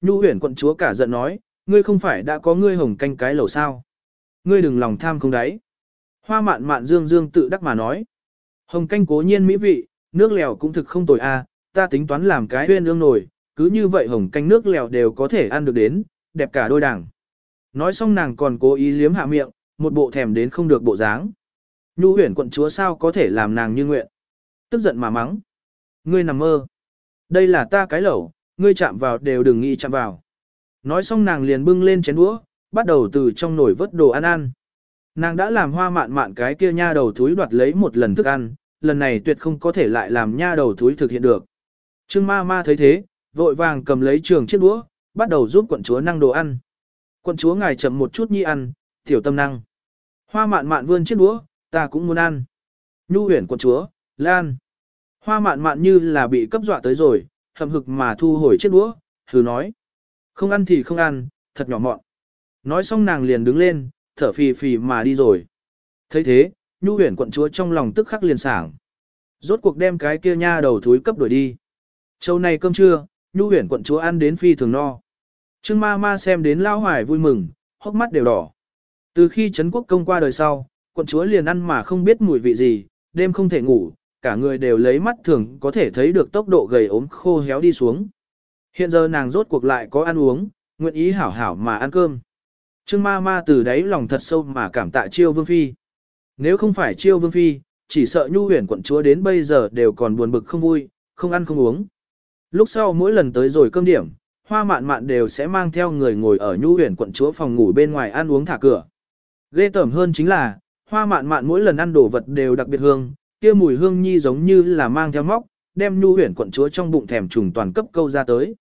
Nhu huyền quận chúa cả giận nói, ngươi không phải đã có ngươi hồng canh cái lẩu sao. Ngươi đừng lòng tham không đáy. Hoa mạn mạn dương dương tự đắc mà nói. Hồng canh cố nhiên mỹ vị, nước lèo cũng thực không tồi a, ta tính toán làm cái huyên ương nổi, cứ như vậy hồng canh nước lèo đều có thể ăn được đến, đẹp cả đôi đảng. Nói xong nàng còn cố ý liếm hạ miệng, một bộ thèm đến không được bộ dáng. Nhu huyền quận chúa sao có thể làm nàng như nguyện. Tức giận mà mắng. Ngươi nằm mơ. Đây là ta cái lẩu, ngươi chạm vào đều đừng nghĩ chạm vào. Nói xong nàng liền bưng lên chén đũa, bắt đầu từ trong nồi vớt đồ ăn ăn. Nàng đã làm hoa mạn mạn cái kia nha đầu thúi đoạt lấy một lần thức ăn, lần này tuyệt không có thể lại làm nha đầu thúi thực hiện được. Trương ma ma thấy thế, vội vàng cầm lấy trường chiếc đũa, bắt đầu giúp quận chúa năng đồ ăn. Quận chúa ngài chậm một chút nhi ăn, tiểu tâm năng. Hoa mạn mạn vươn chiếc đũa, ta cũng muốn ăn. Nhu huyền quận chúa, lan. Hoa mạn mạn như là bị cấp dọa tới rồi, hậm hực mà thu hồi chiếc đũa, thử nói. Không ăn thì không ăn, thật nhỏ mọn. Nói xong nàng liền đứng lên, thở phì phì mà đi rồi. thấy thế, nhu huyền quận chúa trong lòng tức khắc liền sảng. Rốt cuộc đem cái kia nha đầu thúi cấp đuổi đi. Châu này cơm trưa, nhu huyền quận chúa ăn đến phi thường no. Trương ma ma xem đến lao hoài vui mừng, hốc mắt đều đỏ. Từ khi Trấn quốc công qua đời sau, quận chúa liền ăn mà không biết mùi vị gì, đêm không thể ngủ, cả người đều lấy mắt thường có thể thấy được tốc độ gầy ốm khô héo đi xuống. Hiện giờ nàng rốt cuộc lại có ăn uống, nguyện ý hảo hảo mà ăn cơm. Trương ma ma từ đáy lòng thật sâu mà cảm tạ chiêu vương phi. Nếu không phải chiêu vương phi, chỉ sợ nhu huyền quận chúa đến bây giờ đều còn buồn bực không vui, không ăn không uống. Lúc sau mỗi lần tới rồi cơm điểm, hoa mạn mạn đều sẽ mang theo người ngồi ở nhu huyền quận chúa phòng ngủ bên ngoài ăn uống thả cửa. Ghê tởm hơn chính là, hoa mạn mạn mỗi lần ăn đồ vật đều đặc biệt hương, kia mùi hương nhi giống như là mang theo móc, đem nhu huyền quận chúa trong bụng thèm trùng toàn cấp câu ra tới.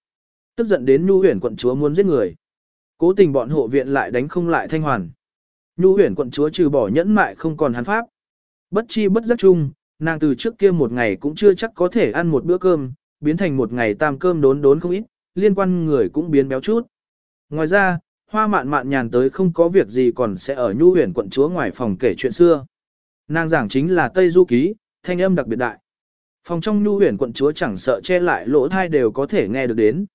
Tức giận đến nhu huyền quận chúa muốn giết người. Cố tình bọn hộ viện lại đánh không lại thanh hoàn. Nhu huyền quận chúa trừ bỏ nhẫn mại không còn hắn pháp. Bất chi bất giác chung, nàng từ trước kia một ngày cũng chưa chắc có thể ăn một bữa cơm, biến thành một ngày tam cơm đốn đốn không ít, liên quan người cũng biến béo chút. Ngoài ra, hoa mạn mạn nhàn tới không có việc gì còn sẽ ở nhu huyền quận chúa ngoài phòng kể chuyện xưa. Nàng giảng chính là Tây Du Ký, thanh âm đặc biệt đại. Phòng trong nhu huyền quận chúa chẳng sợ che lại lỗ thai đều có thể nghe được đến.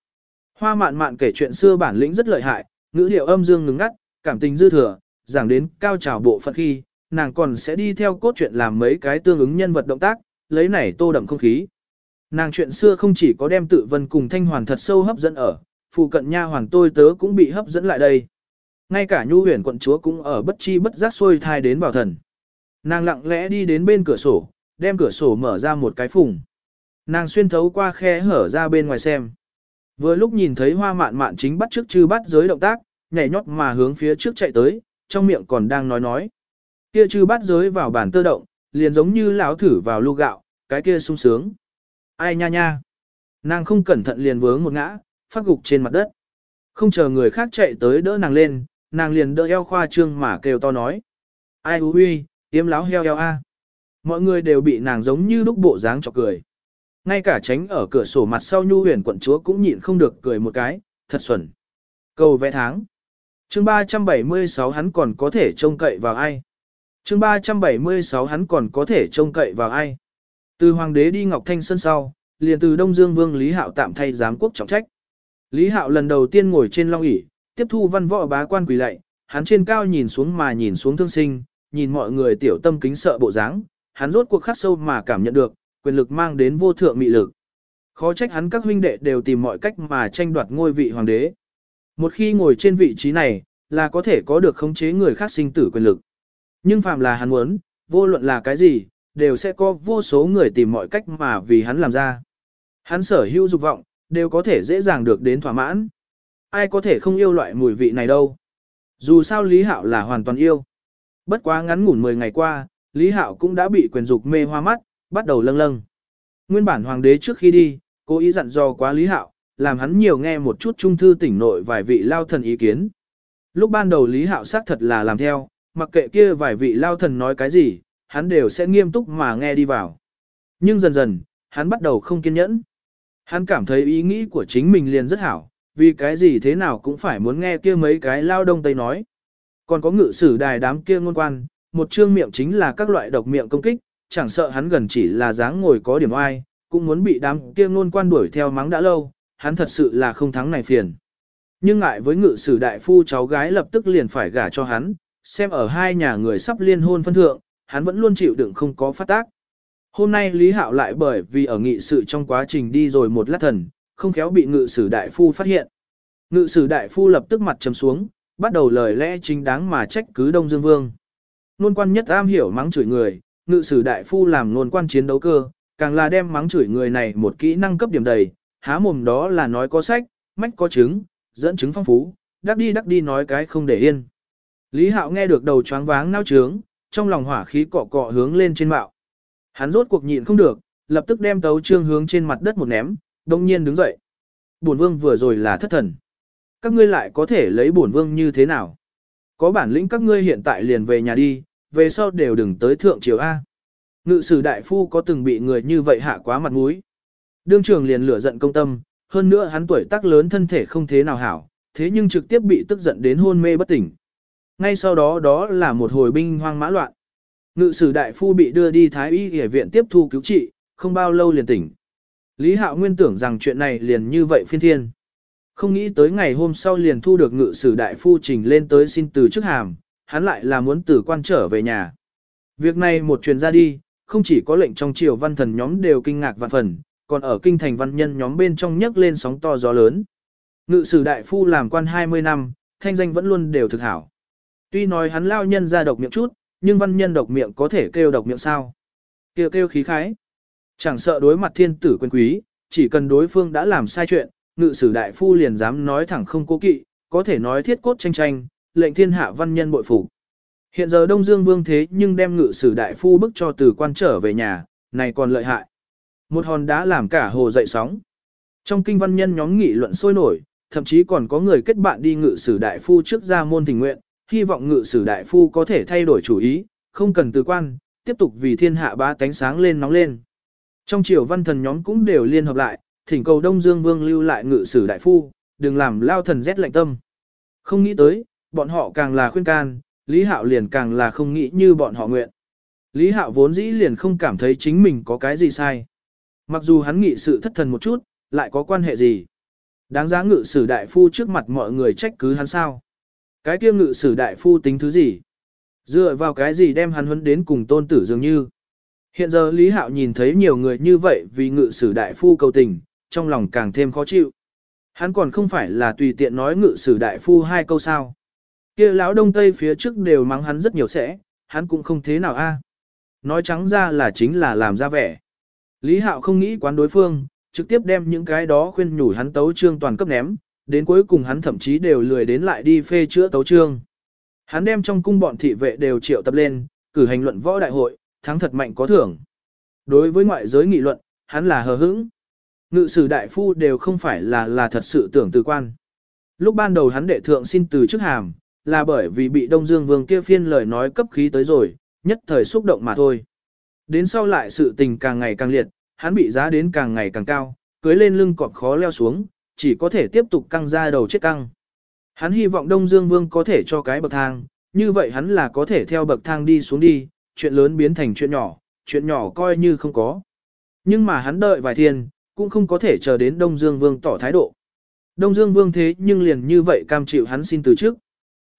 Hoa mạn mạn kể chuyện xưa bản lĩnh rất lợi hại, ngữ liệu âm dương ngừng ngắt, cảm tình dư thừa, giảng đến cao trào bộ phận khi, nàng còn sẽ đi theo cốt truyện làm mấy cái tương ứng nhân vật động tác, lấy này tô đậm không khí. Nàng chuyện xưa không chỉ có đem tự vân cùng thanh hoàn thật sâu hấp dẫn ở, phụ cận nha hoàng tôi tớ cũng bị hấp dẫn lại đây. Ngay cả nhu huyền quận chúa cũng ở bất chi bất giác xuôi thai đến bảo thần. Nàng lặng lẽ đi đến bên cửa sổ, đem cửa sổ mở ra một cái phùng. Nàng xuyên thấu qua khe hở ra bên ngoài xem. Vừa lúc nhìn thấy hoa mạn mạn chính bắt trước chư bắt giới động tác, nhảy nhót mà hướng phía trước chạy tới, trong miệng còn đang nói nói. Kia chư bắt giới vào bản tơ động, liền giống như lão thử vào lu gạo, cái kia sung sướng. Ai nha nha. Nàng không cẩn thận liền vướng một ngã, phát gục trên mặt đất. Không chờ người khác chạy tới đỡ nàng lên, nàng liền đỡ eo khoa trương mà kêu to nói. Ai hú huy, yếm láo heo heo a. Mọi người đều bị nàng giống như lúc bộ dáng chọc cười. Ngay cả tránh ở cửa sổ mặt sau nhu huyền quận chúa cũng nhịn không được cười một cái, thật xuẩn. Cầu vẽ tháng. chương 376 hắn còn có thể trông cậy vào ai? chương 376 hắn còn có thể trông cậy vào ai? Từ hoàng đế đi Ngọc Thanh Sơn sau, liền từ Đông Dương Vương Lý Hạo tạm thay giám quốc trọng trách. Lý Hạo lần đầu tiên ngồi trên long ỷ, tiếp thu văn võ bá quan quỳ lạy, hắn trên cao nhìn xuống mà nhìn xuống thương sinh, nhìn mọi người tiểu tâm kính sợ bộ dáng, hắn rốt cuộc khắc sâu mà cảm nhận được, quyền lực mang đến vô thượng mị lực. Khó trách hắn các huynh đệ đều tìm mọi cách mà tranh đoạt ngôi vị hoàng đế. Một khi ngồi trên vị trí này, là có thể có được khống chế người khác sinh tử quyền lực. Nhưng phàm là hắn muốn, vô luận là cái gì, đều sẽ có vô số người tìm mọi cách mà vì hắn làm ra. Hắn sở hữu dục vọng, đều có thể dễ dàng được đến thỏa mãn. Ai có thể không yêu loại mùi vị này đâu. Dù sao Lý Hạo là hoàn toàn yêu. Bất quá ngắn ngủn 10 ngày qua, Lý Hạo cũng đã bị quyền dục mê hoa mắt, bắt đầu lâng lâng. Nguyên bản hoàng đế trước khi đi, cố ý dặn dò quá Lý Hạo, làm hắn nhiều nghe một chút trung thư tỉnh nội vài vị lao thần ý kiến. Lúc ban đầu Lý Hạo xác thật là làm theo, mặc kệ kia vài vị lao thần nói cái gì, hắn đều sẽ nghiêm túc mà nghe đi vào. Nhưng dần dần, hắn bắt đầu không kiên nhẫn. Hắn cảm thấy ý nghĩ của chính mình liền rất hảo, vì cái gì thế nào cũng phải muốn nghe kia mấy cái lao đông tây nói. Còn có ngự sử đài đám kia ngôn quan, một chương miệng chính là các loại độc miệng công kích, chẳng sợ hắn gần chỉ là dáng ngồi có điểm oai, cũng muốn bị đám kia ngôn quan đuổi theo mắng đã lâu, hắn thật sự là không thắng này phiền. Nhưng ngại với ngự sử đại phu cháu gái lập tức liền phải gả cho hắn, xem ở hai nhà người sắp liên hôn phân thượng, hắn vẫn luôn chịu đựng không có phát tác. Hôm nay Lý Hạo lại bởi vì ở nghị sự trong quá trình đi rồi một lát thần, không khéo bị ngự sử đại phu phát hiện. Ngự sử đại phu lập tức mặt trầm xuống, bắt đầu lời lẽ chính đáng mà trách cứ Đông Dương Vương. Nôn quan nhất am hiểu mắng chửi người, ngự sử đại phu làm nôn quan chiến đấu cơ, càng là đem mắng chửi người này một kỹ năng cấp điểm đầy, há mồm đó là nói có sách, mách có chứng, dẫn chứng phong phú, đắc đi đắc đi nói cái không để yên. Lý Hạo nghe được đầu choáng váng nao trướng, trong lòng hỏa khí cọ cọ hướng lên trên mạo. Hắn rốt cuộc nhịn không được, lập tức đem tấu trương hướng trên mặt đất một ném, đồng nhiên đứng dậy. Bổn vương vừa rồi là thất thần. Các ngươi lại có thể lấy bổn vương như thế nào? Có bản lĩnh các ngươi hiện tại liền về nhà đi, về sau đều đừng tới thượng triều A. Ngự sử đại phu có từng bị người như vậy hạ quá mặt mũi. Đương trường liền lửa giận công tâm, hơn nữa hắn tuổi tác lớn thân thể không thế nào hảo, thế nhưng trực tiếp bị tức giận đến hôn mê bất tỉnh. Ngay sau đó đó là một hồi binh hoang mã loạn. Ngự sử đại phu bị đưa đi Thái y y viện tiếp thu cứu trị, không bao lâu liền tỉnh. Lý Hạo nguyên tưởng rằng chuyện này liền như vậy phiên thiên. Không nghĩ tới ngày hôm sau liền thu được ngự sử đại phu trình lên tới xin từ chức hàm, hắn lại là muốn tử quan trở về nhà. Việc này một truyền ra đi, không chỉ có lệnh trong triều văn thần nhóm đều kinh ngạc vạn phần, còn ở kinh thành văn nhân nhóm bên trong nhấc lên sóng to gió lớn. Ngự sử đại phu làm quan 20 năm, thanh danh vẫn luôn đều thực hảo. Tuy nói hắn lao nhân ra độc miệng chút, nhưng văn nhân độc miệng có thể kêu độc miệng sao? Kêu kêu khí khái. Chẳng sợ đối mặt thiên tử quyền quý, chỉ cần đối phương đã làm sai chuyện, ngự sử đại phu liền dám nói thẳng không cố kỵ, có thể nói thiết cốt tranh tranh, lệnh thiên hạ văn nhân bội phục. Hiện giờ Đông Dương Vương thế nhưng đem ngự sử đại phu bức cho từ quan trở về nhà, này còn lợi hại. Một hòn đá làm cả hồ dậy sóng. Trong kinh văn nhân nhóm nghị luận sôi nổi, thậm chí còn có người kết bạn đi ngự sử đại phu trước ra môn tình nguyện, hy vọng ngự sử đại phu có thể thay đổi chủ ý, không cần từ quan, tiếp tục vì thiên hạ ba tánh sáng lên nóng lên. Trong triều văn thần nhóm cũng đều liên hợp lại, thỉnh cầu Đông Dương Vương lưu lại ngự sử đại phu, đừng làm lao thần rét lạnh tâm. Không nghĩ tới, bọn họ càng là khuyên can, Lý Hạo liền càng là không nghĩ như bọn họ nguyện. Lý Hạo vốn dĩ liền không cảm thấy chính mình có cái gì sai. Mặc dù hắn nghị sự thất thần một chút, lại có quan hệ gì. Đáng giá ngự sử đại phu trước mặt mọi người trách cứ hắn sao. Cái kia ngự sử đại phu tính thứ gì? Dựa vào cái gì đem hắn huấn đến cùng tôn tử dường như? Hiện giờ Lý Hạo nhìn thấy nhiều người như vậy vì ngự sử đại phu cầu tình, trong lòng càng thêm khó chịu. Hắn còn không phải là tùy tiện nói ngự sử đại phu hai câu sao. kia lão đông tây phía trước đều mắng hắn rất nhiều sẽ, hắn cũng không thế nào a. Nói trắng ra là chính là làm ra vẻ. Lý Hạo không nghĩ quán đối phương, trực tiếp đem những cái đó khuyên nhủ hắn tấu trương toàn cấp ném, đến cuối cùng hắn thậm chí đều lười đến lại đi phê chữa tấu trương. Hắn đem trong cung bọn thị vệ đều triệu tập lên, cử hành luận võ đại hội, thắng thật mạnh có thưởng. Đối với ngoại giới nghị luận, hắn là hờ hững. Ngự sử đại phu đều không phải là là thật sự tưởng từ quan. Lúc ban đầu hắn đệ thượng xin từ chức hàm, là bởi vì bị Đông Dương Vương kia phiên lời nói cấp khí tới rồi, nhất thời xúc động mà thôi. Đến sau lại sự tình càng ngày càng liệt, hắn bị giá đến càng ngày càng cao, cưới lên lưng cọp khó leo xuống, chỉ có thể tiếp tục căng ra đầu chết căng. Hắn hy vọng Đông Dương Vương có thể cho cái bậc thang, như vậy hắn là có thể theo bậc thang đi xuống đi, chuyện lớn biến thành chuyện nhỏ, chuyện nhỏ coi như không có. Nhưng mà hắn đợi vài thiên, cũng không có thể chờ đến Đông Dương Vương tỏ thái độ. Đông Dương Vương thế nhưng liền như vậy cam chịu hắn xin từ trước.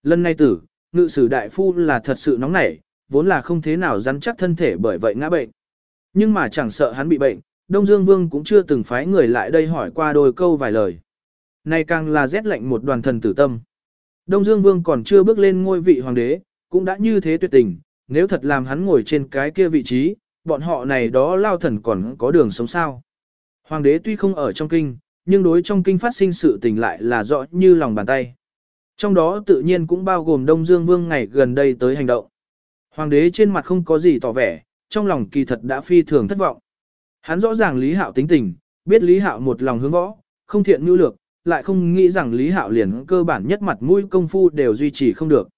Lần này tử, ngự sử đại phu là thật sự nóng nảy, vốn là không thế nào rắn chắc thân thể bởi vậy ngã bệnh. Nhưng mà chẳng sợ hắn bị bệnh, Đông Dương Vương cũng chưa từng phái người lại đây hỏi qua đôi câu vài lời. Này càng là rét lạnh một đoàn thần tử tâm. Đông Dương Vương còn chưa bước lên ngôi vị hoàng đế, cũng đã như thế tuyệt tình, nếu thật làm hắn ngồi trên cái kia vị trí, bọn họ này đó lao thần còn có đường sống sao. Hoàng đế tuy không ở trong kinh, nhưng đối trong kinh phát sinh sự tình lại là rõ như lòng bàn tay. Trong đó tự nhiên cũng bao gồm Đông Dương Vương ngày gần đây tới hành động. Hoàng đế trên mặt không có gì tỏ vẻ, trong lòng kỳ thật đã phi thường thất vọng. Hắn rõ ràng Lý Hạo tính tình, biết Lý Hạo một lòng hướng võ, không thiện nhu lược, lại không nghĩ rằng Lý Hạo liền cơ bản nhất mặt mũi công phu đều duy trì không được.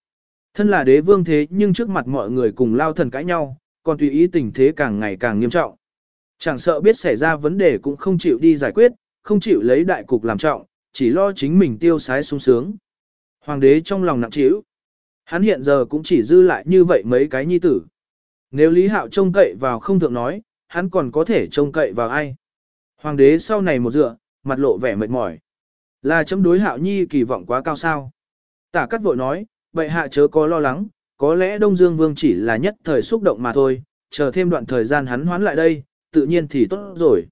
Thân là đế vương thế nhưng trước mặt mọi người cùng lao thần cãi nhau, còn tùy ý tình thế càng ngày càng nghiêm trọng. Chẳng sợ biết xảy ra vấn đề cũng không chịu đi giải quyết, không chịu lấy đại cục làm trọng, chỉ lo chính mình tiêu sái sung sướng. Hoàng đế trong lòng nặng trĩu. Hắn hiện giờ cũng chỉ dư lại như vậy mấy cái nhi tử. Nếu Lý Hạo trông cậy vào không thượng nói, hắn còn có thể trông cậy vào ai. Hoàng đế sau này một dựa, mặt lộ vẻ mệt mỏi. Là chấm đối hạo nhi kỳ vọng quá cao sao. Tả cắt vội nói, bệ hạ chớ có lo lắng, có lẽ Đông Dương Vương chỉ là nhất thời xúc động mà thôi, chờ thêm đoạn thời gian hắn hoán lại đây, tự nhiên thì tốt rồi.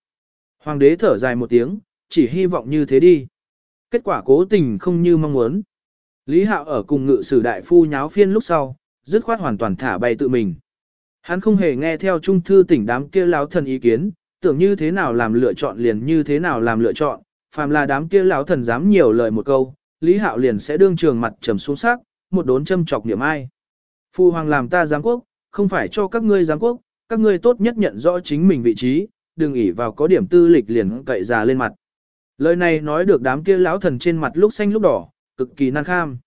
Hoàng đế thở dài một tiếng, chỉ hy vọng như thế đi. Kết quả cố tình không như mong muốn. Lý Hạo ở cùng ngự sử đại phu nháo phiên lúc sau, dứt khoát hoàn toàn thả bay tự mình. Hắn không hề nghe theo trung thư tỉnh đám kia lão thần ý kiến, tưởng như thế nào làm lựa chọn liền như thế nào làm lựa chọn, phàm là đám kia lão thần dám nhiều lời một câu, Lý Hạo liền sẽ đương trường mặt trầm xuống sắc, một đốn châm chọc niệm ai. Phu hoàng làm ta giám quốc, không phải cho các ngươi giám quốc, các ngươi tốt nhất nhận rõ chính mình vị trí, đừng ỉ vào có điểm tư lịch liền cậy già lên mặt. Lời này nói được đám kia lão thần trên mặt lúc xanh lúc đỏ, cực kỳ nan kham.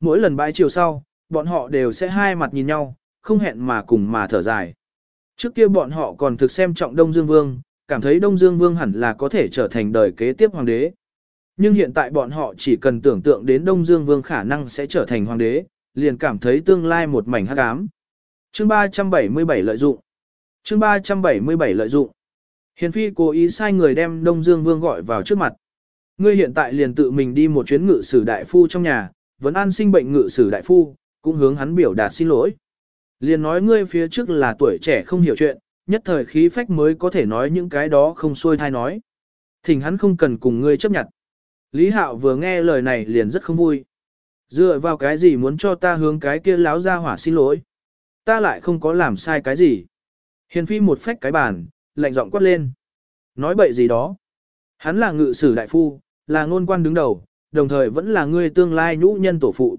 Mỗi lần bãi chiều sau, bọn họ đều sẽ hai mặt nhìn nhau, không hẹn mà cùng mà thở dài. Trước kia bọn họ còn thực xem trọng Đông Dương Vương, cảm thấy Đông Dương Vương hẳn là có thể trở thành đời kế tiếp hoàng đế. Nhưng hiện tại bọn họ chỉ cần tưởng tượng đến Đông Dương Vương khả năng sẽ trở thành hoàng đế, liền cảm thấy tương lai một mảnh hắc ám. Chương 377 lợi dụng. Chương 377 lợi dụng. Hiền phi cố ý sai người đem Đông Dương Vương gọi vào trước mặt. Ngươi hiện tại liền tự mình đi một chuyến ngự sử đại phu trong nhà, vẫn an sinh bệnh ngự sử đại phu, cũng hướng hắn biểu đạt xin lỗi. Liền nói ngươi phía trước là tuổi trẻ không hiểu chuyện, nhất thời khí phách mới có thể nói những cái đó không xuôi thai nói. Thỉnh hắn không cần cùng ngươi chấp nhận. Lý Hạo vừa nghe lời này liền rất không vui. Dựa vào cái gì muốn cho ta hướng cái kia láo ra hỏa xin lỗi. Ta lại không có làm sai cái gì. Hiền phi một phách cái bàn, lạnh giọng quát lên. Nói bậy gì đó. Hắn là ngự sử đại phu, là ngôn quan đứng đầu, đồng thời vẫn là ngươi tương lai nhũ nhân tổ phụ.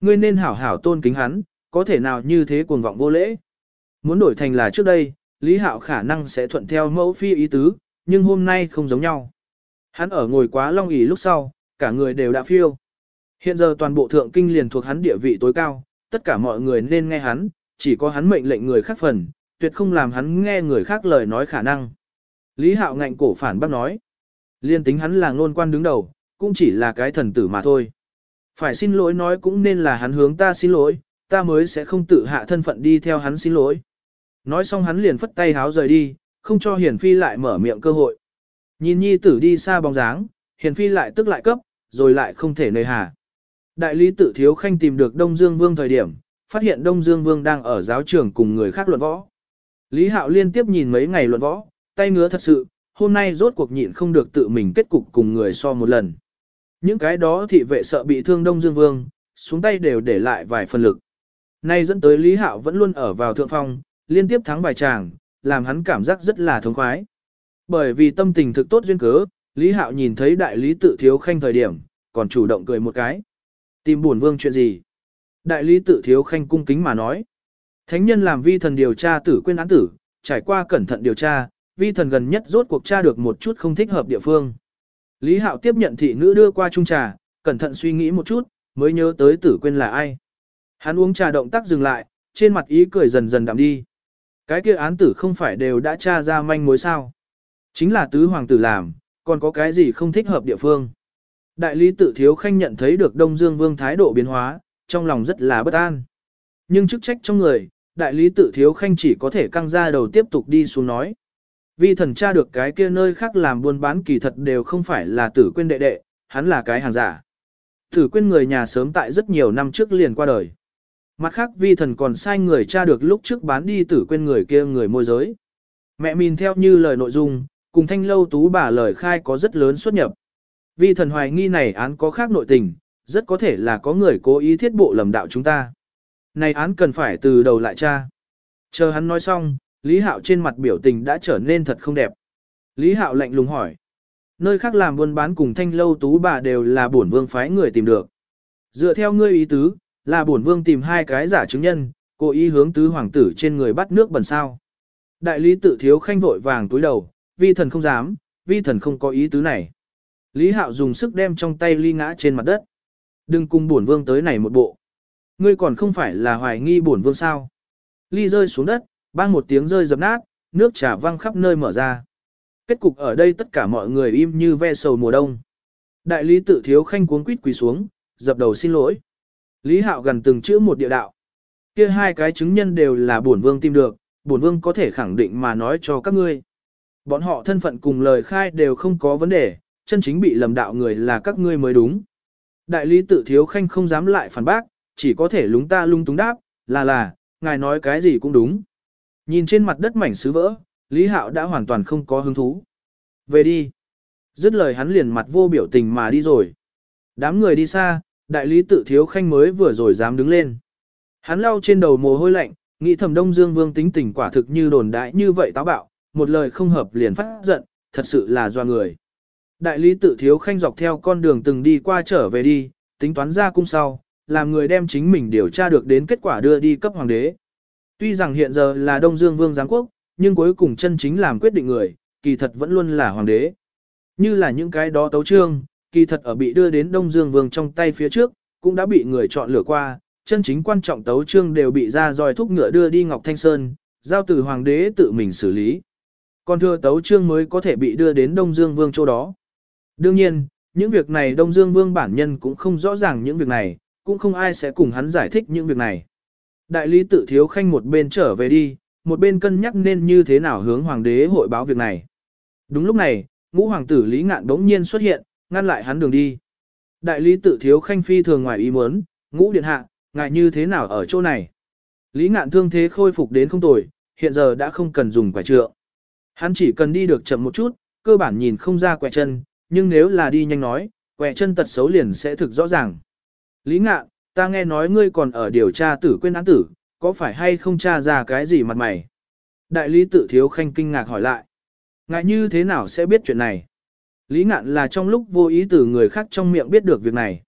Ngươi nên hảo hảo tôn kính hắn, có thể nào như thế cuồng vọng vô lễ. Muốn đổi thành là trước đây, Lý Hạo khả năng sẽ thuận theo mẫu phi ý tứ, nhưng hôm nay không giống nhau. Hắn ở ngồi quá long ỉ lúc sau, cả người đều đã phiêu. Hiện giờ toàn bộ thượng kinh liền thuộc hắn địa vị tối cao, tất cả mọi người nên nghe hắn, chỉ có hắn mệnh lệnh người khác phần, tuyệt không làm hắn nghe người khác lời nói khả năng. Lý Hạo ngạnh cổ phản bác nói. Liên tính hắn là ngôn quan đứng đầu, cũng chỉ là cái thần tử mà thôi. Phải xin lỗi nói cũng nên là hắn hướng ta xin lỗi, ta mới sẽ không tự hạ thân phận đi theo hắn xin lỗi. Nói xong hắn liền phất tay háo rời đi, không cho Hiển Phi lại mở miệng cơ hội. Nhìn nhi tử đi xa bóng dáng, Hiển Phi lại tức lại cấp, rồi lại không thể nơi hà. Đại lý tự thiếu khanh tìm được Đông Dương Vương thời điểm, phát hiện Đông Dương Vương đang ở giáo trường cùng người khác luận võ. Lý Hạo liên tiếp nhìn mấy ngày luận võ, tay ngứa thật sự, hôm nay rốt cuộc nhịn không được tự mình kết cục cùng người so một lần. Những cái đó thị vệ sợ bị thương Đông Dương Vương, xuống tay đều để lại vài phần lực. Nay dẫn tới Lý Hạo vẫn luôn ở vào thượng phong, liên tiếp thắng vài chàng, làm hắn cảm giác rất là thống khoái. Bởi vì tâm tình thực tốt duyên cớ, Lý Hạo nhìn thấy đại lý tự thiếu khanh thời điểm, còn chủ động cười một cái. Tìm buồn vương chuyện gì? Đại lý tự thiếu khanh cung kính mà nói. Thánh nhân làm vi thần điều tra tử quên án tử, trải qua cẩn thận điều tra, vi thần gần nhất rốt cuộc tra được một chút không thích hợp địa phương. Lý Hạo tiếp nhận thị nữ đưa qua chung trà, cẩn thận suy nghĩ một chút, mới nhớ tới tử quên là ai. Hắn uống trà động tác dừng lại, trên mặt ý cười dần dần đậm đi. Cái kia án tử không phải đều đã tra ra manh mối sao. Chính là tứ hoàng tử làm, còn có cái gì không thích hợp địa phương. Đại lý tự thiếu khanh nhận thấy được Đông Dương Vương thái độ biến hóa, trong lòng rất là bất an. Nhưng chức trách trong người, đại lý tự thiếu khanh chỉ có thể căng ra đầu tiếp tục đi xuống nói. Vi thần tra được cái kia nơi khác làm buôn bán kỳ thật đều không phải là tử quên đệ đệ, hắn là cái hàng giả. Tử quên người nhà sớm tại rất nhiều năm trước liền qua đời. Mặt khác vi thần còn sai người tra được lúc trước bán đi tử quên người kia người môi giới. Mẹ mình theo như lời nội dung, cùng thanh lâu tú bà lời khai có rất lớn xuất nhập. Vi thần hoài nghi này án có khác nội tình, rất có thể là có người cố ý thiết bộ lầm đạo chúng ta. Này án cần phải từ đầu lại tra. Chờ hắn nói xong, Lý Hạo trên mặt biểu tình đã trở nên thật không đẹp. Lý Hạo lạnh lùng hỏi. Nơi khác làm buôn bán cùng thanh lâu tú bà đều là bổn vương phái người tìm được. Dựa theo ngươi ý tứ, là bổn vương tìm hai cái giả chứng nhân, cố ý hướng tứ hoàng tử trên người bắt nước bẩn sao. Đại lý tự thiếu khanh vội vàng túi đầu, vi thần không dám, vi thần không có ý tứ này. Lý Hạo dùng sức đem trong tay ly ngã trên mặt đất. Đừng cùng bổn vương tới này một bộ. Ngươi còn không phải là hoài nghi bổn vương sao. Ly rơi xuống đất, bang một tiếng rơi dập nát, nước trà văng khắp nơi mở ra. Kết cục ở đây tất cả mọi người im như ve sầu mùa đông. Đại lý tự thiếu khanh cuống quýt quỳ xuống, dập đầu xin lỗi. Lý Hạo gần từng chữ một địa đạo. Kia hai cái chứng nhân đều là bổn vương tìm được, bổn vương có thể khẳng định mà nói cho các ngươi. Bọn họ thân phận cùng lời khai đều không có vấn đề, chân chính bị lầm đạo người là các ngươi mới đúng. Đại lý tự thiếu khanh không dám lại phản bác, chỉ có thể lúng ta lung túng đáp, là là, ngài nói cái gì cũng đúng. Nhìn trên mặt đất mảnh sứ vỡ, Lý Hạo đã hoàn toàn không có hứng thú. Về đi. Dứt lời hắn liền mặt vô biểu tình mà đi rồi. Đám người đi xa, đại lý tự thiếu khanh mới vừa rồi dám đứng lên. Hắn lau trên đầu mồ hôi lạnh, nghĩ thầm Đông Dương Vương tính tình quả thực như đồn đại như vậy táo bạo, một lời không hợp liền phát giận, thật sự là doa người. Đại lý tự thiếu khanh dọc theo con đường từng đi qua trở về đi, tính toán ra cung sau, làm người đem chính mình điều tra được đến kết quả đưa đi cấp hoàng đế. Tuy rằng hiện giờ là Đông Dương Vương giáng quốc, nhưng cuối cùng chân chính làm quyết định người, kỳ thật vẫn luôn là hoàng đế. Như là những cái đó tấu trương, kỳ thật ở bị đưa đến Đông Dương Vương trong tay phía trước, cũng đã bị người chọn lựa qua, chân chính quan trọng tấu trương đều bị ra roi thúc ngựa đưa đi Ngọc Thanh Sơn, giao từ hoàng đế tự mình xử lý. Còn thưa tấu trương mới có thể bị đưa đến Đông Dương Vương chỗ đó. Đương nhiên, những việc này Đông Dương Vương bản nhân cũng không rõ ràng những việc này, cũng không ai sẽ cùng hắn giải thích những việc này. Đại lý tự thiếu khanh một bên trở về đi, một bên cân nhắc nên như thế nào hướng hoàng đế hội báo việc này. Đúng lúc này, ngũ hoàng tử Lý Ngạn đống nhiên xuất hiện, ngăn lại hắn đường đi. Đại lý tự thiếu khanh phi thường ngoài ý muốn, ngũ điện hạ, ngại như thế nào ở chỗ này. Lý Ngạn thương thế khôi phục đến không tồi, hiện giờ đã không cần dùng quả trượng. Hắn chỉ cần đi được chậm một chút, cơ bản nhìn không ra quẹ chân, nhưng nếu là đi nhanh nói, quẹ chân tật xấu liền sẽ thực rõ ràng. Lý Ngạn, ta nghe nói ngươi còn ở điều tra tử quên án tử, có phải hay không tra ra cái gì mặt mày? Đại lý tự thiếu khanh kinh ngạc hỏi lại. Ngại như thế nào sẽ biết chuyện này? Lý ngạn là trong lúc vô ý từ người khác trong miệng biết được việc này.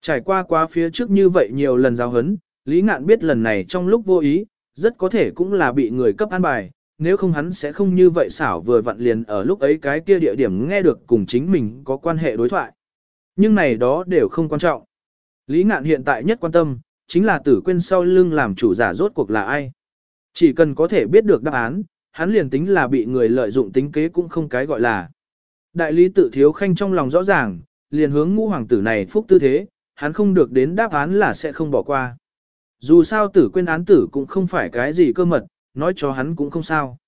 Trải qua quá phía trước như vậy nhiều lần giao hấn, Lý ngạn biết lần này trong lúc vô ý, rất có thể cũng là bị người cấp an bài, nếu không hắn sẽ không như vậy xảo vừa vặn liền ở lúc ấy cái kia địa điểm nghe được cùng chính mình có quan hệ đối thoại. Nhưng này đó đều không quan trọng. Lý ngạn hiện tại nhất quan tâm, chính là tử quên sau lưng làm chủ giả rốt cuộc là ai. Chỉ cần có thể biết được đáp án, hắn liền tính là bị người lợi dụng tính kế cũng không cái gọi là. Đại lý tự thiếu khanh trong lòng rõ ràng, liền hướng ngũ hoàng tử này phúc tư thế, hắn không được đến đáp án là sẽ không bỏ qua. Dù sao tử quên án tử cũng không phải cái gì cơ mật, nói cho hắn cũng không sao.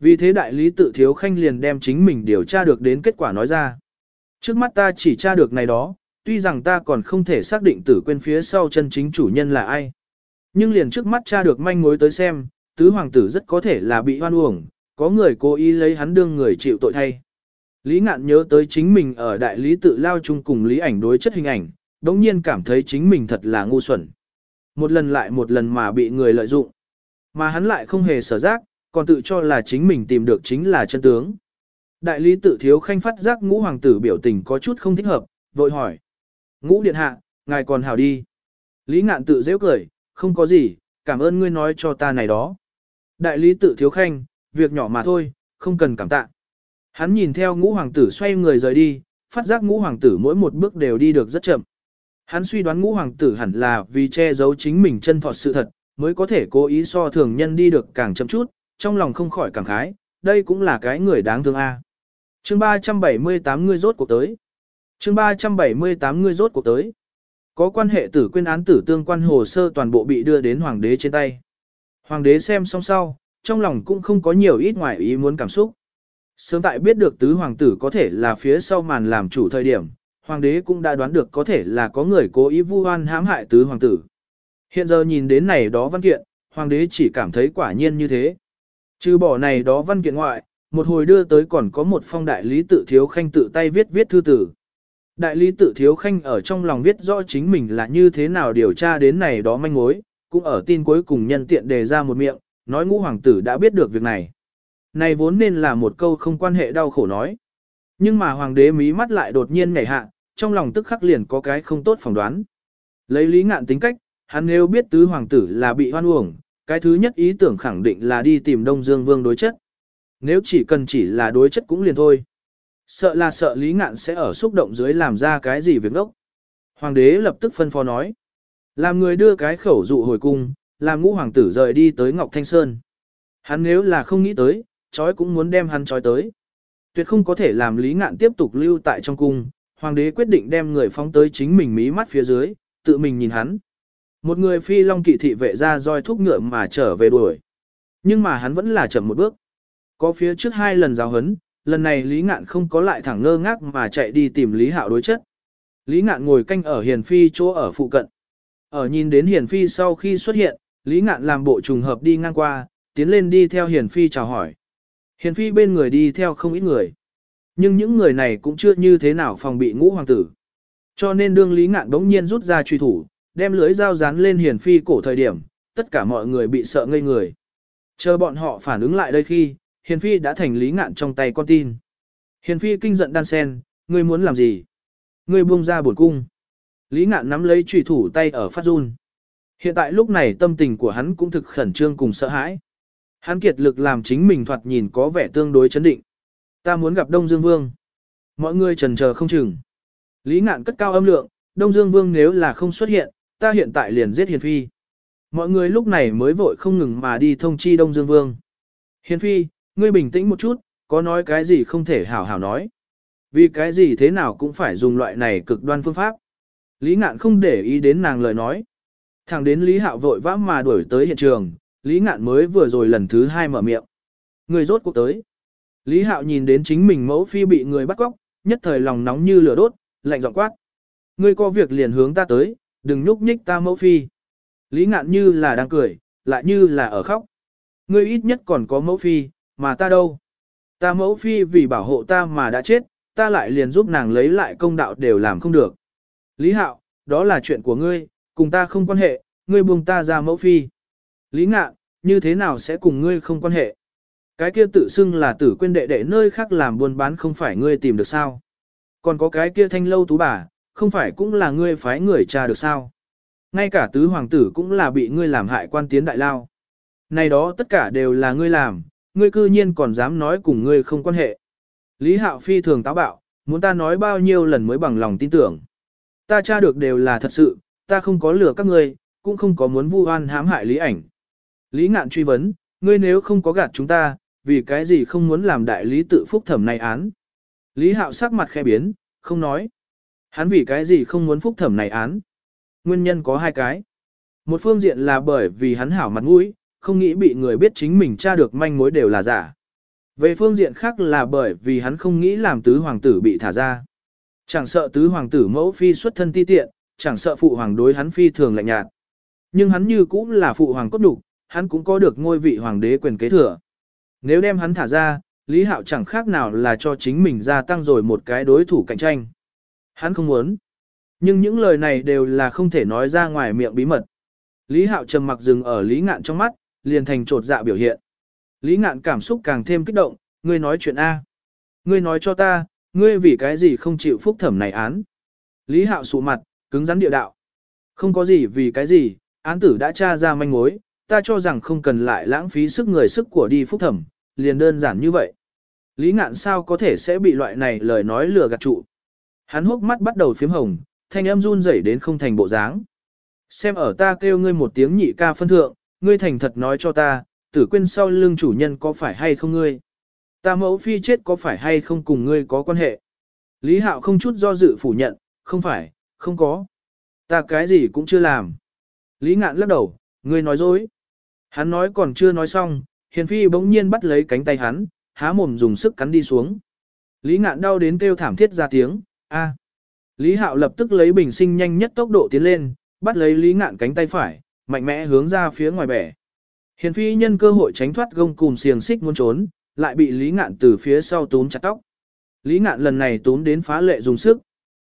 Vì thế đại lý tự thiếu khanh liền đem chính mình điều tra được đến kết quả nói ra. Trước mắt ta chỉ tra được này đó, tuy rằng ta còn không thể xác định tử quên phía sau chân chính chủ nhân là ai. Nhưng liền trước mắt cha được manh mối tới xem, tứ hoàng tử rất có thể là bị hoan uổng, có người cố ý lấy hắn đương người chịu tội thay. Lý ngạn nhớ tới chính mình ở đại lý tự lao chung cùng lý ảnh đối chất hình ảnh, đống nhiên cảm thấy chính mình thật là ngu xuẩn. Một lần lại một lần mà bị người lợi dụng. Mà hắn lại không hề sở giác, còn tự cho là chính mình tìm được chính là chân tướng. Đại lý tự thiếu khanh phát giác ngũ hoàng tử biểu tình có chút không thích hợp, vội hỏi. Ngũ điện hạ, ngài còn hảo đi. Lý ngạn tự dễ cười, không có gì, cảm ơn ngươi nói cho ta này đó. Đại lý tự thiếu khanh, việc nhỏ mà thôi, không cần cảm tạ. Hắn nhìn theo ngũ hoàng tử xoay người rời đi, phát giác ngũ hoàng tử mỗi một bước đều đi được rất chậm. Hắn suy đoán ngũ hoàng tử hẳn là vì che giấu chính mình chân thọt sự thật, mới có thể cố ý so thường nhân đi được càng chậm chút, trong lòng không khỏi cảm khái, đây cũng là cái người đáng thương a. À. Chương 378 ngươi rốt cuộc tới. Chương 378 ngươi rốt cuộc tới. Có quan hệ tử quyên án tử tương quan hồ sơ toàn bộ bị đưa đến hoàng đế trên tay. Hoàng đế xem xong sau, trong lòng cũng không có nhiều ít ngoài ý muốn cảm xúc. Sớm tại biết được tứ hoàng tử có thể là phía sau màn làm chủ thời điểm, hoàng đế cũng đã đoán được có thể là có người cố ý vu oan hãm hại tứ hoàng tử. Hiện giờ nhìn đến này đó văn kiện, hoàng đế chỉ cảm thấy quả nhiên như thế. Trừ bỏ này đó văn kiện ngoại, một hồi đưa tới còn có một phong đại lý tự thiếu khanh tự tay viết viết thư tử. Đại lý tự thiếu khanh ở trong lòng viết rõ chính mình là như thế nào điều tra đến này đó manh mối, cũng ở tin cuối cùng nhân tiện đề ra một miệng, nói ngũ hoàng tử đã biết được việc này. Này vốn nên là một câu không quan hệ đau khổ nói. Nhưng mà hoàng đế mí mắt lại đột nhiên nhảy hạ, trong lòng tức khắc liền có cái không tốt phỏng đoán. Lấy lý ngạn tính cách, hắn nếu biết tứ hoàng tử là bị hoan uổng, cái thứ nhất ý tưởng khẳng định là đi tìm Đông Dương Vương đối chất. Nếu chỉ cần chỉ là đối chất cũng liền thôi. Sợ là sợ lý ngạn sẽ ở xúc động dưới làm ra cái gì việc ốc. Hoàng đế lập tức phân phó nói. Làm người đưa cái khẩu dụ hồi cung, làm ngũ hoàng tử rời đi tới Ngọc Thanh Sơn. Hắn nếu là không nghĩ tới, chói cũng muốn đem hắn chói tới. Tuyệt không có thể làm Lý Ngạn tiếp tục lưu tại trong cung, hoàng đế quyết định đem người phóng tới chính mình mí mắt phía dưới, tự mình nhìn hắn. Một người phi long kỵ thị vệ ra roi thúc ngựa mà trở về đuổi. Nhưng mà hắn vẫn là chậm một bước. Có phía trước hai lần giáo hấn, lần này Lý Ngạn không có lại thẳng ngơ ngác mà chạy đi tìm Lý Hạo đối chất. Lý Ngạn ngồi canh ở Hiền Phi chỗ ở phụ cận. Ở nhìn đến Hiền Phi sau khi xuất hiện, Lý Ngạn làm bộ trùng hợp đi ngang qua, tiến lên đi theo Hiền Phi chào hỏi. Hiền Phi bên người đi theo không ít người. Nhưng những người này cũng chưa như thế nào phòng bị ngũ hoàng tử. Cho nên đương Lý Ngạn đống nhiên rút ra truy thủ, đem lưới dao dán lên Hiền Phi cổ thời điểm, tất cả mọi người bị sợ ngây người. Chờ bọn họ phản ứng lại đây khi, Hiền Phi đã thành Lý Ngạn trong tay con tin. Hiền Phi kinh giận đan sen, ngươi muốn làm gì? Ngươi buông ra bổn cung. Lý Ngạn nắm lấy trùy thủ tay ở phát run. Hiện tại lúc này tâm tình của hắn cũng thực khẩn trương cùng sợ hãi. Hắn kiệt lực làm chính mình thoạt nhìn có vẻ tương đối chấn định. Ta muốn gặp Đông Dương Vương. Mọi người trần chờ không chừng. Lý Ngạn cất cao âm lượng, Đông Dương Vương nếu là không xuất hiện, ta hiện tại liền giết Hiền Phi. Mọi người lúc này mới vội không ngừng mà đi thông chi Đông Dương Vương. Hiền Phi, ngươi bình tĩnh một chút, có nói cái gì không thể hảo hảo nói. Vì cái gì thế nào cũng phải dùng loại này cực đoan phương pháp. Lý ngạn không để ý đến nàng lời nói. Thẳng đến Lý Hạo vội vã mà đuổi tới hiện trường, Lý ngạn mới vừa rồi lần thứ hai mở miệng. Người rốt cuộc tới. Lý Hạo nhìn đến chính mình mẫu phi bị người bắt cóc, nhất thời lòng nóng như lửa đốt, lạnh giọng quát. Ngươi có việc liền hướng ta tới, đừng nhúc nhích ta mẫu phi. Lý ngạn như là đang cười, lại như là ở khóc. Ngươi ít nhất còn có mẫu phi, mà ta đâu? Ta mẫu phi vì bảo hộ ta mà đã chết, ta lại liền giúp nàng lấy lại công đạo đều làm không được. Lý Hạo, đó là chuyện của ngươi, cùng ta không quan hệ, ngươi buông ta ra mẫu phi. Lý Ngạn, như thế nào sẽ cùng ngươi không quan hệ? Cái kia tự xưng là tử quên đệ đệ nơi khác làm buôn bán không phải ngươi tìm được sao? Còn có cái kia thanh lâu tú bà, không phải cũng là ngươi phái người tra được sao? Ngay cả tứ hoàng tử cũng là bị ngươi làm hại quan tiến đại lao. Này đó tất cả đều là ngươi làm, ngươi cư nhiên còn dám nói cùng ngươi không quan hệ. Lý Hạo phi thường táo bạo, muốn ta nói bao nhiêu lần mới bằng lòng tin tưởng. Ta tra được đều là thật sự, ta không có lừa các ngươi, cũng không có muốn vu oan hãm hại Lý ảnh. Lý ngạn truy vấn, ngươi nếu không có gạt chúng ta, vì cái gì không muốn làm đại lý tự phúc thẩm này án. Lý Hạo sắc mặt khẽ biến, không nói. Hắn vì cái gì không muốn phúc thẩm này án. Nguyên nhân có hai cái. Một phương diện là bởi vì hắn hảo mặt mũi, không nghĩ bị người biết chính mình tra được manh mối đều là giả. Về phương diện khác là bởi vì hắn không nghĩ làm tứ hoàng tử bị thả ra. Chẳng sợ tứ hoàng tử mẫu phi xuất thân ti tiện, chẳng sợ phụ hoàng đối hắn phi thường lạnh nhạt. Nhưng hắn như cũng là phụ hoàng cốt đục, hắn cũng có được ngôi vị hoàng đế quyền kế thừa. Nếu đem hắn thả ra, Lý Hạo chẳng khác nào là cho chính mình gia tăng rồi một cái đối thủ cạnh tranh. Hắn không muốn. Nhưng những lời này đều là không thể nói ra ngoài miệng bí mật. Lý Hạo trầm mặc dừng ở Lý Ngạn trong mắt, liền thành trột dạ biểu hiện. Lý ngạn cảm xúc càng thêm kích động, ngươi nói chuyện A. Ngươi nói cho ta, ngươi vì cái gì không chịu phúc thẩm này án. Lý hạo sụ mặt, cứng rắn địa đạo. Không có gì vì cái gì, án tử đã tra ra manh mối, ta cho rằng không cần lại lãng phí sức người sức của đi phúc thẩm, liền đơn giản như vậy. Lý ngạn sao có thể sẽ bị loại này lời nói lừa gạt trụ. Hắn hốc mắt bắt đầu phím hồng, thanh âm run rẩy đến không thành bộ dáng. Xem ở ta kêu ngươi một tiếng nhị ca phân thượng, ngươi thành thật nói cho ta, tử quên sau lưng chủ nhân có phải hay không ngươi? Ta mẫu phi chết có phải hay không cùng ngươi có quan hệ? Lý Hạo không chút do dự phủ nhận, không phải, không có. Ta cái gì cũng chưa làm. Lý Ngạn lắc đầu, ngươi nói dối. Hắn nói còn chưa nói xong, Hiền Phi bỗng nhiên bắt lấy cánh tay hắn, há mồm dùng sức cắn đi xuống. Lý Ngạn đau đến kêu thảm thiết ra tiếng, a. Lý Hạo lập tức lấy bình sinh nhanh nhất tốc độ tiến lên, bắt lấy Lý Ngạn cánh tay phải, mạnh mẽ hướng ra phía ngoài bẻ. Hiền phi nhân cơ hội tránh thoát gông cùm xiềng xích muốn trốn, lại bị Lý Ngạn từ phía sau túm chặt tóc. Lý Ngạn lần này túm đến phá lệ dùng sức.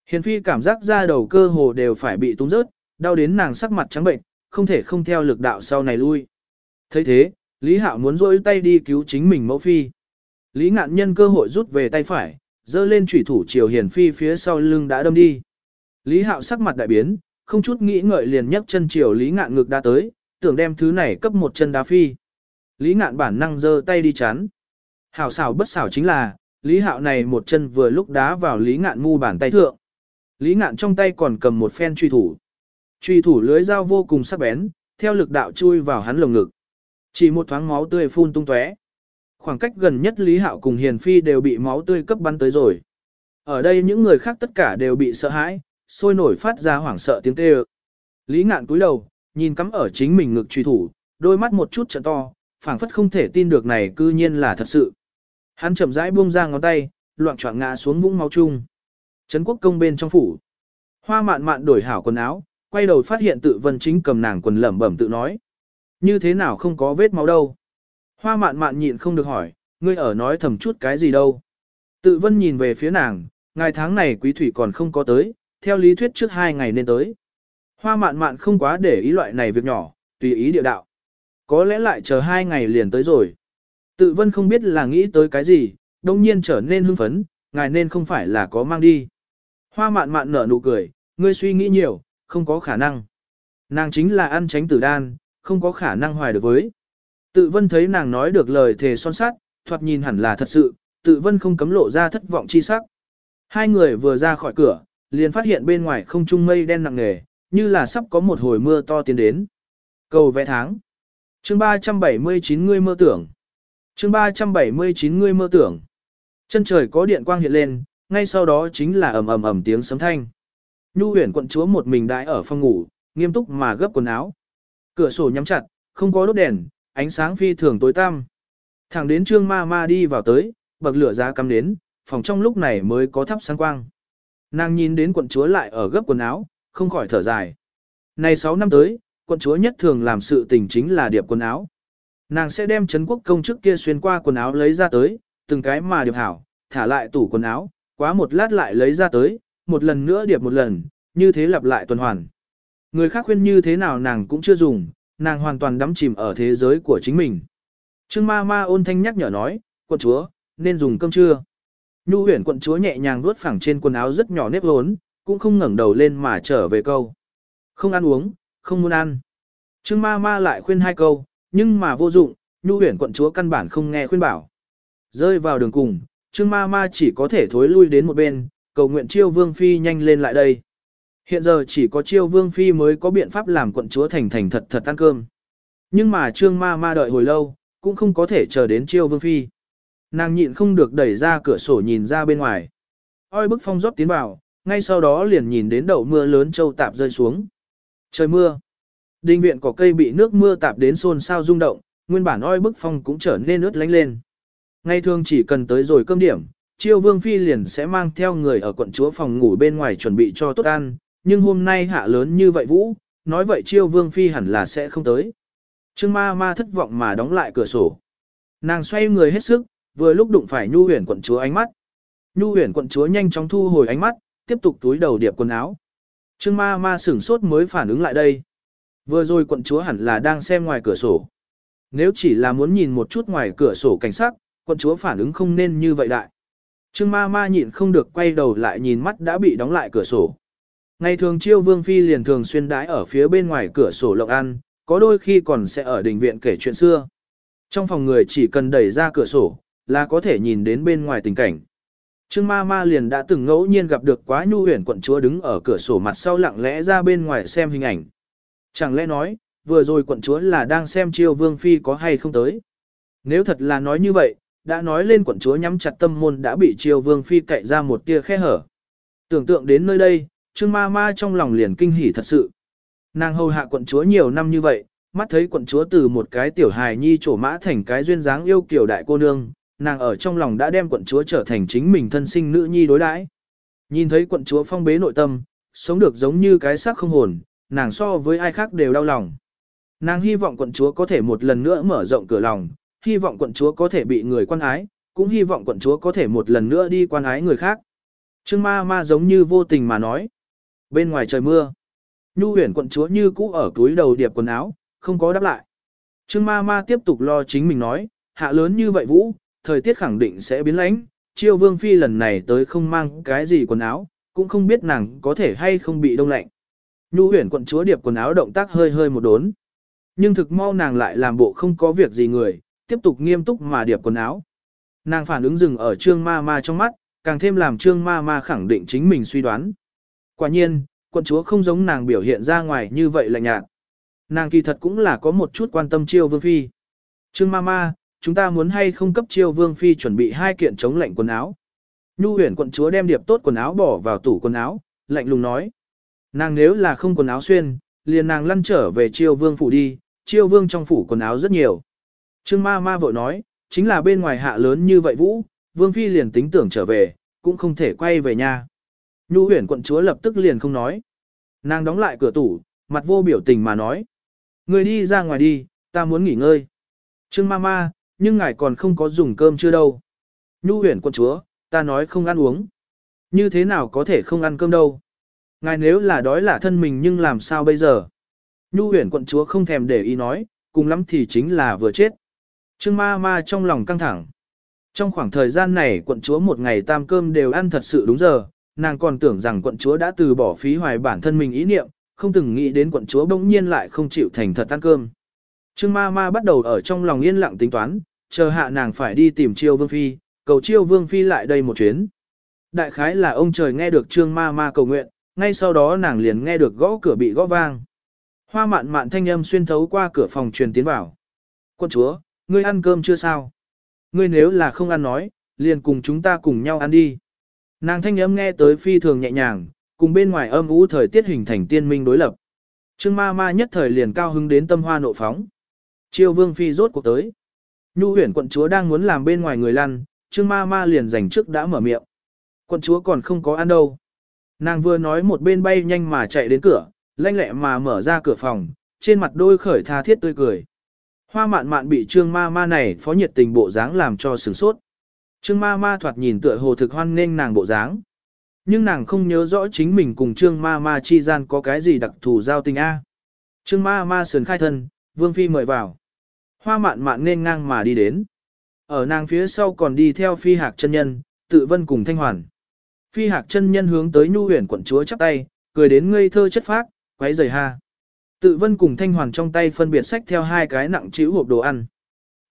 Hiền phi cảm giác ra đầu cơ hồ đều phải bị túm rớt, đau đến nàng sắc mặt trắng bệnh, không thể không theo lực đạo sau này lui. thấy thế, Lý Hạo muốn rỗi tay đi cứu chính mình mẫu phi. Lý Ngạn nhân cơ hội rút về tay phải, dơ lên chủy thủ chiều Hiền phi phía sau lưng đã đâm đi. Lý Hạo sắc mặt đại biến, không chút nghĩ ngợi liền nhấc chân chiều Lý Ngạn ngực đã tới, tưởng đem thứ này cấp một chân đá phi. Lý ngạn bản năng giơ tay đi chắn. Hảo xảo bất xảo chính là, Lý hạo này một chân vừa lúc đá vào Lý ngạn mu bàn tay thượng. Lý ngạn trong tay còn cầm một phen truy thủ. Truy thủ lưới dao vô cùng sắc bén, theo lực đạo chui vào hắn lồng ngực. Chỉ một thoáng máu tươi phun tung tóe. Khoảng cách gần nhất Lý Hạo cùng Hiền Phi đều bị máu tươi cấp bắn tới rồi. Ở đây những người khác tất cả đều bị sợ hãi, sôi nổi phát ra hoảng sợ tiếng kêu. Lý ngạn cúi đầu, nhìn cắm ở chính mình ngực truy thủ, đôi mắt một chút trợ to, phảng phất không thể tin được này cư nhiên là thật sự. Hắn chậm rãi buông ra ngón tay, loạn choạng ngã xuống vũng máu chung. Trấn quốc công bên trong phủ. Hoa mạn mạn đổi hảo quần áo, quay đầu phát hiện tự vân chính cầm nàng quần lẩm bẩm tự nói. Như thế nào không có vết máu đâu. Hoa mạn mạn nhịn không được hỏi, ngươi ở nói thầm chút cái gì đâu. Tự vân nhìn về phía nàng, ngày tháng này quý thủy còn không có tới, theo lý thuyết trước hai ngày nên tới. Hoa mạn mạn không quá để ý loại này việc nhỏ, tùy ý địa đạo. Có lẽ lại chờ hai ngày liền tới rồi. Tự vân không biết là nghĩ tới cái gì, đông nhiên trở nên hưng phấn, ngài nên không phải là có mang đi. Hoa mạn mạn nở nụ cười, ngươi suy nghĩ nhiều, không có khả năng. Nàng chính là ăn tránh tử đan, không có khả năng hoài được với. Tự vân thấy nàng nói được lời thề son sát, thoạt nhìn hẳn là thật sự, tự vân không cấm lộ ra thất vọng chi sắc. Hai người vừa ra khỏi cửa, liền phát hiện bên ngoài không trung mây đen nặng nề, như là sắp có một hồi mưa to tiến đến. Cầu vẽ tháng. Chương 379 ngươi mơ tưởng. Chương 379 ngươi mơ tưởng. Chân trời có điện quang hiện lên, ngay sau đó chính là ầm ầm ầm tiếng sấm thanh. Nhu huyền quận chúa một mình đãi ở phòng ngủ, nghiêm túc mà gấp quần áo. Cửa sổ nhắm chặt, không có đốt đèn, ánh sáng phi thường tối tăm. Thẳng đến trương ma ma đi vào tới, bậc lửa ra cắm đến, phòng trong lúc này mới có thắp sáng quang. Nàng nhìn đến quận chúa lại ở gấp quần áo, không khỏi thở dài. Này 6 năm tới, quận chúa nhất thường làm sự tình chính là điệp quần áo. Nàng sẽ đem Trấn quốc công chức kia xuyên qua quần áo lấy ra tới, từng cái mà điệp hảo, thả lại tủ quần áo, quá một lát lại lấy ra tới, một lần nữa điệp một lần, như thế lặp lại tuần hoàn. Người khác khuyên như thế nào nàng cũng chưa dùng, nàng hoàn toàn đắm chìm ở thế giới của chính mình. Trương ma ma ôn thanh nhắc nhở nói, quận chúa, nên dùng cơm trưa. Nhu huyển quận chúa nhẹ nhàng vuốt phẳng trên quần áo rất nhỏ nếp hốn, cũng không ngẩng đầu lên mà trở về câu. Không ăn uống, không muốn ăn. Trương ma ma lại khuyên hai câu, nhưng mà vô dụng, nhu huyển quận chúa căn bản không nghe khuyên bảo. Rơi vào đường cùng, Trương ma ma chỉ có thể thối lui đến một bên, cầu nguyện chiêu vương phi nhanh lên lại đây. Hiện giờ chỉ có chiêu vương phi mới có biện pháp làm quận chúa thành thành thật thật ăn cơm. Nhưng mà trương ma ma đợi hồi lâu, cũng không có thể chờ đến chiêu vương phi. Nàng nhịn không được đẩy ra cửa sổ nhìn ra bên ngoài. Oi bức phong rót tiến vào, ngay sau đó liền nhìn đến đậu mưa lớn châu tạp rơi xuống. Trời mưa. đình viện có cây bị nước mưa tạp đến xôn xao rung động, nguyên bản oi bức phong cũng trở nên ướt lánh lên. Ngay thường chỉ cần tới rồi cơm điểm, chiêu vương phi liền sẽ mang theo người ở quận chúa phòng ngủ bên ngoài chuẩn bị cho tốt ăn, nhưng hôm nay hạ lớn như vậy vũ, nói vậy chiêu vương phi hẳn là sẽ không tới. Trương ma ma thất vọng mà đóng lại cửa sổ. Nàng xoay người hết sức, vừa lúc đụng phải nhu huyền quận chúa ánh mắt. Nhu huyền quận chúa nhanh chóng thu hồi ánh mắt, tiếp tục túi đầu điệp quần áo. Trương ma ma sửng sốt mới phản ứng lại đây. Vừa rồi quận chúa hẳn là đang xem ngoài cửa sổ. Nếu chỉ là muốn nhìn một chút ngoài cửa sổ cảnh sắc, quận chúa phản ứng không nên như vậy đại. Trương ma ma nhịn không được quay đầu lại nhìn mắt đã bị đóng lại cửa sổ. Ngày thường chiêu vương phi liền thường xuyên đái ở phía bên ngoài cửa sổ lộng ăn, có đôi khi còn sẽ ở đình viện kể chuyện xưa. Trong phòng người chỉ cần đẩy ra cửa sổ, là có thể nhìn đến bên ngoài tình cảnh. Trương ma ma liền đã từng ngẫu nhiên gặp được quá nhu huyền quận chúa đứng ở cửa sổ mặt sau lặng lẽ ra bên ngoài xem hình ảnh. Chẳng lẽ nói, vừa rồi quận chúa là đang xem chiêu vương phi có hay không tới. Nếu thật là nói như vậy, đã nói lên quận chúa nhắm chặt tâm môn đã bị chiêu vương phi cậy ra một tia khe hở. Tưởng tượng đến nơi đây, Trương ma ma trong lòng liền kinh hỉ thật sự. Nàng hầu hạ quận chúa nhiều năm như vậy, mắt thấy quận chúa từ một cái tiểu hài nhi trổ mã thành cái duyên dáng yêu kiểu đại cô nương, nàng ở trong lòng đã đem quận chúa trở thành chính mình thân sinh nữ nhi đối đãi. Nhìn thấy quận chúa phong bế nội tâm, sống được giống như cái xác không hồn, nàng so với ai khác đều đau lòng. Nàng hy vọng quận chúa có thể một lần nữa mở rộng cửa lòng, hy vọng quận chúa có thể bị người quan ái, cũng hy vọng quận chúa có thể một lần nữa đi quan ái người khác. Trương ma ma giống như vô tình mà nói. Bên ngoài trời mưa, nhu huyền quận chúa như cũ ở túi đầu điệp quần áo, không có đáp lại. Trương ma ma tiếp tục lo chính mình nói, hạ lớn như vậy vũ, thời tiết khẳng định sẽ biến lãnh, chiêu vương phi lần này tới không mang cái gì quần áo, cũng không biết nàng có thể hay không bị đông lạnh. Nhu huyền quận chúa điệp quần áo động tác hơi hơi một đốn. Nhưng thực mau nàng lại làm bộ không có việc gì người, tiếp tục nghiêm túc mà điệp quần áo. Nàng phản ứng dừng ở trương ma ma trong mắt, càng thêm làm trương ma ma khẳng định chính mình suy đoán. Quả nhiên, quận chúa không giống nàng biểu hiện ra ngoài như vậy lạnh nhạt. Nàng kỳ thật cũng là có một chút quan tâm chiêu vương phi. Trương ma ma, chúng ta muốn hay không cấp chiêu vương phi chuẩn bị hai kiện chống lạnh quần áo. Nhu huyền quận chúa đem điệp tốt quần áo bỏ vào tủ quần áo, lạnh lùng nói. Nàng nếu là không quần áo xuyên, liền nàng lăn trở về chiêu vương phủ đi, chiêu vương trong phủ quần áo rất nhiều. Trương ma ma vội nói, chính là bên ngoài hạ lớn như vậy vũ, Vương Phi liền tính tưởng trở về, cũng không thể quay về nhà. Nhu huyền quận chúa lập tức liền không nói. Nàng đóng lại cửa tủ, mặt vô biểu tình mà nói. Người đi ra ngoài đi, ta muốn nghỉ ngơi. Trương ma ma, nhưng ngài còn không có dùng cơm chưa đâu. Nhu huyền quận chúa, ta nói không ăn uống. Như thế nào có thể không ăn cơm đâu. Ngài nếu là đói là thân mình nhưng làm sao bây giờ? Nhu huyền quận chúa không thèm để ý nói, cùng lắm thì chính là vừa chết. Trương ma ma trong lòng căng thẳng. Trong khoảng thời gian này quận chúa một ngày tam cơm đều ăn thật sự đúng giờ, nàng còn tưởng rằng quận chúa đã từ bỏ phí hoài bản thân mình ý niệm, không từng nghĩ đến quận chúa bỗng nhiên lại không chịu thành thật ăn cơm. Trương ma ma bắt đầu ở trong lòng yên lặng tính toán, chờ hạ nàng phải đi tìm chiêu vương phi, cầu chiêu vương phi lại đây một chuyến. Đại khái là ông trời nghe được trương ma ma cầu nguyện, ngay sau đó nàng liền nghe được gõ cửa bị gõ vang. Hoa mạn mạn thanh âm xuyên thấu qua cửa phòng truyền tiến vào. Quân chúa, ngươi ăn cơm chưa sao? Ngươi nếu là không ăn nói, liền cùng chúng ta cùng nhau ăn đi. Nàng thanh âm nghe tới phi thường nhẹ nhàng, cùng bên ngoài âm u thời tiết hình thành tiên minh đối lập. Trương ma ma nhất thời liền cao hứng đến tâm hoa nộ phóng. Chiêu vương phi rốt cuộc tới. Nhu huyển quận chúa đang muốn làm bên ngoài người lăn, trương ma ma liền giành trước đã mở miệng. Quận chúa còn không có ăn đâu. Nàng vừa nói một bên bay nhanh mà chạy đến cửa, lanh lẹ mà mở ra cửa phòng, trên mặt đôi khởi tha thiết tươi cười. Hoa mạn mạn bị trương ma ma này phó nhiệt tình bộ dáng làm cho sửng sốt. Trương ma ma thoạt nhìn tựa hồ thực hoan nên nàng bộ dáng. Nhưng nàng không nhớ rõ chính mình cùng trương ma ma chi gian có cái gì đặc thù giao tình A. Trương ma ma sườn khai thân, vương phi mời vào. Hoa mạn mạn nên ngang mà đi đến. Ở nàng phía sau còn đi theo phi hạc chân nhân, tự vân cùng thanh hoàn. Phi hạc chân nhân hướng tới nhu huyền quận chúa chắp tay, cười đến ngây thơ chất phác, quấy rời ha. Tự vân cùng thanh hoàn trong tay phân biệt sách theo hai cái nặng chịu hộp đồ ăn.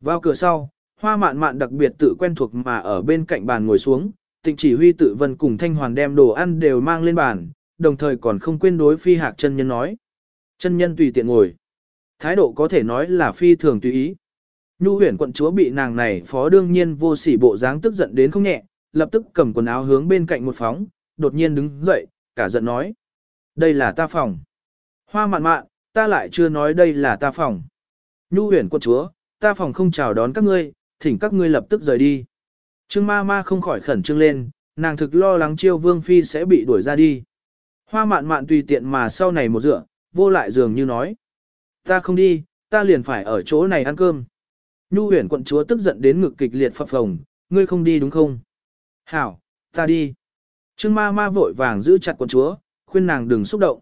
Vào cửa sau, hoa mạn mạn đặc biệt tự quen thuộc mà ở bên cạnh bàn ngồi xuống, tịnh chỉ huy tự vân cùng thanh hoàn đem đồ ăn đều mang lên bàn, đồng thời còn không quên đối phi hạc chân nhân nói. Chân nhân tùy tiện ngồi. Thái độ có thể nói là phi thường tùy ý. Nhu huyền quận chúa bị nàng này phó đương nhiên vô sỉ bộ dáng tức giận đến không nhẹ, lập tức cầm quần áo hướng bên cạnh một phóng, đột nhiên đứng dậy, cả giận nói. Đây là ta phòng. Hoa mạn mạn, ta lại chưa nói đây là ta phòng. Nhu huyền quận chúa, ta phòng không chào đón các ngươi, thỉnh các ngươi lập tức rời đi. Trương ma ma không khỏi khẩn trương lên, nàng thực lo lắng chiêu vương phi sẽ bị đuổi ra đi. Hoa mạn mạn tùy tiện mà sau này một dựa, vô lại dường như nói. Ta không đi, ta liền phải ở chỗ này ăn cơm. Nhu huyền quận chúa tức giận đến ngực kịch liệt phập phồng, ngươi không đi đúng không? Hảo, ta đi. Trương ma ma vội vàng giữ chặt quận chúa, khuyên nàng đừng xúc động.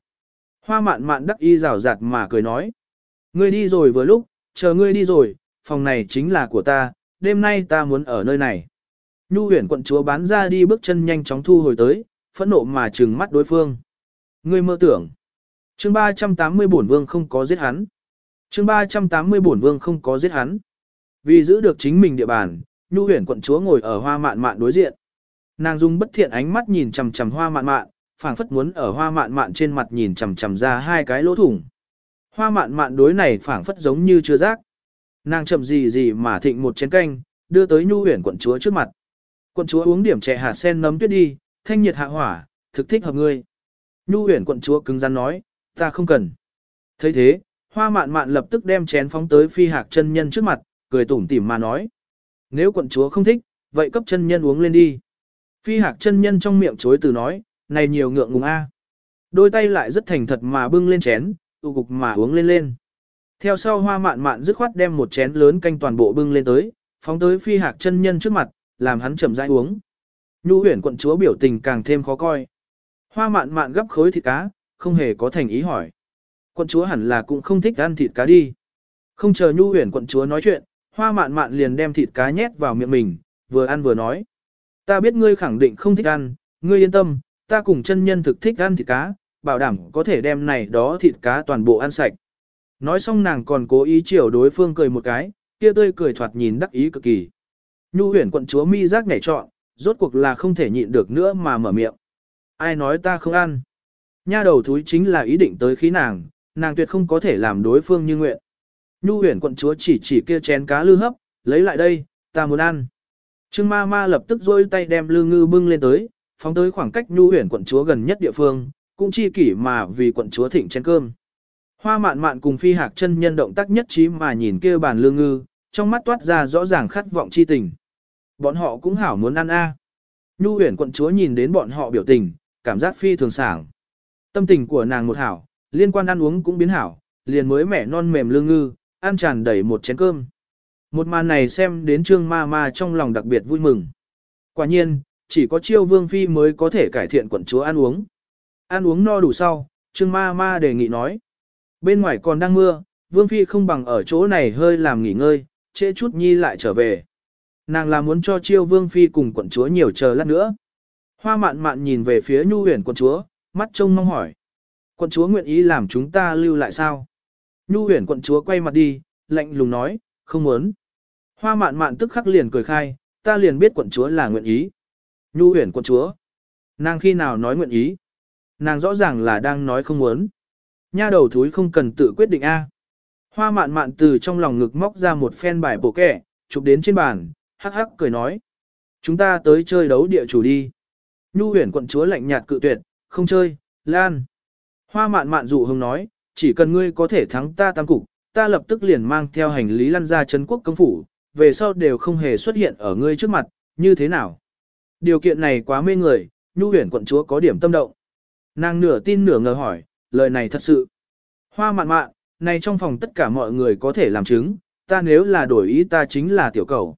Hoa mạn mạn đắc y rào rạt mà cười nói. Ngươi đi rồi vừa lúc, chờ ngươi đi rồi, phòng này chính là của ta, đêm nay ta muốn ở nơi này. Nhu huyền quận chúa bán ra đi bước chân nhanh chóng thu hồi tới, phẫn nộ mà trừng mắt đối phương. Ngươi mơ tưởng. Chương 380 bổn vương không có giết hắn. Chương 380 bổn vương không có giết hắn. Vì giữ được chính mình địa bàn, Nhu huyền quận chúa ngồi ở hoa mạn mạn đối diện. Nàng dùng bất thiện ánh mắt nhìn chằm chằm hoa mạn mạn, phảng phất muốn ở hoa mạn mạn trên mặt nhìn chằm chằm ra hai cái lỗ thủng. Hoa mạn mạn đối này phảng phất giống như chưa giác. Nàng chậm gì gì mà thịnh một chén canh, đưa tới nhu huyền quận chúa trước mặt. Quận chúa uống điểm trẻ hạt sen nấm tuyết đi, thanh nhiệt hạ hỏa, thực thích hợp ngươi. Nhu huyền quận chúa cứng rắn nói, ta không cần. thấy thế, hoa mạn mạn lập tức đem chén phóng tới phi hạc chân nhân trước mặt, cười tủm tỉm mà nói. Nếu quận chúa không thích, vậy cấp chân nhân uống lên đi. Phi hạc chân nhân trong miệng chối từ nói, này nhiều ngượng ngùng a. Đôi tay lại rất thành thật mà bưng lên chén, tụ cục mà uống lên lên. Theo sau hoa mạn mạn dứt khoát đem một chén lớn canh toàn bộ bưng lên tới, phóng tới phi hạc chân nhân trước mặt, làm hắn chậm rãi uống. Nhu huyền quận chúa biểu tình càng thêm khó coi. Hoa mạn mạn gấp khối thịt cá, không hề có thành ý hỏi. Quận chúa hẳn là cũng không thích ăn thịt cá đi. Không chờ nhu huyền quận chúa nói chuyện, hoa mạn mạn liền đem thịt cá nhét vào miệng mình, vừa ăn vừa nói. Ta biết ngươi khẳng định không thích ăn, ngươi yên tâm, ta cùng chân nhân thực thích ăn thịt cá, bảo đảm có thể đem này đó thịt cá toàn bộ ăn sạch. Nói xong nàng còn cố ý chiều đối phương cười một cái, kia tươi cười thoạt nhìn đắc ý cực kỳ. Nhu huyền quận chúa mi giác nhảy trọn, rốt cuộc là không thể nhịn được nữa mà mở miệng. Ai nói ta không ăn? Nha đầu thúi chính là ý định tới khí nàng, nàng tuyệt không có thể làm đối phương như nguyện. Nhu huyển quận chúa chỉ chỉ kia chén cá lư hấp, lấy lại đây, ta muốn ăn. Trương ma ma lập tức rôi tay đem lư ngư bưng lên tới, phóng tới khoảng cách nhu huyển quận chúa gần nhất địa phương, cũng chi kỷ mà vì quận chúa thịnh chén cơm. Hoa mạn mạn cùng phi hạc chân nhân động tác nhất trí mà nhìn kia bàn lương ngư, trong mắt toát ra rõ ràng khát vọng chi tình. Bọn họ cũng hảo muốn ăn a. Nhu huyển quận chúa nhìn đến bọn họ biểu tình, cảm giác phi thường sảng. Tâm tình của nàng một hảo, liên quan ăn uống cũng biến hảo, liền mới mẻ non mềm lương ngư, ăn tràn đầy một chén cơm. Một màn này xem đến trương ma ma trong lòng đặc biệt vui mừng. Quả nhiên, chỉ có chiêu vương phi mới có thể cải thiện quận chúa ăn uống. Ăn uống no đủ sau, trương ma ma đề nghị nói. Bên ngoài còn đang mưa, vương phi không bằng ở chỗ này hơi làm nghỉ ngơi, trễ chút nhi lại trở về. Nàng là muốn cho chiêu vương phi cùng quận chúa nhiều chờ lát nữa. Hoa mạn mạn nhìn về phía nhu huyền quận chúa, mắt trông mong hỏi. Quận chúa nguyện ý làm chúng ta lưu lại sao? Nhu huyền quận chúa quay mặt đi, lạnh lùng nói, không muốn. Hoa mạn mạn tức khắc liền cười khai, ta liền biết quận chúa là nguyện ý. Nhu huyền quận chúa. Nàng khi nào nói nguyện ý? Nàng rõ ràng là đang nói không muốn. Nha đầu thúi không cần tự quyết định A. Hoa mạn mạn từ trong lòng ngực móc ra một phen bài bổ kẻ, chụp đến trên bàn, hắc hắc cười nói. Chúng ta tới chơi đấu địa chủ đi. Nhu huyền quận chúa lạnh nhạt cự tuyệt, không chơi, lan. Hoa mạn mạn dụ Hồng nói, chỉ cần ngươi có thể thắng ta tam cục, ta lập tức liền mang theo hành lý lăn ra Trấn quốc công phủ, về sau đều không hề xuất hiện ở ngươi trước mặt, như thế nào? Điều kiện này quá mê người, nhu huyển quận chúa có điểm tâm động. Nàng nửa tin nửa ngờ hỏi, lời này thật sự. Hoa mạn mạn, này trong phòng tất cả mọi người có thể làm chứng, ta nếu là đổi ý ta chính là tiểu cầu.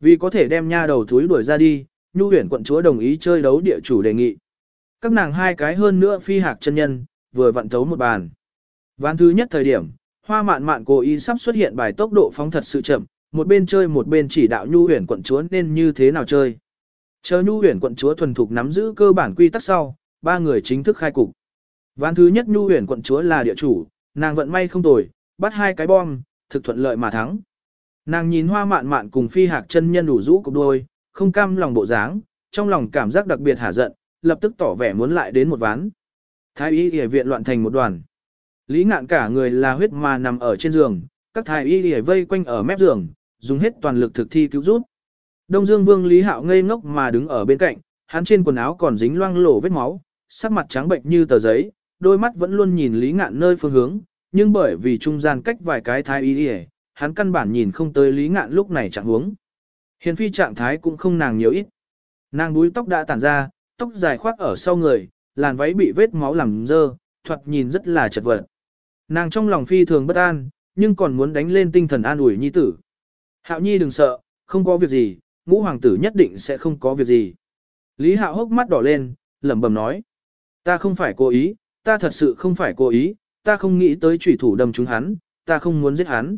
Vì có thể đem nha đầu thúi đuổi ra đi, nhu huyển quận chúa đồng ý chơi đấu địa chủ đề nghị. Các nàng hai cái hơn nữa phi hạc chân nhân, vừa vận thấu một bàn. Ván thứ nhất thời điểm, hoa mạn mạn cố ý sắp xuất hiện bài tốc độ phóng thật sự chậm, một bên chơi một bên chỉ đạo nhu huyền quận chúa nên như thế nào chơi. Chờ nhu huyền quận chúa thuần thục nắm giữ cơ bản quy tắc sau, ba người chính thức khai cục. Ván thứ nhất nhu huyền quận chúa là địa chủ, nàng vận may không tồi, bắt hai cái bom, thực thuận lợi mà thắng. Nàng nhìn hoa mạn mạn cùng phi hạc chân nhân đủ rũ cục đôi, không cam lòng bộ dáng, trong lòng cảm giác đặc biệt hả giận, lập tức tỏ vẻ muốn lại đến một ván. Thái y y viện loạn thành một đoàn. Lý ngạn cả người là huyết mà nằm ở trên giường, các thái y y vây quanh ở mép giường, dùng hết toàn lực thực thi cứu giúp. Đông Dương Vương Lý Hạo ngây ngốc mà đứng ở bên cạnh, hắn trên quần áo còn dính loang lổ vết máu, sắc mặt trắng bệnh như tờ giấy, đôi mắt vẫn luôn nhìn Lý Ngạn nơi phương hướng, nhưng bởi vì trung gian cách vài cái thái y y, hắn căn bản nhìn không tới Lý Ngạn lúc này trạng huống. Hiền phi trạng thái cũng không nàng nhiều ít. Nàng búi tóc đã tản ra, tóc dài khoác ở sau người, làn váy bị vết máu làm dơ, thoạt nhìn rất là chật vật. Nàng trong lòng phi thường bất an, nhưng còn muốn đánh lên tinh thần an ủi nhi tử. Hạo nhi đừng sợ, không có việc gì, ngũ hoàng tử nhất định sẽ không có việc gì. Lý hạo hốc mắt đỏ lên, lẩm bẩm nói. Ta không phải cố ý, ta thật sự không phải cố ý, ta không nghĩ tới chủy thủ đâm chúng hắn, ta không muốn giết hắn.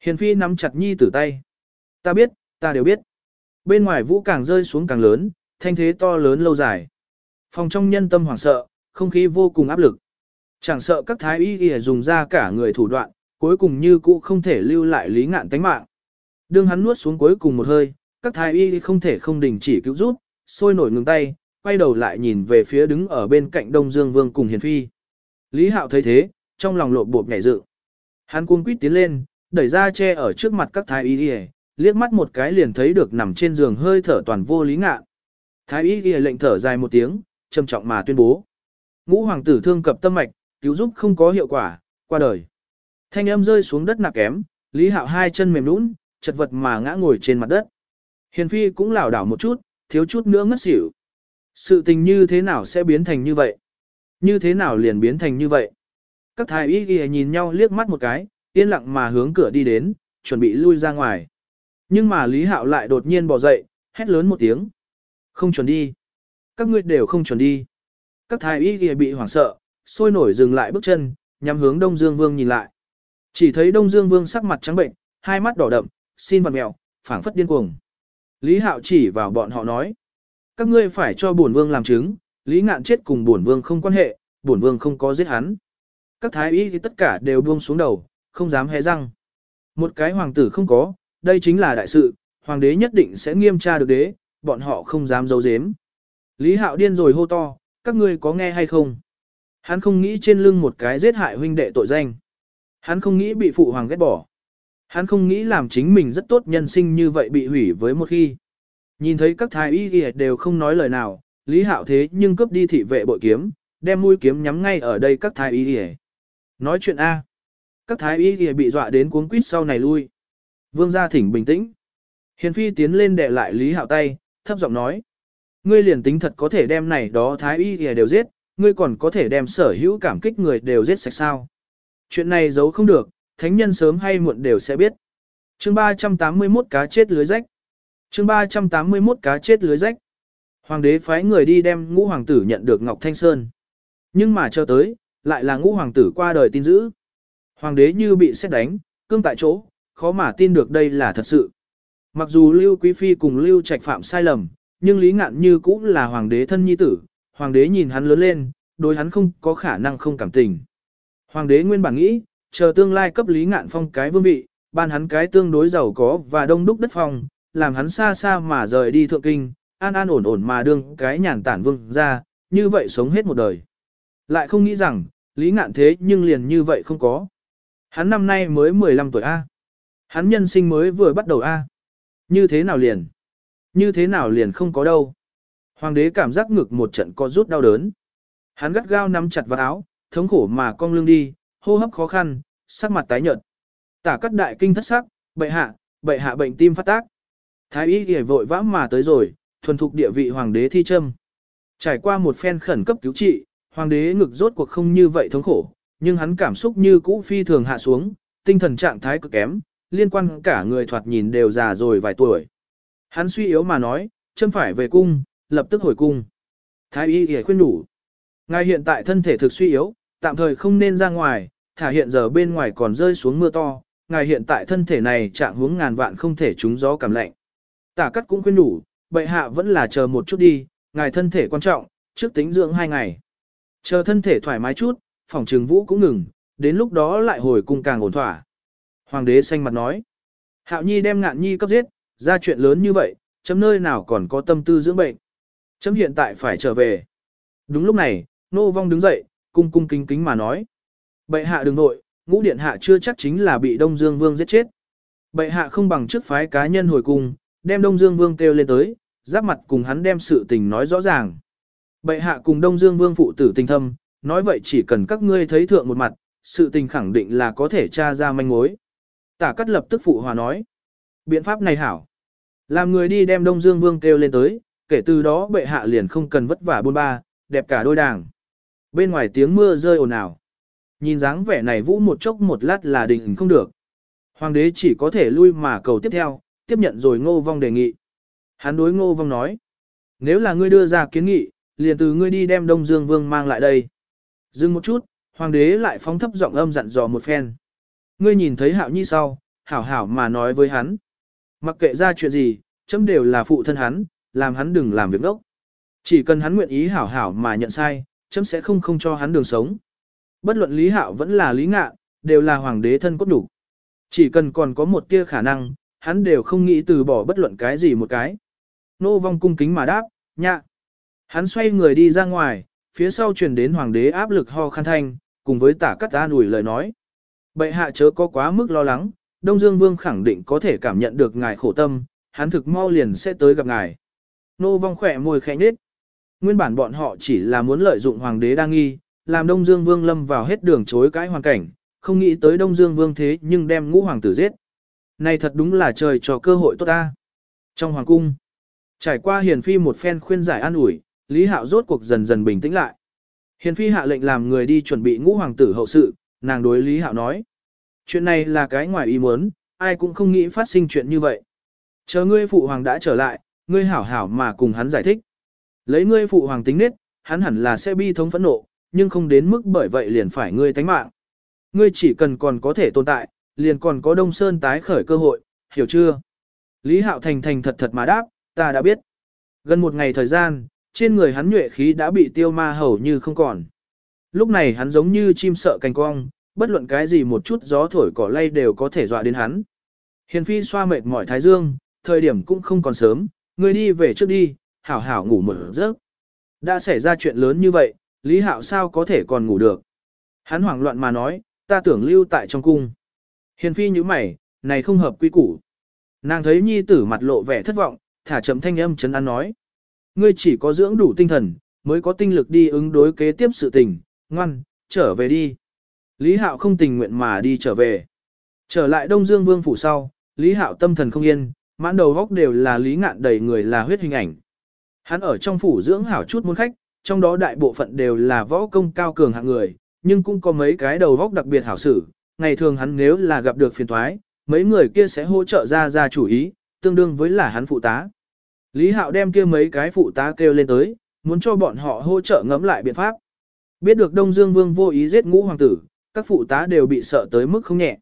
Hiền phi nắm chặt nhi tử tay. Ta biết, ta đều biết. Bên ngoài vũ càng rơi xuống càng lớn, thanh thế to lớn lâu dài. Phòng trong nhân tâm hoảng sợ, không khí vô cùng áp lực. Chẳng sợ các thái y y dùng ra cả người thủ đoạn, cuối cùng như cũ không thể lưu lại lý ngạn tánh mạng. Đương hắn nuốt xuống cuối cùng một hơi, các thái y không thể không đình chỉ cứu rút, sôi nổi ngừng tay, quay đầu lại nhìn về phía đứng ở bên cạnh Đông Dương Vương cùng Hiền Phi. Lý Hạo thấy thế, trong lòng lộn bộp nhảy dựng. Hắn cuống quýt tiến lên, đẩy ra che ở trước mặt các thái y y, liếc mắt một cái liền thấy được nằm trên giường hơi thở toàn vô lý ngạn. Thái y ghi lệnh thở dài một tiếng, trầm trọng mà tuyên bố. Ngũ hoàng tử thương cập tâm mạch, cứu giúp không có hiệu quả, qua đời. Thanh âm rơi xuống đất nạc kém, Lý Hạo hai chân mềm nhũn, chật vật mà ngã ngồi trên mặt đất. Hiền phi cũng lảo đảo một chút, thiếu chút nữa ngất xỉu. Sự tình như thế nào sẽ biến thành như vậy? Như thế nào liền biến thành như vậy? Các thái y ghi nhìn nhau liếc mắt một cái, yên lặng mà hướng cửa đi đến, chuẩn bị lui ra ngoài. Nhưng mà Lý Hạo lại đột nhiên bỏ dậy, hét lớn một tiếng. Không chuẩn đi. Các ngươi đều không chuẩn đi. Các thái y kia bị hoảng sợ, sôi nổi dừng lại bước chân, nhắm hướng Đông Dương Vương nhìn lại. Chỉ thấy Đông Dương Vương sắc mặt trắng bệnh, hai mắt đỏ đậm, xin vật mèo, phảng phất điên cuồng. Lý Hạo chỉ vào bọn họ nói. Các ngươi phải cho bổn vương làm chứng, Lý Ngạn chết cùng bổn vương không quan hệ, bổn vương không có giết hắn. Các thái y thì tất cả đều buông xuống đầu, không dám hé răng. Một cái hoàng tử không có, đây chính là đại sự, hoàng đế nhất định sẽ nghiêm tra được đế, bọn họ không dám giấu giếm. Lý Hạo điên rồi hô to, các ngươi có nghe hay không? Hắn không nghĩ trên lưng một cái giết hại huynh đệ tội danh. Hắn không nghĩ bị phụ hoàng ghét bỏ. Hắn không nghĩ làm chính mình rất tốt nhân sinh như vậy bị hủy với một khi. Nhìn thấy các thái y đều không nói lời nào, Lý Hạo thế nhưng cướp đi thị vệ bội kiếm, đem mũi kiếm nhắm ngay ở đây các thái y Nói chuyện A. Các thái y bị dọa đến cuống quýt sau này lui. Vương gia thỉnh bình tĩnh. Hiền phi tiến lên đè lại Lý Hạo tay, thấp giọng nói. Ngươi liền tính thật có thể đem này đó thái y kìa đều giết, ngươi còn có thể đem sở hữu cảm kích người đều giết sạch sao. Chuyện này giấu không được, thánh nhân sớm hay muộn đều sẽ biết. chương 381 cá chết lưới rách. chương 381 cá chết lưới rách. Hoàng đế phái người đi đem ngũ hoàng tử nhận được Ngọc Thanh Sơn. Nhưng mà cho tới, lại là ngũ hoàng tử qua đời tin dữ. Hoàng đế như bị xét đánh, cương tại chỗ, khó mà tin được đây là thật sự. Mặc dù Lưu Quý Phi cùng Lưu Trạch phạm sai lầm, nhưng Lý Ngạn như cũng là hoàng đế thân nhi tử, hoàng đế nhìn hắn lớn lên, đối hắn không có khả năng không cảm tình. Hoàng đế nguyên bản nghĩ, chờ tương lai cấp Lý Ngạn phong cái vương vị, ban hắn cái tương đối giàu có và đông đúc đất phong, làm hắn xa xa mà rời đi thượng kinh, an an ổn ổn mà đương cái nhàn tản vương ra, như vậy sống hết một đời. Lại không nghĩ rằng, Lý Ngạn thế nhưng liền như vậy không có. Hắn năm nay mới 15 tuổi A. Hắn nhân sinh mới vừa bắt đầu A. Như thế nào liền? Như thế nào liền không có đâu? Hoàng đế cảm giác ngực một trận có rút đau đớn. Hắn gắt gao nắm chặt vào áo, thống khổ mà cong lưng đi, hô hấp khó khăn, sắc mặt tái nhợt. Tả cắt đại kinh thất sắc, bệ hạ, bệ hạ bệnh tim phát tác. Thái y ghề vội vã mà tới rồi, thuần thục địa vị hoàng đế thi châm. Trải qua một phen khẩn cấp cứu trị, hoàng đế ngực rốt cuộc không như vậy thống khổ, nhưng hắn cảm xúc như cũ phi thường hạ xuống, tinh thần trạng thái cực kém, liên quan cả người thoạt nhìn đều già rồi vài tuổi. Hắn suy yếu mà nói, châm phải về cung, lập tức hồi cung. Thái y ghề khuyên đủ. Ngài hiện tại thân thể thực suy yếu, tạm thời không nên ra ngoài, thả hiện giờ bên ngoài còn rơi xuống mưa to, ngài hiện tại thân thể này trạng hướng ngàn vạn không thể trúng gió cảm lạnh. Tả cắt cũng khuyên đủ, bệ hạ vẫn là chờ một chút đi, ngài thân thể quan trọng, trước tính dưỡng hai ngày. Chờ thân thể thoải mái chút, phòng trường vũ cũng ngừng, đến lúc đó lại hồi cung càng ổn thỏa. Hoàng đế xanh mặt nói, hạo nhi đem ngạn nhi cấp giết, ra chuyện lớn như vậy, chấm nơi nào còn có tâm tư dưỡng bệnh. Chấm hiện tại phải trở về. Đúng lúc này, nô vong đứng dậy, cung cung kính kính mà nói. Bệ hạ đừng nội, ngũ điện hạ chưa chắc chính là bị Đông Dương Vương giết chết. Bệ hạ không bằng trước phái cá nhân hồi cung, đem Đông Dương Vương kêu lên tới, giáp mặt cùng hắn đem sự tình nói rõ ràng. Bệ hạ cùng Đông Dương Vương phụ tử tình thâm, nói vậy chỉ cần các ngươi thấy thượng một mặt, sự tình khẳng định là có thể tra ra manh mối. Tả cắt lập tức phụ hòa nói. Biện pháp này hảo. Làm người đi đem Đông Dương Vương kêu lên tới, kể từ đó bệ hạ liền không cần vất vả buôn ba, đẹp cả đôi đảng. Bên ngoài tiếng mưa rơi ồn ào. Nhìn dáng vẻ này vũ một chốc một lát là đình không được. Hoàng đế chỉ có thể lui mà cầu tiếp theo, tiếp nhận rồi ngô vong đề nghị. Hắn đối ngô vong nói. Nếu là ngươi đưa ra kiến nghị, liền từ ngươi đi đem Đông Dương Vương mang lại đây. Dừng một chút, hoàng đế lại phóng thấp giọng âm dặn dò một phen. Ngươi nhìn thấy hạo nhi sau, hảo hảo mà nói với hắn. Mặc kệ ra chuyện gì, chấm đều là phụ thân hắn, làm hắn đừng làm việc đốc. Chỉ cần hắn nguyện ý hảo hảo mà nhận sai, chấm sẽ không không cho hắn đường sống. Bất luận Lý Hạo vẫn là Lý Ngạ, đều là hoàng đế thân cốt đủ. Chỉ cần còn có một tia khả năng, hắn đều không nghĩ từ bỏ bất luận cái gì một cái. Nô vong cung kính mà đáp, nhạ. Hắn xoay người đi ra ngoài, phía sau truyền đến hoàng đế áp lực ho khăn thanh, cùng với tả cắt an ủi lời nói. Bệ hạ chớ có quá mức lo lắng, Đông Dương Vương khẳng định có thể cảm nhận được ngài khổ tâm, hắn thực mau liền sẽ tới gặp ngài. Nô vong khỏe môi khẽ nết, Nguyên bản bọn họ chỉ là muốn lợi dụng hoàng đế đang nghi, làm Đông Dương Vương lâm vào hết đường chối cãi hoàn cảnh, không nghĩ tới Đông Dương Vương thế nhưng đem ngũ hoàng tử giết. Này thật đúng là trời cho cơ hội tốt ta. Trong hoàng cung, trải qua hiền phi một phen khuyên giải an ủi, Lý Hạo rốt cuộc dần dần bình tĩnh lại. Hiền phi hạ lệnh làm người đi chuẩn bị ngũ hoàng tử hậu sự, nàng đối Lý Hạo nói. Chuyện này là cái ngoài ý muốn, ai cũng không nghĩ phát sinh chuyện như vậy. Chờ ngươi phụ hoàng đã trở lại, ngươi hảo hảo mà cùng hắn giải thích. Lấy ngươi phụ hoàng tính nết, hắn hẳn là sẽ bi thống phẫn nộ, nhưng không đến mức bởi vậy liền phải ngươi tánh mạng. Ngươi chỉ cần còn có thể tồn tại, liền còn có Đông Sơn tái khởi cơ hội, hiểu chưa? Lý Hạo Thành thành thật thật mà đáp, ta đã biết. Gần một ngày thời gian, trên người hắn nhuệ khí đã bị tiêu ma hầu như không còn. Lúc này hắn giống như chim sợ cành cong, bất luận cái gì một chút gió thổi cỏ lay đều có thể dọa đến hắn. Hiền phi xoa mệt mỏi thái dương, thời điểm cũng không còn sớm, người đi về trước đi, hảo hảo ngủ một giấc. Đã xảy ra chuyện lớn như vậy, Lý Hạo sao có thể còn ngủ được. Hắn hoảng loạn mà nói, ta tưởng lưu tại trong cung. Hiền phi như mày, này không hợp quy củ. Nàng thấy nhi tử mặt lộ vẻ thất vọng, thả chậm thanh âm chấn an nói. Ngươi chỉ có dưỡng đủ tinh thần, mới có tinh lực đi ứng đối kế tiếp sự tình, ngoan, trở về đi. Lý Hạo không tình nguyện mà đi trở về. Trở lại Đông Dương Vương phủ sau, Lý Hạo tâm thần không yên, mãn đầu góc đều là Lý Ngạn đầy người là huyết hình ảnh. Hắn ở trong phủ dưỡng hảo chút môn khách, trong đó đại bộ phận đều là võ công cao cường hạng người, nhưng cũng có mấy cái đầu góc đặc biệt hảo sử. Ngày thường hắn nếu là gặp được phiền toái, mấy người kia sẽ hỗ trợ ra ra chủ ý, tương đương với là hắn phụ tá. Lý Hạo đem kia mấy cái phụ tá kêu lên tới, muốn cho bọn họ hỗ trợ ngẫm lại biện pháp. Biết được Đông Dương Vương vô ý giết ngũ hoàng tử, các phụ tá đều bị sợ tới mức không nhẹ.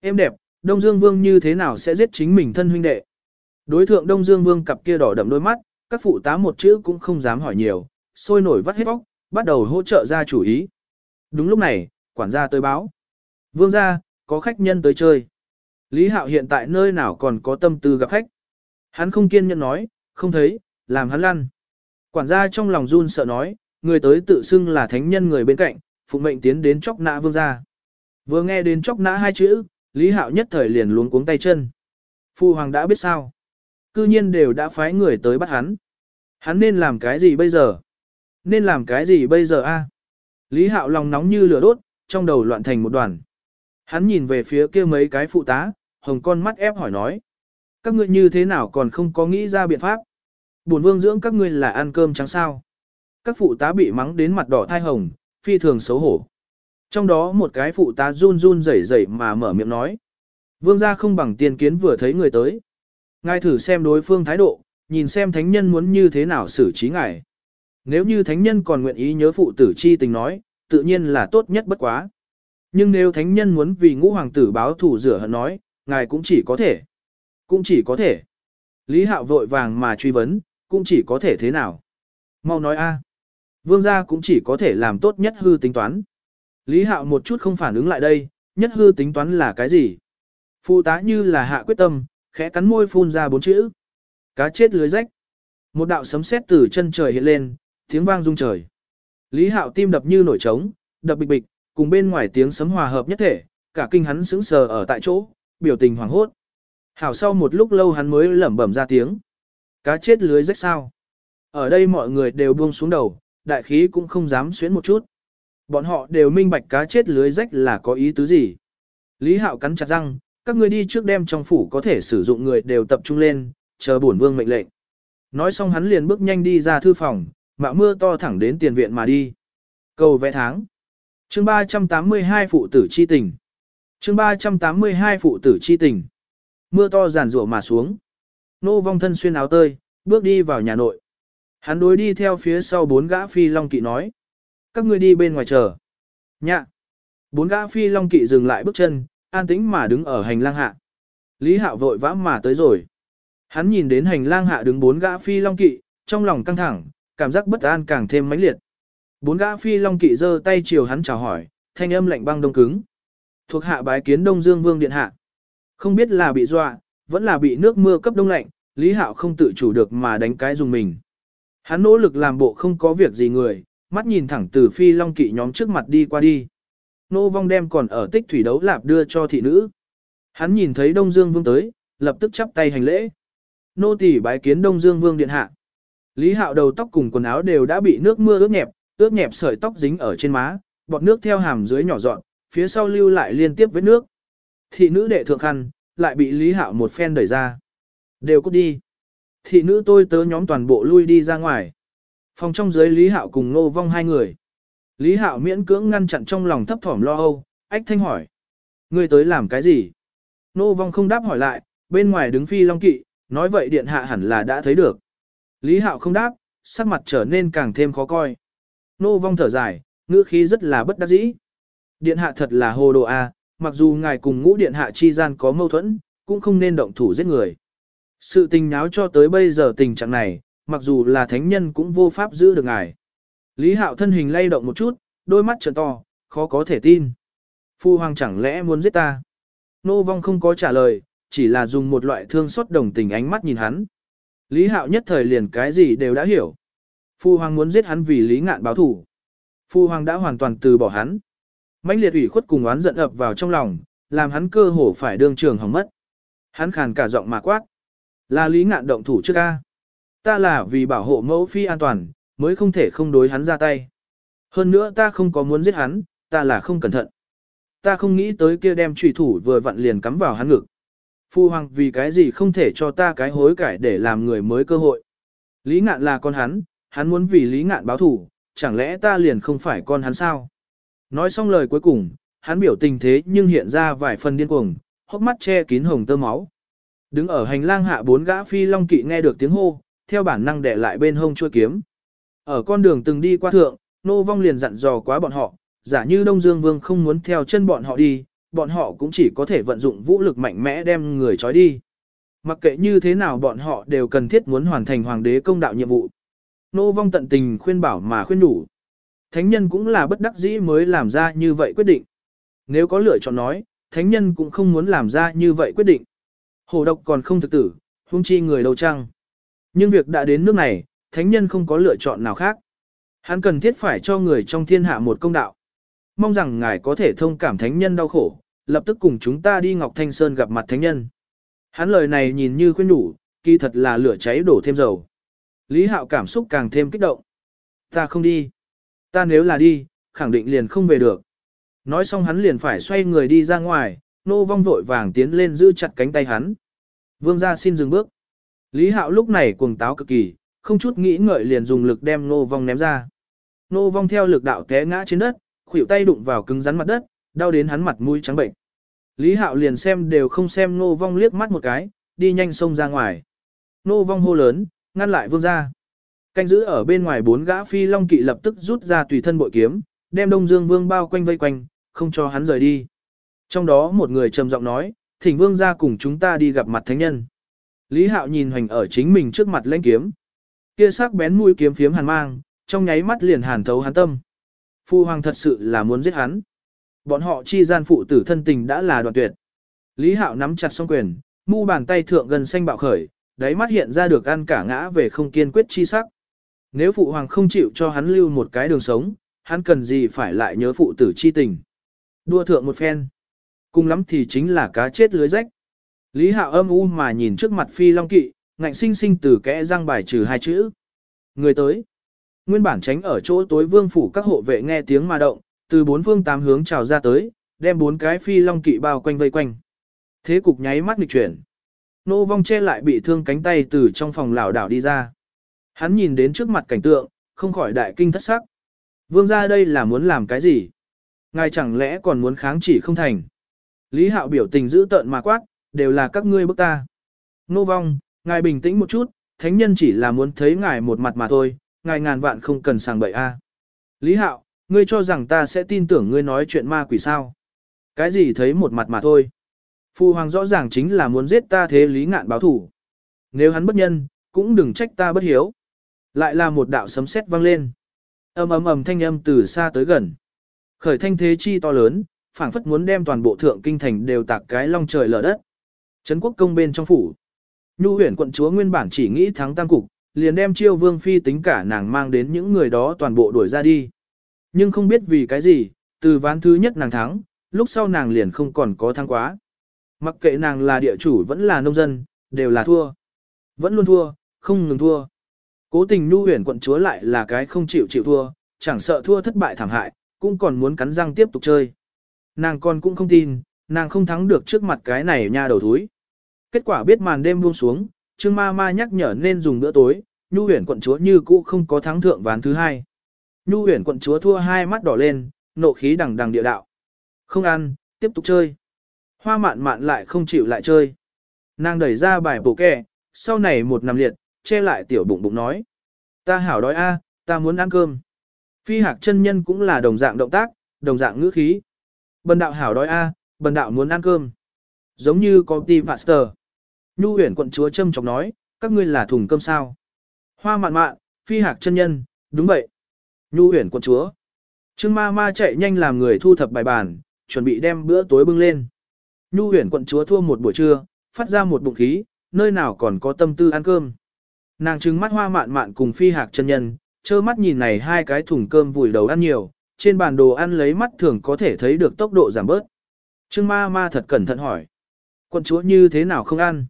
Em đẹp, Đông Dương Vương như thế nào sẽ giết chính mình thân huynh đệ? Đối thượng Đông Dương Vương cặp kia đỏ đậm đôi mắt, các phụ tá một chữ cũng không dám hỏi nhiều, sôi nổi vắt hết bóc, bắt đầu hỗ trợ ra chủ ý. Đúng lúc này, quản gia tới báo. Vương gia, có khách nhân tới chơi. Lý Hạo hiện tại nơi nào còn có tâm tư gặp khách. Hắn không kiên nhẫn nói, không thấy, làm hắn lăn. Quản gia trong lòng run sợ nói, người tới tự xưng là thánh nhân người bên cạnh, phụ mệnh tiến đến chóc nã vương gia. Vừa nghe đến chóc nã hai chữ, Lý Hạo nhất thời liền luống cuống tay chân. Phu hoàng đã biết sao. Cư nhiên đều đã phái người tới bắt hắn. Hắn nên làm cái gì bây giờ? Nên làm cái gì bây giờ a? Lý Hạo lòng nóng như lửa đốt, trong đầu loạn thành một đoàn. Hắn nhìn về phía kia mấy cái phụ tá, hồng con mắt ép hỏi nói. Các ngươi như thế nào còn không có nghĩ ra biện pháp? Bổn vương dưỡng các ngươi là ăn cơm trắng sao? Các phụ tá bị mắng đến mặt đỏ thai hồng, phi thường xấu hổ. Trong đó một cái phụ tá run run rẩy rẩy mà mở miệng nói. Vương gia không bằng tiền kiến vừa thấy người tới. Ngài thử xem đối phương thái độ, nhìn xem thánh nhân muốn như thế nào xử trí ngài. Nếu như thánh nhân còn nguyện ý nhớ phụ tử chi tình nói, tự nhiên là tốt nhất bất quá. Nhưng nếu thánh nhân muốn vì ngũ hoàng tử báo thù rửa hận nói, ngài cũng chỉ có thể. Cũng chỉ có thể. Lý hạo vội vàng mà truy vấn, cũng chỉ có thể thế nào. Mau nói a. Vương gia cũng chỉ có thể làm tốt nhất hư tính toán. Lý hạo một chút không phản ứng lại đây, nhất hư tính toán là cái gì? Phụ tá như là hạ quyết tâm, khẽ cắn môi phun ra bốn chữ. Cá chết lưới rách. Một đạo sấm sét từ chân trời hiện lên, tiếng vang rung trời. Lý Hạo tim đập như nổi trống, đập bịch bịch, cùng bên ngoài tiếng sấm hòa hợp nhất thể, cả kinh hắn sững sờ ở tại chỗ, biểu tình hoảng hốt. Hảo sau một lúc lâu hắn mới lẩm bẩm ra tiếng. Cá chết lưới rách sao. Ở đây mọi người đều buông xuống đầu, đại khí cũng không dám xuyến một chút. Bọn họ đều minh bạch cá chết lưới rách là có ý tứ gì. Lý Hạo cắn chặt răng, các ngươi đi trước đem trong phủ có thể sử dụng người đều tập trung lên, chờ bổn vương mệnh lệnh. Nói xong hắn liền bước nhanh đi ra thư phòng, mạo mưa to thẳng đến tiền viện mà đi. Cầu vẽ tháng. Chương 382 phụ tử chi tình. Chương 382 phụ tử chi tình. Mưa to giàn rủa mà xuống. Nô vong thân xuyên áo tơi, bước đi vào nhà nội. Hắn đối đi theo phía sau bốn gã phi long kỵ nói. Các ngươi đi bên ngoài chờ. Nhạ. Bốn gã phi long kỵ dừng lại bước chân, an tĩnh mà đứng ở hành lang hạ. Lý Hạo vội vã mà tới rồi. Hắn nhìn đến hành lang hạ đứng bốn gã phi long kỵ, trong lòng căng thẳng, cảm giác bất an càng thêm mãnh liệt. Bốn gã phi long kỵ giơ tay chiều hắn chào hỏi, thanh âm lạnh băng đông cứng. Thuộc hạ bái kiến Đông Dương Vương điện hạ. Không biết là bị dọa, vẫn là bị nước mưa cấp đông lạnh, Lý Hạo không tự chủ được mà đánh cái dùng mình. Hắn nỗ lực làm bộ không có việc gì người, mắt nhìn thẳng từ phi long kỵ nhóm trước mặt đi qua đi. Nô vong đem còn ở tích thủy đấu lạp đưa cho thị nữ. Hắn nhìn thấy Đông Dương Vương tới, lập tức chắp tay hành lễ. Nô tỳ bái kiến Đông Dương Vương điện hạ. Lý Hạo đầu tóc cùng quần áo đều đã bị nước mưa ướt nhẹp, ướt nhẹp sợi tóc dính ở trên má, bọt nước theo hàm dưới nhỏ dọn, phía sau lưu lại liên tiếp với nước. Thị nữ đệ thượng khăn, lại bị Lý Hạo một phen đẩy ra. Đều cút đi. Thị nữ tôi tớ nhóm toàn bộ lui đi ra ngoài. Phòng trong dưới Lý Hạo cùng Nô Vong hai người. Lý Hạo miễn cưỡng ngăn chặn trong lòng thấp thỏm lo âu, ách thanh hỏi. Ngươi tới làm cái gì? Nô Vong không đáp hỏi lại, bên ngoài đứng phi long kỵ, nói vậy điện hạ hẳn là đã thấy được. Lý Hạo không đáp, sắc mặt trở nên càng thêm khó coi. Nô Vong thở dài, ngữ khí rất là bất đắc dĩ. Điện hạ thật là hồ đồ a, mặc dù ngài cùng ngũ điện hạ chi gian có mâu thuẫn, cũng không nên động thủ giết người. Sự tình náo cho tới bây giờ tình trạng này, mặc dù là thánh nhân cũng vô pháp giữ được ngài. Lý Hạo thân hình lay động một chút, đôi mắt trợn to, khó có thể tin. Phu hoàng chẳng lẽ muốn giết ta? Nô vong không có trả lời, chỉ là dùng một loại thương xót đồng tình ánh mắt nhìn hắn. Lý Hạo nhất thời liền cái gì đều đã hiểu. Phu hoàng muốn giết hắn vì Lý Ngạn báo thủ. Phu hoàng đã hoàn toàn từ bỏ hắn. mãnh liệt ủy khuất cùng oán giận ập vào trong lòng, làm hắn cơ hồ phải đương trường hỏng mất. Hắn khàn cả giọng mà quát. Là Lý Ngạn động thủ trước ca. Ta là vì bảo hộ mẫu phi an toàn, mới không thể không đối hắn ra tay. Hơn nữa ta không có muốn giết hắn, ta là không cẩn thận. Ta không nghĩ tới kia đem trùy thủ vừa vặn liền cắm vào hắn ngực. Phu hoàng vì cái gì không thể cho ta cái hối cải để làm người mới cơ hội. Lý ngạn là con hắn, hắn muốn vì lý ngạn báo thủ, chẳng lẽ ta liền không phải con hắn sao? Nói xong lời cuối cùng, hắn biểu tình thế nhưng hiện ra vài phần điên cuồng, hốc mắt che kín hồng tơ máu. Đứng ở hành lang hạ bốn gã phi long kỵ nghe được tiếng hô, theo bản năng để lại bên hông chua kiếm. Ở con đường từng đi qua thượng, nô vong liền dặn dò quá bọn họ, giả như Đông Dương Vương không muốn theo chân bọn họ đi, bọn họ cũng chỉ có thể vận dụng vũ lực mạnh mẽ đem người trói đi. Mặc kệ như thế nào bọn họ đều cần thiết muốn hoàn thành hoàng đế công đạo nhiệm vụ. Nô vong tận tình khuyên bảo mà khuyên đủ. Thánh nhân cũng là bất đắc dĩ mới làm ra như vậy quyết định. Nếu có lựa chọn nói, thánh nhân cũng không muốn làm ra như vậy quyết định. Hổ độc còn không thực tử, huống chi người đầu trăng. Nhưng việc đã đến nước này, thánh nhân không có lựa chọn nào khác. Hắn cần thiết phải cho người trong thiên hạ một công đạo. Mong rằng ngài có thể thông cảm thánh nhân đau khổ, lập tức cùng chúng ta đi Ngọc Thanh Sơn gặp mặt thánh nhân. Hắn lời này nhìn như khuyên đủ, kỳ thật là lửa cháy đổ thêm dầu. Lý Hạo cảm xúc càng thêm kích động. Ta không đi. Ta nếu là đi, khẳng định liền không về được. Nói xong hắn liền phải xoay người đi ra ngoài, nô vong vội vàng tiến lên giữ chặt cánh tay hắn. Vương gia xin dừng bước. Lý Hạo lúc này cuồng táo cực kỳ, không chút nghĩ ngợi liền dùng lực đem nô vong ném ra. Nô vong theo lực đạo té ngã trên đất, khuỷu tay đụng vào cứng rắn mặt đất, đau đến hắn mặt mũi trắng bệnh. Lý Hạo liền xem đều không xem nô vong liếc mắt một cái, đi nhanh xông ra ngoài. Nô vong hô lớn, ngăn lại vương gia. Canh giữ ở bên ngoài bốn gã phi long kỵ lập tức rút ra tùy thân bội kiếm, đem Đông Dương Vương bao quanh vây quanh, không cho hắn rời đi. Trong đó một người trầm giọng nói, thỉnh vương gia cùng chúng ta đi gặp mặt thánh nhân. Lý Hạo nhìn hoành ở chính mình trước mặt lãnh kiếm. Kia sắc bén mũi kiếm phiếm hàn mang, trong nháy mắt liền hàn thấu hắn tâm. Phu hoàng thật sự là muốn giết hắn. Bọn họ chi gian phụ tử thân tình đã là đoạn tuyệt. Lý Hạo nắm chặt song quyền, mu bàn tay thượng gần xanh bạo khởi, đáy mắt hiện ra được ăn cả ngã về không kiên quyết chi sắc. Nếu phụ hoàng không chịu cho hắn lưu một cái đường sống, hắn cần gì phải lại nhớ phụ tử chi tình. Đua thượng một phen. Cùng lắm thì chính là cá chết lưới rách. Lý Hạo âm u mà nhìn trước mặt phi long kỵ, ngạnh sinh sinh từ kẽ răng bài trừ hai chữ. Người tới. Nguyên bản tránh ở chỗ tối vương phủ các hộ vệ nghe tiếng mà động, từ bốn phương tám hướng trào ra tới, đem bốn cái phi long kỵ bao quanh vây quanh. Thế cục nháy mắt nghịch chuyển. Nô vong che lại bị thương cánh tay từ trong phòng lảo đảo đi ra. Hắn nhìn đến trước mặt cảnh tượng, không khỏi đại kinh thất sắc. Vương ra đây là muốn làm cái gì? Ngài chẳng lẽ còn muốn kháng chỉ không thành? Lý hạo biểu tình giữ tợn mà quát, đều là các ngươi bức ta. Nô vong, ngài bình tĩnh một chút, thánh nhân chỉ là muốn thấy ngài một mặt mà thôi, ngài ngàn vạn không cần sàng bậy a. Lý hạo, ngươi cho rằng ta sẽ tin tưởng ngươi nói chuyện ma quỷ sao? Cái gì thấy một mặt mà thôi? Phu hoàng rõ ràng chính là muốn giết ta thế lý ngạn báo thủ. Nếu hắn bất nhân, cũng đừng trách ta bất hiếu. Lại là một đạo sấm sét vang lên. ầm ầm ầm thanh âm từ xa tới gần. Khởi thanh thế chi to lớn, phảng phất muốn đem toàn bộ thượng kinh thành đều tạc cái long trời lở đất. Trấn quốc công bên trong phủ. Nhu huyền quận chúa nguyên bản chỉ nghĩ thắng tam cục, liền đem chiêu vương phi tính cả nàng mang đến những người đó toàn bộ đuổi ra đi. Nhưng không biết vì cái gì, từ ván thứ nhất nàng thắng, lúc sau nàng liền không còn có thắng quá. Mặc kệ nàng là địa chủ vẫn là nông dân, đều là thua. Vẫn luôn thua, không ngừng thua. Cố tình nhu huyền quận chúa lại là cái không chịu chịu thua, chẳng sợ thua thất bại thảm hại, cũng còn muốn cắn răng tiếp tục chơi. Nàng còn cũng không tin, nàng không thắng được trước mặt cái này nha đầu thúi. Kết quả biết màn đêm buông xuống, Trương Ma Ma nhắc nhở nên dùng bữa tối, Nhu Huyền quận chúa như cũ không có thắng thượng ván thứ hai. Nhu Huyền quận chúa thua hai mắt đỏ lên, nộ khí đằng đằng địa đạo. Không ăn, tiếp tục chơi. Hoa mạn mạn lại không chịu lại chơi. Nàng đẩy ra bài bổ kẹ, sau này một nằm liệt, che lại tiểu bụng bụng nói. Ta hảo đói a, ta muốn ăn cơm. Phi hạc chân nhân cũng là đồng dạng động tác, đồng dạng ngữ khí. Bần đạo hảo đói a, bần đạo muốn ăn cơm. Giống như có ti pastor. Nhu huyền quận chúa châm chọc nói, các ngươi là thùng cơm sao. Hoa mạn mạn, phi hạc chân nhân, đúng vậy. Nhu huyền quận chúa. Trương ma ma chạy nhanh làm người thu thập bài bản, chuẩn bị đem bữa tối bưng lên. Nhu huyền quận chúa thua một buổi trưa, phát ra một bụng khí, nơi nào còn có tâm tư ăn cơm. Nàng trừng mắt hoa mạn mạn cùng phi hạc chân nhân, trơ mắt nhìn này hai cái thùng cơm vùi đầu ăn nhiều, trên bản đồ ăn lấy mắt thường có thể thấy được tốc độ giảm bớt. Trương ma ma thật cẩn thận hỏi. Quận chúa như thế nào không ăn?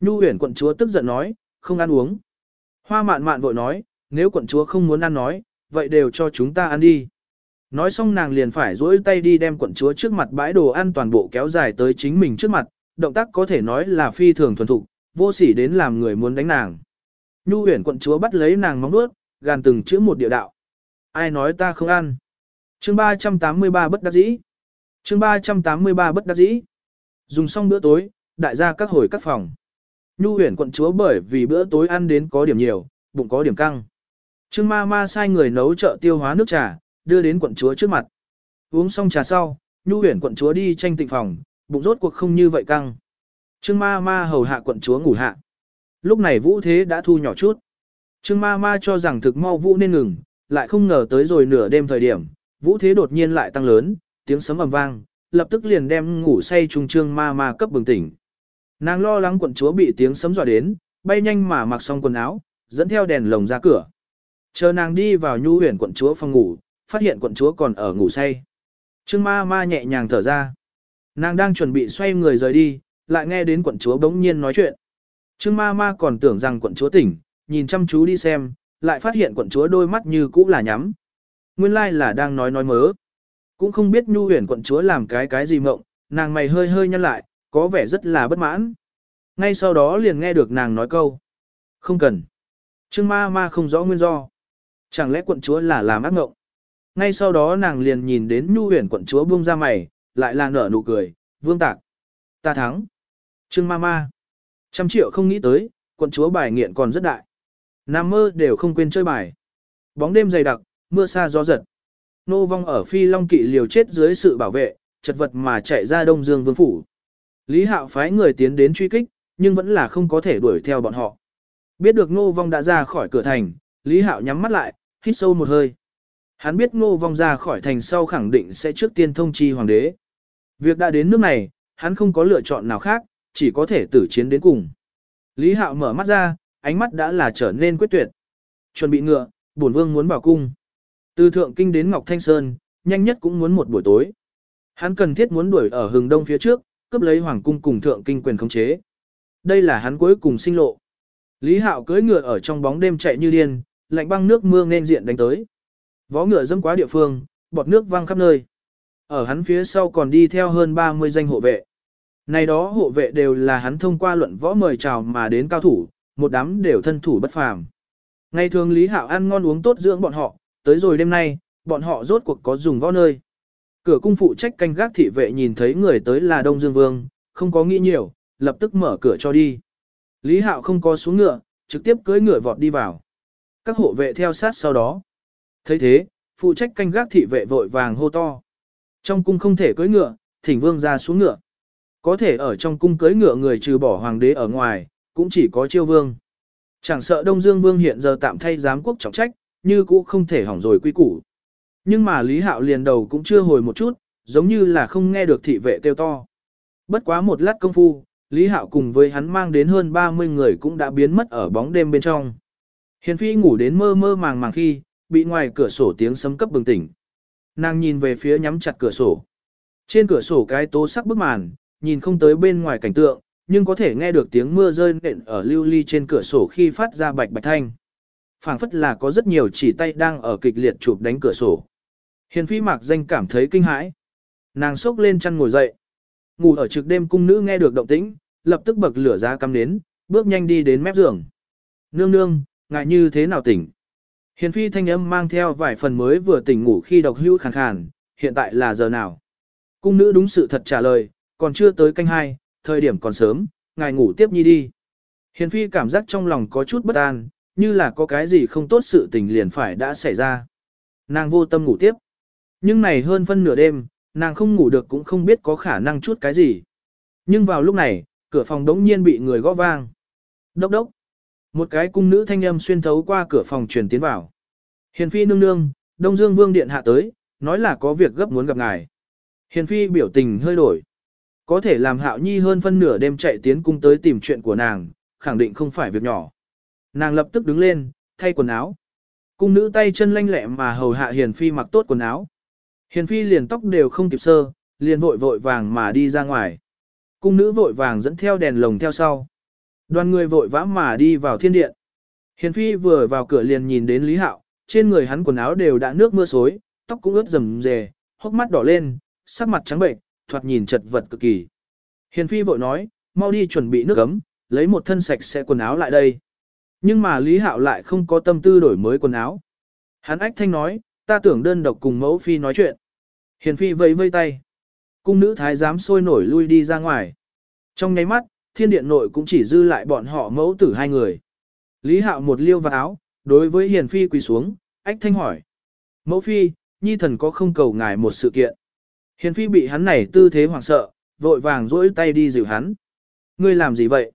Nhu huyển quận chúa tức giận nói, không ăn uống. Hoa mạn mạn vội nói, nếu quận chúa không muốn ăn nói, vậy đều cho chúng ta ăn đi. Nói xong nàng liền phải duỗi tay đi đem quận chúa trước mặt bãi đồ ăn toàn bộ kéo dài tới chính mình trước mặt, động tác có thể nói là phi thường thuần thục, vô sỉ đến làm người muốn đánh nàng. Nhu huyển quận chúa bắt lấy nàng móng nuốt, gàn từng chữ một địa đạo. Ai nói ta không ăn? Chương 383 bất đắc dĩ. Chương 383 bất đắc dĩ. Dùng xong bữa tối, đại gia các hồi các phòng. Nhu huyền quận chúa bởi vì bữa tối ăn đến có điểm nhiều, bụng có điểm căng. Trương ma ma sai người nấu chợ tiêu hóa nước trà, đưa đến quận chúa trước mặt. Uống xong trà sau, Nhu huyền quận chúa đi tranh tịnh phòng, bụng rốt cuộc không như vậy căng. Trương ma ma hầu hạ quận chúa ngủ hạ. Lúc này vũ thế đã thu nhỏ chút. Trương ma ma cho rằng thực mau vũ nên ngừng, lại không ngờ tới rồi nửa đêm thời điểm, vũ thế đột nhiên lại tăng lớn, tiếng sấm ầm vang, lập tức liền đem ngủ say trung trương ma ma cấp bừng tỉnh. Nàng lo lắng quận chúa bị tiếng sấm dọa đến, bay nhanh mà mặc xong quần áo, dẫn theo đèn lồng ra cửa. Chờ nàng đi vào nhu huyền quận chúa phòng ngủ, phát hiện quận chúa còn ở ngủ say. Trương ma ma nhẹ nhàng thở ra. Nàng đang chuẩn bị xoay người rời đi, lại nghe đến quận chúa bỗng nhiên nói chuyện. Trương ma ma còn tưởng rằng quận chúa tỉnh, nhìn chăm chú đi xem, lại phát hiện quận chúa đôi mắt như cũ là nhắm. Nguyên lai like là đang nói nói mớ. Cũng không biết nhu huyền quận chúa làm cái cái gì mộng, nàng mày hơi hơi nhăn lại, có vẻ rất là bất mãn. Ngay sau đó liền nghe được nàng nói câu. Không cần. Trương ma ma không rõ nguyên do. Chẳng lẽ quận chúa là làm ác mộng? Ngay sau đó nàng liền nhìn đến nhu huyền quận chúa buông ra mày, lại là nở nụ cười, vương tạc. Ta thắng. Trương ma ma. Trăm triệu không nghĩ tới, quận chúa bài nghiện còn rất đại. Nam mơ đều không quên chơi bài. Bóng đêm dày đặc, mưa xa gió giật. Nô vong ở phi long kỵ liều chết dưới sự bảo vệ, chật vật mà chạy ra đông dương vương phủ. Lý hạo phái người tiến đến truy kích, nhưng vẫn là không có thể đuổi theo bọn họ. Biết được nô vong đã ra khỏi cửa thành, Lý hạo nhắm mắt lại, hít sâu một hơi. Hắn biết nô vong ra khỏi thành sau khẳng định sẽ trước tiên thông chi hoàng đế. Việc đã đến nước này, hắn không có lựa chọn nào khác, chỉ có thể tử chiến đến cùng. Lý Hạo mở mắt ra, ánh mắt đã là trở nên quyết tuyệt. Chuẩn bị ngựa, bổn vương muốn vào cung. Từ thượng kinh đến Ngọc Thanh Sơn, nhanh nhất cũng muốn một buổi tối. Hắn cần thiết muốn đuổi ở hừng đông phía trước, cướp lấy hoàng cung cùng thượng kinh quyền khống chế. Đây là hắn cuối cùng sinh lộ. Lý Hạo cưỡi ngựa ở trong bóng đêm chạy như điên, lạnh băng nước mưa nên diện đánh tới. Vó ngựa dâm quá địa phương, bọt nước văng khắp nơi. Ở hắn phía sau còn đi theo hơn 30 danh hộ vệ. Này đó hộ vệ đều là hắn thông qua luận võ mời chào mà đến cao thủ, một đám đều thân thủ bất phàm. Ngày thường Lý Hạo ăn ngon uống tốt dưỡng bọn họ, tới rồi đêm nay, bọn họ rốt cuộc có dùng võ nơi. Cửa cung phụ trách canh gác thị vệ nhìn thấy người tới là Đông Dương Vương, không có nghĩ nhiều, lập tức mở cửa cho đi. Lý Hạo không có xuống ngựa, trực tiếp cưỡi ngựa vọt đi vào. Các hộ vệ theo sát sau đó. thấy thế, phụ trách canh gác thị vệ vội vàng hô to. Trong cung không thể cưỡi ngựa, thỉnh vương ra xuống ngựa. Có thể ở trong cung cưỡi ngựa người trừ bỏ hoàng đế ở ngoài, cũng chỉ có chiêu vương. Chẳng sợ Đông Dương Vương hiện giờ tạm thay giám quốc trọng trách, như cũ không thể hỏng rồi quy củ. Nhưng mà Lý Hạo liền đầu cũng chưa hồi một chút, giống như là không nghe được thị vệ kêu to. Bất quá một lát công phu, Lý Hạo cùng với hắn mang đến hơn 30 người cũng đã biến mất ở bóng đêm bên trong. Hiền Phi ngủ đến mơ mơ màng màng khi, bị ngoài cửa sổ tiếng sấm cấp bừng tỉnh. Nàng nhìn về phía nhắm chặt cửa sổ. Trên cửa sổ cái tố sắc bức màn, nhìn không tới bên ngoài cảnh tượng, nhưng có thể nghe được tiếng mưa rơi nện ở lưu ly trên cửa sổ khi phát ra bạch bạch thanh phảng phất là có rất nhiều chỉ tay đang ở kịch liệt chụp đánh cửa sổ. Hiền phi mạc danh cảm thấy kinh hãi. Nàng sốc lên chăn ngồi dậy. Ngủ ở trực đêm cung nữ nghe được động tĩnh, lập tức bậc lửa ra cắm nến, bước nhanh đi đến mép giường. Nương nương, ngại như thế nào tỉnh? Hiền phi thanh âm mang theo vài phần mới vừa tỉnh ngủ khi độc hưu khàn khàn, hiện tại là giờ nào? Cung nữ đúng sự thật trả lời, còn chưa tới canh hai, thời điểm còn sớm, ngài ngủ tiếp nhi đi. Hiền phi cảm giác trong lòng có chút bất an, như là có cái gì không tốt sự tình liền phải đã xảy ra. Nàng vô tâm ngủ tiếp. Nhưng này hơn phân nửa đêm, nàng không ngủ được cũng không biết có khả năng chút cái gì. Nhưng vào lúc này, cửa phòng đống nhiên bị người gõ vang. Đốc đốc. Một cái cung nữ thanh âm xuyên thấu qua cửa phòng truyền tiến vào. Hiền phi nương nương, Đông Dương Vương điện hạ tới, nói là có việc gấp muốn gặp ngài. Hiền phi biểu tình hơi đổi. Có thể làm hạo nhi hơn phân nửa đêm chạy tiến cung tới tìm chuyện của nàng, khẳng định không phải việc nhỏ. Nàng lập tức đứng lên, thay quần áo. Cung nữ tay chân lanh lẹ mà hầu hạ hiền phi mặc tốt quần áo. Hiền phi liền tóc đều không kịp sơ, liền vội vội vàng mà đi ra ngoài. Cung nữ vội vàng dẫn theo đèn lồng theo sau. Đoàn người vội vã mà đi vào thiên điện. Hiền phi vừa vào cửa liền nhìn đến Lý Hạo, trên người hắn quần áo đều đã nước mưa xối, tóc cũng ướt rầm rề, hốc mắt đỏ lên, sắc mặt trắng bệnh, thoạt nhìn chật vật cực kỳ. Hiền phi vội nói, mau đi chuẩn bị nước ấm, lấy một thân sạch sẽ quần áo lại đây. Nhưng mà Lý Hạo lại không có tâm tư đổi mới quần áo. Hắn ách thanh nói, ta tưởng đơn độc cùng mẫu phi nói chuyện. Hiền phi vẫy vây tay. Cung nữ thái giám sôi nổi lui đi ra ngoài. Trong nháy mắt, thiên điện nội cũng chỉ dư lại bọn họ mẫu tử hai người. Lý Hạo một liêu vào áo, đối với Hiền phi quỳ xuống, ách thanh hỏi. Mẫu phi, nhi thần có không cầu ngài một sự kiện. Hiền phi bị hắn này tư thế hoảng sợ, vội vàng duỗi tay đi dịu hắn. Ngươi làm gì vậy?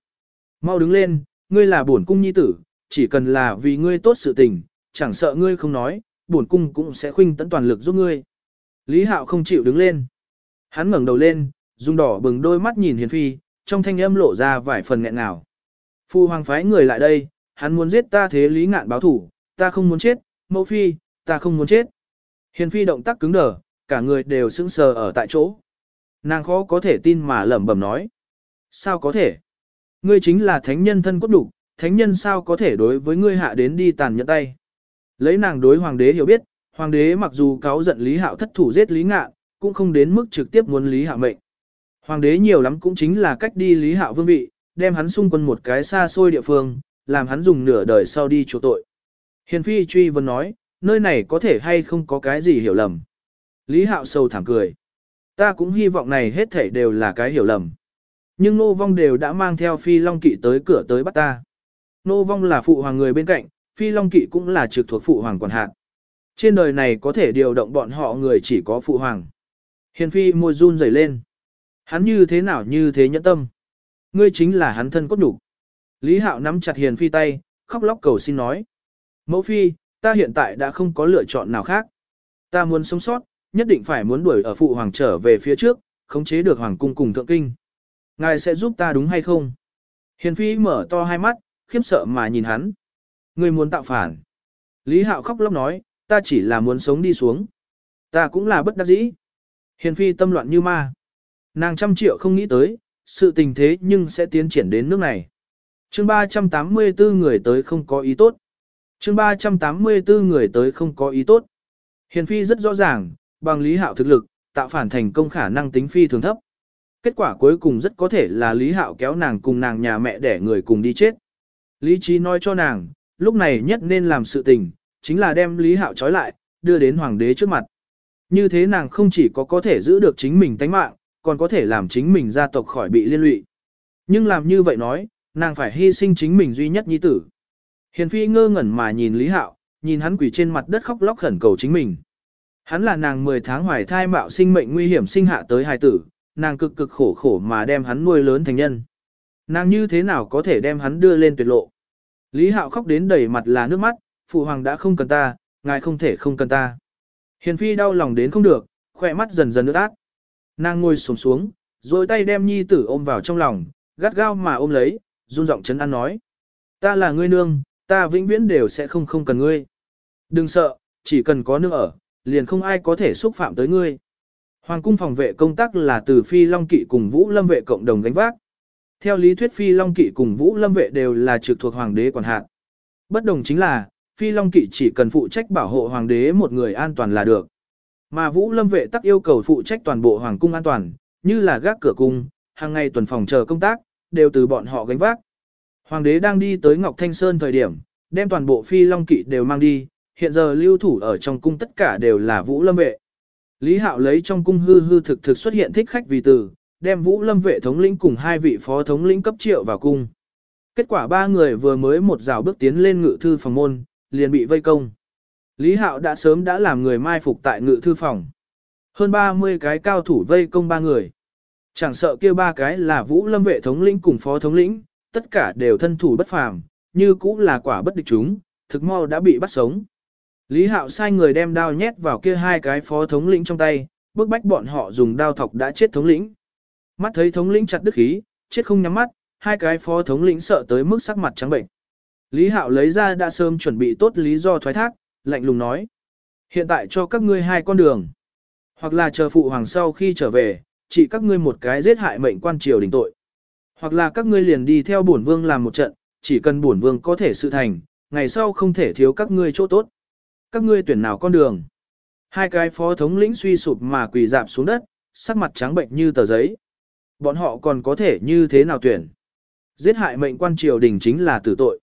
Mau đứng lên, ngươi là bổn cung nhi tử, chỉ cần là vì ngươi tốt sự tình, chẳng sợ ngươi không nói, bổn cung cũng sẽ khuynh tận toàn lực giúp ngươi. Lý Hạo không chịu đứng lên. Hắn ngẩng đầu lên, dùng đỏ bừng đôi mắt nhìn Hiền Phi, trong thanh âm lộ ra vài phần nghẹn ngào. Phu hoàng phái người lại đây, hắn muốn giết ta thế Lý Ngạn báo thủ, ta không muốn chết, mẫu phi, ta không muốn chết. Hiền Phi động tác cứng đờ, cả người đều sững sờ ở tại chỗ. Nàng khó có thể tin mà lẩm bẩm nói. Sao có thể? Ngươi chính là thánh nhân thân cốt đủ, thánh nhân sao có thể đối với ngươi hạ đến đi tàn nhẫn tay. Lấy nàng đối hoàng đế hiểu biết, hoàng đế mặc dù cáo giận Lý Hạo thất thủ giết Lý Ngạn, cũng không đến mức trực tiếp muốn Lý Hạo mệnh. Hoàng đế nhiều lắm cũng chính là cách đi Lý Hạo vương vị, đem hắn xung quân một cái xa xôi địa phương, làm hắn dùng nửa đời sau đi chỗ tội. Hiền phi truy vấn nói, nơi này có thể hay không có cái gì hiểu lầm. Lý Hạo sâu thảm cười. Ta cũng hy vọng này hết thảy đều là cái hiểu lầm. Nhưng Nô Vong đều đã mang theo Phi Long Kỵ tới cửa tới bắt ta. Nô Vong là phụ hoàng người bên cạnh, Phi Long Kỵ cũng là trực thuộc phụ hoàng quản hạt. Trên đời này có thể điều động bọn họ người chỉ có phụ hoàng. Hiền Phi môi run rẩy lên. Hắn như thế nào như thế nhẫn tâm. Ngươi chính là hắn thân cốt đủ. Lý Hạo nắm chặt Hiền Phi tay, khóc lóc cầu xin nói. Mẫu Phi, ta hiện tại đã không có lựa chọn nào khác. Ta muốn sống sót, nhất định phải muốn đuổi ở phụ hoàng trở về phía trước, khống chế được hoàng cung cùng thượng kinh. Ngài sẽ giúp ta đúng hay không? Hiền phi mở to hai mắt, khiếp sợ mà nhìn hắn. Ngươi muốn tạo phản. Lý Hạo khóc lóc nói, ta chỉ là muốn sống đi xuống. Ta cũng là bất đắc dĩ. Hiền phi tâm loạn như ma. Nàng trăm triệu không nghĩ tới, sự tình thế nhưng sẽ tiến triển đến nước này. chương 384 người tới không có ý tốt. chương 384 người tới không có ý tốt. Hiền phi rất rõ ràng, bằng Lý Hạo thực lực, tạo phản thành công khả năng tính phi thường thấp. Kết quả cuối cùng rất có thể là Lý Hạo kéo nàng cùng nàng nhà mẹ để người cùng đi chết. Lý trí nói cho nàng, lúc này nhất nên làm sự tình, chính là đem Lý Hạo trói lại, đưa đến hoàng đế trước mặt. Như thế nàng không chỉ có có thể giữ được chính mình tánh mạng, còn có thể làm chính mình gia tộc khỏi bị liên lụy. Nhưng làm như vậy nói, nàng phải hy sinh chính mình duy nhất nhi tử. Hiền phi ngơ ngẩn mà nhìn Lý Hạo, nhìn hắn quỳ trên mặt đất khóc lóc khẩn cầu chính mình. Hắn là nàng 10 tháng hoài thai mạo sinh mệnh nguy hiểm sinh hạ tới hài tử, nàng cực cực khổ khổ mà đem hắn nuôi lớn thành nhân. Nàng như thế nào có thể đem hắn đưa lên tuyệt lộ. Lý Hạo khóc đến đầy mặt là nước mắt, phụ hoàng đã không cần ta, ngài không thể không cần ta. Hiền phi đau lòng đến không được, khỏe mắt dần dần nước át. Nàng ngồi xổm xuống, rồi tay đem nhi tử ôm vào trong lòng, gắt gao mà ôm lấy, run giọng chấn an nói. Ta là ngươi nương, ta vĩnh viễn đều sẽ không không cần ngươi. Đừng sợ, chỉ cần có nương ở, liền không ai có thể xúc phạm tới ngươi. Hoàng cung phòng vệ công tác là từ Phi Long Kỵ cùng Vũ Lâm vệ cộng đồng gánh vác. Theo lý thuyết Phi Long Kỵ cùng Vũ Lâm vệ đều là trực thuộc hoàng đế quản hạt. Bất đồng chính là, Phi Long Kỵ chỉ cần phụ trách bảo hộ hoàng đế một người an toàn là được. Mà Vũ Lâm vệ tắc yêu cầu phụ trách toàn bộ hoàng cung an toàn, như là gác cửa cung, hàng ngày tuần phòng chờ công tác, đều từ bọn họ gánh vác. Hoàng đế đang đi tới Ngọc Thanh Sơn thời điểm, đem toàn bộ Phi Long Kỵ đều mang đi, hiện giờ lưu thủ ở trong cung tất cả đều là Vũ Lâm vệ. Lý Hạo lấy trong cung hư hư thực thực xuất hiện thích khách vì từ, đem Vũ Lâm vệ thống lĩnh cùng hai vị phó thống lĩnh cấp triệu vào cung. Kết quả ba người vừa mới một rào bước tiến lên ngự thư phòng môn, liền bị vây công. Lý Hạo đã sớm đã làm người mai phục tại ngự thư phòng. Hơn 30 cái cao thủ vây công ba người. Chẳng sợ kia ba cái là Vũ Lâm vệ thống lĩnh cùng phó thống lĩnh, tất cả đều thân thủ bất phàm, như cũng là quả bất địch chúng, thực mau đã bị bắt sống. Lý Hạo sai người đem đao nhét vào kia hai cái phó thống lĩnh trong tay, bức bách bọn họ dùng đao thọc đã chết thống lĩnh. Mắt thấy thống lĩnh chặt đứt khí, chết không nhắm mắt, hai cái phó thống lĩnh sợ tới mức sắc mặt trắng bệnh. Lý Hạo lấy ra đã sớm chuẩn bị tốt lý do thoái thác, lạnh lùng nói. Hiện tại cho các ngươi hai con đường. Hoặc là chờ phụ hoàng sau khi trở về, chỉ các ngươi một cái giết hại mệnh quan triều đình tội. Hoặc là các ngươi liền đi theo bổn vương làm một trận, chỉ cần bổn vương có thể sự thành, ngày sau không thể thiếu các ngươi chỗ tốt các ngươi tuyển nào con đường. Hai cái phó thống lĩnh suy sụp mà quỳ dạp xuống đất, sắc mặt trắng bệnh như tờ giấy. Bọn họ còn có thể như thế nào tuyển? Giết hại mệnh quan triều đình chính là tử tội.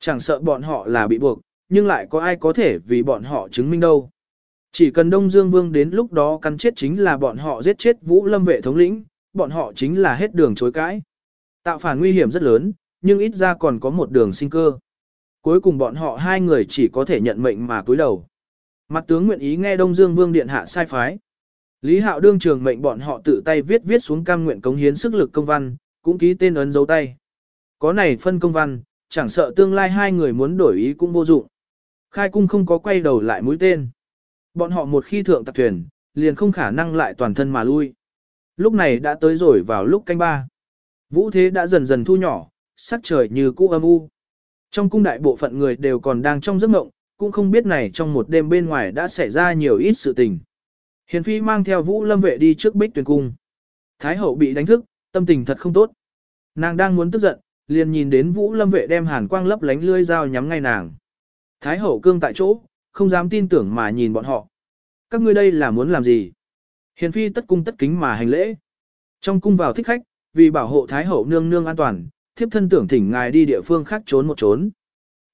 Chẳng sợ bọn họ là bị buộc, nhưng lại có ai có thể vì bọn họ chứng minh đâu. Chỉ cần Đông Dương Vương đến lúc đó cắn chết chính là bọn họ giết chết Vũ Lâm vệ thống lĩnh, bọn họ chính là hết đường chối cãi. Tạo phản nguy hiểm rất lớn, nhưng ít ra còn có một đường sinh cơ. Cuối cùng bọn họ hai người chỉ có thể nhận mệnh mà cúi đầu. Mặt tướng nguyện ý nghe Đông Dương Vương điện hạ sai phái. Lý Hạo đương trường mệnh bọn họ tự tay viết viết xuống cam nguyện cống hiến sức lực công văn, cũng ký tên ấn dấu tay. Có này phân công văn, chẳng sợ tương lai hai người muốn đổi ý cũng vô dụng. Khai cung không có quay đầu lại mũi tên. Bọn họ một khi thượng tạc thuyền, liền không khả năng lại toàn thân mà lui. Lúc này đã tới rồi vào lúc canh ba. Vũ thế đã dần dần thu nhỏ, sắc trời như cũ âm u. Trong cung đại bộ phận người đều còn đang trong giấc mộng, cũng không biết này trong một đêm bên ngoài đã xảy ra nhiều ít sự tình. Hiền phi mang theo vũ lâm vệ đi trước bích tuyển cung. Thái hậu bị đánh thức, tâm tình thật không tốt. Nàng đang muốn tức giận, liền nhìn đến vũ lâm vệ đem hàn quang lấp lánh lươi dao nhắm ngay nàng. Thái hậu cương tại chỗ, không dám tin tưởng mà nhìn bọn họ. Các ngươi đây là muốn làm gì? Hiền phi tất cung tất kính mà hành lễ. Trong cung vào thích khách, vì bảo hộ Thái hậu nương nương an toàn, thiếp thân tưởng thỉnh ngài đi địa phương khác trốn một trốn.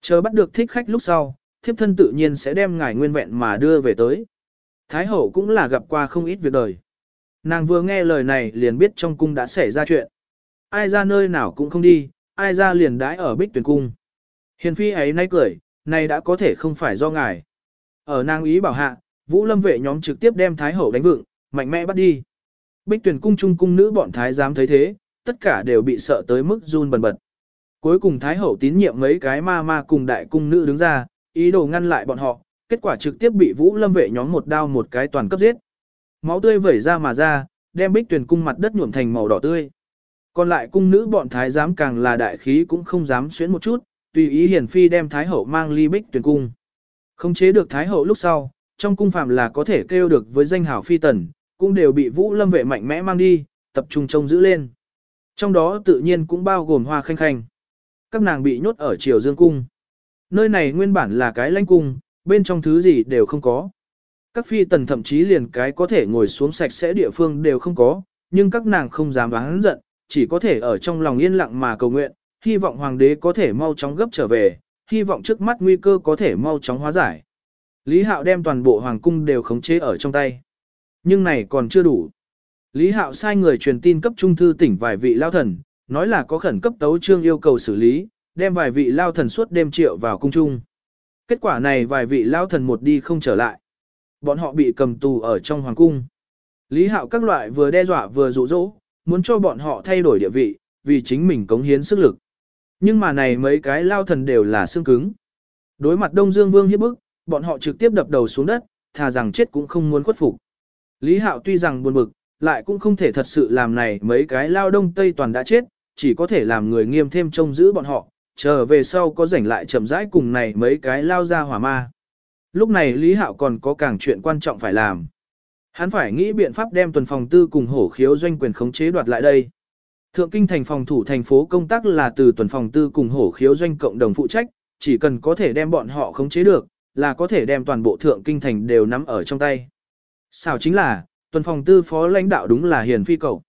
Chờ bắt được thích khách lúc sau, thiếp thân tự nhiên sẽ đem ngài nguyên vẹn mà đưa về tới. Thái hậu cũng là gặp qua không ít việc đời. Nàng vừa nghe lời này liền biết trong cung đã xảy ra chuyện. Ai ra nơi nào cũng không đi, ai ra liền đãi ở bích tuyển cung. Hiền phi ấy nay cười, này đã có thể không phải do ngài. Ở nàng ý bảo hạ, vũ lâm vệ nhóm trực tiếp đem thái hậu đánh vựng, mạnh mẽ bắt đi. Bích tuyển cung trung cung nữ bọn thái giám thấy thế, tất cả đều bị sợ tới mức run bần bật. Cuối cùng thái hậu tín nhiệm mấy cái ma ma cùng đại cung nữ đứng ra, ý đồ ngăn lại bọn họ, kết quả trực tiếp bị vũ lâm vệ nhóm một đao một cái toàn cấp giết. Máu tươi vẩy ra mà ra, đem bích tuyển cung mặt đất nhuộm thành màu đỏ tươi. Còn lại cung nữ bọn thái giám càng là đại khí cũng không dám xuyến một chút, tùy ý hiển phi đem thái hậu mang ly bích tuyển cung. Không chế được thái hậu lúc sau, trong cung phạm là có thể kêu được với danh hảo phi tần, cũng đều bị vũ lâm vệ mạnh mẽ mang đi, tập trung trông giữ lên. Trong đó tự nhiên cũng bao gồm hoa khanh khanh. Các nàng bị nhốt ở triều dương cung. Nơi này nguyên bản là cái lãnh cung, bên trong thứ gì đều không có. Các phi tần thậm chí liền cái có thể ngồi xuống sạch sẽ địa phương đều không có, nhưng các nàng không dám bán giận, chỉ có thể ở trong lòng yên lặng mà cầu nguyện, hy vọng hoàng đế có thể mau chóng gấp trở về, hy vọng trước mắt nguy cơ có thể mau chóng hóa giải. Lý Hạo đem toàn bộ hoàng cung đều khống chế ở trong tay. Nhưng này còn chưa đủ. Lý Hạo sai người truyền tin cấp trung thư tỉnh vài vị lao thần, nói là có khẩn cấp tấu trương yêu cầu xử lý, đem vài vị lao thần suốt đêm triệu vào cung trung. Kết quả này vài vị lao thần một đi không trở lại. Bọn họ bị cầm tù ở trong hoàng cung. Lý Hạo các loại vừa đe dọa vừa dụ dỗ, muốn cho bọn họ thay đổi địa vị, vì chính mình cống hiến sức lực. Nhưng mà này mấy cái lao thần đều là xương cứng. Đối mặt Đông Dương Vương hiếp bức, bọn họ trực tiếp đập đầu xuống đất, thà rằng chết cũng không muốn khuất phục. Lý Hạo tuy rằng buồn bực, lại cũng không thể thật sự làm này mấy cái lao đông tây toàn đã chết, chỉ có thể làm người nghiêm thêm trông giữ bọn họ, chờ về sau có rảnh lại chậm rãi cùng này mấy cái lao ra hỏa ma. Lúc này Lý Hạo còn có càng chuyện quan trọng phải làm. Hắn phải nghĩ biện pháp đem tuần phòng tư cùng hổ khiếu doanh quyền khống chế đoạt lại đây. Thượng kinh thành phòng thủ thành phố công tác là từ tuần phòng tư cùng hổ khiếu doanh cộng đồng phụ trách, chỉ cần có thể đem bọn họ khống chế được, là có thể đem toàn bộ thượng kinh thành đều nắm ở trong tay. Sao chính là, tuần phòng tư phó lãnh đạo đúng là hiền phi cậu.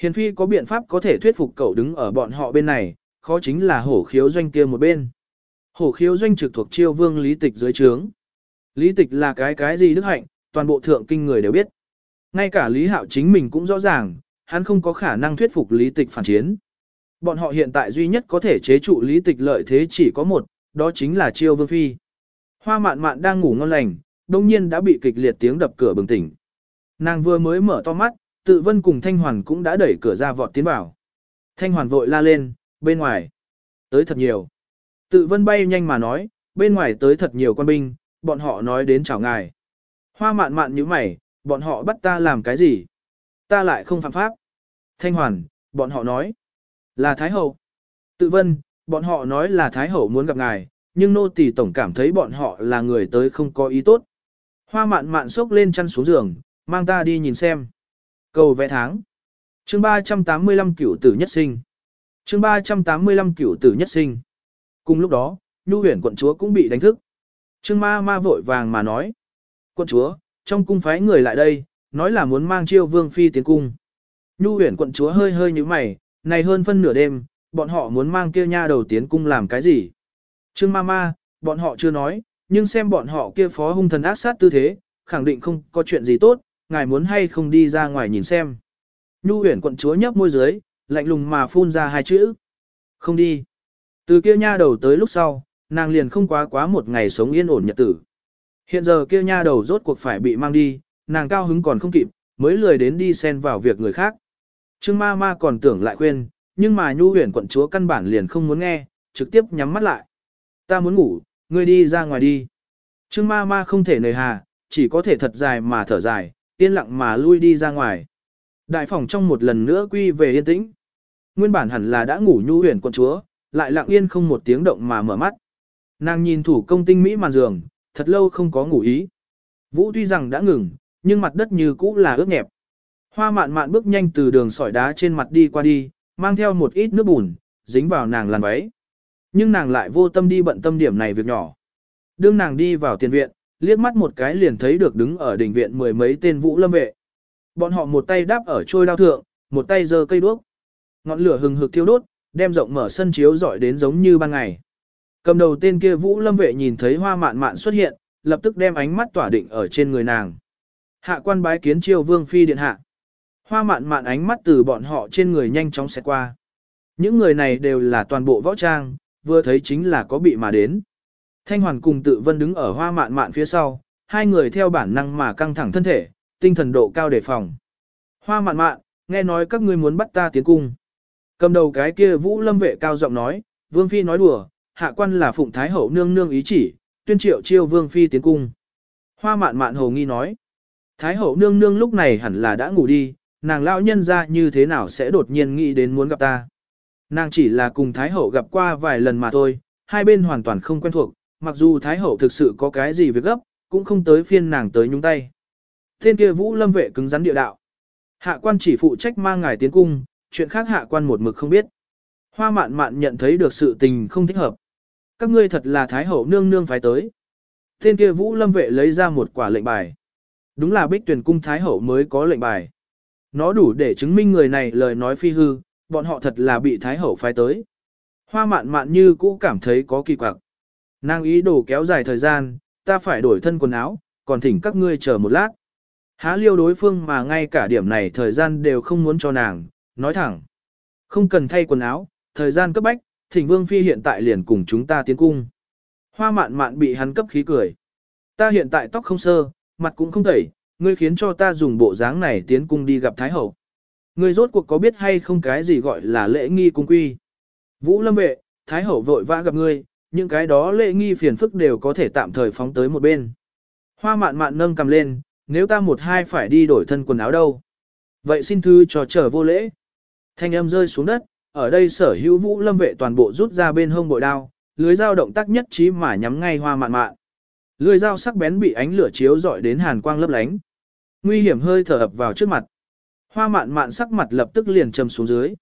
Hiền phi có biện pháp có thể thuyết phục cậu đứng ở bọn họ bên này, khó chính là hổ khiếu doanh kia một bên. Hổ khiếu doanh trực thuộc chiêu vương lý tịch dưới trướng. Lý tịch là cái cái gì đức hạnh, toàn bộ thượng kinh người đều biết. Ngay cả Lý Hạo chính mình cũng rõ ràng, hắn không có khả năng thuyết phục lý tịch phản chiến. Bọn họ hiện tại duy nhất có thể chế trụ lý tịch lợi thế chỉ có một, đó chính là chiêu vương phi. Hoa mạn mạn đang ngủ ngon lành, đông nhiên đã bị kịch liệt tiếng đập cửa bừng tỉnh. Nàng vừa mới mở to mắt, tự vân cùng Thanh Hoàn cũng đã đẩy cửa ra vọt tiến vào. Thanh Hoàn vội la lên, bên ngoài. Tới thật nhiều. Tự vân bay nhanh mà nói, bên ngoài tới thật nhiều quan binh, bọn họ nói đến chào ngài. Hoa mạn mạn như mày, bọn họ bắt ta làm cái gì? Ta lại không phạm pháp. Thanh Hoàn, bọn họ nói. Là Thái Hậu. Tự vân, bọn họ nói là Thái Hậu muốn gặp ngài, nhưng nô tỳ tổng cảm thấy bọn họ là người tới không có ý tốt. Hoa mạn mạn xốc lên chăn xuống giường, mang ta đi nhìn xem. Cầu vẽ tháng. chương 385 cửu tử nhất sinh. chương 385 cửu tử nhất sinh. Cùng lúc đó, nhu huyền quận chúa cũng bị đánh thức. Trương ma ma vội vàng mà nói. Quận chúa, trong cung phái người lại đây, nói là muốn mang chiêu vương phi tiến cung. Nhu huyền quận chúa hơi hơi như mày, này hơn phân nửa đêm, bọn họ muốn mang kia nha đầu tiến cung làm cái gì? Trương ma ma, bọn họ chưa nói, nhưng xem bọn họ kia phó hung thần ác sát tư thế, khẳng định không có chuyện gì tốt, ngài muốn hay không đi ra ngoài nhìn xem. Nhu huyền quận chúa nhấp môi dưới, lạnh lùng mà phun ra hai chữ. Không đi. Từ kia nha đầu tới lúc sau, nàng liền không quá quá một ngày sống yên ổn nhật tử. Hiện giờ kia nha đầu rốt cuộc phải bị mang đi, nàng cao hứng còn không kịp, mới lười đến đi xen vào việc người khác. Trương ma ma còn tưởng lại khuyên, nhưng mà nhu huyền quận chúa căn bản liền không muốn nghe, trực tiếp nhắm mắt lại. Ta muốn ngủ, ngươi đi ra ngoài đi. Trương ma ma không thể nề hà, chỉ có thể thật dài mà thở dài, yên lặng mà lui đi ra ngoài. Đại phòng trong một lần nữa quy về yên tĩnh. Nguyên bản hẳn là đã ngủ nhu huyền quận chúa, lại lặng yên không một tiếng động mà mở mắt. Nàng nhìn thủ công tinh mỹ màn giường, thật lâu không có ngủ ý. Vũ tuy rằng đã ngừng, nhưng mặt đất như cũ là ướt nhẹp. Hoa mạn mạn bước nhanh từ đường sỏi đá trên mặt đi qua đi, mang theo một ít nước bùn, dính vào nàng làn váy. Nhưng nàng lại vô tâm đi bận tâm điểm này việc nhỏ. Đương nàng đi vào tiền viện, liếc mắt một cái liền thấy được đứng ở đỉnh viện mười mấy tên vũ lâm vệ. Bọn họ một tay đáp ở trôi đao thượng, một tay giơ cây đuốc. Ngọn lửa hừng hực thiêu đốt, đem rộng mở sân chiếu giỏi đến giống như ban ngày. Cầm đầu tên kia vũ lâm vệ nhìn thấy hoa mạn mạn xuất hiện, lập tức đem ánh mắt tỏa định ở trên người nàng. Hạ quan bái kiến triều vương phi điện hạ. Hoa mạn mạn ánh mắt từ bọn họ trên người nhanh chóng xẹt qua. Những người này đều là toàn bộ võ trang, vừa thấy chính là có bị mà đến. Thanh hoàn cùng tự vân đứng ở hoa mạn mạn phía sau, hai người theo bản năng mà căng thẳng thân thể, tinh thần độ cao đề phòng. Hoa mạn mạn, nghe nói các ngươi muốn bắt ta tiến cung. Cầm đầu cái kia vũ lâm vệ cao giọng nói, vương phi nói đùa, hạ quan là phụng thái hậu nương nương ý chỉ, tuyên triệu chiêu vương phi tiến cung. Hoa mạn mạn hồ nghi nói, thái hậu nương nương lúc này hẳn là đã ngủ đi, nàng lão nhân ra như thế nào sẽ đột nhiên nghĩ đến muốn gặp ta. Nàng chỉ là cùng thái hậu gặp qua vài lần mà thôi, hai bên hoàn toàn không quen thuộc, mặc dù thái hậu thực sự có cái gì việc gấp, cũng không tới phiên nàng tới nhúng tay. Thiên kia vũ lâm vệ cứng rắn địa đạo. Hạ quan chỉ phụ trách mang ngài tiến cung, chuyện khác hạ quan một mực không biết. Hoa mạn mạn nhận thấy được sự tình không thích hợp. Các ngươi thật là thái hậu nương nương phải tới. thiên kia vũ lâm vệ lấy ra một quả lệnh bài. Đúng là bích tuyển cung thái hậu mới có lệnh bài. Nó đủ để chứng minh người này lời nói phi hư, bọn họ thật là bị thái hậu phái tới. Hoa mạn mạn như cũ cảm thấy có kỳ quặc. Nàng ý đồ kéo dài thời gian, ta phải đổi thân quần áo, còn thỉnh các ngươi chờ một lát. Há liêu đối phương mà ngay cả điểm này thời gian đều không muốn cho nàng, nói thẳng. Không cần thay quần áo, thời gian cấp bách, thỉnh vương phi hiện tại liền cùng chúng ta tiến cung. Hoa mạn mạn bị hắn cấp khí cười. Ta hiện tại tóc không sơ, mặt cũng không tẩy, ngươi khiến cho ta dùng bộ dáng này tiến cung đi gặp Thái Hậu. Ngươi rốt cuộc có biết hay không cái gì gọi là lễ nghi cung quy. Vũ lâm vệ, Thái Hậu vội vã gặp ngươi, những cái đó lệ nghi phiền phức đều có thể tạm thời phóng tới một bên. Hoa mạn mạn nâng cầm lên, nếu ta một hai phải đi đổi thân quần áo đâu. Vậy xin thư cho trở vô lễ. Thanh âm rơi xuống đất, ở đây sở hữu vũ lâm vệ toàn bộ rút ra bên hông bội đao, lưới dao động tác nhất trí mà nhắm ngay hoa mạn mạn. Lưới dao sắc bén bị ánh lửa chiếu dọi đến hàn quang lấp lánh. Nguy hiểm hơi thở ập vào trước mặt. Hoa mạn mạn sắc mặt lập tức liền trầm xuống dưới.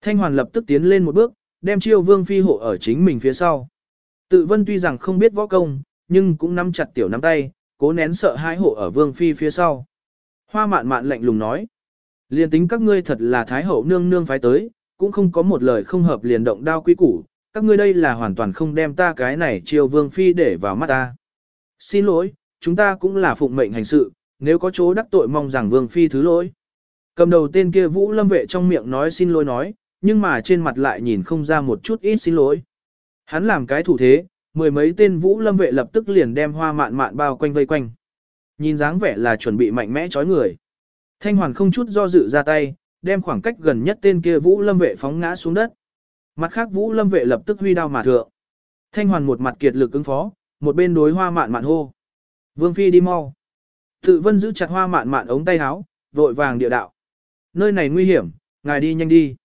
Thanh hoàn lập tức tiến lên một bước, đem chiêu vương phi hộ ở chính mình phía sau. Tự vân tuy rằng không biết võ công, nhưng cũng nắm chặt tiểu nắm tay, cố nén sợ hãi hộ ở vương phi phía sau. Hoa mạn mạn lạnh lùng nói. Liên tính các ngươi thật là thái hậu nương nương phái tới, cũng không có một lời không hợp liền động đao quy củ, các ngươi đây là hoàn toàn không đem ta cái này chiêu vương phi để vào mắt ta. Xin lỗi, chúng ta cũng là phụng mệnh hành sự, nếu có chỗ đắc tội mong rằng vương phi thứ lỗi. Cầm đầu tên kia vũ lâm vệ trong miệng nói xin lỗi nói, nhưng mà trên mặt lại nhìn không ra một chút ít xin lỗi. Hắn làm cái thủ thế, mười mấy tên vũ lâm vệ lập tức liền đem hoa mạn mạn bao quanh vây quanh. Nhìn dáng vẻ là chuẩn bị mạnh mẽ chói người. Thanh hoàn không chút do dự ra tay, đem khoảng cách gần nhất tên kia vũ lâm vệ phóng ngã xuống đất. Mặt khác vũ lâm vệ lập tức huy đao mà thượng. Thanh hoàn một mặt kiệt lực ứng phó, một bên đối hoa mạn mạn hô. Vương phi đi mau. Tự vân giữ chặt hoa mạn mạn ống tay áo, vội vàng địa đạo. Nơi này nguy hiểm, ngài đi nhanh đi.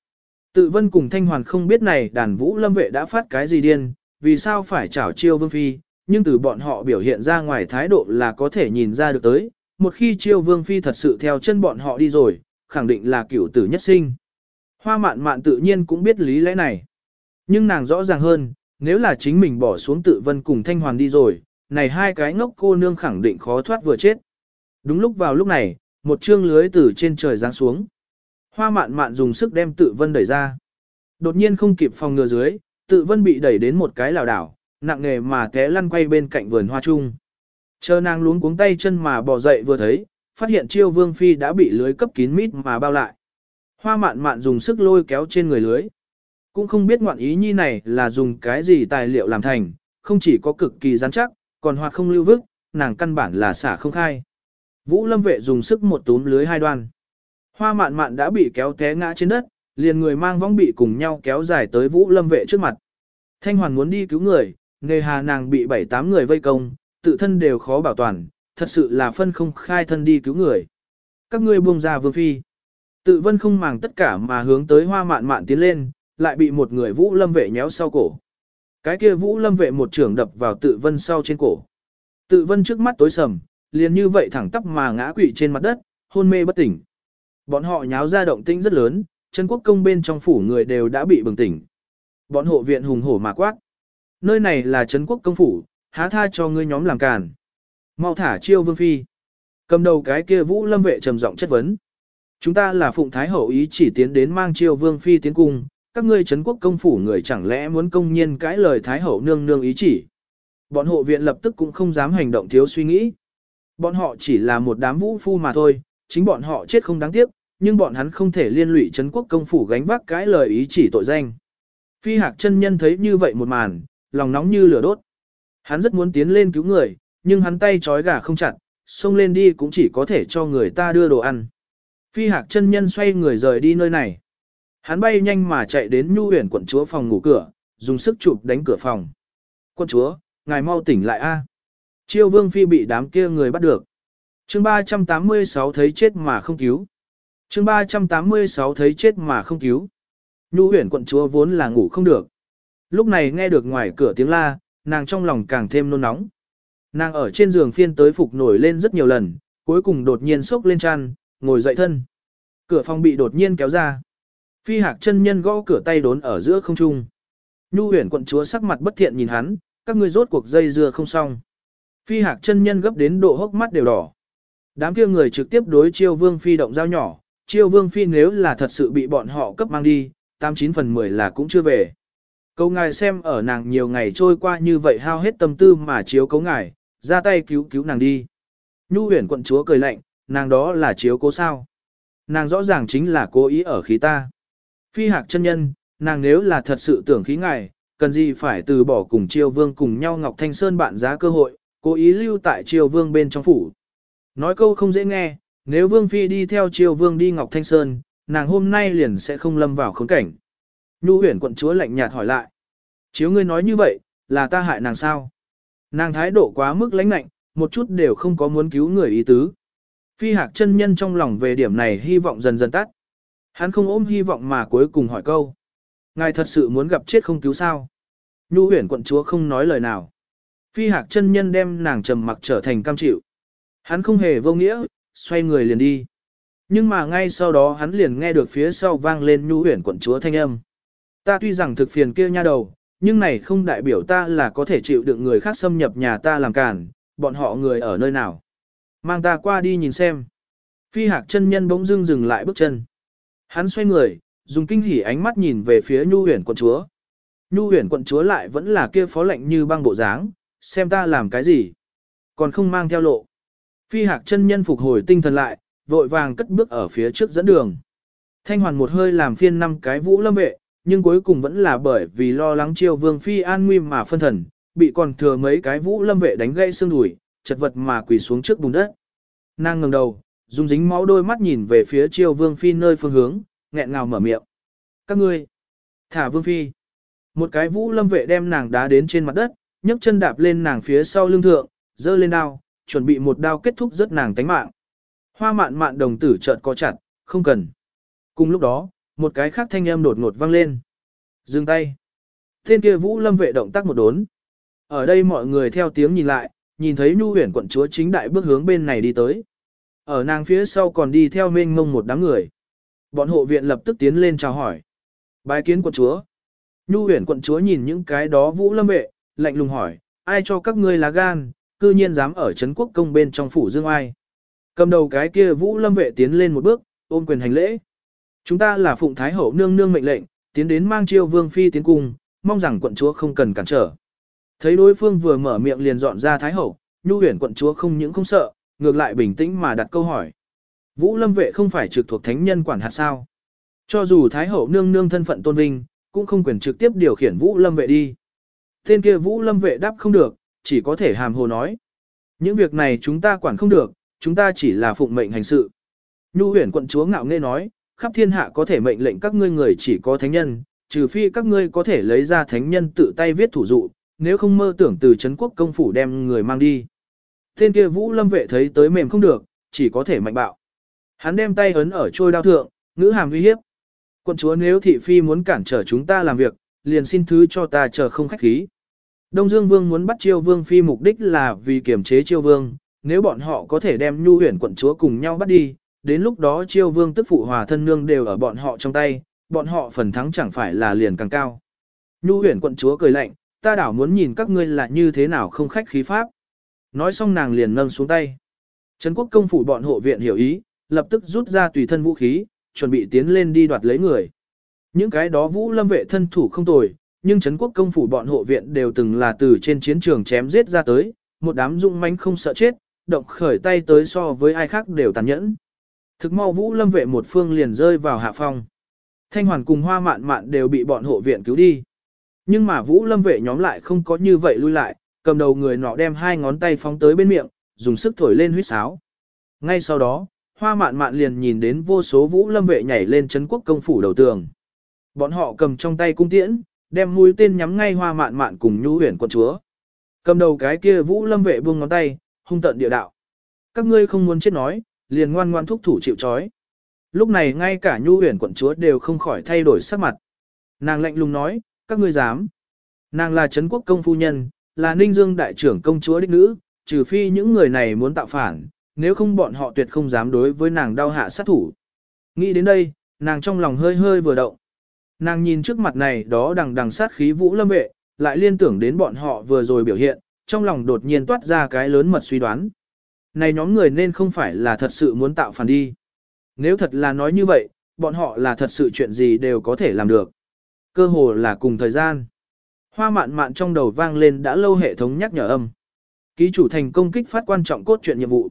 Tự vân cùng thanh hoàn không biết này đàn vũ lâm vệ đã phát cái gì điên, vì sao phải chảo chiêu vương phi, nhưng từ bọn họ biểu hiện ra ngoài thái độ là có thể nhìn ra được tới, một khi chiêu vương phi thật sự theo chân bọn họ đi rồi, khẳng định là cửu tử nhất sinh. Hoa mạn mạn tự nhiên cũng biết lý lẽ này. Nhưng nàng rõ ràng hơn, nếu là chính mình bỏ xuống tự vân cùng thanh hoàn đi rồi, này hai cái ngốc cô nương khẳng định khó thoát vừa chết. Đúng lúc vào lúc này, một chương lưới từ trên trời giáng xuống. Hoa mạn mạn dùng sức đem tự vân đẩy ra. Đột nhiên không kịp phòng ngừa dưới, tự vân bị đẩy đến một cái lảo đảo, nặng nghề mà té lăn quay bên cạnh vườn hoa trung. Chờ nàng luống cuống tay chân mà bò dậy vừa thấy, phát hiện chiêu vương phi đã bị lưới cấp kín mít mà bao lại. Hoa mạn mạn dùng sức lôi kéo trên người lưới. Cũng không biết ngoạn ý nhi này là dùng cái gì tài liệu làm thành, không chỉ có cực kỳ rắn chắc, còn hoạt không lưu vức, nàng căn bản là xả không khai. Vũ lâm vệ dùng sức một túm lưới hai đoan. Hoa mạn mạn đã bị kéo té ngã trên đất, liền người mang vong bị cùng nhau kéo dài tới vũ lâm vệ trước mặt. Thanh hoàn muốn đi cứu người, nghề hà nàng bị bảy tám người vây công, tự thân đều khó bảo toàn, thật sự là phân không khai thân đi cứu người. Các ngươi buông ra vương phi. Tự vân không màng tất cả mà hướng tới hoa mạn mạn tiến lên, lại bị một người vũ lâm vệ nhéo sau cổ. Cái kia vũ lâm vệ một trưởng đập vào tự vân sau trên cổ. Tự vân trước mắt tối sầm, liền như vậy thẳng tắp mà ngã quỵ trên mặt đất, hôn mê bất tỉnh. Bọn họ nháo ra động tĩnh rất lớn, chân quốc công bên trong phủ người đều đã bị bừng tỉnh. Bọn hộ viện hùng hổ mà quát. Nơi này là Trấn quốc công phủ, há tha cho ngươi nhóm làm càn. Mau thả chiêu vương phi. Cầm đầu cái kia vũ lâm vệ trầm giọng chất vấn. Chúng ta là phụng thái hậu ý chỉ tiến đến mang chiêu vương phi tiến cung, các ngươi Trấn quốc công phủ người chẳng lẽ muốn công nhiên cãi lời thái hậu nương nương ý chỉ. Bọn hộ viện lập tức cũng không dám hành động thiếu suy nghĩ. Bọn họ chỉ là một đám vũ phu mà thôi, chính bọn họ chết không đáng tiếc, nhưng bọn hắn không thể liên lụy Trấn quốc công phủ gánh vác cái lời ý chỉ tội danh. Phi hạc chân nhân thấy như vậy một màn, lòng nóng như lửa đốt. Hắn rất muốn tiến lên cứu người, nhưng hắn tay trói gà không chặt, xông lên đi cũng chỉ có thể cho người ta đưa đồ ăn. Phi hạc chân nhân xoay người rời đi nơi này. Hắn bay nhanh mà chạy đến nhu huyền quận chúa phòng ngủ cửa, dùng sức chụp đánh cửa phòng. Quận chúa, ngài mau tỉnh lại a. Chiêu vương phi bị đám kia người bắt được. chương 386 thấy chết mà không cứu chương 386 thấy chết mà không cứu. Nhu huyển quận chúa vốn là ngủ không được. Lúc này nghe được ngoài cửa tiếng la, nàng trong lòng càng thêm nôn nóng. Nàng ở trên giường phiên tới phục nổi lên rất nhiều lần, cuối cùng đột nhiên sốc lên chăn, ngồi dậy thân. Cửa phòng bị đột nhiên kéo ra. Phi hạc chân nhân gõ cửa tay đốn ở giữa không trung. Nhu huyển quận chúa sắc mặt bất thiện nhìn hắn, các ngươi rốt cuộc dây dưa không xong. Phi hạc chân nhân gấp đến độ hốc mắt đều đỏ. Đám kia người trực tiếp đối chiêu vương phi động dao nhỏ, chiêu vương phi nếu là thật sự bị bọn họ cấp mang đi, 89 phần 10 là cũng chưa về. Câu ngài xem ở nàng nhiều ngày trôi qua như vậy hao hết tâm tư mà chiếu cấu ngài, ra tay cứu cứu nàng đi. Nhu huyền quận chúa cười lạnh, nàng đó là chiếu cố sao. Nàng rõ ràng chính là cố ý ở khí ta. Phi hạc chân nhân, nàng nếu là thật sự tưởng khí ngài, cần gì phải từ bỏ cùng triều vương cùng nhau Ngọc Thanh Sơn bạn giá cơ hội, cố ý lưu tại triều vương bên trong phủ. Nói câu không dễ nghe, nếu vương phi đi theo triều vương đi Ngọc Thanh Sơn, nàng hôm nay liền sẽ không lâm vào khốn cảnh. Nhu huyền quận chúa lạnh nhạt hỏi lại. Chiếu ngươi nói như vậy, là ta hại nàng sao? Nàng thái độ quá mức lãnh lạnh, một chút đều không có muốn cứu người ý tứ. Phi hạc chân nhân trong lòng về điểm này hy vọng dần dần tắt. Hắn không ôm hy vọng mà cuối cùng hỏi câu. Ngài thật sự muốn gặp chết không cứu sao? Nhu huyền quận chúa không nói lời nào. Phi hạc chân nhân đem nàng trầm mặc trở thành cam chịu. Hắn không hề vô nghĩa, xoay người liền đi. Nhưng mà ngay sau đó hắn liền nghe được phía sau vang lên nhu huyền quận chúa thanh âm. Ta tuy rằng thực phiền kia nha đầu, nhưng này không đại biểu ta là có thể chịu đựng người khác xâm nhập nhà ta làm cản, bọn họ người ở nơi nào. Mang ta qua đi nhìn xem. Phi hạc chân nhân bỗng dưng dừng lại bước chân. Hắn xoay người, dùng kinh hỉ ánh mắt nhìn về phía nhu huyền quận chúa. Nhu huyền quận chúa lại vẫn là kia phó lệnh như băng bộ dáng, xem ta làm cái gì. Còn không mang theo lộ. Phi hạc chân nhân phục hồi tinh thần lại, vội vàng cất bước ở phía trước dẫn đường. Thanh hoàn một hơi làm phiên năm cái vũ lâm vệ, nhưng cuối cùng vẫn là bởi vì lo lắng chiêu vương phi an nguy mà phân thần, bị còn thừa mấy cái vũ lâm vệ đánh gãy xương đùi, chật vật mà quỳ xuống trước bùn đất. Nàng ngẩng đầu, dùng dính máu đôi mắt nhìn về phía chiêu vương phi nơi phương hướng, nghẹn ngào mở miệng. Các ngươi, thả vương phi. Một cái vũ lâm vệ đem nàng đá đến trên mặt đất, nhấc chân đạp lên nàng phía sau lưng thượng, dơ lên đao, chuẩn bị một đao kết thúc rất nàng tánh mạng. Hoa mạn mạn đồng tử chợt co chặt, không cần. Cùng lúc đó, một cái khác thanh âm đột ngột vang lên. Dừng tay. Tên kia vũ lâm vệ động tác một đốn. Ở đây mọi người theo tiếng nhìn lại, nhìn thấy nhu huyền quận chúa chính đại bước hướng bên này đi tới. Ở nàng phía sau còn đi theo mênh mông một đám người. Bọn hộ viện lập tức tiến lên chào hỏi. Bái kiến quận chúa. Nhu huyền quận chúa nhìn những cái đó vũ lâm vệ, lạnh lùng hỏi, ai cho các ngươi lá gan, cư nhiên dám ở Trấn quốc công bên trong phủ dương ai. Cầm đầu cái kia vũ lâm vệ tiến lên một bước, ôm quyền hành lễ. Chúng ta là phụng thái hậu nương nương mệnh lệnh, tiến đến mang chiêu vương phi tiến cung, mong rằng quận chúa không cần cản trở. Thấy đối phương vừa mở miệng liền dọn ra thái hậu, nhu huyền quận chúa không những không sợ, ngược lại bình tĩnh mà đặt câu hỏi. Vũ lâm vệ không phải trực thuộc thánh nhân quản hạt sao. Cho dù thái hậu nương nương thân phận tôn vinh, cũng không quyền trực tiếp điều khiển vũ lâm vệ đi. Tên kia vũ lâm vệ đáp không được, chỉ có thể hàm hồ nói. Những việc này chúng ta quản không được, chúng ta chỉ là phụng mệnh hành sự. Nhu huyền quận chúa ngạo nghe nói, khắp thiên hạ có thể mệnh lệnh các ngươi người chỉ có thánh nhân, trừ phi các ngươi có thể lấy ra thánh nhân tự tay viết thủ dụ, nếu không mơ tưởng từ Trấn quốc công phủ đem người mang đi. Tên kia vũ lâm vệ thấy tới mềm không được, chỉ có thể mạnh bạo. Hắn đem tay ấn ở trôi đao thượng, ngữ hàm uy hiếp. Quận chúa nếu thị phi muốn cản trở chúng ta làm việc, liền xin thứ cho ta chờ không khách khí. Đông Dương Vương muốn bắt Chiêu Vương phi mục đích là vì kiểm chế Chiêu Vương, nếu bọn họ có thể đem Nhu Huyền quận chúa cùng nhau bắt đi, đến lúc đó Chiêu Vương tức phụ hòa thân nương đều ở bọn họ trong tay, bọn họ phần thắng chẳng phải là liền càng cao. Nhu Huyền quận chúa cười lạnh, ta đảo muốn nhìn các ngươi là như thế nào không khách khí pháp. Nói xong nàng liền nâng xuống tay. Trấn quốc công phủ bọn hộ viện hiểu ý, lập tức rút ra tùy thân vũ khí, chuẩn bị tiến lên đi đoạt lấy người. Những cái đó vũ lâm vệ thân thủ không tồi, nhưng Trấn quốc công phủ bọn hộ viện đều từng là từ trên chiến trường chém giết ra tới, một đám dũng mãnh không sợ chết, động khởi tay tới so với ai khác đều tàn nhẫn. Thực mau vũ lâm vệ một phương liền rơi vào hạ phong. Thanh hoàn cùng hoa mạn mạn đều bị bọn hộ viện cứu đi. Nhưng mà vũ lâm vệ nhóm lại không có như vậy lui lại, cầm đầu người nọ đem hai ngón tay phóng tới bên miệng, dùng sức thổi lên huyết sáo. Ngay sau đó, hoa mạn mạn liền nhìn đến vô số vũ lâm vệ nhảy lên chấn quốc công phủ đầu tường. Bọn họ cầm trong tay cung tiễn, đem mũi tên nhắm ngay hoa mạn mạn cùng nhu huyền quận chúa. Cầm đầu cái kia vũ lâm vệ buông ngón tay, hung tận địa đạo. Các ngươi không muốn chết nói, liền ngoan ngoan thúc thủ chịu trói. Lúc này ngay cả nhu huyền quận chúa đều không khỏi thay đổi sắc mặt. Nàng lạnh lùng nói, các ngươi dám. Nàng là Trấn quốc công phu nhân, là Ninh Dương đại trưởng công chúa đích nữ, trừ phi những người này muốn tạo phản, nếu không bọn họ tuyệt không dám đối với nàng đau hạ sát thủ. Nghĩ đến đây, nàng trong lòng hơi hơi vừa động. Nàng nhìn trước mặt này đó đằng đằng sát khí vũ lâm vệ, lại liên tưởng đến bọn họ vừa rồi biểu hiện, trong lòng đột nhiên toát ra cái lớn mật suy đoán. Này nhóm người nên không phải là thật sự muốn tạo phản đi. Nếu thật là nói như vậy, bọn họ là thật sự chuyện gì đều có thể làm được. Cơ hồ là cùng thời gian. Hoa mạn mạn trong đầu vang lên đã lâu hệ thống nhắc nhở âm. Ký chủ thành công kích phát quan trọng cốt truyện nhiệm vụ.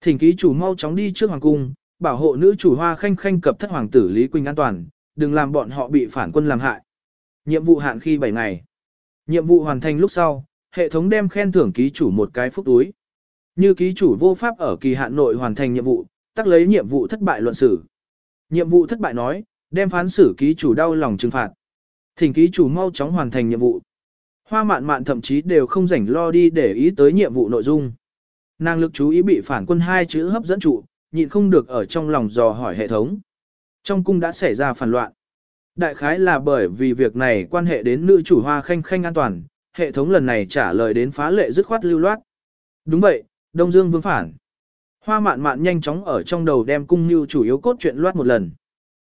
Thỉnh ký chủ mau chóng đi trước hoàng cung, bảo hộ nữ chủ hoa khanh khanh cập thất hoàng tử Lý Quỳnh an toàn, đừng làm bọn họ bị phản quân làm hại. Nhiệm vụ hạn khi 7 ngày. Nhiệm vụ hoàn thành lúc sau, hệ thống đem khen thưởng ký chủ một cái phúc túi. Như ký chủ vô pháp ở kỳ hạn nội hoàn thành nhiệm vụ, tắc lấy nhiệm vụ thất bại luận xử. Nhiệm vụ thất bại nói, đem phán xử ký chủ đau lòng trừng phạt. Thỉnh ký chủ mau chóng hoàn thành nhiệm vụ. Hoa mạn mạn thậm chí đều không rảnh lo đi để ý tới nhiệm vụ nội dung. Năng lực chú ý bị phản quân hai chữ hấp dẫn trụ, nhịn không được ở trong lòng dò hỏi hệ thống. Trong cung đã xảy ra phản loạn. Đại khái là bởi vì việc này quan hệ đến nữ chủ hoa khanh khanh an toàn, hệ thống lần này trả lời đến phá lệ dứt khoát lưu loát. Đúng vậy, Đông Dương vương phản. Hoa mạn mạn nhanh chóng ở trong đầu đem cung như chủ yếu cốt truyện loát một lần.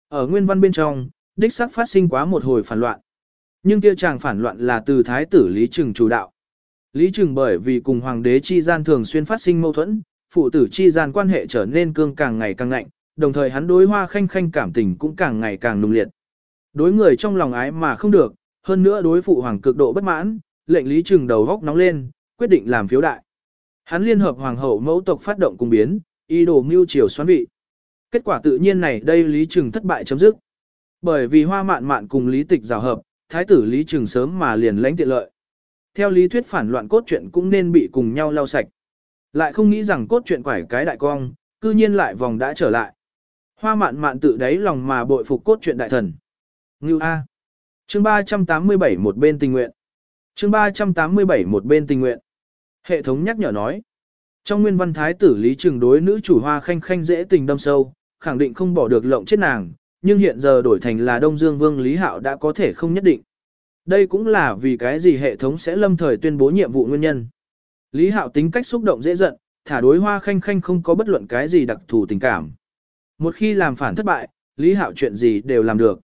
Ở nguyên văn bên trong, đích sắc phát sinh quá một hồi phản loạn. Nhưng kia chàng phản loạn là từ thái tử Lý Trừng chủ đạo. Lý Trừng bởi vì cùng hoàng đế chi gian thường xuyên phát sinh mâu thuẫn, phụ tử chi gian quan hệ trở nên cương càng ngày càng lạnh, đồng thời hắn đối hoa khanh khanh cảm tình cũng càng ngày càng nung liệt. Đối người trong lòng ái mà không được, hơn nữa đối phụ hoàng cực độ bất mãn, lệnh Lý Trừng đầu góc nóng lên, quyết định làm phiếu đại. Hắn liên hợp hoàng hậu mẫu tộc phát động cùng biến, ý đồ mưu triều xoán vị. Kết quả tự nhiên này đây Lý Trừng thất bại chấm dứt. Bởi vì hoa mạn mạn cùng lý tịch rào hợp, thái tử lý trừng sớm mà liền lãnh tiện lợi. Theo lý thuyết phản loạn cốt truyện cũng nên bị cùng nhau lau sạch. Lại không nghĩ rằng cốt truyện quải cái đại cong, cư nhiên lại vòng đã trở lại. Hoa mạn mạn tự đáy lòng mà bội phục cốt truyện đại thần. Ngưu A. Chương 387 một bên tình nguyện. Chương 387 một bên tình nguyện. Hệ thống nhắc nhở nói. Trong nguyên văn thái tử Lý Trường đối nữ chủ hoa khanh khanh dễ tình đâm sâu, khẳng định không bỏ được lộng chết nàng, nhưng hiện giờ đổi thành là Đông Dương Vương Lý Hạo đã có thể không nhất định. Đây cũng là vì cái gì hệ thống sẽ lâm thời tuyên bố nhiệm vụ nguyên nhân. Lý Hạo tính cách xúc động dễ giận, thả đối hoa khanh khanh không có bất luận cái gì đặc thù tình cảm. Một khi làm phản thất bại, Lý Hạo chuyện gì đều làm được.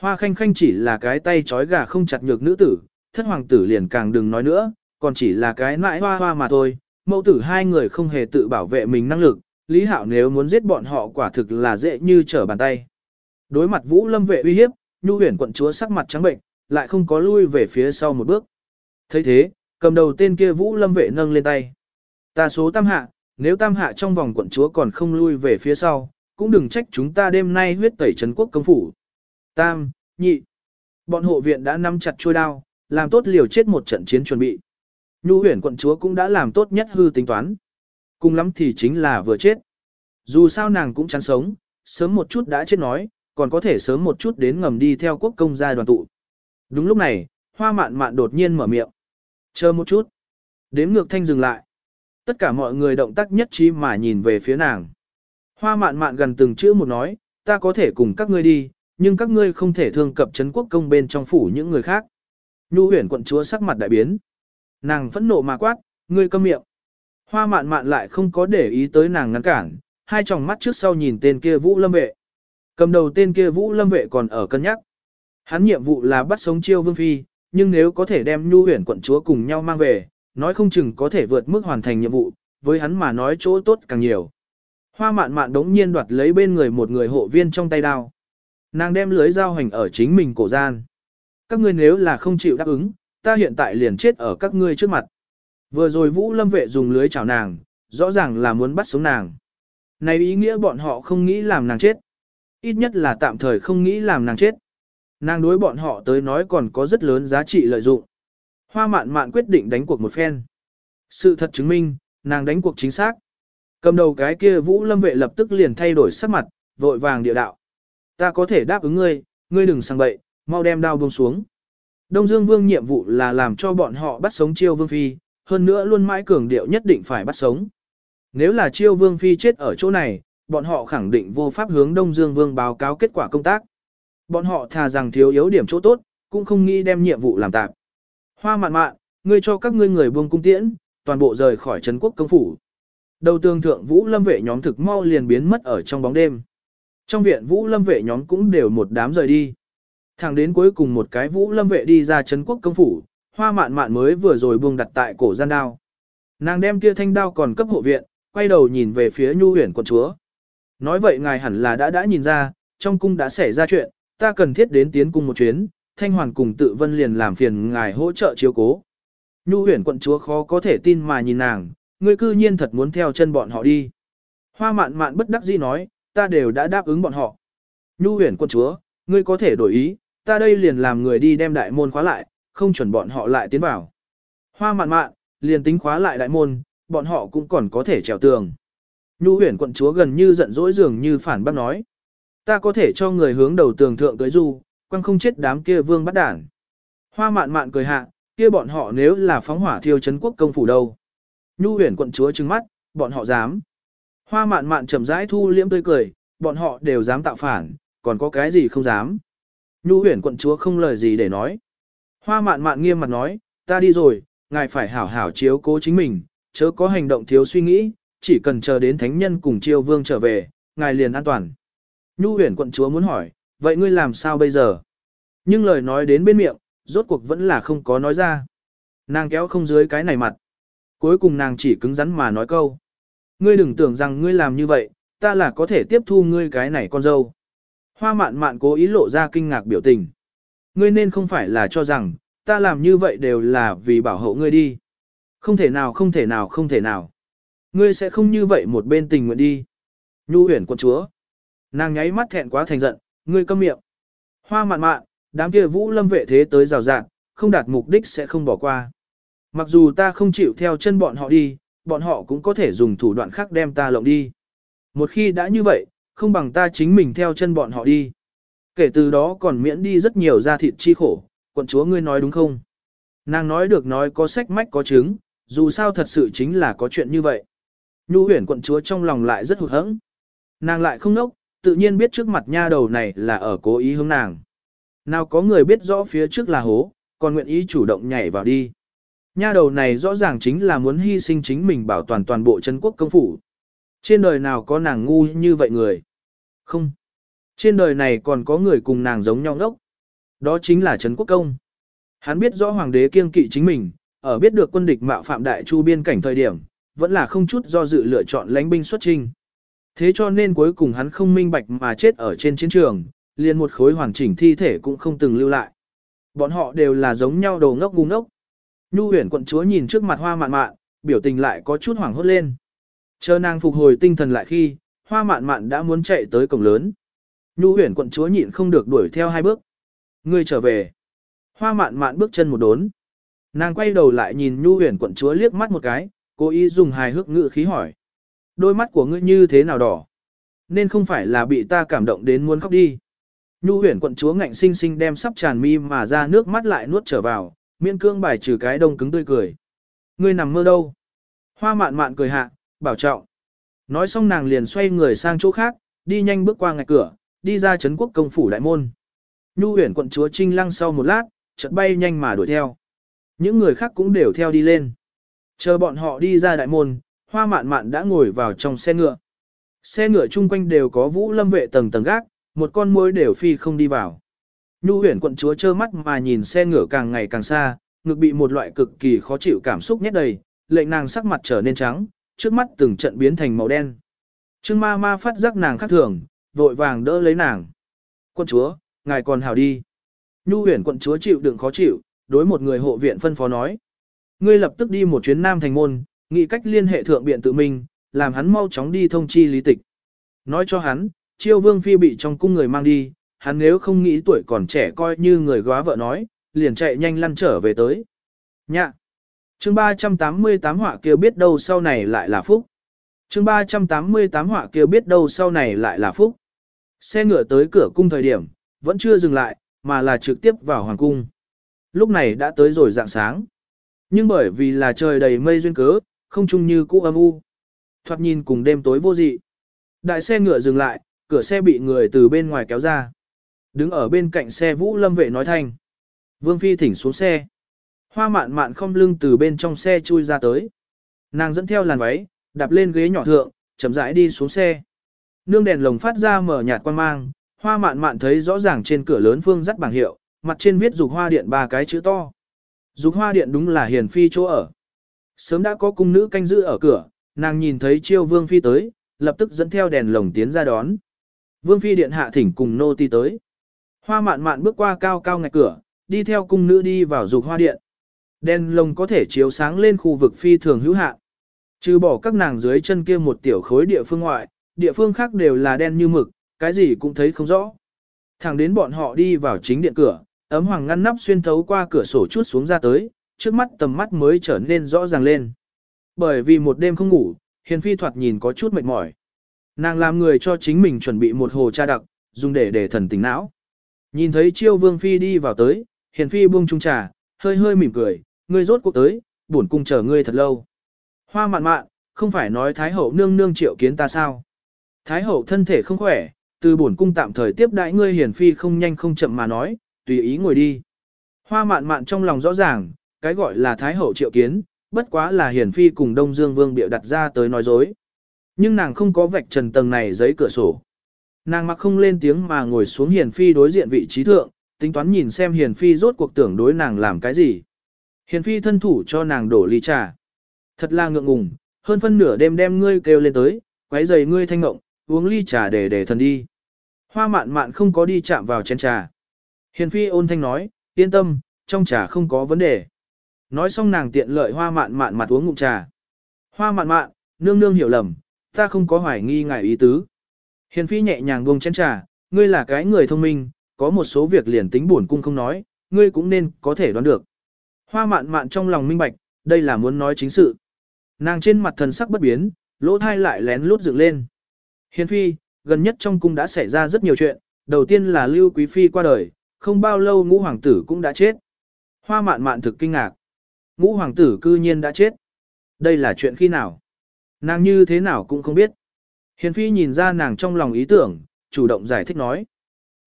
Hoa khanh khanh chỉ là cái tay trói gà không chặt nhược nữ tử, thất hoàng tử liền càng đừng nói nữa, còn chỉ là cái nãi hoa hoa mà thôi. Mẫu tử hai người không hề tự bảo vệ mình năng lực, Lý Hạo nếu muốn giết bọn họ quả thực là dễ như trở bàn tay. Đối mặt Vũ Lâm vệ uy hiếp, Nhu Huyền quận chúa sắc mặt trắng bệnh, lại không có lui về phía sau một bước. thấy thế, cầm đầu tên kia Vũ Lâm vệ nâng lên tay. Ta số tam hạ, nếu tam hạ trong vòng quận chúa còn không lui về phía sau, cũng đừng trách chúng ta đêm nay huyết tẩy trấn quốc công phủ. Tam, nhị. Bọn hộ viện đã nắm chặt chuôi đao, làm tốt liều chết một trận chiến chuẩn bị. Nhu huyền quận chúa cũng đã làm tốt nhất hư tính toán. Cùng lắm thì chính là vừa chết. Dù sao nàng cũng chán sống, sớm một chút đã chết nói, còn có thể sớm một chút đến ngầm đi theo quốc công gia đoàn tụ. Đúng lúc này, hoa mạn mạn đột nhiên mở miệng. Chờ một chút. Đếm ngược thanh dừng lại. Tất cả mọi người động tác nhất trí mà nhìn về phía nàng. Hoa mạn mạn gần từng chữ một nói, ta có thể cùng các ngươi đi, nhưng các ngươi không thể thương cập Trấn quốc công bên trong phủ những người khác. Nhu huyển quận chúa sắc mặt đại biến. Nàng phẫn nộ mà quát, ngươi câm miệng. Hoa mạn mạn lại không có để ý tới nàng ngăn cản, hai tròng mắt trước sau nhìn tên kia vũ lâm vệ. Cầm đầu tên kia vũ lâm vệ còn ở cân nhắc. Hắn nhiệm vụ là bắt sống chiêu vương phi, nhưng nếu có thể đem nhu huyển quận chúa cùng nhau mang về, nói không chừng có thể vượt mức hoàn thành nhiệm vụ, với hắn mà nói chỗ tốt càng nhiều. Hoa mạn mạn đống nhiên đoạt lấy bên người một người hộ viên trong tay đao. Nàng đem lưới dao hành ở chính mình cổ gian. Các ngươi nếu là không chịu đáp ứng, ta hiện tại liền chết ở các ngươi trước mặt. Vừa rồi Vũ Lâm vệ dùng lưới chảo nàng, rõ ràng là muốn bắt sống nàng. Này ý nghĩa bọn họ không nghĩ làm nàng chết. Ít nhất là tạm thời không nghĩ làm nàng chết. Nàng đối bọn họ tới nói còn có rất lớn giá trị lợi dụng. Hoa mạn mạn quyết định đánh cuộc một phen. Sự thật chứng minh, nàng đánh cuộc chính xác. Cầm đầu cái kia Vũ Lâm vệ lập tức liền thay đổi sắc mặt, vội vàng địa đạo. Ta có thể đáp ứng ngươi, ngươi đừng sang bậy, mau đem đao buông xuống. Đông Dương Vương nhiệm vụ là làm cho bọn họ bắt sống Chiêu Vương Phi, hơn nữa luôn mãi cường điệu nhất định phải bắt sống. Nếu là Chiêu Vương Phi chết ở chỗ này, bọn họ khẳng định vô pháp hướng Đông Dương Vương báo cáo kết quả công tác. Bọn họ thà rằng thiếu yếu điểm chỗ tốt, cũng không nghĩ đem nhiệm vụ làm tạm. Hoa mạn mạn, ngươi cho các ngươi người buông cung tiễn, toàn bộ rời khỏi Trấn quốc công phủ. Đầu tường thượng Vũ Lâm vệ nhóm thực mau liền biến mất ở trong bóng đêm. Trong viện Vũ Lâm vệ nhóm cũng đều một đám rời đi. Thẳng đến cuối cùng một cái Vũ Lâm vệ đi ra Trấn quốc công phủ, hoa mạn mạn mới vừa rồi buông đặt tại cổ gian đao. Nàng đem kia thanh đao còn cấp hộ viện, quay đầu nhìn về phía nhu huyền quận chúa. Nói vậy ngài hẳn là đã đã nhìn ra, trong cung đã xảy ra chuyện, ta cần thiết đến tiến cung một chuyến, thanh hoàn cùng tự vân liền làm phiền ngài hỗ trợ chiếu cố. Nhu huyền quận chúa khó có thể tin mà nhìn nàng, ngươi cư nhiên thật muốn theo chân bọn họ đi. Hoa mạn mạn bất đắc dĩ nói, ta đều đã đáp ứng bọn họ. Nhu huyền quân chúa, ngươi có thể đổi ý, ta đây liền làm người đi đem đại môn khóa lại, không chuẩn bọn họ lại tiến vào. Hoa mạn mạn, liền tính khóa lại đại môn, bọn họ cũng còn có thể trèo tường. Nhu huyền quận chúa gần như giận dỗi dường như phản bác nói. Ta có thể cho người hướng đầu tường thượng tới du, quăng không chết đám kia vương bắt đản. Hoa mạn mạn cười hạ, kia bọn họ nếu là phóng hỏa thiêu chấn quốc công phủ đâu. Nhu huyền quận chúa trừng mắt, bọn họ dám. Hoa mạn mạn chậm rãi thu liễm tươi cười, bọn họ đều dám tạo phản, còn có cái gì không dám. Nhu huyền quận chúa không lời gì để nói. Hoa mạn mạn nghiêm mặt nói, ta đi rồi, ngài phải hảo hảo chiếu cố chính mình, chớ có hành động thiếu suy nghĩ, chỉ cần chờ đến thánh nhân cùng chiêu vương trở về, ngài liền an toàn. Nhu huyền quận chúa muốn hỏi, vậy ngươi làm sao bây giờ? Nhưng lời nói đến bên miệng, rốt cuộc vẫn là không có nói ra. Nàng kéo không dưới cái này mặt. Cuối cùng nàng chỉ cứng rắn mà nói câu. Ngươi đừng tưởng rằng ngươi làm như vậy, ta là có thể tiếp thu ngươi cái này con dâu. Hoa mạn mạn cố ý lộ ra kinh ngạc biểu tình. Ngươi nên không phải là cho rằng, ta làm như vậy đều là vì bảo hộ ngươi đi. Không thể nào không thể nào không thể nào. Ngươi sẽ không như vậy một bên tình nguyện đi. Nhu huyền quân chúa. Nàng nháy mắt thẹn quá thành giận, ngươi câm miệng. Hoa mạn mạn, đám kia vũ lâm vệ thế tới rào rạng, không đạt mục đích sẽ không bỏ qua. Mặc dù ta không chịu theo chân bọn họ đi, bọn họ cũng có thể dùng thủ đoạn khác đem ta lộng đi. Một khi đã như vậy, không bằng ta chính mình theo chân bọn họ đi. Kể từ đó còn miễn đi rất nhiều da thịt chi khổ, quận chúa ngươi nói đúng không? Nàng nói được nói có sách mách có chứng, dù sao thật sự chính là có chuyện như vậy. Nhu huyền quận chúa trong lòng lại rất hụt hẫng. Nàng lại không nốc, tự nhiên biết trước mặt nha đầu này là ở cố ý hướng nàng. Nào có người biết rõ phía trước là hố, còn nguyện ý chủ động nhảy vào đi. Nha đầu này rõ ràng chính là muốn hy sinh chính mình bảo toàn toàn bộ chân quốc công phủ. Trên đời nào có nàng ngu như vậy người? Không. Trên đời này còn có người cùng nàng giống nhau ngốc. Đó chính là Trấn Quốc Công. Hắn biết rõ hoàng đế kiêng kỵ chính mình, ở biết được quân địch mạo phạm đại chu biên cảnh thời điểm, vẫn là không chút do dự lựa chọn lãnh binh xuất trinh. Thế cho nên cuối cùng hắn không minh bạch mà chết ở trên chiến trường, liền một khối hoàn chỉnh thi thể cũng không từng lưu lại. Bọn họ đều là giống nhau đồ ngốc ngu ngốc. Nhu huyền quận chúa nhìn trước mặt hoa mạn mạn, biểu tình lại có chút hoảng hốt lên. Chờ nàng phục hồi tinh thần lại khi, hoa mạn mạn đã muốn chạy tới cổng lớn. Nhu huyền quận chúa nhịn không được đuổi theo hai bước. Ngươi trở về. Hoa mạn mạn bước chân một đốn. Nàng quay đầu lại nhìn Nhu huyền quận chúa liếc mắt một cái, cố ý dùng hài hước ngữ khí hỏi. Đôi mắt của ngươi như thế nào đỏ? Nên không phải là bị ta cảm động đến muốn khóc đi. Nhu huyền quận chúa ngạnh sinh sinh đem sắp tràn mi mà ra nước mắt lại nuốt trở vào, miễn cương bài trừ cái đông cứng tươi cười. Ngươi nằm mơ đâu? Hoa mạn mạn cười hạ, bảo trọng. Nói xong nàng liền xoay người sang chỗ khác, đi nhanh bước qua ngạch cửa, đi ra Trấn quốc công phủ đại môn. Nhu huyển quận chúa trinh lăng sau một lát, chợt bay nhanh mà đuổi theo. Những người khác cũng đều theo đi lên. Chờ bọn họ đi ra đại môn, hoa mạn mạn đã ngồi vào trong xe ngựa. Xe ngựa chung quanh đều có vũ lâm vệ tầng tầng gác, một con mối đều phi không đi vào. Nhu huyền quận chúa trơ mắt mà nhìn xe ngựa càng ngày càng xa, ngực bị một loại cực kỳ khó chịu cảm xúc nhét đầy, lệnh nàng sắc mặt trở nên trắng, trước mắt từng trận biến thành màu đen. Trương ma ma phát giác nàng khác thường, vội vàng đỡ lấy nàng. Quận chúa, ngài còn hào đi. Nhu huyền quận chúa chịu đựng khó chịu, đối một người hộ viện phân phó nói. Ngươi lập tức đi một chuyến nam thành môn, nghĩ cách liên hệ thượng biện tự mình, làm hắn mau chóng đi thông chi lý tịch. Nói cho hắn, chiêu vương phi bị trong cung người mang đi, hắn nếu không nghĩ tuổi còn trẻ coi như người góa vợ nói, liền chạy nhanh lăn trở về tới. Nhạ! chương 388 họa kia biết đâu sau này lại là phúc. chương 388 họa kia biết đâu sau này lại là phúc. Xe ngựa tới cửa cung thời điểm, vẫn chưa dừng lại, mà là trực tiếp vào hoàng cung. Lúc này đã tới rồi dạng sáng. Nhưng bởi vì là trời đầy mây duyên cớ, không chung như cũ âm u. Thoạt nhìn cùng đêm tối vô dị. Đại xe ngựa dừng lại, cửa xe bị người từ bên ngoài kéo ra. Đứng ở bên cạnh xe Vũ Lâm vệ nói thanh. Vương Phi thỉnh xuống xe. Hoa mạn mạn không lưng từ bên trong xe chui ra tới. Nàng dẫn theo làn váy, đạp lên ghế nhỏ thượng, chậm rãi đi xuống xe. Nương đèn lồng phát ra mở nhạt quan mang, hoa mạn mạn thấy rõ ràng trên cửa lớn phương dắt bảng hiệu, mặt trên viết dục hoa điện ba cái chữ to. Dục hoa điện đúng là hiền phi chỗ ở. Sớm đã có cung nữ canh giữ ở cửa, nàng nhìn thấy chiêu vương phi tới, lập tức dẫn theo đèn lồng tiến ra đón. Vương phi điện hạ thỉnh cùng nô ti tới. Hoa mạn mạn bước qua cao cao ngạch cửa, đi theo cung nữ đi vào dục hoa điện. Đèn lồng có thể chiếu sáng lên khu vực phi thường hữu hạn. Trừ bỏ các nàng dưới chân kia một tiểu khối địa phương ngoại, địa phương khác đều là đen như mực, cái gì cũng thấy không rõ. Thẳng đến bọn họ đi vào chính điện cửa, ấm hoàng ngăn nắp xuyên thấu qua cửa sổ chút xuống ra tới, trước mắt tầm mắt mới trở nên rõ ràng lên. Bởi vì một đêm không ngủ, hiền phi thoạt nhìn có chút mệt mỏi. Nàng làm người cho chính mình chuẩn bị một hồ trà đặc, dùng để để thần tỉnh não. Nhìn thấy chiêu vương phi đi vào tới, hiền phi buông chung trà, hơi hơi mỉm cười, ngươi rốt cuộc tới, bổn cung chờ ngươi thật lâu. Hoa mạn mạn, không phải nói Thái hậu nương nương triệu kiến ta sao? Thái hậu thân thể không khỏe, từ bổn cung tạm thời tiếp đãi ngươi hiền phi không nhanh không chậm mà nói, tùy ý ngồi đi. Hoa mạn mạn trong lòng rõ ràng, cái gọi là Thái hậu triệu kiến, bất quá là hiền phi cùng Đông Dương Vương biểu đặt ra tới nói dối. Nhưng nàng không có vạch trần tầng này giấy cửa sổ. Nàng mặc không lên tiếng mà ngồi xuống hiền phi đối diện vị trí thượng, tính toán nhìn xem hiền phi rốt cuộc tưởng đối nàng làm cái gì. Hiền phi thân thủ cho nàng đổ ly trà. Thật là ngượng ngùng, hơn phân nửa đêm đem ngươi kêu lên tới, quấy giày ngươi thanh ngộng, uống ly trà để để thần đi. Hoa mạn mạn không có đi chạm vào chén trà. Hiền phi ôn thanh nói, yên tâm, trong trà không có vấn đề. Nói xong nàng tiện lợi hoa mạn mạn mặt uống ngụm trà. Hoa mạn mạn, nương nương hiểu lầm, ta không có hoài nghi ngại ý tứ. Hiền phi nhẹ nhàng buông chén trà, ngươi là cái người thông minh, có một số việc liền tính buồn cung không nói, ngươi cũng nên có thể đoán được. Hoa mạn mạn trong lòng minh bạch, đây là muốn nói chính sự. Nàng trên mặt thần sắc bất biến, lỗ thai lại lén lút dựng lên. Hiền phi, gần nhất trong cung đã xảy ra rất nhiều chuyện, đầu tiên là Lưu Quý Phi qua đời, không bao lâu ngũ hoàng tử cũng đã chết. Hoa mạn mạn thực kinh ngạc. Ngũ hoàng tử cư nhiên đã chết. Đây là chuyện khi nào? Nàng như thế nào cũng không biết. Hiền phi nhìn ra nàng trong lòng ý tưởng, chủ động giải thích nói.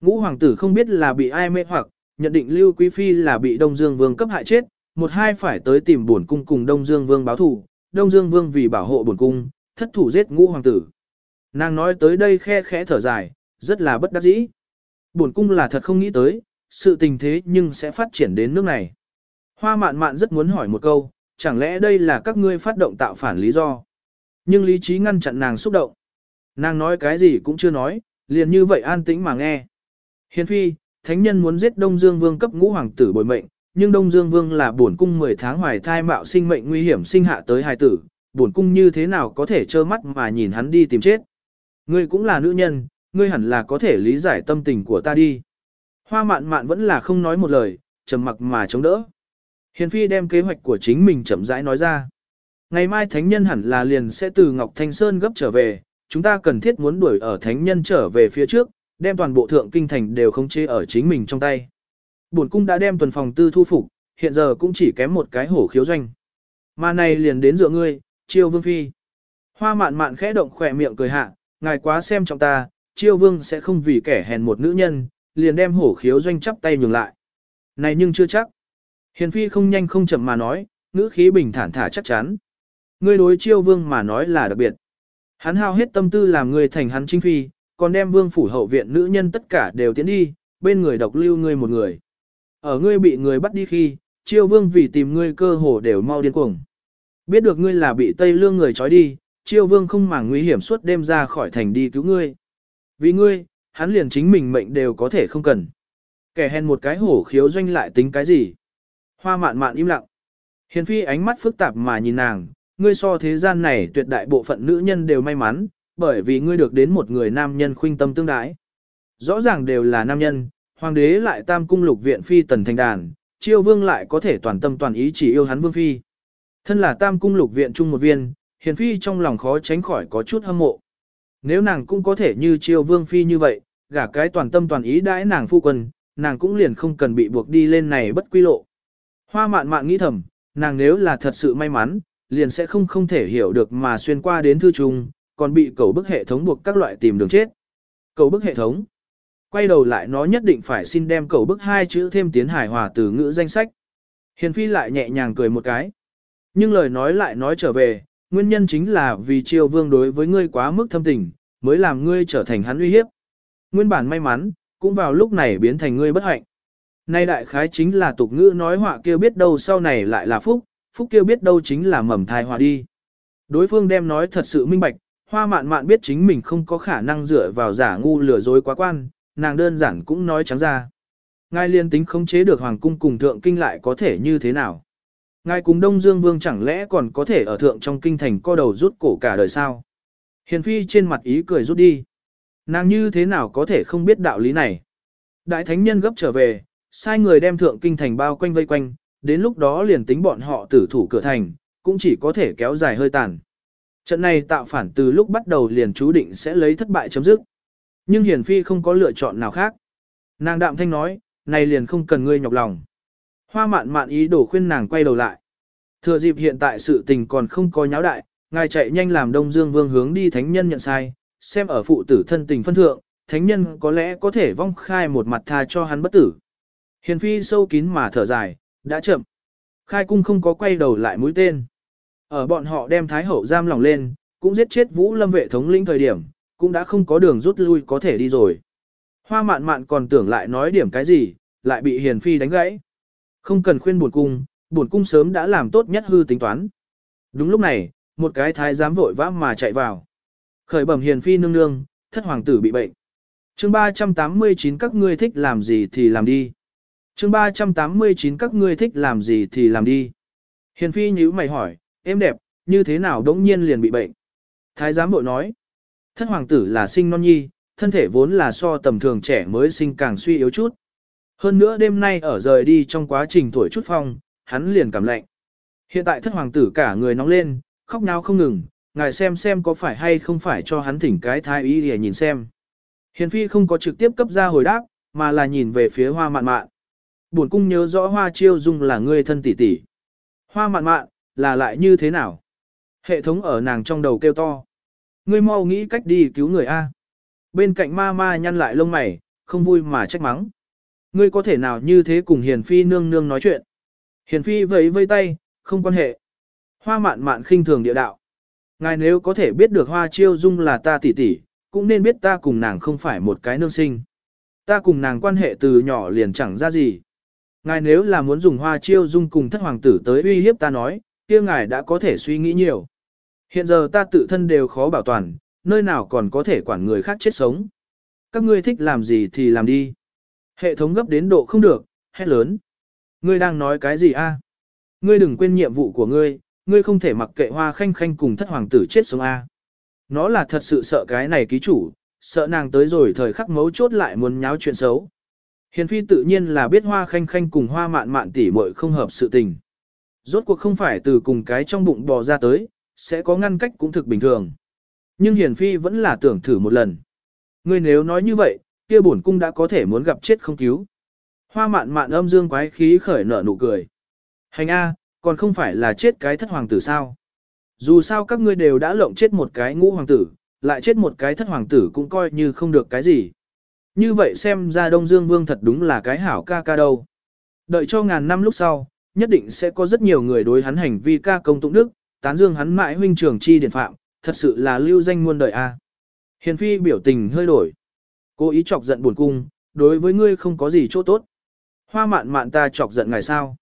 Ngũ hoàng tử không biết là bị ai mê hoặc, nhận định Lưu Quý Phi là bị Đông Dương Vương cấp hại chết, một hai phải tới tìm bổn cung cùng Đông Dương Vương báo thù, Đông Dương Vương vì bảo hộ bổn cung, thất thủ giết ngũ hoàng tử. Nàng nói tới đây khe khẽ thở dài, rất là bất đắc dĩ. Bổn cung là thật không nghĩ tới, sự tình thế nhưng sẽ phát triển đến nước này. Hoa mạn mạn rất muốn hỏi một câu, chẳng lẽ đây là các ngươi phát động tạo phản lý do? Nhưng lý trí ngăn chặn nàng xúc động. Nàng nói cái gì cũng chưa nói, liền như vậy an tĩnh mà nghe. Hiền phi, thánh nhân muốn giết Đông Dương Vương cấp ngũ hoàng tử bồi mệnh, nhưng Đông Dương Vương là bổn cung 10 tháng hoài thai mạo sinh mệnh nguy hiểm sinh hạ tới hài tử, bổn cung như thế nào có thể trơ mắt mà nhìn hắn đi tìm chết. Ngươi cũng là nữ nhân, ngươi hẳn là có thể lý giải tâm tình của ta đi. Hoa mạn mạn vẫn là không nói một lời, trầm mặc mà chống đỡ. Hiền phi đem kế hoạch của chính mình chậm rãi nói ra. Ngày mai thánh nhân hẳn là liền sẽ từ Ngọc Thanh Sơn gấp trở về, chúng ta cần thiết muốn đuổi ở thánh nhân trở về phía trước, đem toàn bộ thượng kinh thành đều không chế ở chính mình trong tay. Bổn cung đã đem tuần phòng tư thu phục, hiện giờ cũng chỉ kém một cái hổ khiếu doanh. Mà này liền đến dựa ngươi, chiêu vương phi. Hoa mạn mạn khẽ động khỏe miệng cười hạ, ngài quá xem trọng ta, chiêu vương sẽ không vì kẻ hèn một nữ nhân, liền đem hổ khiếu doanh chắp tay nhường lại. Này nhưng chưa chắc. Hiền phi không nhanh không chậm mà nói, ngữ khí bình thản thả chắc chắn. Ngươi đối chiêu vương mà nói là đặc biệt. Hắn hao hết tâm tư làm người thành hắn chính phi, còn đem vương phủ hậu viện nữ nhân tất cả đều tiến đi, bên người độc lưu ngươi một người. Ở ngươi bị người bắt đi khi, chiêu vương vì tìm ngươi cơ hồ đều mau điên cuồng. Biết được ngươi là bị Tây Lương người trói đi, chiêu vương không màng nguy hiểm suốt đêm ra khỏi thành đi cứu ngươi. Vì ngươi, hắn liền chính mình mệnh đều có thể không cần. Kẻ hèn một cái hổ khiếu doanh lại tính cái gì? Hoa mạn mạn im lặng. Hiền phi ánh mắt phức tạp mà nhìn nàng, ngươi so thế gian này tuyệt đại bộ phận nữ nhân đều may mắn, bởi vì ngươi được đến một người nam nhân khuynh tâm tương đái. Rõ ràng đều là nam nhân, hoàng đế lại tam cung lục viện phi tần thành đàn, chiêu vương lại có thể toàn tâm toàn ý chỉ yêu hắn vương phi. Thân là tam cung lục viện chung một viên, hiền phi trong lòng khó tránh khỏi có chút hâm mộ. Nếu nàng cũng có thể như chiêu vương phi như vậy, gả cái toàn tâm toàn ý đãi nàng phu quân, nàng cũng liền không cần bị buộc đi lên này bất quy lộ. Hoa mạn mạn nghĩ thầm, nàng nếu là thật sự may mắn, liền sẽ không không thể hiểu được mà xuyên qua đến thư trung, còn bị cầu bức hệ thống buộc các loại tìm đường chết. Cầu bức hệ thống. Quay đầu lại nó nhất định phải xin đem cầu bức hai chữ thêm tiến hài hòa từ ngữ danh sách. Hiền phi lại nhẹ nhàng cười một cái. Nhưng lời nói lại nói trở về, nguyên nhân chính là vì triều vương đối với ngươi quá mức thâm tình, mới làm ngươi trở thành hắn uy hiếp. Nguyên bản may mắn, cũng vào lúc này biến thành ngươi bất hạnh. Nay đại khái chính là tục ngữ nói họa kêu biết đâu sau này lại là phúc, phúc kêu biết đâu chính là mầm thai hòa đi. Đối phương đem nói thật sự minh bạch, hoa mạn mạn biết chính mình không có khả năng dựa vào giả ngu lừa dối quá quan, nàng đơn giản cũng nói trắng ra. Ngài liên tính không chế được hoàng cung cùng thượng kinh lại có thể như thế nào? Ngài cùng Đông Dương Vương chẳng lẽ còn có thể ở thượng trong kinh thành co đầu rút cổ cả đời sao? Hiền phi trên mặt ý cười rút đi. Nàng như thế nào có thể không biết đạo lý này? Đại thánh nhân gấp trở về, sai người đem thượng kinh thành bao quanh vây quanh, đến lúc đó liền tính bọn họ tử thủ cửa thành, cũng chỉ có thể kéo dài hơi tàn. Trận này tạo phản từ lúc bắt đầu liền chú định sẽ lấy thất bại chấm dứt. Nhưng hiển Phi không có lựa chọn nào khác. Nàng đạm thanh nói, này liền không cần ngươi nhọc lòng. Hoa mạn mạn ý đồ khuyên nàng quay đầu lại. Thừa dịp hiện tại sự tình còn không có nháo đại, ngài chạy nhanh làm Đông Dương Vương hướng đi thánh nhân nhận sai, xem ở phụ tử thân tình phân thượng, thánh nhân có lẽ có thể vong khai một mặt tha cho hắn bất tử. Hiền phi sâu kín mà thở dài, đã chậm. Khai cung không có quay đầu lại mũi tên. Ở bọn họ đem Thái Hậu giam lòng lên, cũng giết chết Vũ Lâm vệ thống lĩnh thời điểm, cũng đã không có đường rút lui có thể đi rồi. Hoa mạn mạn còn tưởng lại nói điểm cái gì, lại bị Hiền Phi đánh gãy. Không cần khuyên buồn cung, buồn cung sớm đã làm tốt nhất hư tính toán. Đúng lúc này, một cái thái giám vội vã mà chạy vào. Khởi bẩm Hiền Phi nương nương, thất hoàng tử bị bệnh. chương 389 các ngươi thích làm gì thì làm đi chương 389 các ngươi thích làm gì thì làm đi. Hiền phi nhíu mày hỏi, em đẹp, như thế nào đống nhiên liền bị bệnh? Thái giám bội nói, thân hoàng tử là sinh non nhi, thân thể vốn là so tầm thường trẻ mới sinh càng suy yếu chút. Hơn nữa đêm nay ở rời đi trong quá trình tuổi chút phong, hắn liền cảm lạnh. Hiện tại thất hoàng tử cả người nóng lên, khóc náo không ngừng, ngài xem xem có phải hay không phải cho hắn thỉnh cái thái y để nhìn xem. Hiền phi không có trực tiếp cấp ra hồi đáp, mà là nhìn về phía hoa mạn mạn. Buồn cung nhớ rõ hoa chiêu dung là ngươi thân tỷ tỷ. Hoa mạn mạn, là lại như thế nào? Hệ thống ở nàng trong đầu kêu to. Ngươi mau nghĩ cách đi cứu người A. Bên cạnh ma ma nhăn lại lông mày, không vui mà trách mắng. Ngươi có thể nào như thế cùng hiền phi nương nương nói chuyện? Hiền phi vẫy vây tay, không quan hệ. Hoa mạn mạn khinh thường địa đạo. Ngài nếu có thể biết được hoa chiêu dung là ta tỷ tỷ, cũng nên biết ta cùng nàng không phải một cái nương sinh. Ta cùng nàng quan hệ từ nhỏ liền chẳng ra gì. Ngài nếu là muốn dùng hoa chiêu dung cùng thất hoàng tử tới uy hiếp ta nói, kia ngài đã có thể suy nghĩ nhiều. Hiện giờ ta tự thân đều khó bảo toàn, nơi nào còn có thể quản người khác chết sống. Các ngươi thích làm gì thì làm đi. Hệ thống gấp đến độ không được, hét lớn. Ngươi đang nói cái gì a? Ngươi đừng quên nhiệm vụ của ngươi, ngươi không thể mặc kệ hoa khanh khanh cùng thất hoàng tử chết sống a. Nó là thật sự sợ cái này ký chủ, sợ nàng tới rồi thời khắc mấu chốt lại muốn nháo chuyện xấu. Hiền phi tự nhiên là biết hoa khanh khanh cùng hoa mạn mạn tỉ muội không hợp sự tình. Rốt cuộc không phải từ cùng cái trong bụng bò ra tới, sẽ có ngăn cách cũng thực bình thường. Nhưng hiền phi vẫn là tưởng thử một lần. Ngươi nếu nói như vậy, kia bổn cung đã có thể muốn gặp chết không cứu. Hoa mạn mạn âm dương quái khí khởi nở nụ cười. Hành A, còn không phải là chết cái thất hoàng tử sao. Dù sao các ngươi đều đã lộng chết một cái ngũ hoàng tử, lại chết một cái thất hoàng tử cũng coi như không được cái gì. Như vậy xem ra Đông Dương Vương thật đúng là cái hảo ca ca đâu. Đợi cho ngàn năm lúc sau, nhất định sẽ có rất nhiều người đối hắn hành vi ca công tụng đức, tán dương hắn mãi huynh trưởng chi điển phạm, thật sự là lưu danh muôn đời a. Hiền phi biểu tình hơi đổi. Cố ý chọc giận buồn cung, đối với ngươi không có gì chỗ tốt. Hoa mạn mạn ta chọc giận ngài sao?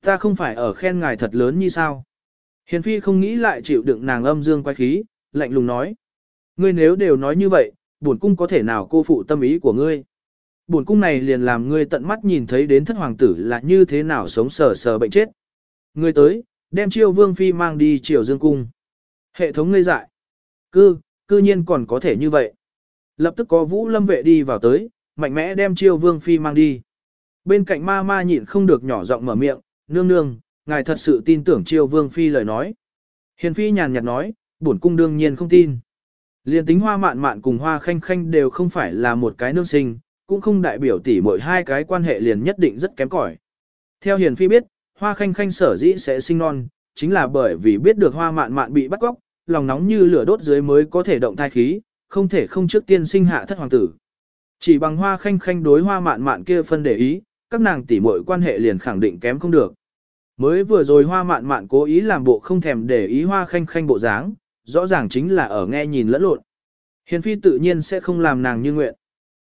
Ta không phải ở khen ngài thật lớn như sao? Hiền phi không nghĩ lại chịu đựng nàng âm dương quay khí, lạnh lùng nói. Ngươi nếu đều nói như vậy, Bổn cung có thể nào cô phụ tâm ý của ngươi? Bổn cung này liền làm ngươi tận mắt nhìn thấy đến thất hoàng tử là như thế nào sống sờ sờ bệnh chết. Ngươi tới, đem chiêu vương phi mang đi triều dương cung. Hệ thống ngây dại. Cư, cư nhiên còn có thể như vậy. Lập tức có vũ lâm vệ đi vào tới, mạnh mẽ đem chiêu vương phi mang đi. Bên cạnh ma ma nhịn không được nhỏ giọng mở miệng, nương nương, ngài thật sự tin tưởng chiêu vương phi lời nói. Hiền phi nhàn nhạt nói, bổn cung đương nhiên không tin. Liên tính hoa mạn mạn cùng hoa khanh khanh đều không phải là một cái nương sinh, cũng không đại biểu tỉ mỗi hai cái quan hệ liền nhất định rất kém cỏi. Theo hiền phi biết, hoa khanh khanh sở dĩ sẽ sinh non, chính là bởi vì biết được hoa mạn mạn bị bắt cóc, lòng nóng như lửa đốt dưới mới có thể động thai khí, không thể không trước tiên sinh hạ thất hoàng tử. Chỉ bằng hoa khanh khanh đối hoa mạn mạn kia phân để ý, các nàng tỉ muội quan hệ liền khẳng định kém không được. Mới vừa rồi hoa mạn mạn cố ý làm bộ không thèm để ý hoa khanh khanh bộ dáng, rõ ràng chính là ở nghe nhìn lẫn lộn. Hiền phi tự nhiên sẽ không làm nàng như nguyện.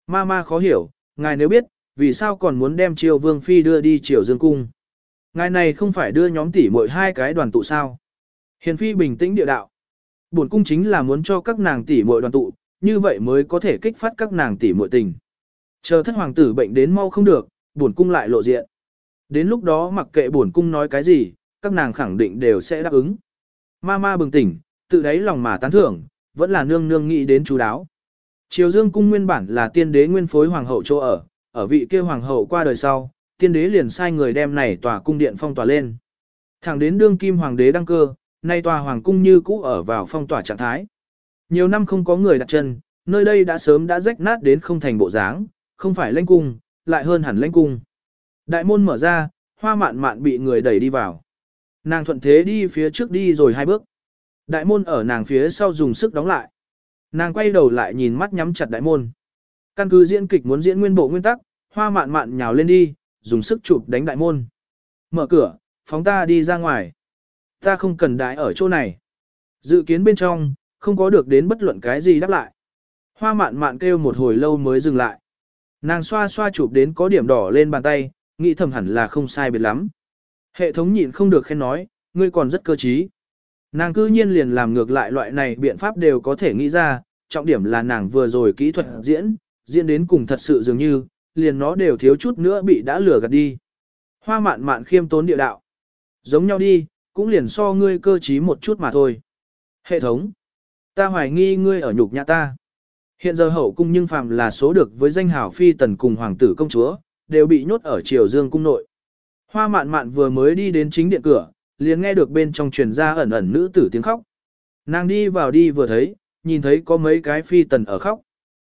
Ma ma khó hiểu, ngài nếu biết, vì sao còn muốn đem triều vương phi đưa đi triều dương cung. Ngài này không phải đưa nhóm tỷ muội hai cái đoàn tụ sao. Hiền phi bình tĩnh địa đạo. Bổn cung chính là muốn cho các nàng tỷ muội đoàn tụ, như vậy mới có thể kích phát các nàng tỷ muội tình. Chờ thất hoàng tử bệnh đến mau không được, bổn cung lại lộ diện. Đến lúc đó mặc kệ bổn cung nói cái gì, các nàng khẳng định đều sẽ đáp ứng. Ma ma bừng tỉnh, tự đáy lòng mà tán thưởng, vẫn là nương nương nghĩ đến chú đáo. Triều Dương cung nguyên bản là tiên đế nguyên phối hoàng hậu chỗ ở, ở vị kia hoàng hậu qua đời sau, tiên đế liền sai người đem này tòa cung điện phong tỏa lên. Thẳng đến đương kim hoàng đế đăng cơ, nay tòa hoàng cung như cũ ở vào phong tỏa trạng thái. Nhiều năm không có người đặt chân, nơi đây đã sớm đã rách nát đến không thành bộ dáng, không phải lãnh cung, lại hơn hẳn lãnh cung. Đại môn mở ra, hoa mạn mạn bị người đẩy đi vào. Nàng thuận thế đi phía trước đi rồi hai bước. Đại môn ở nàng phía sau dùng sức đóng lại. Nàng quay đầu lại nhìn mắt nhắm chặt đại môn. Căn cứ diễn kịch muốn diễn nguyên bộ nguyên tắc, hoa mạn mạn nhào lên đi, dùng sức chụp đánh đại môn. Mở cửa, phóng ta đi ra ngoài. Ta không cần đại ở chỗ này. Dự kiến bên trong, không có được đến bất luận cái gì đáp lại. Hoa mạn mạn kêu một hồi lâu mới dừng lại. Nàng xoa xoa chụp đến có điểm đỏ lên bàn tay, nghĩ thầm hẳn là không sai biệt lắm. Hệ thống nhịn không được khen nói, ngươi còn rất cơ trí. Nàng cư nhiên liền làm ngược lại loại này biện pháp đều có thể nghĩ ra, trọng điểm là nàng vừa rồi kỹ thuật diễn, diễn đến cùng thật sự dường như, liền nó đều thiếu chút nữa bị đã lừa gạt đi. Hoa mạn mạn khiêm tốn địa đạo. Giống nhau đi, cũng liền so ngươi cơ trí một chút mà thôi. Hệ thống. Ta hoài nghi ngươi ở nhục nhã ta. Hiện giờ hậu cung nhưng phàm là số được với danh hảo phi tần cùng hoàng tử công chúa, đều bị nhốt ở triều dương cung nội. Hoa mạn mạn vừa mới đi đến chính điện cửa, liền nghe được bên trong truyền ra ẩn ẩn nữ tử tiếng khóc. Nàng đi vào đi vừa thấy, nhìn thấy có mấy cái phi tần ở khóc.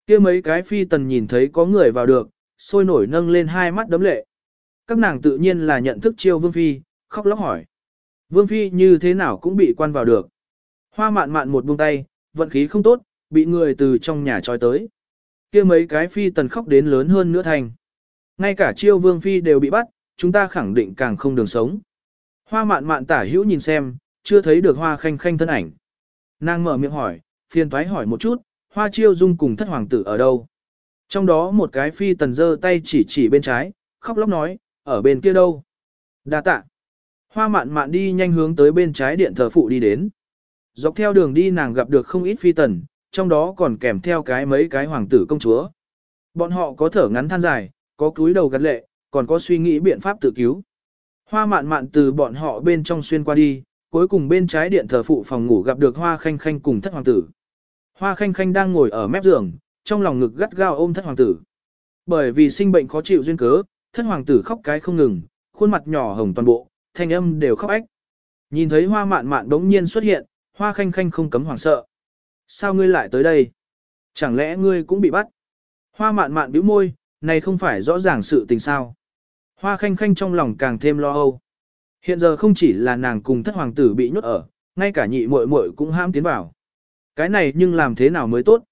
kia mấy cái phi tần nhìn thấy có người vào được, sôi nổi nâng lên hai mắt đấm lệ. Các nàng tự nhiên là nhận thức chiêu vương phi, khóc lóc hỏi. Vương phi như thế nào cũng bị quan vào được. Hoa mạn mạn một buông tay, vận khí không tốt, bị người từ trong nhà trói tới. kia mấy cái phi tần khóc đến lớn hơn nữa thành. Ngay cả chiêu vương phi đều bị bắt, chúng ta khẳng định càng không đường sống. Hoa mạn mạn tả hữu nhìn xem, chưa thấy được hoa khanh khanh thân ảnh. Nàng mở miệng hỏi, phiền thoái hỏi một chút, hoa chiêu dung cùng thất hoàng tử ở đâu? Trong đó một cái phi tần giơ tay chỉ chỉ bên trái, khóc lóc nói, ở bên kia đâu? Đa tạ. Hoa mạn mạn đi nhanh hướng tới bên trái điện thờ phụ đi đến. Dọc theo đường đi nàng gặp được không ít phi tần, trong đó còn kèm theo cái mấy cái hoàng tử công chúa. Bọn họ có thở ngắn than dài, có cúi đầu gật lệ, còn có suy nghĩ biện pháp tự cứu. Hoa mạn mạn từ bọn họ bên trong xuyên qua đi, cuối cùng bên trái điện thờ phụ phòng ngủ gặp được Hoa Khanh Khanh cùng thất hoàng tử. Hoa Khanh Khanh đang ngồi ở mép giường, trong lòng ngực gắt gao ôm thất hoàng tử. Bởi vì sinh bệnh khó chịu duyên cớ, thất hoàng tử khóc cái không ngừng, khuôn mặt nhỏ hồng toàn bộ, thanh âm đều khóc ách. Nhìn thấy hoa mạn mạn đống nhiên xuất hiện, hoa khanh khanh không cấm hoảng sợ. Sao ngươi lại tới đây? Chẳng lẽ ngươi cũng bị bắt? Hoa mạn mạn bĩu môi, này không phải rõ ràng sự tình sao. Hoa khanh khanh trong lòng càng thêm lo âu. Hiện giờ không chỉ là nàng cùng thất hoàng tử bị nhốt ở, ngay cả nhị muội muội cũng ham tiến vào. Cái này nhưng làm thế nào mới tốt?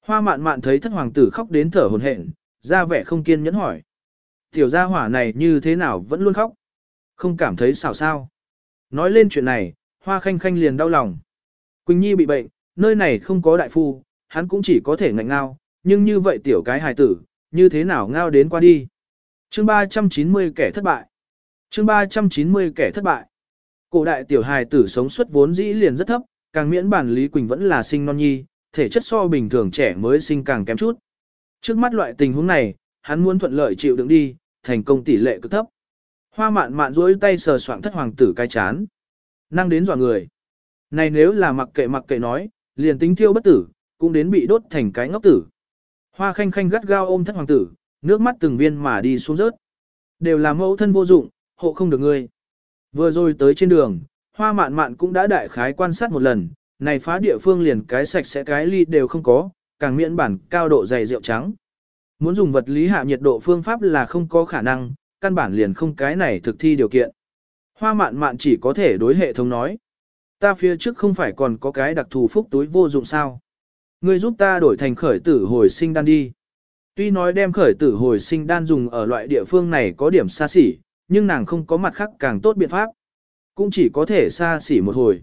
Hoa mạn mạn thấy thất hoàng tử khóc đến thở hồn hển, ra vẻ không kiên nhẫn hỏi. Tiểu gia hỏa này như thế nào vẫn luôn khóc? Không cảm thấy xảo sao? Nói lên chuyện này, hoa khanh khanh liền đau lòng. Quỳnh Nhi bị bệnh, nơi này không có đại phu, hắn cũng chỉ có thể ngạnh ngao, nhưng như vậy tiểu cái hài tử, như thế nào ngao đến qua đi. Chương 390 kẻ thất bại. Chương 390 kẻ thất bại. Cổ đại tiểu hài tử sống suất vốn dĩ liền rất thấp, càng miễn bản Lý Quỳnh vẫn là sinh non nhi, thể chất so bình thường trẻ mới sinh càng kém chút. Trước mắt loại tình huống này, hắn muốn thuận lợi chịu đựng đi, thành công tỷ lệ cực thấp. Hoa mạn mạn duỗi tay sờ soạng thất hoàng tử cái chán. Năng đến dọa người. Này nếu là mặc kệ mặc kệ nói, liền tính thiêu bất tử, cũng đến bị đốt thành cái ngốc tử. Hoa khanh khanh gắt gao ôm thất hoàng tử, nước mắt từng viên mà đi xuống rớt. Đều là mẫu thân vô dụng, hộ không được ngươi. Vừa rồi tới trên đường, hoa mạn mạn cũng đã đại khái quan sát một lần, này phá địa phương liền cái sạch sẽ cái ly đều không có, càng miễn bản cao độ dày rượu trắng. Muốn dùng vật lý hạ nhiệt độ phương pháp là không có khả năng, căn bản liền không cái này thực thi điều kiện. Hoa mạn mạn chỉ có thể đối hệ thống nói. Ta phía trước không phải còn có cái đặc thù phúc túi vô dụng sao. Ngươi giúp ta đổi thành khởi tử hồi sinh đan đi. Tuy nói đem khởi tử hồi sinh đan dùng ở loại địa phương này có điểm xa xỉ, nhưng nàng không có mặt khác càng tốt biện pháp. Cũng chỉ có thể xa xỉ một hồi.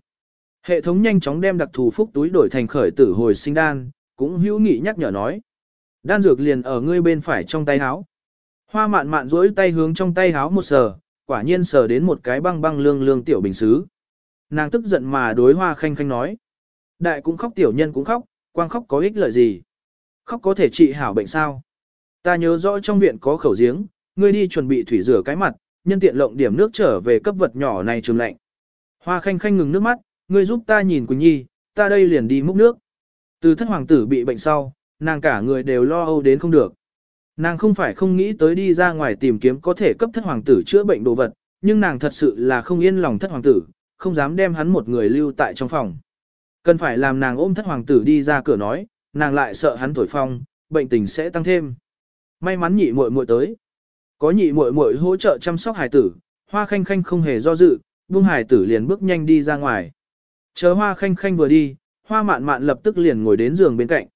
Hệ thống nhanh chóng đem đặc thù phúc túi đổi thành khởi tử hồi sinh đan, cũng hữu nghị nhắc nhở nói. Đan dược liền ở ngươi bên phải trong tay háo. Hoa mạn mạn duỗi tay hướng trong tay háo một sờ, quả nhiên sờ đến một cái băng băng lương lương tiểu bình xứ. Nàng tức giận mà đối hoa khanh khanh nói. Đại cũng khóc tiểu nhân cũng khóc, quang khóc có ích lợi gì? Khóc có thể trị hảo bệnh sao? Ta nhớ rõ trong viện có khẩu giếng, ngươi đi chuẩn bị thủy rửa cái mặt, nhân tiện lộng điểm nước trở về cấp vật nhỏ này trường lạnh. Hoa khanh khanh ngừng nước mắt, ngươi giúp ta nhìn Quỳnh Nhi, ta đây liền đi múc nước. Từ thất hoàng tử bị bệnh sau, nàng cả người đều lo âu đến không được. Nàng không phải không nghĩ tới đi ra ngoài tìm kiếm có thể cấp thất hoàng tử chữa bệnh đồ vật, nhưng nàng thật sự là không yên lòng thất hoàng tử, không dám đem hắn một người lưu tại trong phòng. Cần phải làm nàng ôm thất hoàng tử đi ra cửa nói, nàng lại sợ hắn thổi phong, bệnh tình sẽ tăng thêm. May mắn nhị muội muội tới. Có nhị muội muội hỗ trợ chăm sóc hài tử, hoa khanh khanh không hề do dự, buông hài tử liền bước nhanh đi ra ngoài. Chờ hoa khanh khanh vừa đi, hoa mạn mạn lập tức liền ngồi đến giường bên cạnh.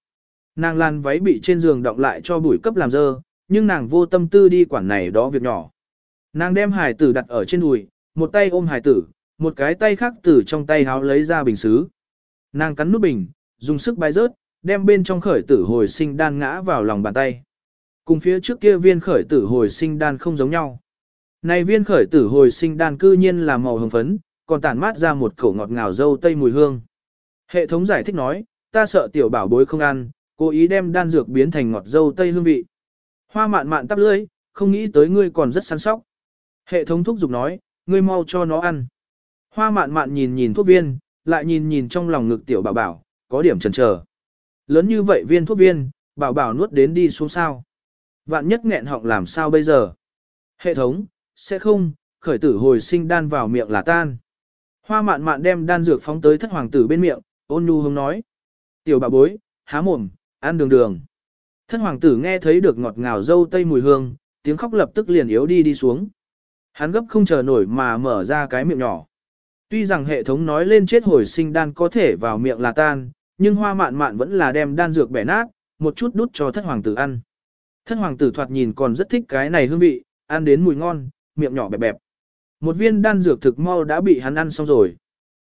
Nàng lan váy bị trên giường động lại cho bụi cấp làm dơ, nhưng nàng vô tâm tư đi quản này đó việc nhỏ. Nàng đem hài tử đặt ở trên đùi, một tay ôm hài tử, một cái tay khác từ trong tay háo lấy ra bình xứ. Nàng cắn nút bình, dùng sức bay rớt, đem bên trong khởi tử hồi sinh đan ngã vào lòng bàn tay. Cùng phía trước kia viên khởi tử hồi sinh đan không giống nhau. Này viên khởi tử hồi sinh đan cư nhiên là màu hồng phấn, còn tản mát ra một khẩu ngọt ngào dâu tây mùi hương. Hệ thống giải thích nói, ta sợ tiểu bảo bối không ăn, cố ý đem đan dược biến thành ngọt dâu tây hương vị. Hoa mạn mạn tắp lưỡi, không nghĩ tới ngươi còn rất săn sóc. Hệ thống thúc giục nói, ngươi mau cho nó ăn. Hoa mạn mạn nhìn nhìn thuốc viên, lại nhìn nhìn trong lòng ngực tiểu bảo bảo, có điểm chần chờ. Lớn như vậy viên thuốc viên, bảo bảo nuốt đến đi xuống sao. Vạn nhất nghẹn họng làm sao bây giờ. Hệ thống, sẽ không, khởi tử hồi sinh đan vào miệng là tan. Hoa mạn mạn đem đan dược phóng tới thất hoàng tử bên miệng, ôn nhu hông nói. Tiểu bà bối, há mồm, ăn đường đường. Thất hoàng tử nghe thấy được ngọt ngào dâu tây mùi hương, tiếng khóc lập tức liền yếu đi đi xuống. Hắn gấp không chờ nổi mà mở ra cái miệng nhỏ. Tuy rằng hệ thống nói lên chết hồi sinh đan có thể vào miệng là tan, nhưng hoa mạn mạn vẫn là đem đan dược bẻ nát, một chút đút cho thất hoàng tử ăn. Thất hoàng tử thoạt nhìn còn rất thích cái này hương vị, ăn đến mùi ngon, miệng nhỏ bẹp bẹp. Một viên đan dược thực mau đã bị hắn ăn xong rồi.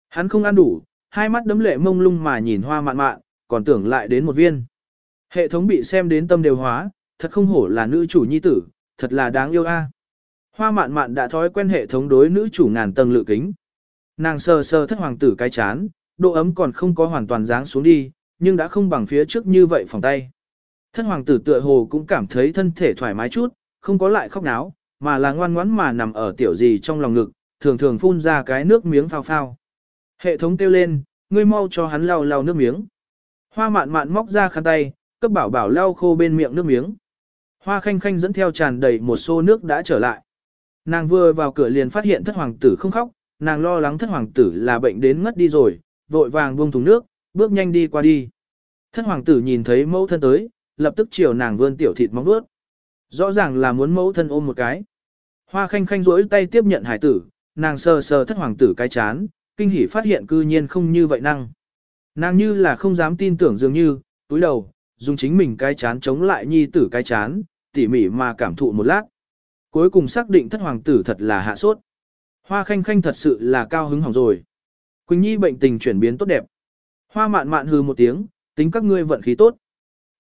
Hắn không ăn đủ, hai mắt đấm lệ mông lung mà nhìn hoa mạn mạn, còn tưởng lại đến một viên. Hệ thống bị xem đến tâm đều hóa, thật không hổ là nữ chủ nhi tử, thật là đáng yêu a. Hoa mạn mạn đã thói quen hệ thống đối nữ chủ ngàn tầng lự kính. Nàng sờ sờ thất hoàng tử cái chán, độ ấm còn không có hoàn toàn dáng xuống đi, nhưng đã không bằng phía trước như vậy phòng tay. Thân hoàng tử tựa hồ cũng cảm thấy thân thể thoải mái chút, không có lại khóc náo, mà là ngoan ngoãn mà nằm ở tiểu gì trong lòng ngực, thường thường phun ra cái nước miếng phao phao. Hệ thống kêu lên, ngươi mau cho hắn lau lau nước miếng. Hoa mạn mạn móc ra khăn tay, cấp bảo bảo lau khô bên miệng nước miếng. Hoa khanh khanh dẫn theo tràn đầy một xô nước đã trở lại. Nàng vừa vào cửa liền phát hiện thất hoàng tử không khóc, nàng lo lắng thất hoàng tử là bệnh đến ngất đi rồi, vội vàng buông thùng nước, bước nhanh đi qua đi. Thất hoàng tử nhìn thấy mẫu thân tới, lập tức chiều nàng vươn tiểu thịt móng vuốt. Rõ ràng là muốn mẫu thân ôm một cái. Hoa khanh khanh rỗi tay tiếp nhận hải tử, nàng sờ sờ thất hoàng tử cái chán, kinh hỉ phát hiện cư nhiên không như vậy năng. Nàng như là không dám tin tưởng dường như, túi đầu, dùng chính mình cái chán chống lại nhi tử cái chán, tỉ mỉ mà cảm thụ một lát. Cuối cùng xác định thất hoàng tử thật là hạ sốt. Hoa khanh khanh thật sự là cao hứng hỏng rồi. Quỳnh Nhi bệnh tình chuyển biến tốt đẹp. Hoa mạn mạn hừ một tiếng, tính các ngươi vận khí tốt.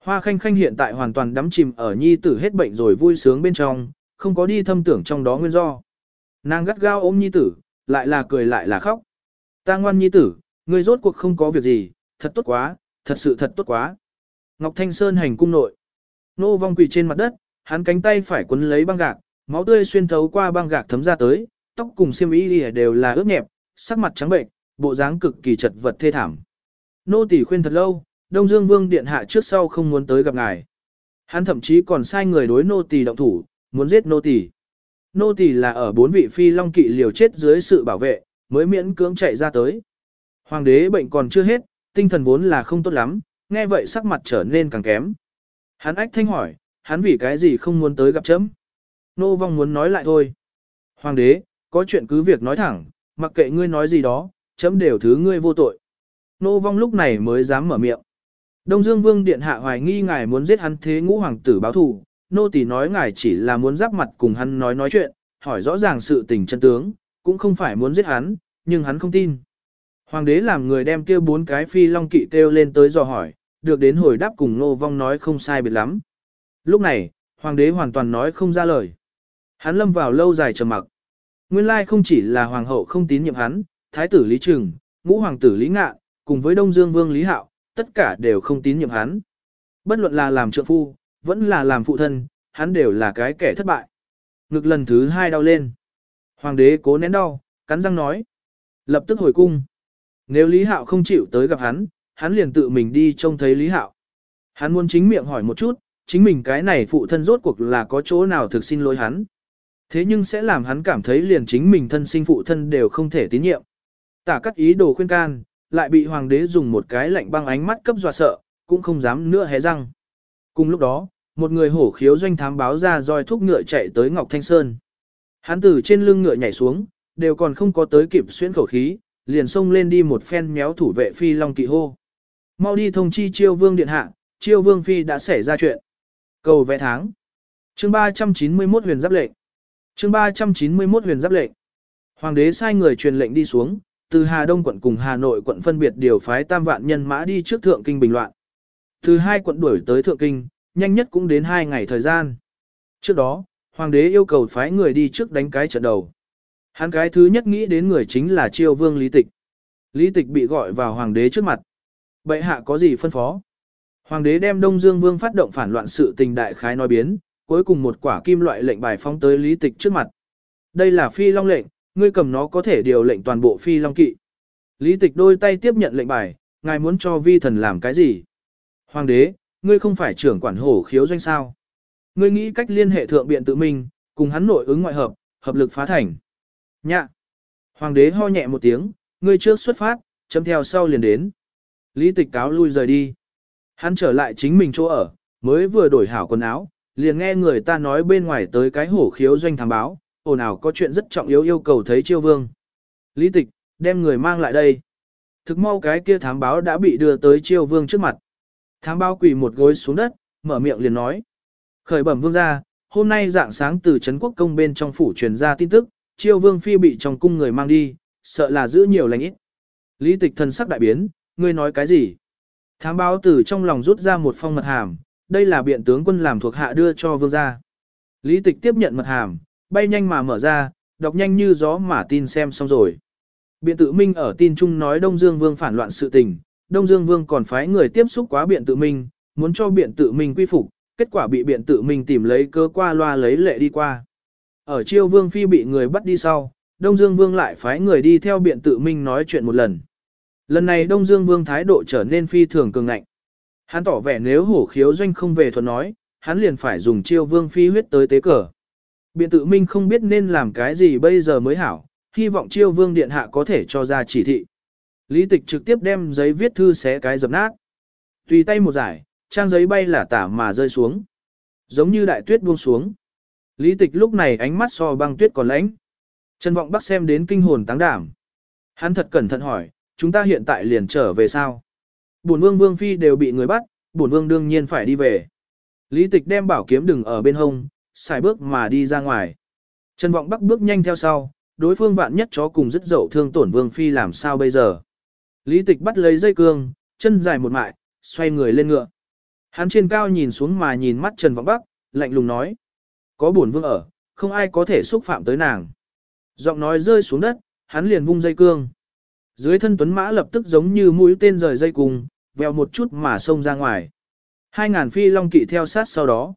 Hoa khanh khanh hiện tại hoàn toàn đắm chìm ở Nhi tử hết bệnh rồi vui sướng bên trong, không có đi thâm tưởng trong đó nguyên do. Nàng gắt gao ôm Nhi tử, lại là cười lại là khóc. Ta ngoan Nhi tử, ngươi rốt cuộc không có việc gì, thật tốt quá, thật sự thật tốt quá. Ngọc Thanh Sơn hành cung nội. Nô vong quỳ trên mặt đất, hắn cánh tay phải quấn lấy băng gạc, máu tươi xuyên thấu qua băng gạc thấm ra tới, tóc cùng xiêm y đều là ướt nhẹp, sắc mặt trắng bệnh, bộ dáng cực kỳ chật vật thê thảm. Nô tỳ khuyên thật lâu, Đông Dương Vương điện hạ trước sau không muốn tới gặp ngài. Hắn thậm chí còn sai người đối nô tỳ động thủ, muốn giết nô tỳ. Nô tỳ là ở bốn vị phi long kỵ liều chết dưới sự bảo vệ, mới miễn cưỡng chạy ra tới. Hoàng đế bệnh còn chưa hết, tinh thần vốn là không tốt lắm, nghe vậy sắc mặt trở nên càng kém. Hắn ách thanh hỏi, hắn vì cái gì không muốn tới gặp chấm. Nô vong muốn nói lại thôi. Hoàng đế, có chuyện cứ việc nói thẳng, mặc kệ ngươi nói gì đó, chấm đều thứ ngươi vô tội. Nô vong lúc này mới dám mở miệng. Đông Dương Vương Điện Hạ hoài nghi ngài muốn giết hắn thế ngũ hoàng tử báo thù, nô tỳ nói ngài chỉ là muốn giáp mặt cùng hắn nói nói chuyện, hỏi rõ ràng sự tình chân tướng, cũng không phải muốn giết hắn, nhưng hắn không tin. Hoàng đế làm người đem kia bốn cái phi long kỵ kêu lên tới dò hỏi, được đến hồi đáp cùng nô vong nói không sai biệt lắm. Lúc này, hoàng đế hoàn toàn nói không ra lời. Hắn lâm vào lâu dài trầm mặc. Nguyên lai không chỉ là hoàng hậu không tín nhiệm hắn, thái tử Lý Trừng, ngũ hoàng tử Lý Ngạ, cùng với Đông Dương Vương Lý Hạo, tất cả đều không tín nhiệm hắn. Bất luận là làm trượng phu, vẫn là làm phụ thân, hắn đều là cái kẻ thất bại. Ngực lần thứ hai đau lên. Hoàng đế cố nén đau, cắn răng nói. Lập tức hồi cung. Nếu Lý Hạo không chịu tới gặp hắn, hắn liền tự mình đi trông thấy Lý Hạo. Hắn muốn chính miệng hỏi một chút, chính mình cái này phụ thân rốt cuộc là có chỗ nào thực xin lỗi hắn. Thế nhưng sẽ làm hắn cảm thấy liền chính mình thân sinh phụ thân đều không thể tín nhiệm. Tả cắt ý đồ khuyên can, lại bị hoàng đế dùng một cái lạnh băng ánh mắt cấp dọa sợ, cũng không dám nữa hé răng. Cùng lúc đó, một người hổ khiếu doanh thám báo ra roi thúc ngựa chạy tới Ngọc Thanh Sơn. Hắn từ trên lưng ngựa nhảy xuống, đều còn không có tới kịp xuyên khẩu khí, liền xông lên đi một phen méo thủ vệ phi long kỵ hô. Mau đi thông chi chiêu vương điện hạ, chiêu vương phi đã xảy ra chuyện. Cầu vẽ tháng. Chương 391 huyền giáp lệnh. Chương 391 huyền giáp lệnh. Hoàng đế sai người truyền lệnh đi xuống, từ Hà Đông quận cùng Hà Nội quận phân biệt điều phái tam vạn nhân mã đi trước thượng kinh bình loạn. Từ hai quận đuổi tới thượng kinh, nhanh nhất cũng đến hai ngày thời gian. Trước đó, hoàng đế yêu cầu phái người đi trước đánh cái trận đầu. Hắn cái thứ nhất nghĩ đến người chính là triều vương Lý Tịch. Lý Tịch bị gọi vào hoàng đế trước mặt. Bệ hạ có gì phân phó? Hoàng đế đem Đông Dương Vương phát động phản loạn sự tình đại khái nói biến, cuối cùng một quả kim loại lệnh bài phong tới Lý Tịch trước mặt. Đây là phi long lệnh, ngươi cầm nó có thể điều lệnh toàn bộ phi long kỵ. Lý Tịch đôi tay tiếp nhận lệnh bài, ngài muốn cho vi thần làm cái gì? Hoàng đế, ngươi không phải trưởng quản hổ khiếu doanh sao? Ngươi nghĩ cách liên hệ thượng biện tự mình, cùng hắn nội ứng ngoại hợp, hợp lực phá thành. Nhạ. Hoàng đế ho nhẹ một tiếng, ngươi trước xuất phát, chấm theo sau liền đến. Lý tịch cáo lui rời đi. Hắn trở lại chính mình chỗ ở, mới vừa đổi hảo quần áo, liền nghe người ta nói bên ngoài tới cái hổ khiếu doanh thám báo, ồn ào có chuyện rất trọng yếu yêu cầu thấy chiêu vương. Lý tịch, đem người mang lại đây. Thực mau cái kia thám báo đã bị đưa tới chiêu vương trước mặt. Thám báo quỳ một gối xuống đất, mở miệng liền nói. Khởi bẩm vương ra, hôm nay dạng sáng từ Trấn Quốc Công bên trong phủ truyền ra tin tức, chiêu vương phi bị trong cung người mang đi, sợ là giữ nhiều lành ít. Lý tịch thần sắc đại biến, ngươi nói cái gì? Thám báo từ trong lòng rút ra một phong mật hàm, đây là biện tướng quân làm thuộc hạ đưa cho vương gia. Lý tịch tiếp nhận mật hàm, bay nhanh mà mở ra, đọc nhanh như gió mà tin xem xong rồi. Biện tự minh ở tin chung nói Đông Dương Vương phản loạn sự tình, Đông Dương Vương còn phái người tiếp xúc quá biện tự minh, muốn cho biện tự minh quy phục, kết quả bị biện tự Minh tìm lấy cơ qua loa lấy lệ đi qua. Ở chiêu vương phi bị người bắt đi sau, Đông Dương Vương lại phái người đi theo biện tự minh nói chuyện một lần. Lần này Đông Dương Vương thái độ trở nên phi thường cường ngạnh. Hắn tỏ vẻ nếu hổ khiếu doanh không về thuận nói, hắn liền phải dùng chiêu vương phi huyết tới tế cờ. Biện tự minh không biết nên làm cái gì bây giờ mới hảo, hy vọng chiêu vương điện hạ có thể cho ra chỉ thị. Lý tịch trực tiếp đem giấy viết thư xé cái dập nát. Tùy tay một giải, trang giấy bay là tả mà rơi xuống. Giống như đại tuyết buông xuống. Lý tịch lúc này ánh mắt so băng tuyết còn lãnh. Trần Vọng Bắc xem đến kinh hồn táng đảm. Hắn thật cẩn thận hỏi, chúng ta hiện tại liền trở về sao? Bổn vương vương phi đều bị người bắt, bổn vương đương nhiên phải đi về. Lý tịch đem bảo kiếm đừng ở bên hông, xài bước mà đi ra ngoài. Trần Vọng Bắc bước nhanh theo sau, đối phương vạn nhất chó cùng rất dậu thương tổn vương phi làm sao bây giờ. Lý tịch bắt lấy dây cương, chân dài một mại, xoay người lên ngựa. Hắn trên cao nhìn xuống mà nhìn mắt Trần Vọng Bắc, lạnh lùng nói. Có bổn vương ở, không ai có thể xúc phạm tới nàng. Giọng nói rơi xuống đất, hắn liền vung dây cương. Dưới thân tuấn mã lập tức giống như mũi tên rời dây cùng, vèo một chút mà xông ra ngoài. Hai ngàn phi long kỵ theo sát sau đó.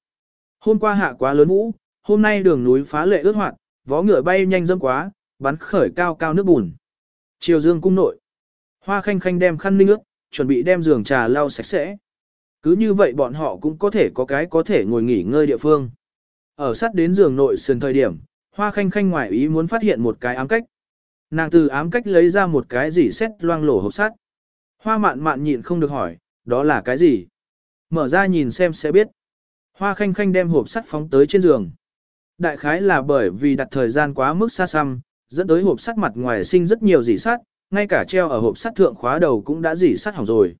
Hôm qua hạ quá lớn vũ, hôm nay đường núi phá lệ ướt hoạt, vó ngựa bay nhanh dâm quá, bắn khởi cao cao nước bùn. Chiều dương cung nội. Hoa khanh khanh đem khăn ninh ướt, chuẩn bị đem giường trà lau sạch sẽ. Cứ như vậy bọn họ cũng có thể có cái có thể ngồi nghỉ ngơi địa phương. Ở sát đến giường nội sườn thời điểm, hoa khanh khanh ngoài ý muốn phát hiện một cái ám cách. Nàng từ ám cách lấy ra một cái gì xét loang lổ hộp sắt. Hoa mạn mạn nhịn không được hỏi, đó là cái gì? Mở ra nhìn xem sẽ biết. Hoa khanh khanh đem hộp sắt phóng tới trên giường. Đại khái là bởi vì đặt thời gian quá mức xa xăm, dẫn tới hộp sắt mặt ngoài sinh rất nhiều dỉ sắt, ngay cả treo ở hộp sắt thượng khóa đầu cũng đã dỉ sắt hỏng rồi.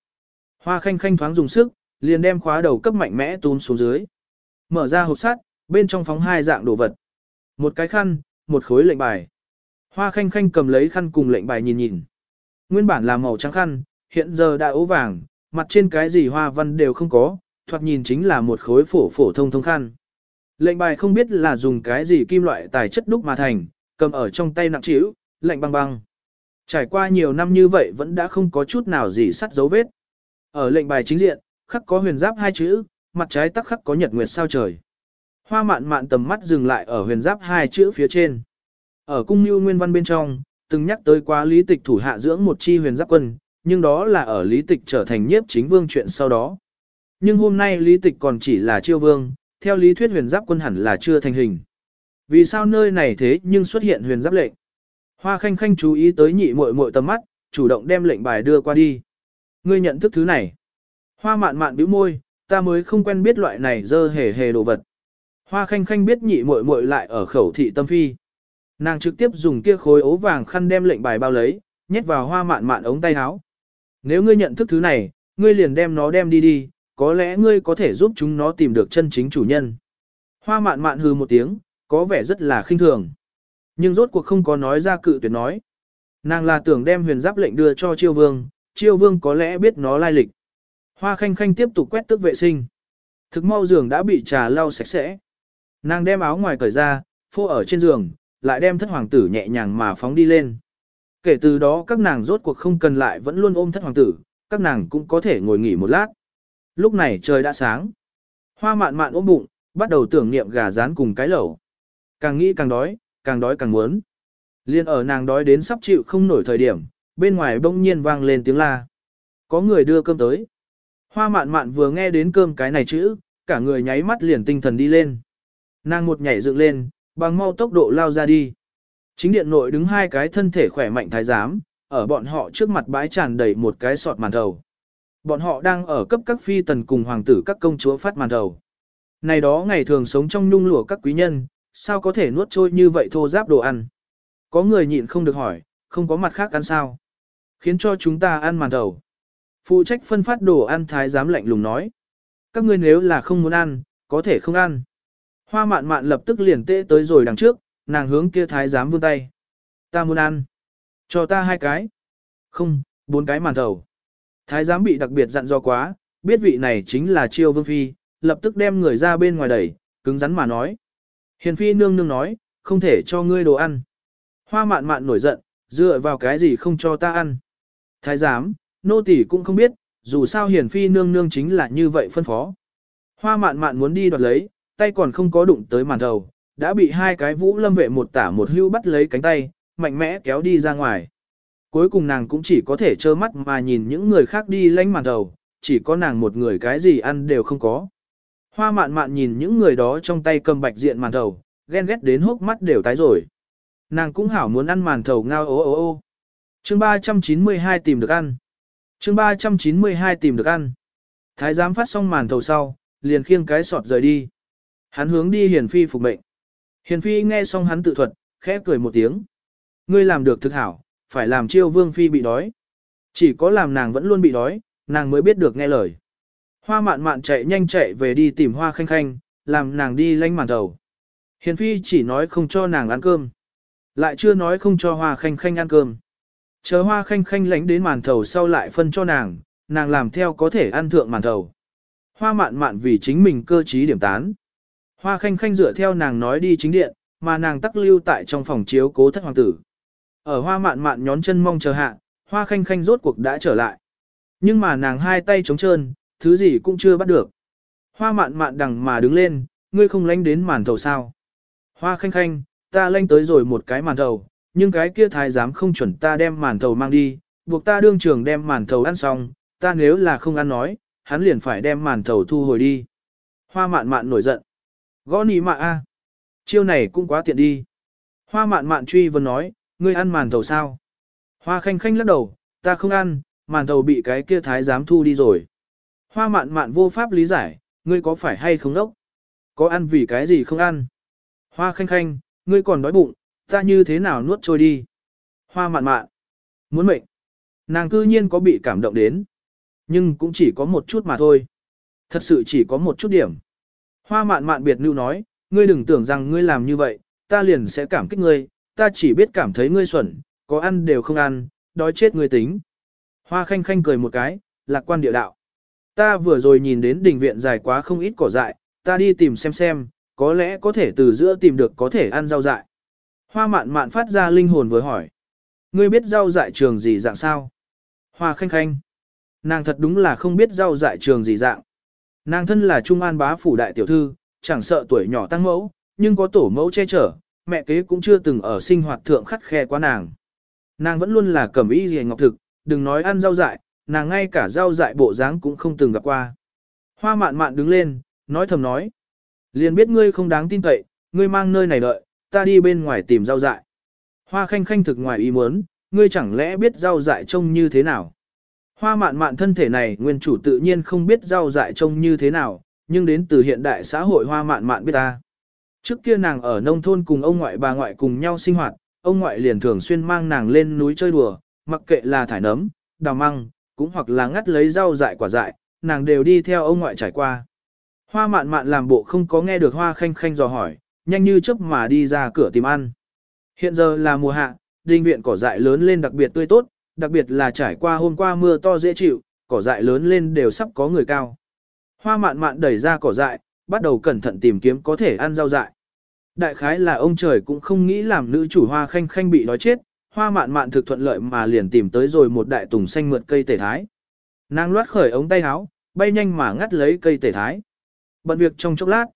Hoa khanh khanh thoáng dùng sức, liền đem khóa đầu cấp mạnh mẽ tún xuống dưới. Mở ra hộp sắt, bên trong phóng hai dạng đồ vật. Một cái khăn, một khối lệnh bài. Hoa khanh khanh cầm lấy khăn cùng lệnh bài nhìn nhìn. Nguyên bản là màu trắng khăn, hiện giờ đã ố vàng, mặt trên cái gì hoa văn đều không có, thoạt nhìn chính là một khối phổ phổ thông thông khăn. Lệnh bài không biết là dùng cái gì kim loại tài chất đúc mà thành, cầm ở trong tay nặng trĩu, lạnh băng băng. Trải qua nhiều năm như vậy vẫn đã không có chút nào gì sắt dấu vết. Ở lệnh bài chính diện, khắc có huyền giáp hai chữ, mặt trái tắc khắc có nhật nguyệt sao trời. Hoa mạn mạn tầm mắt dừng lại ở huyền giáp hai chữ phía trên. Ở cung như nguyên văn bên trong, từng nhắc tới quá lý tịch thủ hạ dưỡng một chi huyền giáp quân, nhưng đó là ở lý tịch trở thành nhiếp chính vương chuyện sau đó. Nhưng hôm nay lý tịch còn chỉ là chiêu vương, theo lý thuyết huyền giáp quân hẳn là chưa thành hình. Vì sao nơi này thế nhưng xuất hiện huyền giáp lệnh? Hoa khanh khanh chú ý tới nhị muội muội tầm mắt, chủ động đem lệnh bài đưa qua đi. Ngươi nhận thức thứ này. Hoa mạn mạn bĩu môi, ta mới không quen biết loại này dơ hề hề đồ vật. Hoa khanh khanh biết nhị muội muội lại ở khẩu thị tâm phi. Nàng trực tiếp dùng kia khối ố vàng khăn đem lệnh bài bao lấy, nhét vào hoa mạn mạn ống tay áo. Nếu ngươi nhận thức thứ này, ngươi liền đem nó đem đi đi, có lẽ ngươi có thể giúp chúng nó tìm được chân chính chủ nhân. Hoa mạn mạn hừ một tiếng, có vẻ rất là khinh thường. Nhưng rốt cuộc không có nói ra cự tuyệt nói. Nàng là tưởng đem huyền giáp lệnh đưa cho chiêu vương, chiêu vương có lẽ biết nó lai lịch. Hoa khanh khanh tiếp tục quét tức vệ sinh. Thực mau giường đã bị trà lau sạch sẽ. Nàng đem áo ngoài cởi ra, phô ở trên giường, lại đem thất hoàng tử nhẹ nhàng mà phóng đi lên. Kể từ đó các nàng rốt cuộc không cần lại vẫn luôn ôm thất hoàng tử, các nàng cũng có thể ngồi nghỉ một lát. Lúc này trời đã sáng. Hoa mạn mạn ôm bụng, bắt đầu tưởng niệm gà rán cùng cái lẩu. Càng nghĩ càng đói, càng đói càng muốn. Liên ở nàng đói đến sắp chịu không nổi thời điểm, bên ngoài bỗng nhiên vang lên tiếng la. Có người đưa cơm tới. Hoa mạn mạn vừa nghe đến cơm cái này chữ, cả người nháy mắt liền tinh thần đi lên. Nàng một nhảy dựng lên, bằng mau tốc độ lao ra đi. Chính điện nội đứng hai cái thân thể khỏe mạnh thái giám, ở bọn họ trước mặt bãi tràn đầy một cái sọt màn thầu. Bọn họ đang ở cấp các phi tần cùng hoàng tử các công chúa phát màn đầu. Này đó ngày thường sống trong nhung lụa các quý nhân, sao có thể nuốt trôi như vậy thô giáp đồ ăn. Có người nhịn không được hỏi, không có mặt khác ăn sao. Khiến cho chúng ta ăn màn đầu. Phụ trách phân phát đồ ăn thái giám lạnh lùng nói. Các ngươi nếu là không muốn ăn, có thể không ăn. Hoa mạn mạn lập tức liền tê tới rồi đằng trước, nàng hướng kia thái giám vươn tay. Ta muốn ăn. Cho ta hai cái. Không, bốn cái màn đầu. Thái giám bị đặc biệt dặn do quá, biết vị này chính là chiêu vương phi, lập tức đem người ra bên ngoài đẩy, cứng rắn mà nói. Hiền phi nương nương nói, không thể cho ngươi đồ ăn. Hoa mạn mạn nổi giận, dựa vào cái gì không cho ta ăn. Thái giám, nô tỳ cũng không biết, dù sao hiền phi nương nương chính là như vậy phân phó. Hoa mạn mạn muốn đi đoạt lấy, tay còn không có đụng tới màn đầu, đã bị hai cái vũ lâm vệ một tả một hưu bắt lấy cánh tay, mạnh mẽ kéo đi ra ngoài. Cuối cùng nàng cũng chỉ có thể trơ mắt mà nhìn những người khác đi lánh màn thầu, chỉ có nàng một người cái gì ăn đều không có. Hoa mạn mạn nhìn những người đó trong tay cầm bạch diện màn thầu, ghen ghét đến hốc mắt đều tái rồi. Nàng cũng hảo muốn ăn màn thầu ngao ô ô ô. Chương 392 tìm được ăn. Chương 392 tìm được ăn. Thái giám phát xong màn thầu sau, liền khiêng cái sọt rời đi. Hắn hướng đi hiền phi phục mệnh. Hiền phi nghe xong hắn tự thuật, khẽ cười một tiếng. Ngươi làm được thực hảo, phải làm chiêu vương phi bị đói. Chỉ có làm nàng vẫn luôn bị đói, nàng mới biết được nghe lời. Hoa mạn mạn chạy nhanh chạy về đi tìm hoa khanh khanh, làm nàng đi lanh màn đầu. Hiền phi chỉ nói không cho nàng ăn cơm. Lại chưa nói không cho hoa khanh khanh ăn cơm. Chờ hoa khanh khanh lánh đến màn thầu sau lại phân cho nàng, nàng làm theo có thể ăn thượng màn thầu. Hoa mạn mạn vì chính mình cơ trí điểm tán. Hoa khanh khanh dựa theo nàng nói đi chính điện, mà nàng tắc lưu tại trong phòng chiếu cố thất hoàng tử. Ở hoa mạn mạn nhón chân mong chờ hạ, hoa khanh khanh rốt cuộc đã trở lại. Nhưng mà nàng hai tay trống trơn, thứ gì cũng chưa bắt được. Hoa mạn mạn đằng mà đứng lên, ngươi không lánh đến màn thầu sao. Hoa khanh khanh, ta lanh tới rồi một cái màn thầu, nhưng cái kia thái giám không chuẩn ta đem màn thầu mang đi, buộc ta đương trường đem màn thầu ăn xong, ta nếu là không ăn nói, hắn liền phải đem màn thầu thu hồi đi. Hoa mạn mạn nổi giận. Gõ nì mạ a, Chiêu này cũng quá tiện đi. Hoa mạn mạn truy vấn nói, ngươi ăn màn thầu sao? Hoa khanh khanh lắc đầu, ta không ăn, màn thầu bị cái kia thái giám thu đi rồi. Hoa mạn mạn vô pháp lý giải, ngươi có phải hay không đốc? Có ăn vì cái gì không ăn? Hoa khanh khanh, ngươi còn đói bụng, ta như thế nào nuốt trôi đi? Hoa mạn mạn, muốn mệnh. Nàng cư nhiên có bị cảm động đến. Nhưng cũng chỉ có một chút mà thôi. Thật sự chỉ có một chút điểm. Hoa mạn mạn biệt lưu nói, ngươi đừng tưởng rằng ngươi làm như vậy, ta liền sẽ cảm kích ngươi, ta chỉ biết cảm thấy ngươi xuẩn, có ăn đều không ăn, đói chết ngươi tính. Hoa khanh khanh cười một cái, lạc quan địa đạo. Ta vừa rồi nhìn đến đình viện dài quá không ít cỏ dại, ta đi tìm xem xem, có lẽ có thể từ giữa tìm được có thể ăn rau dại. Hoa mạn mạn phát ra linh hồn vừa hỏi. Ngươi biết rau dại trường gì dạng sao? Hoa khanh khanh. Nàng thật đúng là không biết rau dại trường gì dạng. Nàng thân là Trung An bá phủ đại tiểu thư, chẳng sợ tuổi nhỏ tăng mẫu, nhưng có tổ mẫu che chở, mẹ kế cũng chưa từng ở sinh hoạt thượng khắt khe quá nàng. Nàng vẫn luôn là cẩm y gì ngọc thực, đừng nói ăn rau dại, nàng ngay cả rau dại bộ dáng cũng không từng gặp qua. Hoa mạn mạn đứng lên, nói thầm nói. Liền biết ngươi không đáng tin cậy, ngươi mang nơi này đợi, ta đi bên ngoài tìm rau dại. Hoa khanh khanh thực ngoài ý muốn, ngươi chẳng lẽ biết rau dại trông như thế nào? Hoa mạn mạn thân thể này nguyên chủ tự nhiên không biết rau dại trông như thế nào, nhưng đến từ hiện đại xã hội hoa mạn mạn biết ta. Trước kia nàng ở nông thôn cùng ông ngoại bà ngoại cùng nhau sinh hoạt, ông ngoại liền thường xuyên mang nàng lên núi chơi đùa, mặc kệ là thải nấm, đào măng, cũng hoặc là ngắt lấy rau dại quả dại, nàng đều đi theo ông ngoại trải qua. Hoa mạn mạn làm bộ không có nghe được hoa khanh khanh dò hỏi, nhanh như chớp mà đi ra cửa tìm ăn. Hiện giờ là mùa hạ, đình viện cỏ dại lớn lên đặc biệt tươi tốt, đặc biệt là trải qua hôm qua mưa to dễ chịu, cỏ dại lớn lên đều sắp có người cao. Hoa mạn mạn đẩy ra cỏ dại, bắt đầu cẩn thận tìm kiếm có thể ăn rau dại. Đại khái là ông trời cũng không nghĩ làm nữ chủ hoa khanh khanh bị đói chết, hoa mạn mạn thực thuận lợi mà liền tìm tới rồi một đại tùng xanh mượt cây tể thái. Nàng loát khởi ống tay áo, bay nhanh mà ngắt lấy cây tể thái. Bận việc trong chốc lát,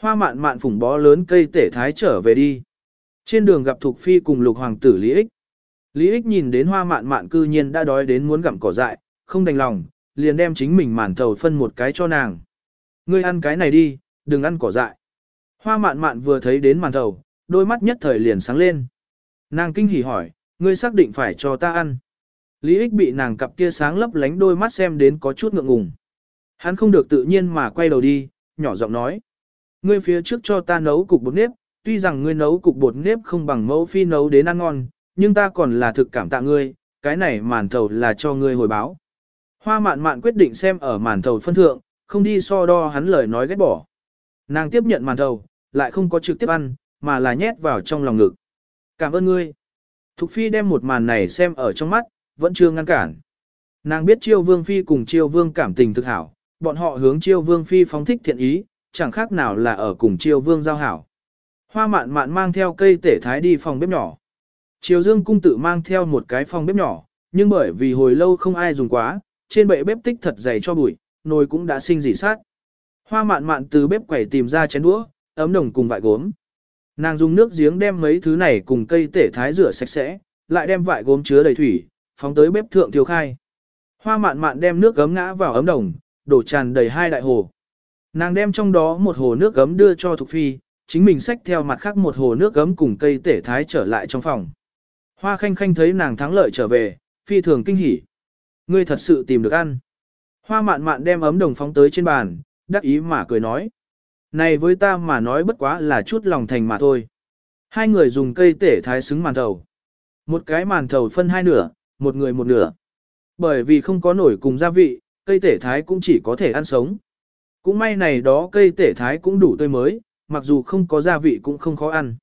hoa mạn mạn phủng bó lớn cây tể thái trở về đi. Trên đường gặp Thục Phi cùng lục hoàng tử Lý Ích. Lý Ích nhìn đến hoa mạn mạn cư nhiên đã đói đến muốn gặm cỏ dại, không đành lòng, liền đem chính mình màn thầu phân một cái cho nàng. Ngươi ăn cái này đi, đừng ăn cỏ dại. Hoa mạn mạn vừa thấy đến màn thầu, đôi mắt nhất thời liền sáng lên. Nàng kinh hỉ hỏi, ngươi xác định phải cho ta ăn. Lý ích bị nàng cặp kia sáng lấp lánh đôi mắt xem đến có chút ngượng ngùng. Hắn không được tự nhiên mà quay đầu đi, nhỏ giọng nói. Ngươi phía trước cho ta nấu cục bột nếp, tuy rằng ngươi nấu cục bột nếp không bằng mẫu phi nấu đến ăn ngon, nhưng ta còn là thực cảm tạ ngươi, cái này màn thầu là cho ngươi hồi báo. Hoa mạn mạn quyết định xem ở màn thầu phân thượng, không đi so đo hắn lời nói ghét bỏ. Nàng tiếp nhận màn thầu, lại không có trực tiếp ăn, mà là nhét vào trong lòng ngực. Cảm ơn ngươi. Thục phi đem một màn này xem ở trong mắt, vẫn chưa ngăn cản. Nàng biết chiêu vương phi cùng chiêu vương cảm tình thực hảo, bọn họ hướng chiêu vương phi phóng thích thiện ý, chẳng khác nào là ở cùng chiêu vương giao hảo. Hoa mạn mạn mang theo cây tể thái đi phòng bếp nhỏ. Chiêu dương cung tự mang theo một cái phòng bếp nhỏ, nhưng bởi vì hồi lâu không ai dùng quá, trên bệ bếp tích thật dày cho bụi, nồi cũng đã sinh dỉ sát. Hoa mạn mạn từ bếp quẩy tìm ra chén đũa, ấm đồng cùng vại gốm. Nàng dùng nước giếng đem mấy thứ này cùng cây tể thái rửa sạch sẽ, lại đem vại gốm chứa đầy thủy, phóng tới bếp thượng thiêu khai. Hoa mạn mạn đem nước gấm ngã vào ấm đồng, đổ tràn đầy hai đại hồ. Nàng đem trong đó một hồ nước gấm đưa cho Thục Phi, chính mình xách theo mặt khác một hồ nước gấm cùng cây tể thái trở lại trong phòng. Hoa khanh khanh thấy nàng thắng lợi trở về, phi thường kinh hỉ. Ngươi thật sự tìm được ăn. Hoa mạn mạn đem ấm đồng phóng tới trên bàn, đắc ý mà cười nói. Này với ta mà nói bất quá là chút lòng thành mà thôi. Hai người dùng cây tể thái xứng màn thầu. Một cái màn thầu phân hai nửa, một người một nửa. Bởi vì không có nổi cùng gia vị, cây tể thái cũng chỉ có thể ăn sống. Cũng may này đó cây tể thái cũng đủ tươi mới, mặc dù không có gia vị cũng không khó ăn.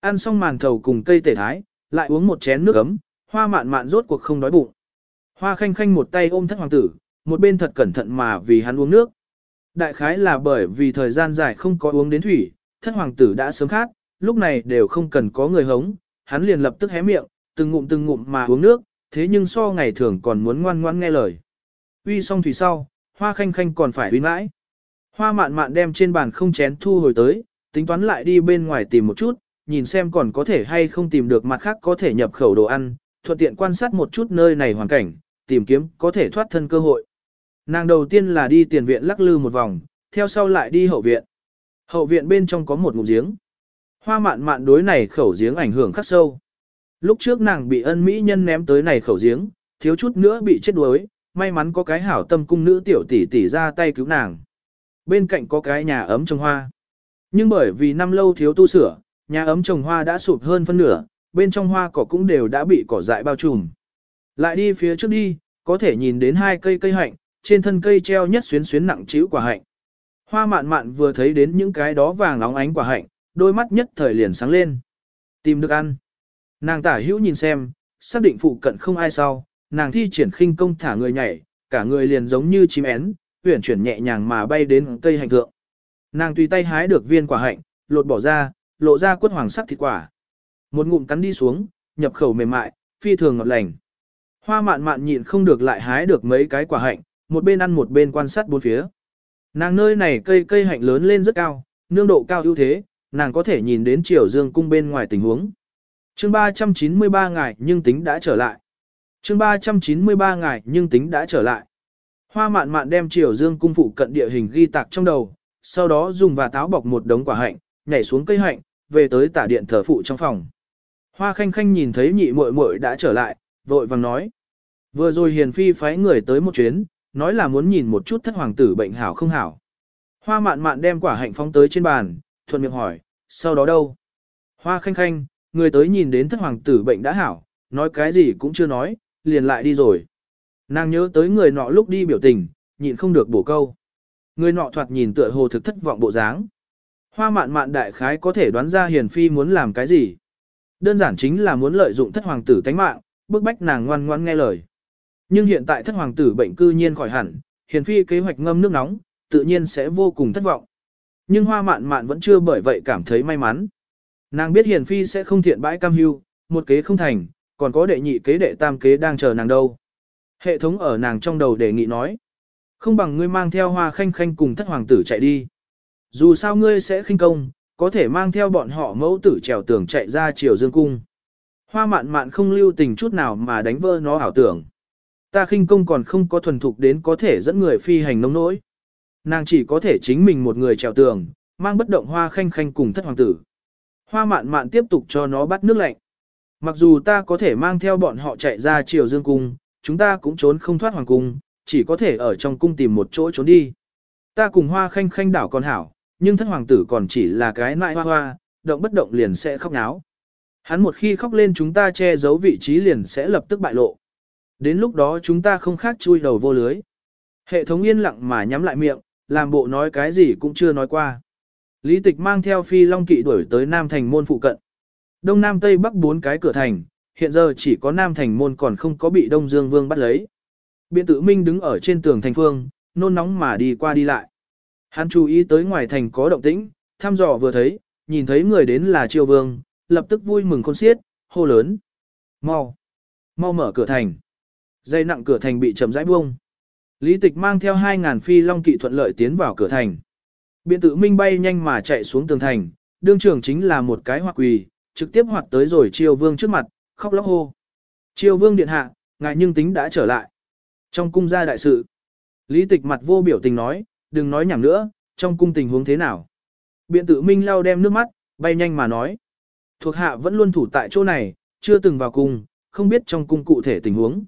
Ăn xong màn thầu cùng cây tể thái, lại uống một chén nước ấm, hoa mạn mạn rốt cuộc không đói bụng. Hoa khanh khanh một tay ôm thất hoàng tử, một bên thật cẩn thận mà vì hắn uống nước. Đại khái là bởi vì thời gian dài không có uống đến thủy, thất hoàng tử đã sớm khát, lúc này đều không cần có người hống, hắn liền lập tức hé miệng, từng ngụm từng ngụm mà uống nước, thế nhưng so ngày thường còn muốn ngoan ngoãn nghe lời. Uy xong thủy sau, hoa khanh khanh còn phải uy mãi. Hoa mạn mạn đem trên bàn không chén thu hồi tới, tính toán lại đi bên ngoài tìm một chút, nhìn xem còn có thể hay không tìm được mặt khác có thể nhập khẩu đồ ăn, thuận tiện quan sát một chút nơi này hoàn cảnh, tìm kiếm có thể thoát thân cơ hội. Nàng đầu tiên là đi tiền viện lắc lư một vòng, theo sau lại đi hậu viện. Hậu viện bên trong có một ngụm giếng. Hoa mạn mạn đối này khẩu giếng ảnh hưởng khắc sâu. Lúc trước nàng bị ân mỹ nhân ném tới này khẩu giếng, thiếu chút nữa bị chết đuối, may mắn có cái hảo tâm cung nữ tiểu tỷ tỷ ra tay cứu nàng. Bên cạnh có cái nhà ấm trồng hoa. Nhưng bởi vì năm lâu thiếu tu sửa, nhà ấm trồng hoa đã sụp hơn phân nửa, bên trong hoa cỏ cũng đều đã bị cỏ dại bao trùm. Lại đi phía trước đi, có thể nhìn đến hai cây cây hạnh, trên thân cây treo nhất xuyến xuyến nặng chịu quả hạnh. Hoa mạn mạn vừa thấy đến những cái đó vàng óng ánh quả hạnh, đôi mắt nhất thời liền sáng lên. Tìm được ăn. Nàng tả hữu nhìn xem, xác định phụ cận không ai sau, nàng thi triển khinh công thả người nhảy, cả người liền giống như chim én, uyển chuyển nhẹ nhàng mà bay đến cây hạnh thượng. Nàng tùy tay hái được viên quả hạnh, lột bỏ ra, lộ ra quất hoàng sắc thịt quả. Một ngụm cắn đi xuống, nhập khẩu mềm mại, phi thường ngọt lành. Hoa mạn mạn nhịn không được lại hái được mấy cái quả hạnh, một bên ăn một bên quan sát bốn phía. Nàng nơi này cây cây hạnh lớn lên rất cao, nương độ cao ưu thế, nàng có thể nhìn đến triều dương cung bên ngoài tình huống. chương 393 ngày nhưng tính đã trở lại. chương 393 ngày nhưng tính đã trở lại. Hoa mạn mạn đem triều dương cung phụ cận địa hình ghi tạc trong đầu, sau đó dùng và táo bọc một đống quả hạnh, nhảy xuống cây hạnh, về tới tả điện thờ phụ trong phòng. Hoa khanh khanh nhìn thấy nhị muội muội đã trở lại, vội vàng nói. Vừa rồi hiền phi phái người tới một chuyến, nói là muốn nhìn một chút thất hoàng tử bệnh hảo không hảo. Hoa mạn mạn đem quả hạnh phóng tới trên bàn, thuận miệng hỏi, sau đó đâu? Hoa khanh khanh, người tới nhìn đến thất hoàng tử bệnh đã hảo, nói cái gì cũng chưa nói, liền lại đi rồi. Nàng nhớ tới người nọ lúc đi biểu tình, nhịn không được bổ câu. Người nọ thoạt nhìn tựa hồ thực thất vọng bộ dáng. Hoa mạn mạn đại khái có thể đoán ra hiền phi muốn làm cái gì. Đơn giản chính là muốn lợi dụng thất hoàng tử tánh mạng, bức bách nàng ngoan ngoan nghe lời. Nhưng hiện tại thất hoàng tử bệnh cư nhiên khỏi hẳn, hiền phi kế hoạch ngâm nước nóng, tự nhiên sẽ vô cùng thất vọng. Nhưng hoa mạn mạn vẫn chưa bởi vậy cảm thấy may mắn. Nàng biết hiền phi sẽ không thiện bãi cam hưu, một kế không thành, còn có đệ nhị kế đệ tam kế đang chờ nàng đâu. Hệ thống ở nàng trong đầu đề nghị nói. Không bằng ngươi mang theo hoa khanh khanh cùng thất hoàng tử chạy đi. Dù sao ngươi sẽ khinh công, có thể mang theo bọn họ mẫu tử trèo tường chạy ra chiều dương cung. Hoa mạn mạn không lưu tình chút nào mà đánh vỡ nó ảo tưởng. Ta khinh công còn không có thuần thục đến có thể dẫn người phi hành nông nỗi. Nàng chỉ có thể chính mình một người trèo tường, mang bất động hoa khanh khanh cùng thất hoàng tử. Hoa mạn mạn tiếp tục cho nó bắt nước lạnh. Mặc dù ta có thể mang theo bọn họ chạy ra triều dương cung, chúng ta cũng trốn không thoát hoàng cung, chỉ có thể ở trong cung tìm một chỗ trốn đi. Ta cùng hoa khanh khanh đảo còn hảo, nhưng thất hoàng tử còn chỉ là cái nại hoa hoa, động bất động liền sẽ khóc náo. Hắn một khi khóc lên chúng ta che giấu vị trí liền sẽ lập tức bại lộ. Đến lúc đó chúng ta không khác chui đầu vô lưới. Hệ thống yên lặng mà nhắm lại miệng, làm bộ nói cái gì cũng chưa nói qua. Lý tịch mang theo phi long kỵ đuổi tới Nam Thành môn phụ cận. Đông Nam Tây Bắc bốn cái cửa thành, hiện giờ chỉ có Nam Thành môn còn không có bị Đông Dương Vương bắt lấy. Biện tử minh đứng ở trên tường thành phương, nôn nóng mà đi qua đi lại. Hắn chú ý tới ngoài thành có động tĩnh, thăm dò vừa thấy, nhìn thấy người đến là triều vương, lập tức vui mừng khôn xiết, hô lớn. Mau! Mau mở cửa thành. Dây nặng cửa thành bị chậm rãi buông. Lý tịch mang theo 2.000 phi long kỵ thuận lợi tiến vào cửa thành. Biện tự minh bay nhanh mà chạy xuống tường thành, đương trưởng chính là một cái hoặc quỳ, trực tiếp hoạt tới rồi triều vương trước mặt, khóc lóc hô. Triều vương điện hạ, ngài nhưng tính đã trở lại. Trong cung gia đại sự, lý tịch mặt vô biểu tình nói, đừng nói nhảm nữa, trong cung tình huống thế nào. Biện tự minh lau đem nước mắt, bay nhanh mà nói. Thuộc hạ vẫn luôn thủ tại chỗ này, chưa từng vào cung, không biết trong cung cụ thể tình huống.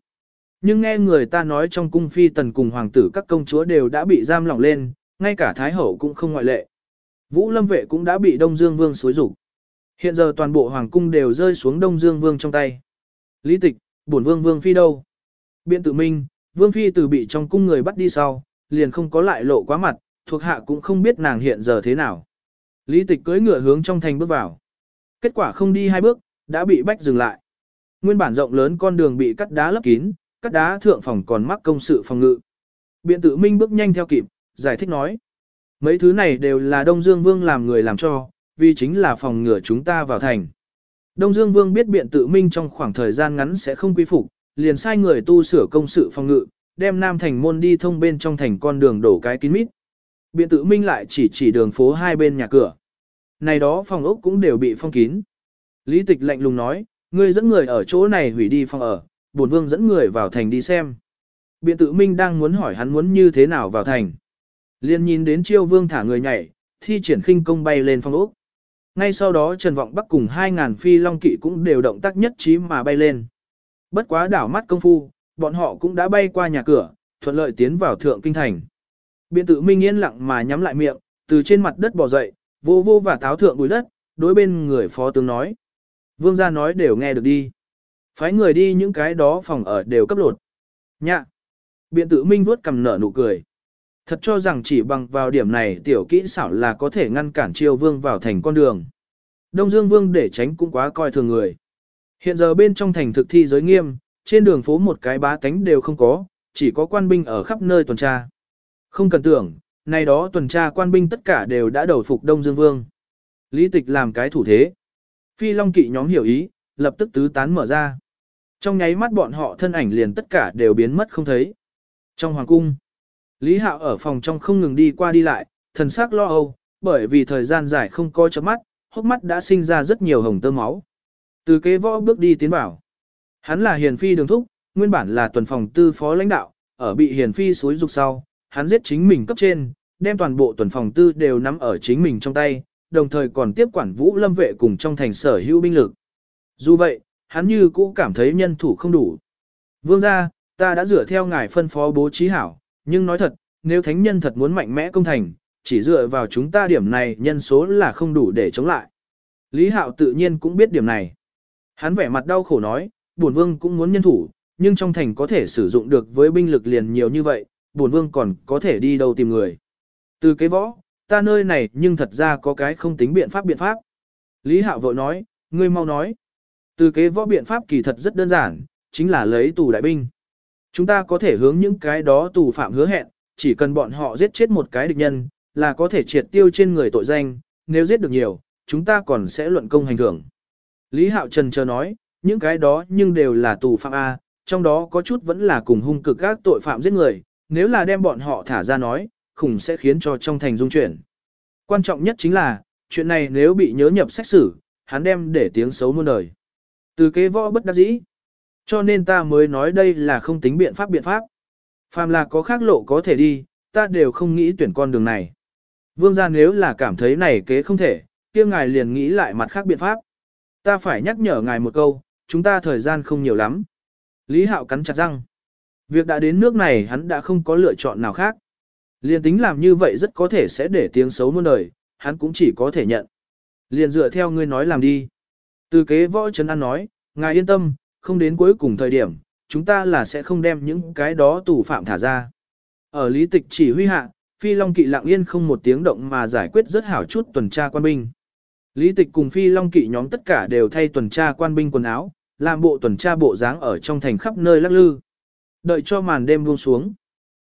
Nhưng nghe người ta nói trong cung phi tần cùng hoàng tử các công chúa đều đã bị giam lỏng lên, ngay cả thái hậu cũng không ngoại lệ. Vũ lâm vệ cũng đã bị Đông Dương Vương xối rủ. Hiện giờ toàn bộ hoàng cung đều rơi xuống Đông Dương Vương trong tay. Lý tịch, bổn vương vương phi đâu? Biện tự minh, vương phi từ bị trong cung người bắt đi sau, liền không có lại lộ quá mặt, thuộc hạ cũng không biết nàng hiện giờ thế nào. Lý tịch cưỡi ngựa hướng trong thành bước vào. Kết quả không đi hai bước, đã bị bách dừng lại. Nguyên bản rộng lớn con đường bị cắt đá lấp kín, cắt đá thượng phòng còn mắc công sự phòng ngự. Biện tự minh bước nhanh theo kịp, giải thích nói. Mấy thứ này đều là Đông Dương Vương làm người làm cho, vì chính là phòng ngừa chúng ta vào thành. Đông Dương Vương biết biện tự minh trong khoảng thời gian ngắn sẽ không quy phục, liền sai người tu sửa công sự phòng ngự, đem Nam Thành môn đi thông bên trong thành con đường đổ cái kín mít. Biện tự minh lại chỉ chỉ đường phố hai bên nhà cửa. Này đó phòng ốc cũng đều bị phong kín. Lý tịch lạnh lùng nói, ngươi dẫn người ở chỗ này hủy đi phòng ở, bổn vương dẫn người vào thành đi xem. Biện tự minh đang muốn hỏi hắn muốn như thế nào vào thành. Liên nhìn đến chiêu vương thả người nhảy, thi triển khinh công bay lên phong ốc. Ngay sau đó Trần Vọng Bắc cùng 2.000 phi long kỵ cũng đều động tác nhất trí mà bay lên. Bất quá đảo mắt công phu, bọn họ cũng đã bay qua nhà cửa, thuận lợi tiến vào thượng kinh thành. Biện tự minh yên lặng mà nhắm lại miệng, từ trên mặt đất bò dậy, vô vô và táo thượng bùi đất, đối bên người phó tướng nói. Vương gia nói đều nghe được đi. Phái người đi những cái đó phòng ở đều cấp lột. Nhạ. Biện tự minh vuốt cầm nở nụ cười. Thật cho rằng chỉ bằng vào điểm này tiểu kỹ xảo là có thể ngăn cản triều vương vào thành con đường. Đông Dương Vương để tránh cũng quá coi thường người. Hiện giờ bên trong thành thực thi giới nghiêm, trên đường phố một cái bá tánh đều không có, chỉ có quan binh ở khắp nơi tuần tra. Không cần tưởng, nay đó tuần tra quan binh tất cả đều đã đầu phục Đông Dương Vương. Lý tịch làm cái thủ thế. Phi Long kỵ nhóm hiểu ý, lập tức tứ tán mở ra. Trong nháy mắt bọn họ thân ảnh liền tất cả đều biến mất không thấy. Trong hoàng cung, Lý Hạo ở phòng trong không ngừng đi qua đi lại, thần sắc lo âu, bởi vì thời gian dài không coi chớp mắt, hốc mắt đã sinh ra rất nhiều hồng tơ máu. Từ kế võ bước đi tiến vào. Hắn là hiền phi đường thúc, nguyên bản là tuần phòng tư phó lãnh đạo, ở bị hiền phi xối dục sau, hắn giết chính mình cấp trên, đem toàn bộ tuần phòng tư đều nắm ở chính mình trong tay, đồng thời còn tiếp quản vũ lâm vệ cùng trong thành sở hữu binh lực. Dù vậy, hắn như cũ cảm thấy nhân thủ không đủ. Vương gia, ta đã dựa theo ngài phân phó bố trí hảo, nhưng nói thật, nếu thánh nhân thật muốn mạnh mẽ công thành, chỉ dựa vào chúng ta điểm này nhân số là không đủ để chống lại. Lý Hạo tự nhiên cũng biết điểm này. Hắn vẻ mặt đau khổ nói, bổn vương cũng muốn nhân thủ, nhưng trong thành có thể sử dụng được với binh lực liền nhiều như vậy, bổn vương còn có thể đi đâu tìm người. Từ cái võ, ta nơi này nhưng thật ra có cái không tính biện pháp biện pháp. Lý Hạo vội nói, ngươi mau nói. Từ kế võ biện pháp kỳ thật rất đơn giản, chính là lấy tù đại binh. Chúng ta có thể hướng những cái đó tù phạm hứa hẹn, chỉ cần bọn họ giết chết một cái địch nhân, là có thể triệt tiêu trên người tội danh, nếu giết được nhiều, chúng ta còn sẽ luận công hành thưởng. Lý Hạo Trần chờ nói, những cái đó nhưng đều là tù phạm A, trong đó có chút vẫn là cùng hung cực các tội phạm giết người, nếu là đem bọn họ thả ra nói, khủng sẽ khiến cho trong thành dung chuyển. Quan trọng nhất chính là, chuyện này nếu bị nhớ nhập xét xử, hắn đem để tiếng xấu muôn đời. Từ kế võ bất đắc dĩ. Cho nên ta mới nói đây là không tính biện pháp biện pháp. Phàm là có khác lộ có thể đi, ta đều không nghĩ tuyển con đường này. Vương gia nếu là cảm thấy này kế không thể, kia ngài liền nghĩ lại mặt khác biện pháp. Ta phải nhắc nhở ngài một câu, chúng ta thời gian không nhiều lắm. Lý Hạo cắn chặt răng. Việc đã đến nước này hắn đã không có lựa chọn nào khác. liền tính làm như vậy rất có thể sẽ để tiếng xấu muôn đời, hắn cũng chỉ có thể nhận. Liền dựa theo ngươi nói làm đi. Từ kế võ Trấn An nói, ngài yên tâm, không đến cuối cùng thời điểm, chúng ta là sẽ không đem những cái đó tù phạm thả ra. Ở lý tịch chỉ huy hạ, Phi Long Kỵ lặng yên không một tiếng động mà giải quyết rất hảo chút tuần tra quan binh. Lý tịch cùng Phi Long Kỵ nhóm tất cả đều thay tuần tra quan binh quần áo, làm bộ tuần tra bộ dáng ở trong thành khắp nơi lắc lư. Đợi cho màn đêm buông xuống.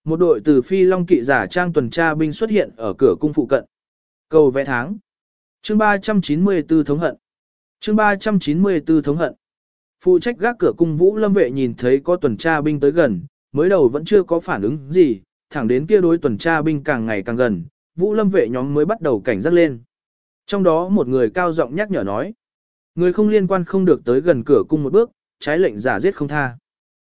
Một đội từ Phi Long Kỵ giả trang tuần tra binh xuất hiện ở cửa cung phụ cận. Cầu vẽ tháng. Chương 394 thống hận. Chương 394 thống hận. Phụ trách gác cửa cung vũ lâm vệ nhìn thấy có tuần tra binh tới gần, mới đầu vẫn chưa có phản ứng gì, thẳng đến kia đối tuần tra binh càng ngày càng gần, Vũ Lâm vệ nhóm mới bắt đầu cảnh giác lên. Trong đó một người cao giọng nhắc nhở nói. Người không liên quan không được tới gần cửa cung một bước, trái lệnh giả giết không tha.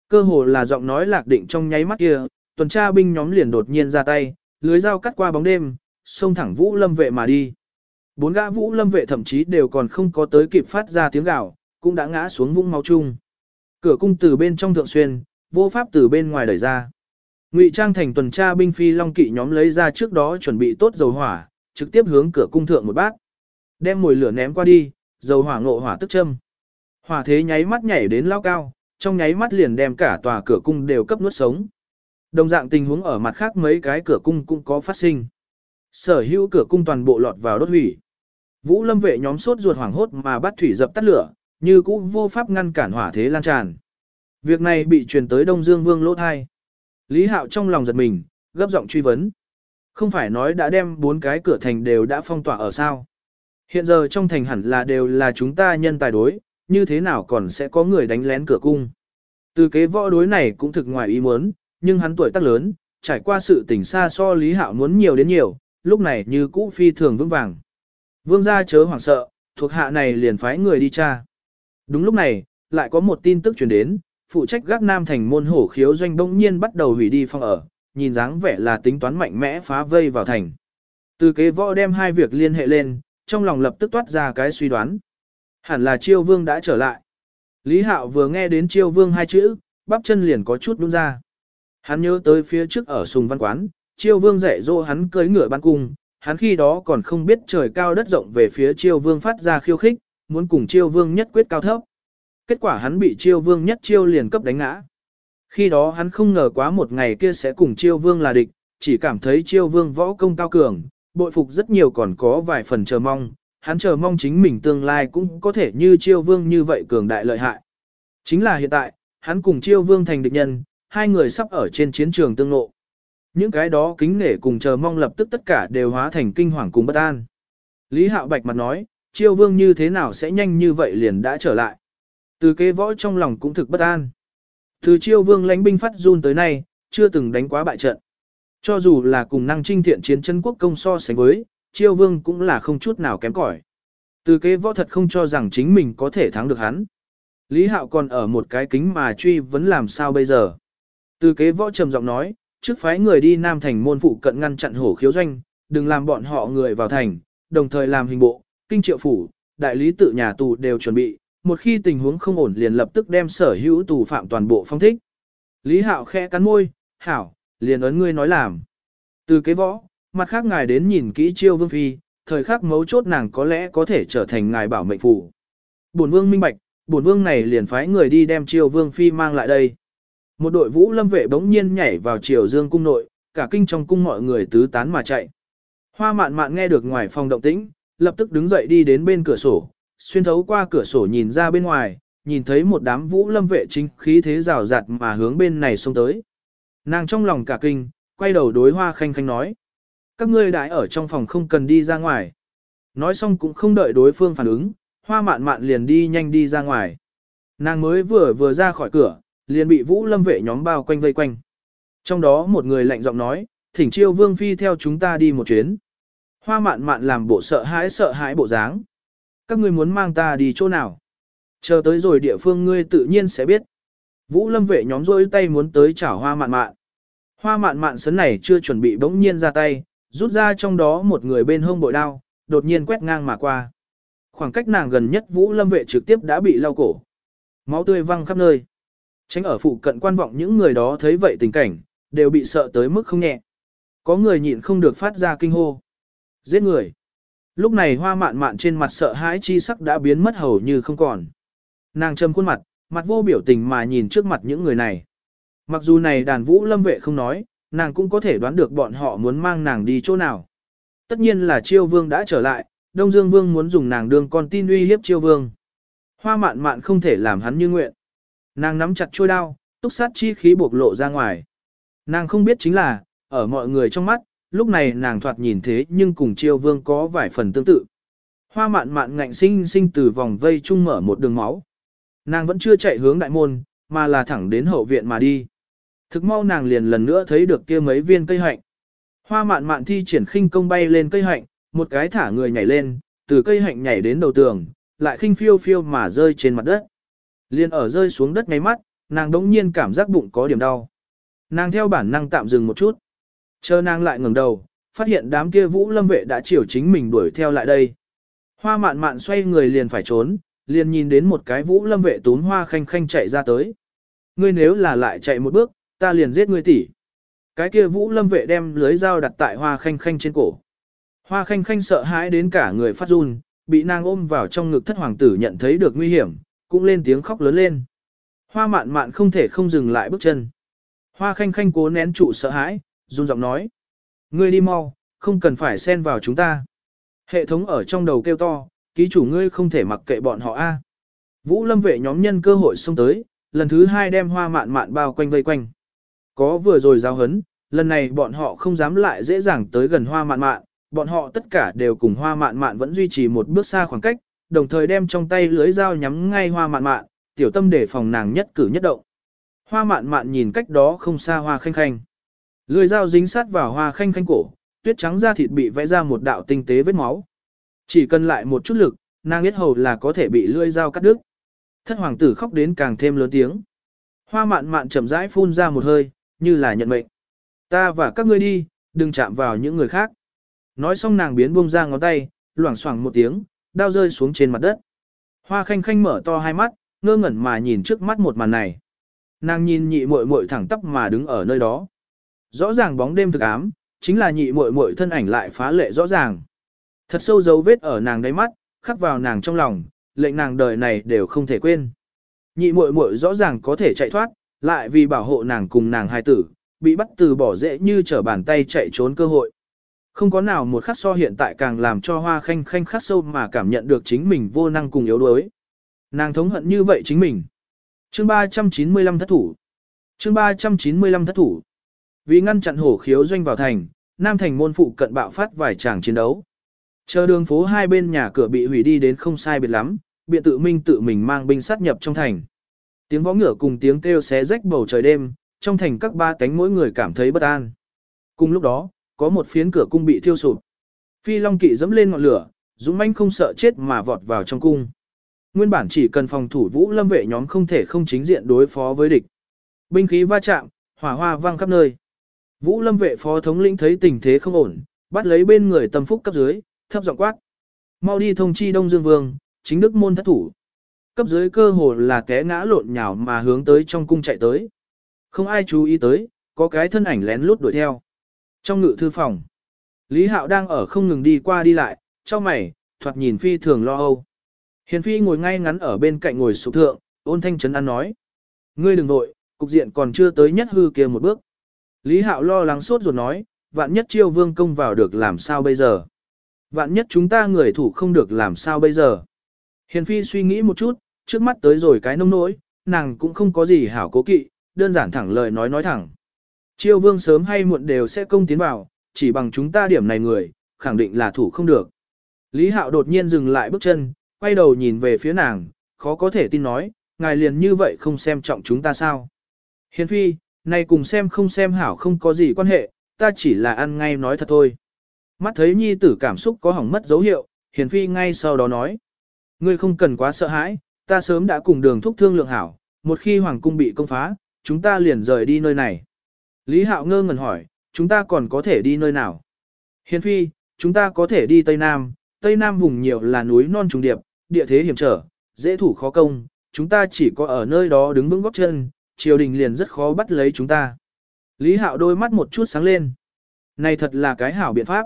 Cơ hồ là giọng nói lạc định trong nháy mắt kia, tuần tra binh nhóm liền đột nhiên ra tay, lưới dao cắt qua bóng đêm, xông thẳng Vũ Lâm vệ mà đi. Bốn gã Vũ Lâm vệ thậm chí đều còn không có tới kịp phát ra tiếng gào, cũng đã ngã xuống vũng máu chung. Cửa cung từ bên trong thượng xuyên, vô pháp từ bên ngoài đẩy ra. Ngụy Trang thành tuần tra binh phi long kỵ nhóm lấy ra trước đó chuẩn bị tốt dầu hỏa, trực tiếp hướng cửa cung thượng một bát. Đem mồi lửa ném qua đi, dầu hỏa ngộ hỏa tức châm. Hỏa thế nháy mắt nhảy đến lao cao, trong nháy mắt liền đem cả tòa cửa cung đều cấp nuốt sống. Đồng dạng tình huống ở mặt khác mấy cái cửa cung cũng có phát sinh. Sở hữu cửa cung toàn bộ lọt vào đốt hủy. Vũ lâm vệ nhóm sốt ruột hoảng hốt mà bắt thủy dập tắt lửa, như cũ vô pháp ngăn cản hỏa thế lan tràn. Việc này bị truyền tới Đông Dương Vương lỗ thai. Lý Hạo trong lòng giật mình, gấp giọng truy vấn. Không phải nói đã đem bốn cái cửa thành đều đã phong tỏa ở sao? Hiện giờ trong thành hẳn là đều là chúng ta nhân tài đối, như thế nào còn sẽ có người đánh lén cửa cung? Từ kế võ đối này cũng thực ngoài ý muốn, nhưng hắn tuổi tác lớn, trải qua sự tỉnh xa so Lý Hạo muốn nhiều đến nhiều, lúc này như cũ phi thường vững vàng. Vương gia chớ hoảng sợ, thuộc hạ này liền phái người đi tra. Đúng lúc này, lại có một tin tức truyền đến, phụ trách gác nam thành môn hổ khiếu doanh bỗng nhiên bắt đầu hủy đi phong ở, nhìn dáng vẻ là tính toán mạnh mẽ phá vây vào thành. Từ kế võ đem hai việc liên hệ lên, trong lòng lập tức toát ra cái suy đoán. Hẳn là chiêu vương đã trở lại. Lý Hạo vừa nghe đến chiêu vương hai chữ, bắp chân liền có chút đúng ra. Hắn nhớ tới phía trước ở sùng văn quán, chiêu vương dạy dỗ hắn cưới ngựa ban cung, hắn khi đó còn không biết trời cao đất rộng về phía chiêu vương phát ra khiêu khích, muốn cùng chiêu vương nhất quyết cao thấp. Kết quả hắn bị chiêu vương nhất chiêu liền cấp đánh ngã. Khi đó hắn không ngờ quá một ngày kia sẽ cùng chiêu vương là địch, chỉ cảm thấy chiêu vương võ công cao cường, bội phục rất nhiều còn có vài phần chờ mong, hắn chờ mong chính mình tương lai cũng có thể như chiêu vương như vậy cường đại lợi hại. Chính là hiện tại, hắn cùng chiêu vương thành địch nhân, hai người sắp ở trên chiến trường tương lộ. Những cái đó kính nể cùng chờ mong lập tức tất cả đều hóa thành kinh hoàng cùng bất an. Lý Hạo Bạch mặt nói, chiêu vương như thế nào sẽ nhanh như vậy liền đã trở lại. Từ kế võ trong lòng cũng thực bất an. Từ chiêu vương lãnh binh phát run tới nay, chưa từng đánh quá bại trận. Cho dù là cùng năng trinh thiện chiến chân quốc công so sánh với, chiêu vương cũng là không chút nào kém cỏi. Từ kế võ thật không cho rằng chính mình có thể thắng được hắn. Lý Hạo còn ở một cái kính mà truy vấn làm sao bây giờ. Từ kế võ trầm giọng nói, trước phái người đi Nam Thành môn phụ cận ngăn chặn hổ khiếu doanh, đừng làm bọn họ người vào thành, đồng thời làm hình bộ, kinh triệu phủ, đại lý tự nhà tù đều chuẩn bị, một khi tình huống không ổn liền lập tức đem sở hữu tù phạm toàn bộ phong thích. Lý Hạo khẽ cắn môi, hảo, liền ấn ngươi nói làm. Từ kế võ, mặt khác ngài đến nhìn kỹ chiêu vương phi, thời khắc mấu chốt nàng có lẽ có thể trở thành ngài bảo mệnh phụ. Bổn vương minh bạch, bổn vương này liền phái người đi đem chiêu vương phi mang lại đây. Một đội vũ lâm vệ bỗng nhiên nhảy vào triều dương cung nội, cả kinh trong cung mọi người tứ tán mà chạy. Hoa mạn mạn nghe được ngoài phòng động tĩnh, lập tức đứng dậy đi đến bên cửa sổ, xuyên thấu qua cửa sổ nhìn ra bên ngoài, nhìn thấy một đám vũ lâm vệ chính khí thế rào rạt mà hướng bên này xông tới. Nàng trong lòng cả kinh, quay đầu đối hoa khanh khanh nói. Các ngươi đãi ở trong phòng không cần đi ra ngoài. Nói xong cũng không đợi đối phương phản ứng, hoa mạn mạn liền đi nhanh đi ra ngoài. Nàng mới vừa vừa ra khỏi cửa, liền bị vũ lâm vệ nhóm bao quanh vây quanh. Trong đó một người lạnh giọng nói, thỉnh chiêu vương phi theo chúng ta đi một chuyến. Hoa mạn mạn làm bộ sợ hãi sợ hãi bộ dáng. Các ngươi muốn mang ta đi chỗ nào? Chờ tới rồi địa phương ngươi tự nhiên sẽ biết. Vũ lâm vệ nhóm rôi tay muốn tới chảo hoa mạn mạn. Hoa mạn mạn sấn này chưa chuẩn bị bỗng nhiên ra tay, rút ra trong đó một người bên hông bội đao, đột nhiên quét ngang mà qua. Khoảng cách nàng gần nhất Vũ Lâm vệ trực tiếp đã bị lau cổ. Máu tươi văng khắp nơi. Tránh ở phụ cận quan vọng những người đó thấy vậy tình cảnh, đều bị sợ tới mức không nhẹ. Có người nhịn không được phát ra kinh hô. Giết người. Lúc này hoa mạn mạn trên mặt sợ hãi chi sắc đã biến mất hầu như không còn. Nàng châm khuôn mặt, mặt vô biểu tình mà nhìn trước mặt những người này. Mặc dù này đàn vũ lâm vệ không nói, nàng cũng có thể đoán được bọn họ muốn mang nàng đi chỗ nào. Tất nhiên là chiêu vương đã trở lại, Đông Dương vương muốn dùng nàng đương con tin uy hiếp chiêu vương. Hoa mạn mạn không thể làm hắn như nguyện. Nàng nắm chặt chuôi đao, túc sát chi khí bộc lộ ra ngoài. Nàng không biết chính là, ở mọi người trong mắt, lúc này nàng thoạt nhìn thế nhưng cùng chiêu vương có vài phần tương tự. Hoa mạn mạn ngạnh sinh sinh từ vòng vây chung mở một đường máu. Nàng vẫn chưa chạy hướng đại môn, mà là thẳng đến hậu viện mà đi. Thực mau nàng liền lần nữa thấy được kia mấy viên cây hạnh. Hoa mạn mạn thi triển khinh công bay lên cây hạnh, một cái thả người nhảy lên, từ cây hạnh nhảy đến đầu tường, lại khinh phiêu phiêu mà rơi trên mặt đất. Liên ở rơi xuống đất ngay mắt, nàng đống nhiên cảm giác bụng có điểm đau. Nàng theo bản năng tạm dừng một chút. Chờ nàng lại ngẩng đầu, phát hiện đám kia vũ lâm vệ đã chiều chính mình đuổi theo lại đây. Hoa mạn mạn xoay người liền phải trốn, liền nhìn đến một cái vũ lâm vệ tún hoa khanh khanh chạy ra tới. Ngươi nếu là lại chạy một bước, ta liền giết ngươi tỷ. Cái kia vũ lâm vệ đem lưới dao đặt tại hoa khanh khanh trên cổ. Hoa khanh khanh sợ hãi đến cả người phát run, bị nàng ôm vào trong ngực thất hoàng tử nhận thấy được nguy hiểm, cũng lên tiếng khóc lớn lên. Hoa mạn mạn không thể không dừng lại bước chân. Hoa khanh khanh cố nén trụ sợ hãi, run giọng nói. Ngươi đi mau, không cần phải xen vào chúng ta. Hệ thống ở trong đầu kêu to, ký chủ ngươi không thể mặc kệ bọn họ a. Vũ lâm vệ nhóm nhân cơ hội xông tới, lần thứ hai đem hoa mạn mạn bao quanh vây quanh. Có vừa rồi giao hấn, lần này bọn họ không dám lại dễ dàng tới gần hoa mạn mạn, bọn họ tất cả đều cùng hoa mạn mạn vẫn duy trì một bước xa khoảng cách, đồng thời đem trong tay lưới dao nhắm ngay hoa mạn mạn, tiểu tâm để phòng nàng nhất cử nhất động. Hoa mạn mạn nhìn cách đó không xa hoa khanh khanh. Lưới dao dính sát vào hoa khanh khanh cổ, tuyết trắng da thịt bị vẽ ra một đạo tinh tế vết máu. Chỉ cần lại một chút lực, nàng biết hầu là có thể bị lưỡi dao cắt đứt. Thất hoàng tử khóc đến càng thêm lớn tiếng. Hoa mạn mạn chậm rãi phun ra một hơi, như là nhận mệnh. Ta và các ngươi đi, đừng chạm vào những người khác. Nói xong nàng biến buông ra ngón tay, loảng xoảng một tiếng, đao rơi xuống trên mặt đất. Hoa khanh khanh mở to hai mắt, ngơ ngẩn mà nhìn trước mắt một màn này. Nàng nhìn nhị muội muội thẳng tắp mà đứng ở nơi đó. Rõ ràng bóng đêm thực ám, chính là nhị muội muội thân ảnh lại phá lệ rõ ràng. Thật sâu dấu vết ở nàng đáy mắt, khắc vào nàng trong lòng, lệnh nàng đời này đều không thể quên. Nhị muội muội rõ ràng có thể chạy thoát, lại vì bảo hộ nàng cùng nàng hai tử, bị bắt từ bỏ dễ như trở bàn tay chạy trốn cơ hội. Không có nào một khắc so hiện tại càng làm cho hoa khanh khanh khắc sâu mà cảm nhận được chính mình vô năng cùng yếu đuối. Nàng thống hận như vậy chính mình. Chương 395 thất thủ. Chương 395 thất thủ. Vì ngăn chặn hổ khiếu doanh vào thành, Nam thành môn phụ cận bạo phát vài tràng chiến đấu. Chờ đường phố hai bên nhà cửa bị hủy đi đến không sai biệt lắm, biện tự minh tự mình mang binh sát nhập trong thành. Tiếng võ ngựa cùng tiếng kêu xé rách bầu trời đêm, trong thành các ba cánh mỗi người cảm thấy bất an. Cùng lúc đó, có một phiến cửa cung bị thiêu sụp. Phi Long Kỵ dẫm lên ngọn lửa, Dũng manh không sợ chết mà vọt vào trong cung. Nguyên bản chỉ cần phòng thủ Vũ Lâm vệ nhóm không thể không chính diện đối phó với địch. Binh khí va chạm, hỏa hoa vang khắp nơi. Vũ Lâm vệ phó thống lĩnh thấy tình thế không ổn, bắt lấy bên người tâm phúc cấp dưới, thấp giọng quát. Mau đi thông chi Đông Dương Vương, chính đức môn thất thủ. Cấp dưới cơ hồ là té ngã lộn nhào mà hướng tới trong cung chạy tới. Không ai chú ý tới, có cái thân ảnh lén lút đuổi theo. Trong ngự thư phòng, Lý Hạo đang ở không ngừng đi qua đi lại, trong mày, thoạt nhìn phi thường lo âu. Hiền phi ngồi ngay ngắn ở bên cạnh ngồi sụp thượng, ôn thanh trấn an nói. Ngươi đừng vội, cục diện còn chưa tới nhất hư kia một bước. Lý Hạo lo lắng sốt ruột nói, vạn nhất chiêu vương công vào được làm sao bây giờ. Vạn nhất chúng ta người thủ không được làm sao bây giờ. Hiền phi suy nghĩ một chút, trước mắt tới rồi cái nông nỗi, nàng cũng không có gì hảo cố kỵ, đơn giản thẳng lời nói nói thẳng. Chiêu vương sớm hay muộn đều sẽ công tiến vào, chỉ bằng chúng ta điểm này người, khẳng định là thủ không được. Lý Hạo đột nhiên dừng lại bước chân, quay đầu nhìn về phía nàng, khó có thể tin nói, ngài liền như vậy không xem trọng chúng ta sao. Hiền phi, này cùng xem không xem hảo không có gì quan hệ, ta chỉ là ăn ngay nói thật thôi. Mắt thấy nhi tử cảm xúc có hỏng mất dấu hiệu, hiền phi ngay sau đó nói. Ngươi không cần quá sợ hãi, ta sớm đã cùng đường thúc thương lượng hảo, một khi hoàng cung bị công phá, chúng ta liền rời đi nơi này. Lý Hạo ngơ ngẩn hỏi, chúng ta còn có thể đi nơi nào? Hiền phi, chúng ta có thể đi Tây Nam, Tây Nam vùng nhiều là núi non trùng điệp, địa thế hiểm trở, dễ thủ khó công, chúng ta chỉ có ở nơi đó đứng vững góc chân, triều đình liền rất khó bắt lấy chúng ta. Lý Hạo đôi mắt một chút sáng lên. Này thật là cái hảo biện pháp.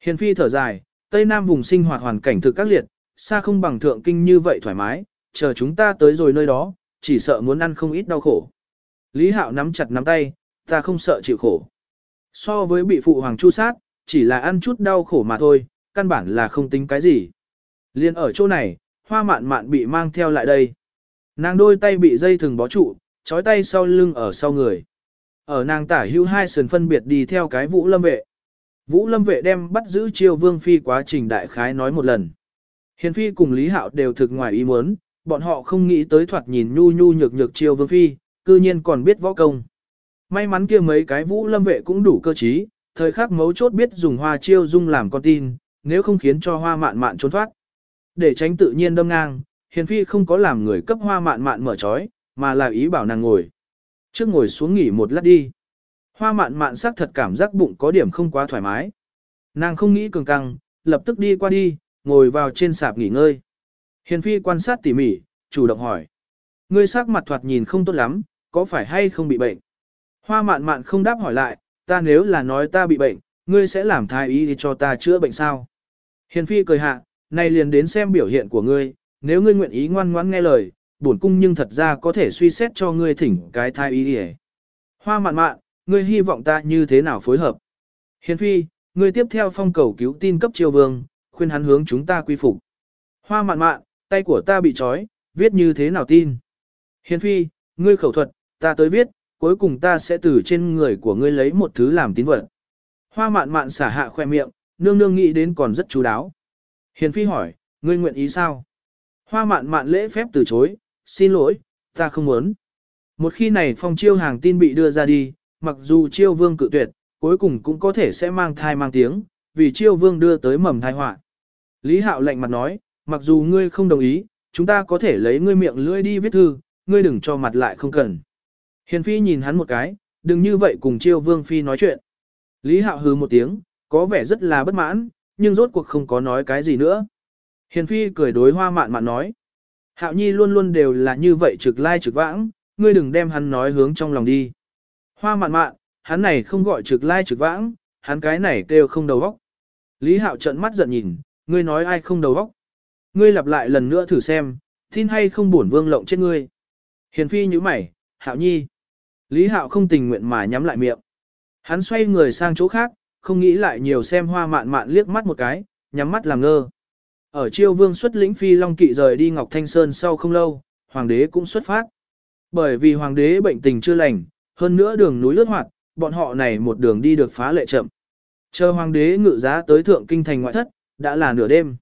Hiền phi thở dài, Tây Nam vùng sinh hoạt hoàn cảnh thực các liệt, xa không bằng thượng kinh như vậy thoải mái, chờ chúng ta tới rồi nơi đó, chỉ sợ muốn ăn không ít đau khổ. Lý Hạo nắm chặt nắm tay, ta không sợ chịu khổ. So với bị phụ hoàng chu sát, chỉ là ăn chút đau khổ mà thôi, căn bản là không tính cái gì. Liên ở chỗ này, hoa mạn mạn bị mang theo lại đây. Nàng đôi tay bị dây thừng bó trụ, trói tay sau lưng ở sau người. Ở nàng tả hữu hai sườn phân biệt đi theo cái vũ lâm vệ. Vũ lâm vệ đem bắt giữ chiêu vương phi quá trình đại khái nói một lần. Hiền phi cùng Lý Hạo đều thực ngoài ý muốn, bọn họ không nghĩ tới thoạt nhìn nhu nhu nhược nhược chiêu vương phi, cư nhiên còn biết võ công. May mắn kia mấy cái vũ lâm vệ cũng đủ cơ trí, thời khắc mấu chốt biết dùng hoa chiêu dung làm con tin, nếu không khiến cho hoa mạn mạn trốn thoát. Để tránh tự nhiên đâm ngang, hiền phi không có làm người cấp hoa mạn mạn mở trói, mà là ý bảo nàng ngồi. Trước ngồi xuống nghỉ một lát đi. Hoa mạn mạn sắc thật cảm giác bụng có điểm không quá thoải mái. Nàng không nghĩ cường căng, lập tức đi qua đi, ngồi vào trên sạp nghỉ ngơi. Hiền phi quan sát tỉ mỉ, chủ động hỏi. Ngươi sắc mặt thoạt nhìn không tốt lắm, có phải hay không bị bệnh? Hoa mạn mạn không đáp hỏi lại, ta nếu là nói ta bị bệnh, ngươi sẽ làm thai ý cho ta chữa bệnh sao? Hiền phi cười hạ, nay liền đến xem biểu hiện của ngươi, nếu ngươi nguyện ý ngoan ngoãn nghe lời, bổn cung nhưng thật ra có thể suy xét cho ngươi thỉnh cái thái y. đi Hoa mạn mạn, ngươi hy vọng ta như thế nào phối hợp? Hiền phi, ngươi tiếp theo phong cầu cứu tin cấp triều vương, khuyên hắn hướng chúng ta quy phục. Hoa mạn mạn, tay của ta bị trói, viết như thế nào tin? Hiền phi, ngươi khẩu thuật, ta tới viết, cuối cùng ta sẽ từ trên người của ngươi lấy một thứ làm tín vật. Hoa mạn mạn xả hạ khoe miệng, nương nương nghĩ đến còn rất chú đáo. Hiền phi hỏi, ngươi nguyện ý sao? Hoa mạn mạn lễ phép từ chối, xin lỗi, ta không muốn. Một khi này phong chiêu hàng tin bị đưa ra đi, mặc dù chiêu vương cự tuyệt, cuối cùng cũng có thể sẽ mang thai mang tiếng, vì chiêu vương đưa tới mầm thai họa. Lý Hạo lạnh mặt nói, mặc dù ngươi không đồng ý, chúng ta có thể lấy ngươi miệng lưỡi đi viết thư, ngươi đừng cho mặt lại không cần. Hiền Phi nhìn hắn một cái, đừng như vậy cùng chiêu vương Phi nói chuyện. Lý Hạo hừ một tiếng, có vẻ rất là bất mãn, nhưng rốt cuộc không có nói cái gì nữa. Hiền Phi cười đối hoa mạn mạn nói. Hạo Nhi luôn luôn đều là như vậy trực lai trực vãng, ngươi đừng đem hắn nói hướng trong lòng đi. Hoa mạn mạn, hắn này không gọi trực lai trực vãng, hắn cái này kêu không đầu óc. Lý Hạo trợn mắt giận nhìn, ngươi nói ai không đầu óc? Ngươi lặp lại lần nữa thử xem, tin hay không bổn vương lộng chết ngươi. Hiền phi như mày, Hạo Nhi. Lý Hạo không tình nguyện mà nhắm lại miệng. Hắn xoay người sang chỗ khác, không nghĩ lại nhiều xem hoa mạn mạn liếc mắt một cái, nhắm mắt làm ngơ. Ở chiêu vương xuất lĩnh phi long kỵ rời đi Ngọc Thanh Sơn sau không lâu, hoàng đế cũng xuất phát. Bởi vì hoàng đế bệnh tình chưa lành, hơn nữa đường núi lướt hoạt, bọn họ này một đường đi được phá lệ chậm. Chờ hoàng đế ngự giá tới thượng kinh thành ngoại thất, đã là nửa đêm.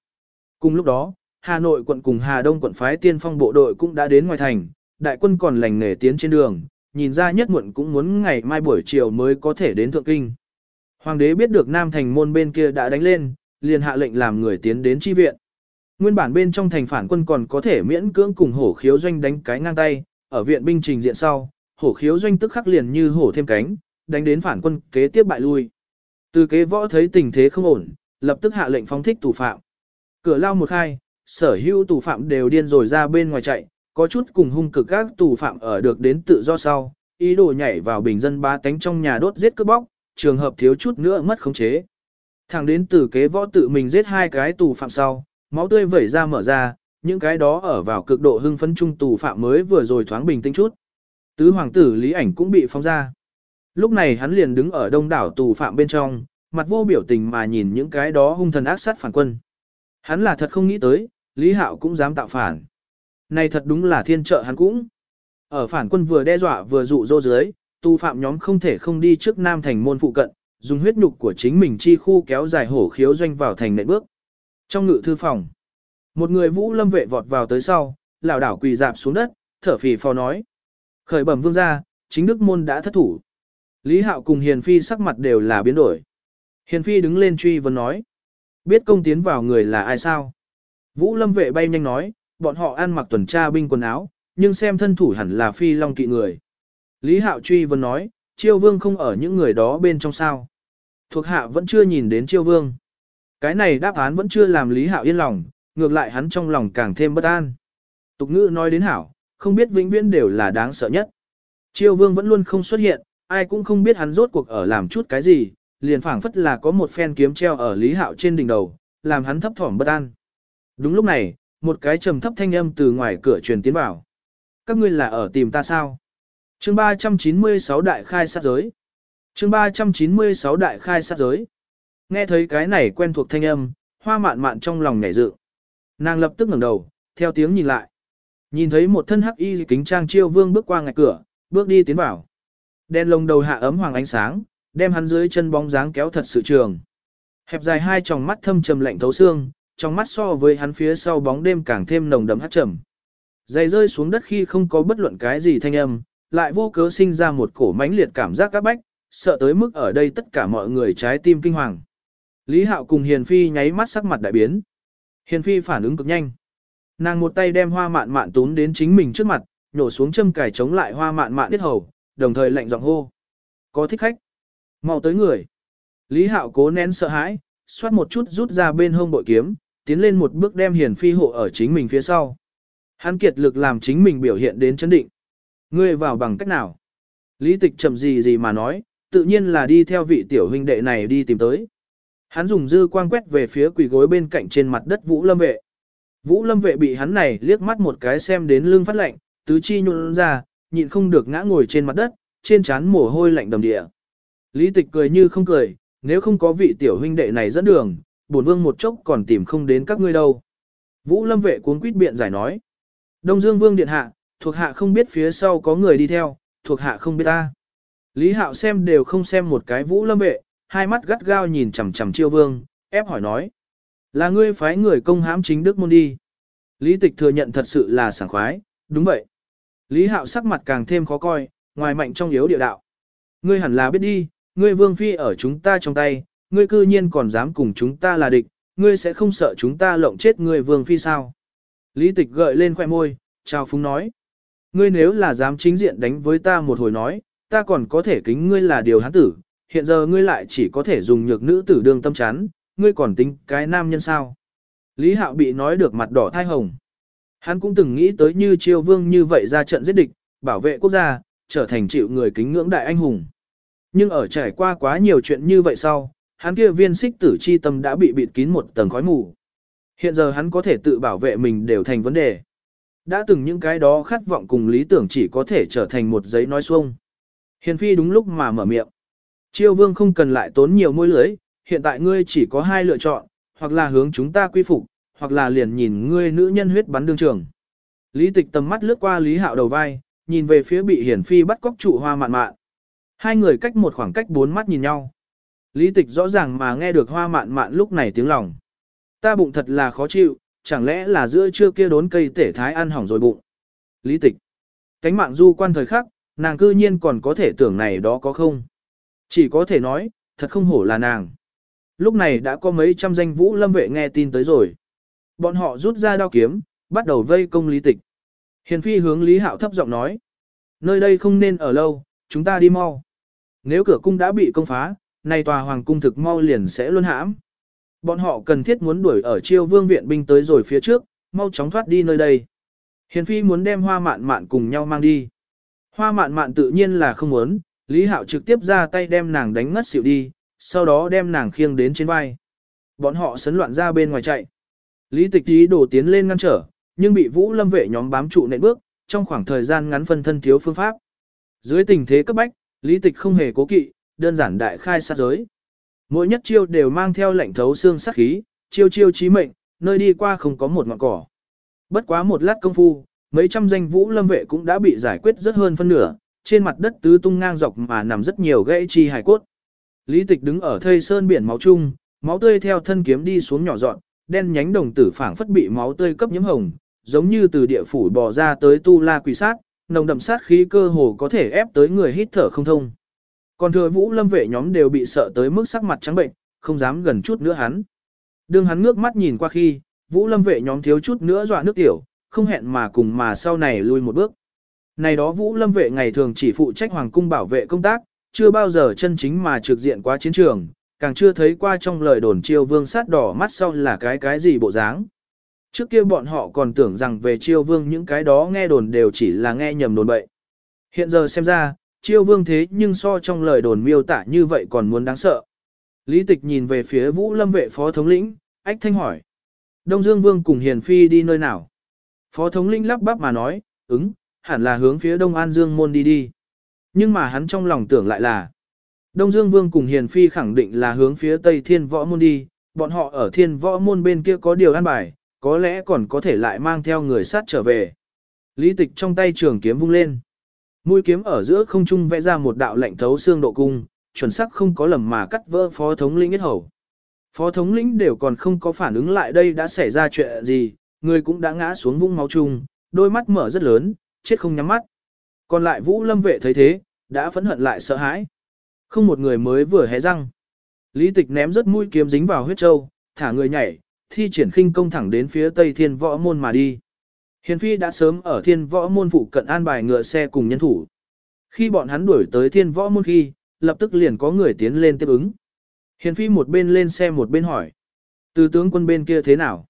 Cùng lúc đó, Hà Nội quận cùng Hà Đông quận phái tiên phong bộ đội cũng đã đến ngoài thành, đại quân còn lành nghề tiến trên đường, nhìn ra nhất muộn cũng muốn ngày mai buổi chiều mới có thể đến thượng kinh. Hoàng đế biết được Nam thành môn bên kia đã đánh lên, liền hạ lệnh làm người tiến đến chi viện. Nguyên bản bên trong thành phản quân còn có thể miễn cưỡng cùng hổ khiếu doanh đánh cái ngang tay, ở viện binh trình diện sau, hổ khiếu doanh tức khắc liền như hổ thêm cánh, đánh đến phản quân kế tiếp bại lui. Từ kế võ thấy tình thế không ổn, lập tức hạ lệnh phóng thích tù phạm. Cửa lao một khai, sở hữu tù phạm đều điên rồi ra bên ngoài chạy, có chút cùng hung cực các tù phạm ở được đến tự do sau, ý đồ nhảy vào bình dân ba tánh trong nhà đốt giết cướp bóc, trường hợp thiếu chút nữa mất khống chế. Thẳng đến từ kế võ tự mình giết hai cái tù phạm sau, máu tươi vẩy ra mở ra, những cái đó ở vào cực độ hưng phấn trung tù phạm mới vừa rồi thoáng bình tĩnh chút. Tứ hoàng tử Lý Ảnh cũng bị phóng ra. Lúc này hắn liền đứng ở đông đảo tù phạm bên trong, mặt vô biểu tình mà nhìn những cái đó hung thần ác sát phản quân. Hắn là thật không nghĩ tới, Lý Hạo cũng dám tạo phản. Này thật đúng là thiên trợ hắn cũng. Ở phản quân vừa đe dọa vừa dụ dỗ dưới, tù phạm nhóm không thể không đi trước Nam thành môn phụ cận, dùng huyết nhục của chính mình chi khu kéo dài hổ khiếu doanh vào thành nệm bước. Trong ngự thư phòng, một người vũ lâm vệ vọt vào tới sau, lảo đảo quỳ dạp xuống đất, thở phì phò nói. Khởi bẩm vương gia, chính đức môn đã thất thủ. Lý Hạo cùng Hiền Phi sắc mặt đều là biến đổi. Hiền Phi đứng lên truy vấn nói. Biết công tiến vào người là ai sao? Vũ lâm vệ bay nhanh nói, bọn họ ăn mặc tuần tra binh quần áo, nhưng xem thân thủ hẳn là Phi Long kỵ người. Lý Hạo truy vẫn nói, chiêu vương không ở những người đó bên trong sao. Thuộc hạ vẫn chưa nhìn đến chiêu vương. Cái này đáp án vẫn chưa làm Lý Hạo yên lòng, ngược lại hắn trong lòng càng thêm bất an. Tục ngữ nói đến hảo, không biết vĩnh viễn đều là đáng sợ nhất. Chiêu vương vẫn luôn không xuất hiện, ai cũng không biết hắn rốt cuộc ở làm chút cái gì, liền phảng phất là có một phen kiếm treo ở Lý Hạo trên đỉnh đầu, làm hắn thấp thỏm bất an. Đúng lúc này, một cái trầm thấp thanh âm từ ngoài cửa truyền tiến vào. Các ngươi là ở tìm ta sao? Chương 396 đại khai sát giới. Chương 396 đại khai sát giới. Nghe thấy cái này quen thuộc thanh âm, hoa mạn mạn trong lòng nhảy dựng. Nàng lập tức ngẩng đầu, theo tiếng nhìn lại. Nhìn thấy một thân hắc y kính trang chiêu vương bước qua ngạch cửa, bước đi tiến vào. Đen lông đầu hạ ấm hoàng ánh sáng, đem hắn dưới chân bóng dáng kéo thật sự trường. Hẹp dài hai tròng mắt thâm trầm lạnh thấu xương, trong mắt so với hắn phía sau bóng đêm càng thêm nồng đậm hát trầm. Giày rơi xuống đất khi không có bất luận cái gì thanh âm, lại vô cớ sinh ra một cổ mãnh liệt cảm giác các bách, sợ tới mức ở đây tất cả mọi người trái tim kinh hoàng. Lý Hạo cùng Hiền Phi nháy mắt sắc mặt đại biến. Hiền Phi phản ứng cực nhanh. Nàng một tay đem hoa mạn mạn tún đến chính mình trước mặt, nhổ xuống châm cài chống lại hoa mạn mạn biết hầu, đồng thời lạnh giọng hô. Có thích khách. mau tới người. Lý Hạo cố nén sợ hãi, xoát một chút rút ra bên hông bội kiếm, tiến lên một bước đem Hiền Phi hộ ở chính mình phía sau. Hắn kiệt lực làm chính mình biểu hiện đến chấn định. Ngươi vào bằng cách nào? Lý tịch chậm gì gì mà nói, tự nhiên là đi theo vị tiểu huynh đệ này đi tìm tới. Hắn dùng dư quang quét về phía quỳ gối bên cạnh trên mặt đất Vũ Lâm vệ. Vũ Lâm vệ bị hắn này liếc mắt một cái xem đến lưng phát lạnh, tứ chi nhuôn ra, nhịn không được ngã ngồi trên mặt đất, trên trán mồ hôi lạnh đầm địa. Lý tịch cười như không cười, nếu không có vị tiểu huynh đệ này dẫn đường, bổn vương một chốc còn tìm không đến các ngươi đâu. Vũ Lâm vệ cuốn quýt biện giải nói. Đông Dương Vương điện hạ, thuộc hạ không biết phía sau có người đi theo, thuộc hạ không biết ta. Lý Hạo xem đều không xem một cái Vũ Lâm vệ, hai mắt gắt gao nhìn chằm chằm Chiêu Vương, ép hỏi nói: "Là ngươi phái người công hãm chính đức môn đi?" Lý Tịch thừa nhận thật sự là sảng khoái, đúng vậy. Lý Hạo sắc mặt càng thêm khó coi, ngoài mạnh trong yếu địa đạo. Ngươi hẳn là biết đi, ngươi vương phi ở chúng ta trong tay, ngươi cư nhiên còn dám cùng chúng ta là địch, ngươi sẽ không sợ chúng ta lộng chết ngươi vương phi sao? Lý tịch gợi lên khoẻ môi, chào phúng nói. Ngươi nếu là dám chính diện đánh với ta một hồi nói, ta còn có thể kính ngươi là điều hán tử, hiện giờ ngươi lại chỉ có thể dùng nhược nữ tử đương tâm chán, ngươi còn tính cái nam nhân sao? Lý Hạo bị nói được mặt đỏ thai hồng. Hắn cũng từng nghĩ tới như triều vương như vậy ra trận giết địch, bảo vệ quốc gia, trở thành chịu người kính ngưỡng đại anh hùng. Nhưng ở trải qua quá nhiều chuyện như vậy sau, hắn kia viên xích tử chi tâm đã bị bịt kín một tầng khói mù. Hiện giờ hắn có thể tự bảo vệ mình đều thành vấn đề. Đã từng những cái đó khát vọng cùng lý tưởng chỉ có thể trở thành một giấy nói xuông. Hiền phi đúng lúc mà mở miệng. Chiêu vương không cần lại tốn nhiều môi lưới, hiện tại ngươi chỉ có hai lựa chọn, hoặc là hướng chúng ta quy phục, hoặc là liền nhìn ngươi nữ nhân huyết bắn đương trường. Lý tịch tầm mắt lướt qua Lý Hạo đầu vai, nhìn về phía bị hiển phi bắt cóc trụ hoa mạn mạn. Hai người cách một khoảng cách bốn mắt nhìn nhau. Lý tịch rõ ràng mà nghe được hoa mạn mạn lúc này tiếng lòng. Ta bụng thật là khó chịu, chẳng lẽ là giữa trưa kia đốn cây tể thái ăn hỏng rồi bụng. Lý tịch. Cánh mạng du quan thời khắc, nàng cư nhiên còn có thể tưởng này đó có không. Chỉ có thể nói, thật không hổ là nàng. Lúc này đã có mấy trăm danh vũ lâm vệ nghe tin tới rồi. Bọn họ rút ra đao kiếm, bắt đầu vây công lý tịch. Hiền phi hướng Lý Hạo thấp giọng nói. Nơi đây không nên ở lâu, chúng ta đi mau. Nếu cửa cung đã bị công phá, nay tòa hoàng cung thực mau liền sẽ luôn hãm. Bọn họ cần thiết muốn đuổi ở chiêu vương viện binh tới rồi phía trước, mau chóng thoát đi nơi đây. Hiền phi muốn đem hoa mạn mạn cùng nhau mang đi. Hoa mạn mạn tự nhiên là không muốn, Lý Hạo trực tiếp ra tay đem nàng đánh ngất xỉu đi, sau đó đem nàng khiêng đến trên vai. Bọn họ sấn loạn ra bên ngoài chạy. Lý tịch ý đổ tiến lên ngăn trở, nhưng bị vũ lâm vệ nhóm bám trụ nện bước, trong khoảng thời gian ngắn phân thân thiếu phương pháp. Dưới tình thế cấp bách, lý tịch không hề cố kỵ, đơn giản đại khai sát giới. Mỗi nhất chiêu đều mang theo lệnh thấu xương sát khí, chiêu chiêu chí mệnh, nơi đi qua không có một ngọn cỏ. Bất quá một lát công phu, mấy trăm danh vũ lâm vệ cũng đã bị giải quyết rất hơn phân nửa, trên mặt đất tứ tung ngang dọc mà nằm rất nhiều gãy chi hài cốt. Lý tịch đứng ở thây sơn biển máu chung, máu tươi theo thân kiếm đi xuống nhỏ dọn, đen nhánh đồng tử phảng phất bị máu tươi cấp nhiễm hồng, giống như từ địa phủ bò ra tới tu la quỷ sát, nồng đậm sát khí cơ hồ có thể ép tới người hít thở không thông. Còn thừa vũ lâm vệ nhóm đều bị sợ tới mức sắc mặt trắng bệnh, không dám gần chút nữa hắn. Đương hắn ngước mắt nhìn qua khi, vũ lâm vệ nhóm thiếu chút nữa dọa nước tiểu, không hẹn mà cùng mà sau này lui một bước. Này đó vũ lâm vệ ngày thường chỉ phụ trách hoàng cung bảo vệ công tác, chưa bao giờ chân chính mà trực diện qua chiến trường, càng chưa thấy qua trong lời đồn chiêu vương sát đỏ mắt sau là cái cái gì bộ dáng. Trước kia bọn họ còn tưởng rằng về chiêu vương những cái đó nghe đồn đều chỉ là nghe nhầm đồn bậy. Hiện giờ xem ra, chiêu vương thế nhưng so trong lời đồn miêu tả như vậy còn muốn đáng sợ. Lý tịch nhìn về phía vũ lâm vệ phó thống lĩnh, ách thanh hỏi. Đông Dương Vương cùng Hiền Phi đi nơi nào? Phó thống lĩnh lắp bắp mà nói, ứng, hẳn là hướng phía Đông An Dương môn đi đi. Nhưng mà hắn trong lòng tưởng lại là, Đông Dương Vương cùng Hiền Phi khẳng định là hướng phía Tây Thiên Võ Môn đi, bọn họ ở Thiên Võ Môn bên kia có điều an bài, có lẽ còn có thể lại mang theo người sát trở về. Lý tịch trong tay trường kiếm vung lên. Mũi kiếm ở giữa không trung vẽ ra một đạo lạnh thấu xương độ cung, chuẩn xác không có lầm mà cắt vỡ phó thống lĩnh yết hầu. Phó thống lĩnh đều còn không có phản ứng lại đây đã xảy ra chuyện gì, người cũng đã ngã xuống vũng máu chung, đôi mắt mở rất lớn, chết không nhắm mắt. Còn lại Vũ Lâm vệ thấy thế, đã phẫn hận lại sợ hãi. Không một người mới vừa hé răng. Lý tịch ném rất mũi kiếm dính vào huyết châu, thả người nhảy, thi triển khinh công thẳng đến phía tây thiên võ môn mà đi. Hiền phi đã sớm ở thiên võ môn phụ cận an bài ngựa xe cùng nhân thủ. Khi bọn hắn đuổi tới thiên võ môn khi, lập tức liền có người tiến lên tiếp ứng. Hiền phi một bên lên xe một bên hỏi. Từ tướng quân bên kia thế nào?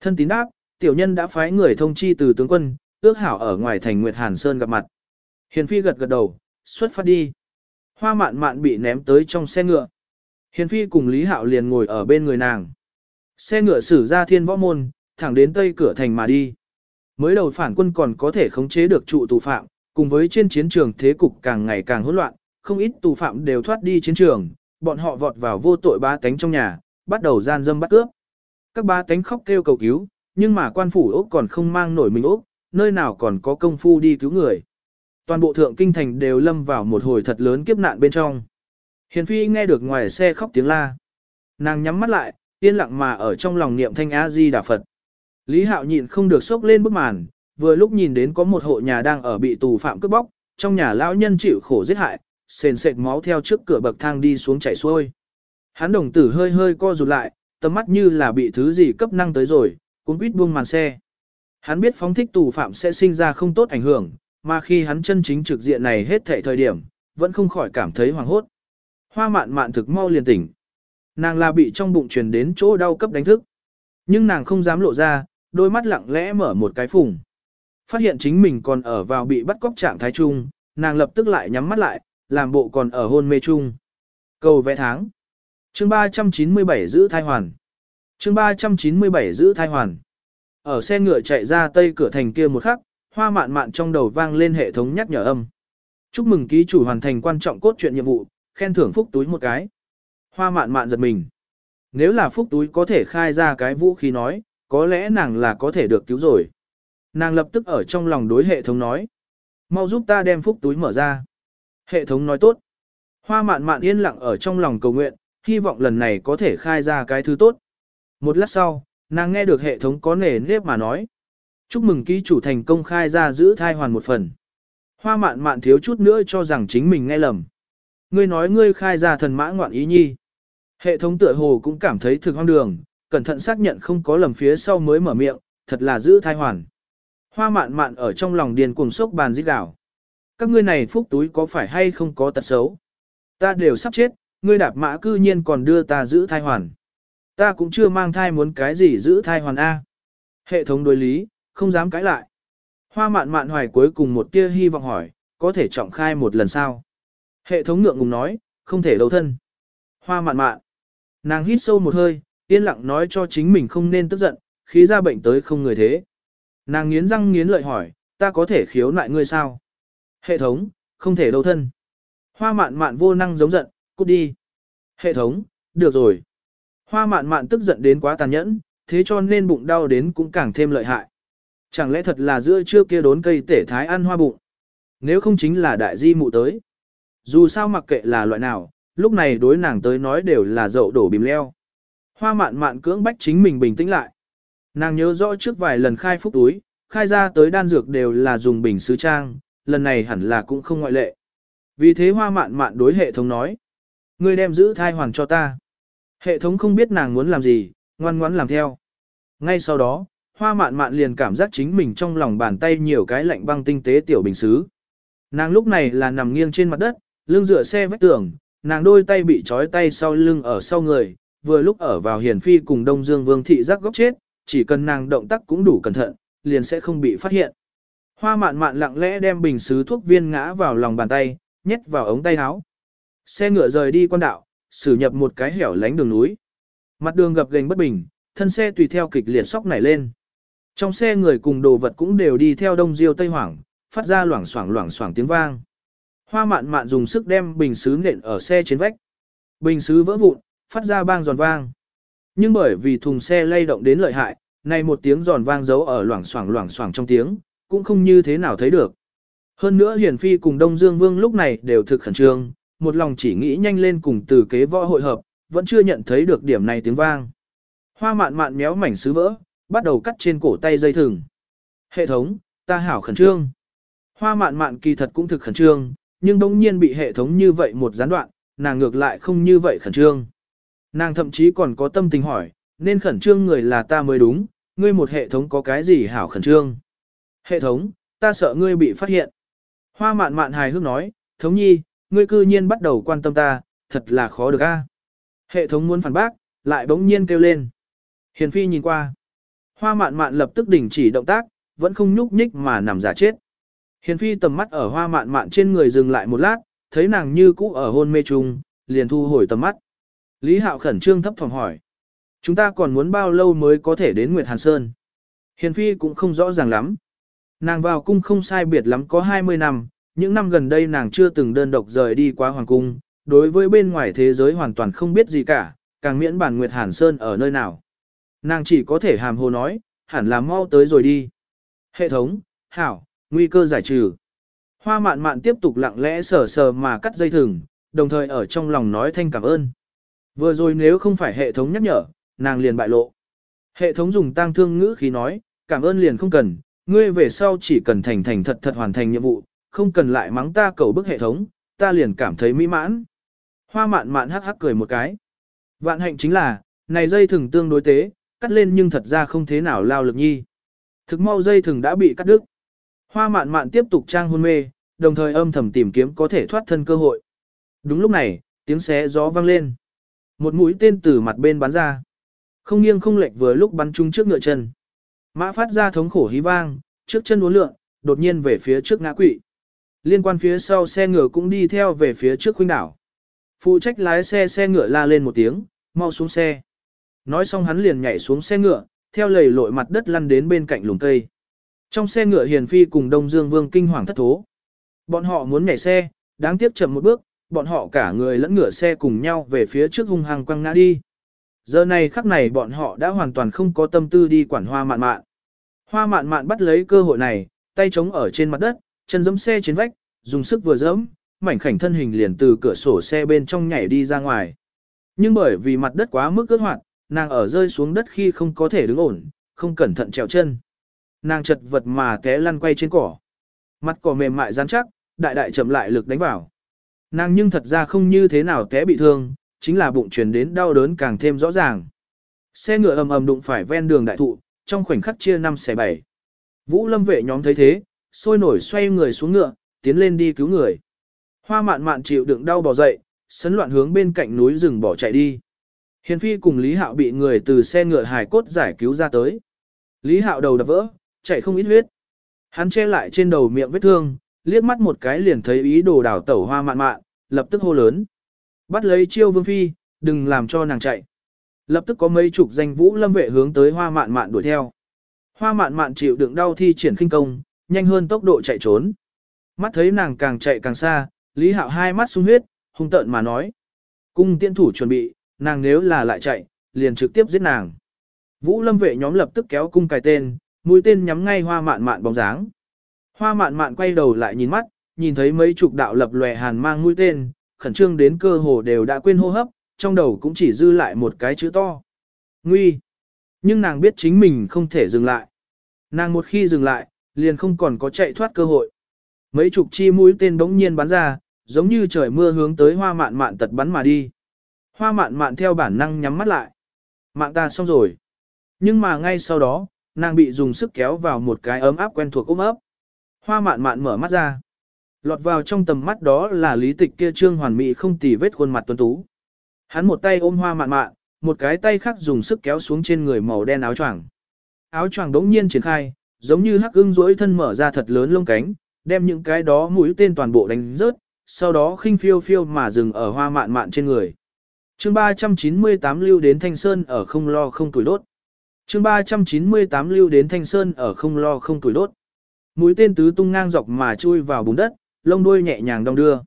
Thân tín đáp, tiểu nhân đã phái người thông chi từ tướng quân, ước hảo ở ngoài thành Nguyệt Hàn Sơn gặp mặt. Hiền phi gật gật đầu, xuất phát đi. Hoa mạn mạn bị ném tới trong xe ngựa. Hiền phi cùng Lý Hạo liền ngồi ở bên người nàng. Xe ngựa xử ra thiên võ môn, thẳng đến tây cửa thành mà đi. Mới đầu phản quân còn có thể khống chế được trụ tù phạm, cùng với trên chiến trường thế cục càng ngày càng hỗn loạn, không ít tù phạm đều thoát đi chiến trường, bọn họ vọt vào vô tội ba tánh trong nhà, bắt đầu gian dâm bắt cướp. Các ba tánh khóc kêu cầu cứu, nhưng mà quan phủ ốc còn không mang nổi mình ốc, nơi nào còn có công phu đi cứu người. Toàn bộ thượng kinh thành đều lâm vào một hồi thật lớn kiếp nạn bên trong. Hiền phi nghe được ngoài xe khóc tiếng la. Nàng nhắm mắt lại, yên lặng mà ở trong lòng niệm thanh A-di Đà Phật. Lý Hạo nhịn không được sốc lên bức màn, vừa lúc nhìn đến có một hộ nhà đang ở bị tù phạm cướp bóc, trong nhà lão nhân chịu khổ giết hại, sền sệt máu theo trước cửa bậc thang đi xuống chảy xuôi. Hắn đồng tử hơi hơi co rụt lại, tầm mắt như là bị thứ gì cấp năng tới rồi, cuốn quýt buông màn xe. Hắn biết phóng thích tù phạm sẽ sinh ra không tốt ảnh hưởng, mà khi hắn chân chính trực diện này hết thảy thời điểm, vẫn không khỏi cảm thấy hoảng hốt. Hoa mạn mạn thực mau liền tỉnh. Nàng là bị trong bụng truyền đến chỗ đau cấp đánh thức. Nhưng nàng không dám lộ ra, đôi mắt lặng lẽ mở một cái phùng. Phát hiện chính mình còn ở vào bị bắt cóc trạng thái chung, nàng lập tức lại nhắm mắt lại, làm bộ còn ở hôn mê chung. Cầu vẽ tháng. Chương 397 giữ thai hoàn. Chương 397 giữ thai hoàn. Ở xe ngựa chạy ra tây cửa thành kia một khắc, hoa mạn mạn trong đầu vang lên hệ thống nhắc nhở âm. Chúc mừng ký chủ hoàn thành quan trọng cốt truyện nhiệm vụ, khen thưởng phúc túi một cái. Hoa mạn mạn giật mình. Nếu là phúc túi có thể khai ra cái vũ khí nói, có lẽ nàng là có thể được cứu rồi. Nàng lập tức ở trong lòng đối hệ thống nói. Mau giúp ta đem phúc túi mở ra. Hệ thống nói tốt. Hoa mạn mạn yên lặng ở trong lòng cầu nguyện, hy vọng lần này có thể khai ra cái thứ tốt. Một lát sau, nàng nghe được hệ thống có nề nếp mà nói. Chúc mừng ký chủ thành công khai ra giữ thai hoàn một phần. Hoa mạn mạn thiếu chút nữa cho rằng chính mình nghe lầm. Ngươi nói ngươi khai ra thần mã ngoạn ý nhi. Hệ thống tựa hồ cũng cảm thấy thực hoang đường, cẩn thận xác nhận không có lầm phía sau mới mở miệng, thật là giữ thai hoàn. Hoa mạn mạn ở trong lòng điền cuồng sốc bàn giết đảo. Các ngươi này phúc túi có phải hay không có tật xấu? Ta đều sắp chết, ngươi đạp mã cư nhiên còn đưa ta giữ thai hoàn. Ta cũng chưa mang thai muốn cái gì giữ thai hoàn A. Hệ thống đối lý, không dám cãi lại. Hoa mạn mạn hoài cuối cùng một tia hy vọng hỏi, có thể trọng khai một lần sao? Hệ thống ngượng ngùng nói, không thể đấu thân. Hoa mạn mạn. Nàng hít sâu một hơi, yên lặng nói cho chính mình không nên tức giận, khí ra bệnh tới không người thế. Nàng nghiến răng nghiến lợi hỏi, ta có thể khiếu nại ngươi sao? Hệ thống, không thể đâu thân. Hoa mạn mạn vô năng giống giận, cút đi. Hệ thống, được rồi. Hoa mạn mạn tức giận đến quá tàn nhẫn, thế cho nên bụng đau đến cũng càng thêm lợi hại. Chẳng lẽ thật là giữa trưa kia đốn cây tể thái ăn hoa bụng? Nếu không chính là đại di mụ tới. Dù sao mặc kệ là loại nào, lúc này đối nàng tới nói đều là dậu đổ bìm leo. Hoa mạn mạn cưỡng bách chính mình bình tĩnh lại. Nàng nhớ rõ trước vài lần khai phúc túi, khai ra tới đan dược đều là dùng bình sứ trang, lần này hẳn là cũng không ngoại lệ. Vì thế hoa mạn mạn đối hệ thống nói. Ngươi đem giữ thai hoàn cho ta. Hệ thống không biết nàng muốn làm gì, ngoan ngoãn làm theo. Ngay sau đó, hoa mạn mạn liền cảm giác chính mình trong lòng bàn tay nhiều cái lạnh băng tinh tế tiểu bình xứ. Nàng lúc này là nằm nghiêng trên mặt đất, lưng dựa xe vách tường, nàng đôi tay bị trói tay sau lưng ở sau người, vừa lúc ở vào hiển phi cùng Đông Dương Vương thị giác góc chết, chỉ cần nàng động tác cũng đủ cẩn thận, liền sẽ không bị phát hiện. Hoa mạn mạn lặng lẽ đem bình sứ thuốc viên ngã vào lòng bàn tay, nhét vào ống tay áo. Xe ngựa rời đi quan đạo, xử nhập một cái hẻo lánh đường núi. Mặt đường gập ghềnh bất bình, thân xe tùy theo kịch liệt sóc nảy lên. Trong xe người cùng đồ vật cũng đều đi theo đông diêu tây hoảng, phát ra loảng xoảng loảng xoảng tiếng vang. Hoa mạn mạn dùng sức đem bình sứ nện ở xe trên vách. Bình sứ vỡ vụn, phát ra bang giòn vang. Nhưng bởi vì thùng xe lay động đến lợi hại, này một tiếng giòn vang giấu ở loảng xoảng loảng xoảng trong tiếng, cũng không như thế nào thấy được. Hơn nữa Hiển Phi cùng Đông Dương Vương lúc này đều thực khẩn trương, một lòng chỉ nghĩ nhanh lên cùng từ kế võ hội hợp, vẫn chưa nhận thấy được điểm này tiếng vang. Hoa mạn mạn méo mảnh sứ vỡ, bắt đầu cắt trên cổ tay dây thừng. Hệ thống, ta hảo khẩn trương. Hoa mạn mạn kỳ thật cũng thực khẩn trương, nhưng đống nhiên bị hệ thống như vậy một gián đoạn, nàng ngược lại không như vậy khẩn trương. Nàng thậm chí còn có tâm tình hỏi, nên khẩn trương người là ta mới đúng, ngươi một hệ thống có cái gì hảo khẩn trương. Hệ thống, ta sợ ngươi bị phát hiện. Hoa mạn mạn hài hước nói, thống nhi, ngươi cư nhiên bắt đầu quan tâm ta, thật là khó được a. Hệ thống muốn phản bác, lại bỗng nhiên kêu lên. Hiền phi nhìn qua. Hoa mạn mạn lập tức đình chỉ động tác, vẫn không nhúc nhích mà nằm giả chết. Hiền phi tầm mắt ở hoa mạn mạn trên người dừng lại một lát, thấy nàng như cũ ở hôn mê trùng, liền thu hồi tầm mắt. Lý Hạo khẩn trương thấp phòng hỏi. Chúng ta còn muốn bao lâu mới có thể đến Nguyệt Hàn Sơn? Hiền phi cũng không rõ ràng lắm. Nàng vào cung không sai biệt lắm có 20 năm, những năm gần đây nàng chưa từng đơn độc rời đi qua hoàng cung, đối với bên ngoài thế giới hoàn toàn không biết gì cả, càng miễn bản Nguyệt Hàn Sơn ở nơi nào. Nàng chỉ có thể hàm hồ nói, hẳn là mau tới rồi đi. Hệ thống, hảo, nguy cơ giải trừ. Hoa mạn mạn tiếp tục lặng lẽ sờ sờ mà cắt dây thừng, đồng thời ở trong lòng nói thanh cảm ơn. Vừa rồi nếu không phải hệ thống nhắc nhở, nàng liền bại lộ. Hệ thống dùng tang thương ngữ khí nói, cảm ơn liền không cần, ngươi về sau chỉ cần thành thành thật thật hoàn thành nhiệm vụ, không cần lại mắng ta cầu bức hệ thống, ta liền cảm thấy mỹ mãn. Hoa mạn mạn hắc hắc cười một cái. Vạn hạnh chính là, này dây thừng tương đối tế, cắt lên nhưng thật ra không thế nào lao lực nhi. Thực mau dây thừng đã bị cắt đứt. Hoa mạn mạn tiếp tục trang hôn mê, đồng thời âm thầm tìm kiếm có thể thoát thân cơ hội. Đúng lúc này, tiếng xé gió vang lên. Một mũi tên từ mặt bên bắn ra. Không nghiêng không lệch vừa lúc bắn trúng trước ngựa chân. Mã phát ra thống khổ hí vang, trước chân uốn lượn, đột nhiên về phía trước ngã quỵ. Liên quan phía sau xe ngựa cũng đi theo về phía trước khuynh đảo. Phụ trách lái xe xe ngựa la lên một tiếng, mau xuống xe. Nói xong hắn liền nhảy xuống xe ngựa, theo lầy lội mặt đất lăn đến bên cạnh lùm cây. Trong xe ngựa Hiền Phi cùng Đông Dương Vương kinh hoàng thất thố. Bọn họ muốn nhảy xe, đáng tiếc chậm một bước, bọn họ cả người lẫn ngựa xe cùng nhau về phía trước hung hăng quăng ngã đi. Giờ này khắc này bọn họ đã hoàn toàn không có tâm tư đi quản hoa mạn mạn. Hoa mạn mạn bắt lấy cơ hội này, tay chống ở trên mặt đất, chân giẫm xe trên vách, dùng sức vừa giẫm, mảnh khảnh thân hình liền từ cửa sổ xe bên trong nhảy đi ra ngoài. Nhưng bởi vì mặt đất quá mức ướt hoạt, nàng ở rơi xuống đất khi không có thể đứng ổn, không cẩn thận trèo chân. Nàng chật vật mà té lăn quay trên cỏ. Mặt cỏ mềm mại rắn chắc, đại đại chậm lại lực đánh vào. Nàng nhưng thật ra không như thế nào té bị thương, chính là bụng truyền đến đau đớn càng thêm rõ ràng. Xe ngựa ầm ầm đụng phải ven đường đại thụ, trong khoảnh khắc chia năm xẻ bảy. Vũ lâm vệ nhóm thấy thế, sôi nổi xoay người xuống ngựa, tiến lên đi cứu người. Hoa mạn mạn chịu đựng đau bỏ dậy, sấn loạn hướng bên cạnh núi rừng bỏ chạy đi. Hiền phi cùng Lý Hạo bị người từ xe ngựa hài cốt giải cứu ra tới. Lý Hạo đầu đập vỡ, chạy không ít huyết. Hắn che lại trên đầu miệng vết thương, liếc mắt một cái liền thấy ý đồ đảo tẩu hoa mạn mạn, lập tức hô lớn. Bắt lấy chiêu vương phi, đừng làm cho nàng chạy. Lập tức có mấy chục danh vũ lâm vệ hướng tới hoa mạn mạn đuổi theo. Hoa mạn mạn chịu đựng đau thi triển khinh công, nhanh hơn tốc độ chạy trốn. Mắt thấy nàng càng chạy càng xa, Lý Hạo hai mắt sung huyết, hung tợn mà nói. Cung tiên thủ chuẩn bị, nàng nếu là lại chạy, liền trực tiếp giết nàng. Vũ lâm vệ nhóm lập tức kéo cung cài tên, mũi tên nhắm ngay hoa mạn mạn bóng dáng. Hoa mạn mạn quay đầu lại nhìn mắt, nhìn thấy mấy chục đạo lập lòe hàn mang mũi tên, khẩn trương đến cơ hồ đều đã quên hô hấp, trong đầu cũng chỉ dư lại một cái chữ to. Nguy! Nhưng nàng biết chính mình không thể dừng lại. Nàng một khi dừng lại, liền không còn có chạy thoát cơ hội. Mấy chục chi mũi tên đống nhiên bắn ra, giống như trời mưa hướng tới hoa mạn mạn tật bắn mà đi. Hoa mạn mạn theo bản năng nhắm mắt lại. Mạng ta xong rồi. Nhưng mà ngay sau đó, nàng bị dùng sức kéo vào một cái ấm áp quen thuộc ôm ấp. Hoa mạn mạn mở mắt ra. Lọt vào trong tầm mắt đó là lý tịch kia trương hoàn mỹ không tì vết khuôn mặt tuấn tú. Hắn một tay ôm hoa mạn mạn, một cái tay khác dùng sức kéo xuống trên người màu đen áo choàng. Áo choàng đống nhiên triển khai, giống như hắc ưng rỗi thân mở ra thật lớn lông cánh, đem những cái đó mũi tên toàn bộ đánh rớt, sau đó khinh phiêu phiêu mà dừng ở hoa mạn mạn trên người. chương 398 lưu đến Thanh Sơn ở không lo không tuổi đốt. chương 398 lưu đến Thanh Sơn ở không lo không tuổi đốt. Mũi tên tứ tung ngang dọc mà chui vào bùn đất, lông đuôi nhẹ nhàng đong đưa.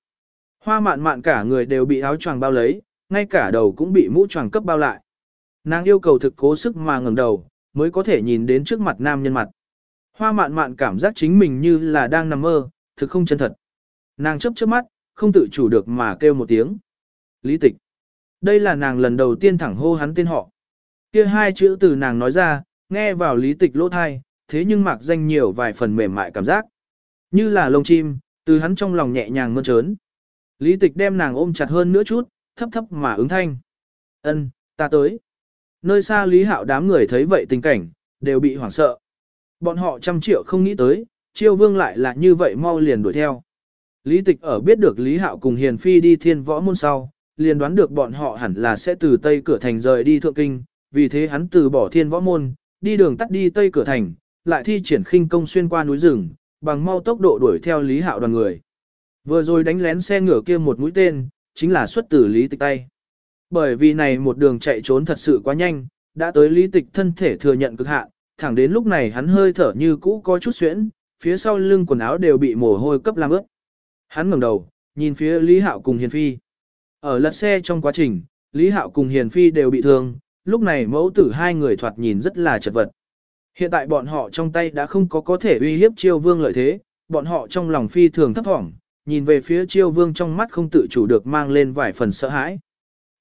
Hoa mạn mạn cả người đều bị áo choàng bao lấy, ngay cả đầu cũng bị mũ choàng cấp bao lại. Nàng yêu cầu thực cố sức mà ngẩng đầu, mới có thể nhìn đến trước mặt nam nhân mặt. Hoa mạn mạn cảm giác chính mình như là đang nằm mơ, thực không chân thật. Nàng chấp chớp mắt, không tự chủ được mà kêu một tiếng. Lý tịch. Đây là nàng lần đầu tiên thẳng hô hắn tên họ. Kia hai chữ từ nàng nói ra, nghe vào lý tịch lỗ thai, thế nhưng mạc danh nhiều vài phần mềm mại cảm giác. Như là lông chim, từ hắn trong lòng nhẹ nhàng mơn trớn. Lý tịch đem nàng ôm chặt hơn nữa chút, thấp thấp mà ứng thanh. ân ta tới. Nơi xa Lý Hạo đám người thấy vậy tình cảnh, đều bị hoảng sợ. Bọn họ trăm triệu không nghĩ tới, chiêu vương lại là như vậy mau liền đuổi theo. Lý tịch ở biết được Lý Hạo cùng Hiền Phi đi thiên võ môn sau, liền đoán được bọn họ hẳn là sẽ từ Tây Cửa Thành rời đi Thượng Kinh, vì thế hắn từ bỏ thiên võ môn, đi đường tắt đi Tây Cửa Thành, lại thi triển khinh công xuyên qua núi rừng, bằng mau tốc độ đuổi theo Lý Hạo đoàn người. Vừa rồi đánh lén xe ngựa kia một mũi tên, chính là xuất tử Lý Tịch tay. Bởi vì này một đường chạy trốn thật sự quá nhanh, đã tới Lý Tịch thân thể thừa nhận cực hạn, thẳng đến lúc này hắn hơi thở như cũ có chút xuyễn, phía sau lưng quần áo đều bị mồ hôi cấp làm ướt. Hắn ngẩng đầu, nhìn phía Lý Hạo cùng Hiền Phi. Ở lật xe trong quá trình, Lý Hạo cùng Hiền Phi đều bị thương, lúc này mẫu tử hai người thoạt nhìn rất là chật vật. Hiện tại bọn họ trong tay đã không có có thể uy hiếp chiêu vương lợi thế, bọn họ trong lòng phi thường thấp thỏm, nhìn về phía chiêu vương trong mắt không tự chủ được mang lên vài phần sợ hãi.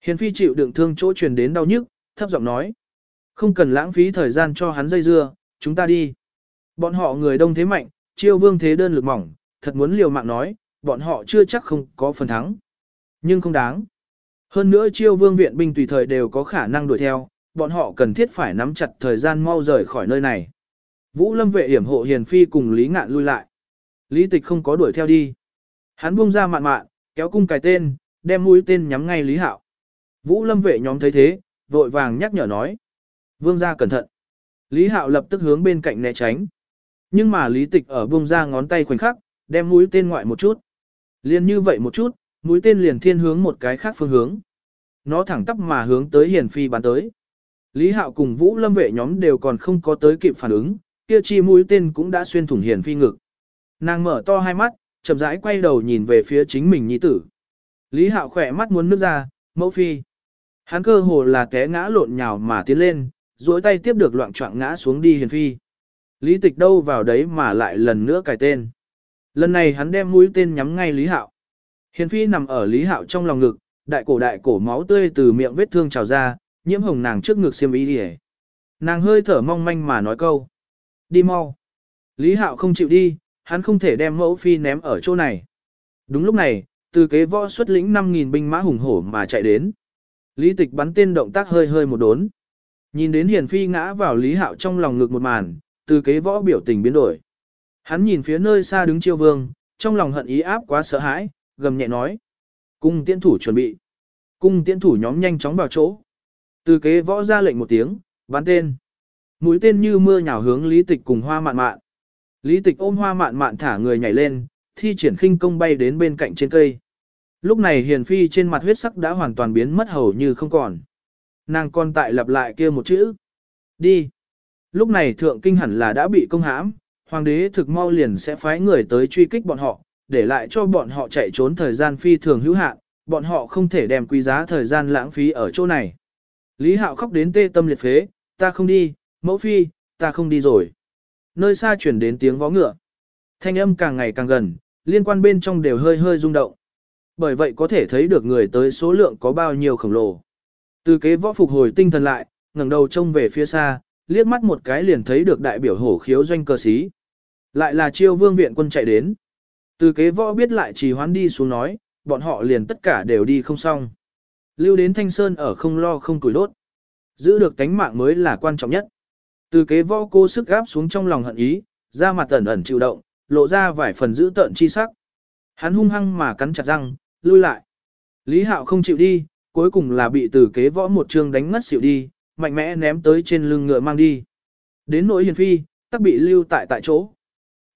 Hiền phi chịu đựng thương chỗ truyền đến đau nhức, thấp giọng nói. Không cần lãng phí thời gian cho hắn dây dưa, chúng ta đi. Bọn họ người đông thế mạnh, chiêu vương thế đơn lực mỏng, thật muốn liều mạng nói, bọn họ chưa chắc không có phần thắng. Nhưng không đáng. Hơn nữa chiêu vương viện binh tùy thời đều có khả năng đuổi theo, bọn họ cần thiết phải nắm chặt thời gian mau rời khỏi nơi này. Vũ lâm vệ hiểm hộ hiền phi cùng Lý Ngạn lui lại. Lý tịch không có đuổi theo đi. Hắn buông ra mạn mạn, kéo cung cài tên, đem mũi tên nhắm ngay Lý Hạo. Vũ lâm vệ nhóm thấy thế, vội vàng nhắc nhở nói. Vương gia cẩn thận. Lý Hạo lập tức hướng bên cạnh né tránh. Nhưng mà Lý Tịch ở buông ra ngón tay khoảnh khắc, đem mũi tên ngoại một chút. Liên như vậy một chút, mũi tên liền thiên hướng một cái khác phương hướng. Nó thẳng tắp mà hướng tới Hiền Phi bắn tới. Lý Hạo cùng Vũ Lâm vệ nhóm đều còn không có tới kịp phản ứng, kia chi mũi tên cũng đã xuyên thủng Hiền Phi ngực. Nàng mở to hai mắt, chậm rãi quay đầu nhìn về phía chính mình nhi tử. Lý Hạo khỏe mắt muốn nước ra, mẫu phi. Hắn cơ hồ là té ngã lộn nhào mà tiến lên, duỗi tay tiếp được loạn trọng ngã xuống đi hiền phi. Lý tịch đâu vào đấy mà lại lần nữa cài tên. Lần này hắn đem mũi tên nhắm ngay Lý Hạo. Hiền phi nằm ở Lý Hạo trong lòng ngực, đại cổ đại cổ máu tươi từ miệng vết thương trào ra, nhiễm hồng nàng trước ngực xiêm y đi Nàng hơi thở mong manh mà nói câu. Đi mau. Lý Hạo không chịu đi, hắn không thể đem mẫu phi ném ở chỗ này. Đúng lúc này, từ kế võ xuất lĩnh 5.000 binh mã hùng hổ mà chạy đến. Lý tịch bắn tên động tác hơi hơi một đốn. Nhìn đến hiền phi ngã vào Lý Hạo trong lòng ngực một màn, từ kế võ biểu tình biến đổi. Hắn nhìn phía nơi xa đứng chiêu vương, trong lòng hận ý áp quá sợ hãi, gầm nhẹ nói. Cung tiễn thủ chuẩn bị. Cung tiễn thủ nhóm nhanh chóng vào chỗ. Từ kế võ ra lệnh một tiếng, bắn tên. Mũi tên như mưa nhào hướng lý tịch cùng hoa mạn mạn. Lý tịch ôm hoa mạn mạn thả người nhảy lên, thi triển khinh công bay đến bên cạnh trên cây. Lúc này hiền phi trên mặt huyết sắc đã hoàn toàn biến mất hầu như không còn. Nàng còn tại lặp lại kia một chữ. Đi. Lúc này thượng kinh hẳn là đã bị công hãm, hoàng đế thực mau liền sẽ phái người tới truy kích bọn họ, để lại cho bọn họ chạy trốn thời gian phi thường hữu hạn, bọn họ không thể đem quý giá thời gian lãng phí ở chỗ này. Lý Hạo khóc đến tê tâm liệt phế, ta không đi, mẫu phi, ta không đi rồi. Nơi xa chuyển đến tiếng vó ngựa. Thanh âm càng ngày càng gần, liên quan bên trong đều hơi hơi rung động. Bởi vậy có thể thấy được người tới số lượng có bao nhiêu khổng lồ. Từ kế võ phục hồi tinh thần lại, ngẩng đầu trông về phía xa, liếc mắt một cái liền thấy được đại biểu hổ khiếu doanh cơ sĩ. Lại là chiêu vương viện quân chạy đến. Từ kế võ biết lại trì hoán đi xuống nói, bọn họ liền tất cả đều đi không xong. Lưu đến thanh sơn ở không lo không tuổi đốt. Giữ được tánh mạng mới là quan trọng nhất. Từ kế võ cô sức gáp xuống trong lòng hận ý, ra mặt ẩn ẩn chịu động, lộ ra vài phần giữ tợn chi sắc. Hắn hung hăng mà cắn chặt răng, lui lại. Lý Hạo không chịu đi, cuối cùng là bị từ kế võ một trường đánh ngất xỉu đi, mạnh mẽ ném tới trên lưng ngựa mang đi. Đến nỗi hiền phi, tắc bị lưu tại tại chỗ.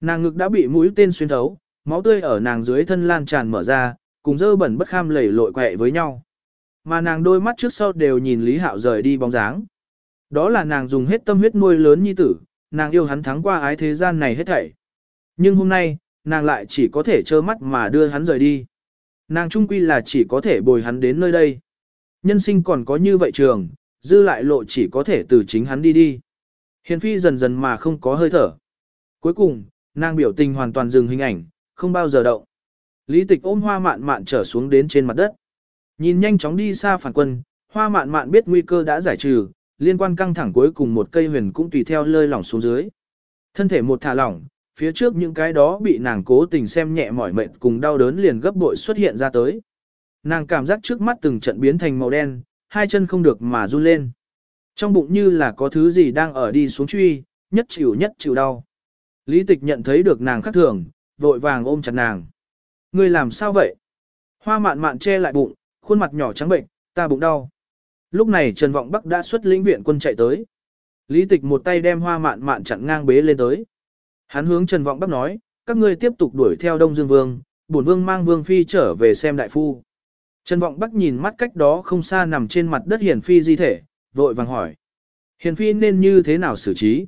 Nàng ngực đã bị mũi tên xuyên thấu, máu tươi ở nàng dưới thân lan tràn mở ra, cùng dơ bẩn bất kham lầy lội quẹ với nhau. Mà nàng đôi mắt trước sau đều nhìn Lý Hạo rời đi bóng dáng. Đó là nàng dùng hết tâm huyết nuôi lớn nhi tử, nàng yêu hắn thắng qua ái thế gian này hết thảy. Nhưng hôm nay, nàng lại chỉ có thể trơ mắt mà đưa hắn rời đi. Nàng trung quy là chỉ có thể bồi hắn đến nơi đây. Nhân sinh còn có như vậy trường, dư lại lộ chỉ có thể từ chính hắn đi đi. Hiền phi dần dần mà không có hơi thở. Cuối cùng, nàng biểu tình hoàn toàn dừng hình ảnh, không bao giờ động. Lý tịch ôm hoa mạn mạn trở xuống đến trên mặt đất. Nhìn nhanh chóng đi xa phản quân, hoa mạn mạn biết nguy cơ đã giải trừ, liên quan căng thẳng cuối cùng một cây huyền cũng tùy theo lơi lỏng xuống dưới. Thân thể một thả lỏng, phía trước những cái đó bị nàng cố tình xem nhẹ mỏi mệt cùng đau đớn liền gấp bội xuất hiện ra tới. Nàng cảm giác trước mắt từng trận biến thành màu đen, hai chân không được mà run lên. Trong bụng như là có thứ gì đang ở đi xuống truy, nhất chịu nhất chịu đau. Lý tịch nhận thấy được nàng khác thường, vội vàng ôm chặt nàng. Ngươi làm sao vậy? Hoa mạn mạn che lại bụng, khuôn mặt nhỏ trắng bệnh, ta bụng đau. Lúc này Trần Vọng Bắc đã xuất lĩnh viện quân chạy tới. Lý tịch một tay đem hoa mạn mạn chặn ngang bế lên tới. Hắn hướng Trần Vọng Bắc nói, các ngươi tiếp tục đuổi theo Đông Dương Vương, bổn vương mang Vương Phi trở về xem đại phu. Trần Vọng Bắc nhìn mắt cách đó không xa nằm trên mặt đất Hiền Phi di thể, vội vàng hỏi. Hiền Phi nên như thế nào xử trí?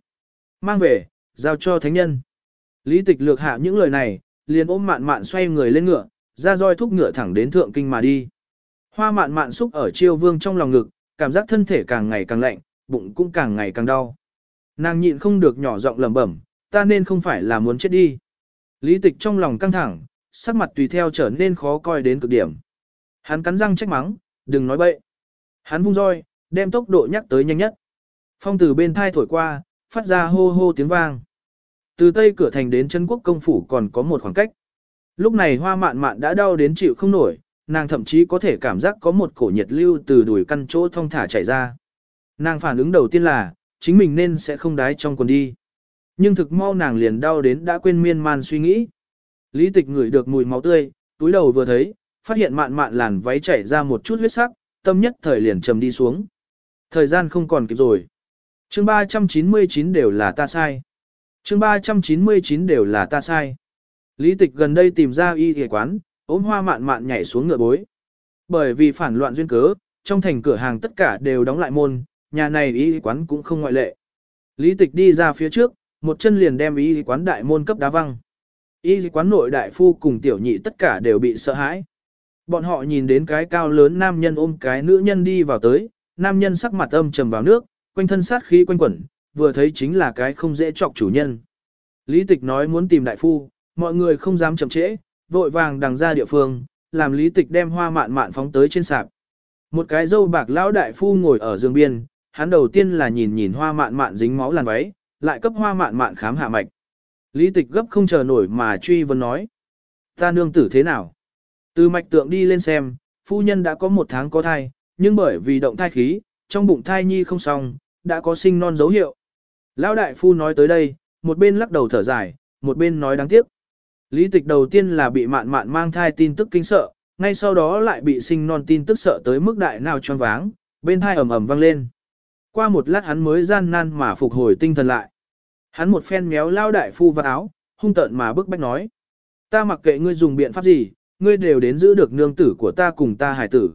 Mang về, giao cho thánh nhân. Lý tịch lược hạ những lời này, liền ôm mạn mạn xoay người lên ngựa, ra roi thúc ngựa thẳng đến thượng kinh mà đi. Hoa mạn mạn xúc ở chiêu vương trong lòng ngực, cảm giác thân thể càng ngày càng lạnh, bụng cũng càng ngày càng đau. Nàng nhịn không được nhỏ giọng lẩm bẩm, ta nên không phải là muốn chết đi. Lý tịch trong lòng căng thẳng, sắc mặt tùy theo trở nên khó coi đến cực điểm. Hắn cắn răng trách mắng, đừng nói bậy. Hắn vung roi, đem tốc độ nhắc tới nhanh nhất. Phong từ bên thai thổi qua, phát ra hô hô tiếng vang. Từ tây cửa thành đến chân quốc công phủ còn có một khoảng cách. Lúc này hoa mạn mạn đã đau đến chịu không nổi, nàng thậm chí có thể cảm giác có một cổ nhiệt lưu từ đùi căn chỗ thông thả chảy ra. Nàng phản ứng đầu tiên là, chính mình nên sẽ không đái trong quần đi. Nhưng thực mau nàng liền đau đến đã quên miên man suy nghĩ. Lý tịch ngửi được mùi máu tươi, túi đầu vừa thấy, phát hiện mạn mạn làn váy chảy ra một chút huyết sắc, tâm nhất thời liền trầm đi xuống. Thời gian không còn kịp rồi. chương 399 đều là ta sai. chương 399 đều là ta sai. Lý tịch gần đây tìm ra y y quán, ốm hoa mạn mạn nhảy xuống ngựa bối. Bởi vì phản loạn duyên cớ, trong thành cửa hàng tất cả đều đóng lại môn, nhà này y quán cũng không ngoại lệ. Lý tịch đi ra phía trước, một chân liền đem y quán đại môn cấp đá văng. Y quán nội đại phu cùng tiểu nhị tất cả đều bị sợ hãi. Bọn họ nhìn đến cái cao lớn nam nhân ôm cái nữ nhân đi vào tới, nam nhân sắc mặt âm trầm vào nước, quanh thân sát khí quanh quẩn, vừa thấy chính là cái không dễ chọc chủ nhân. Lý tịch nói muốn tìm đại phu, mọi người không dám chậm trễ, vội vàng đằng ra địa phương, làm lý tịch đem hoa mạn mạn phóng tới trên sạp. Một cái dâu bạc lão đại phu ngồi ở giường biên, hắn đầu tiên là nhìn nhìn hoa mạn mạn dính máu làn váy, lại cấp hoa mạn mạn khám hạ mạch. Lý tịch gấp không chờ nổi mà truy vấn nói. Ta nương tử thế nào? Từ mạch tượng đi lên xem, phu nhân đã có một tháng có thai, nhưng bởi vì động thai khí, trong bụng thai nhi không xong, đã có sinh non dấu hiệu. Lão đại phu nói tới đây, một bên lắc đầu thở dài, một bên nói đáng tiếc. Lý tịch đầu tiên là bị mạn mạn mang thai tin tức kinh sợ, ngay sau đó lại bị sinh non tin tức sợ tới mức đại nào choáng váng, bên thai ầm ầm vang lên. Qua một lát hắn mới gian nan mà phục hồi tinh thần lại. Hắn một phen méo lao đại phu vào áo, hung tợn mà bức bách nói. Ta mặc kệ ngươi dùng biện pháp gì, ngươi đều đến giữ được nương tử của ta cùng ta hải tử.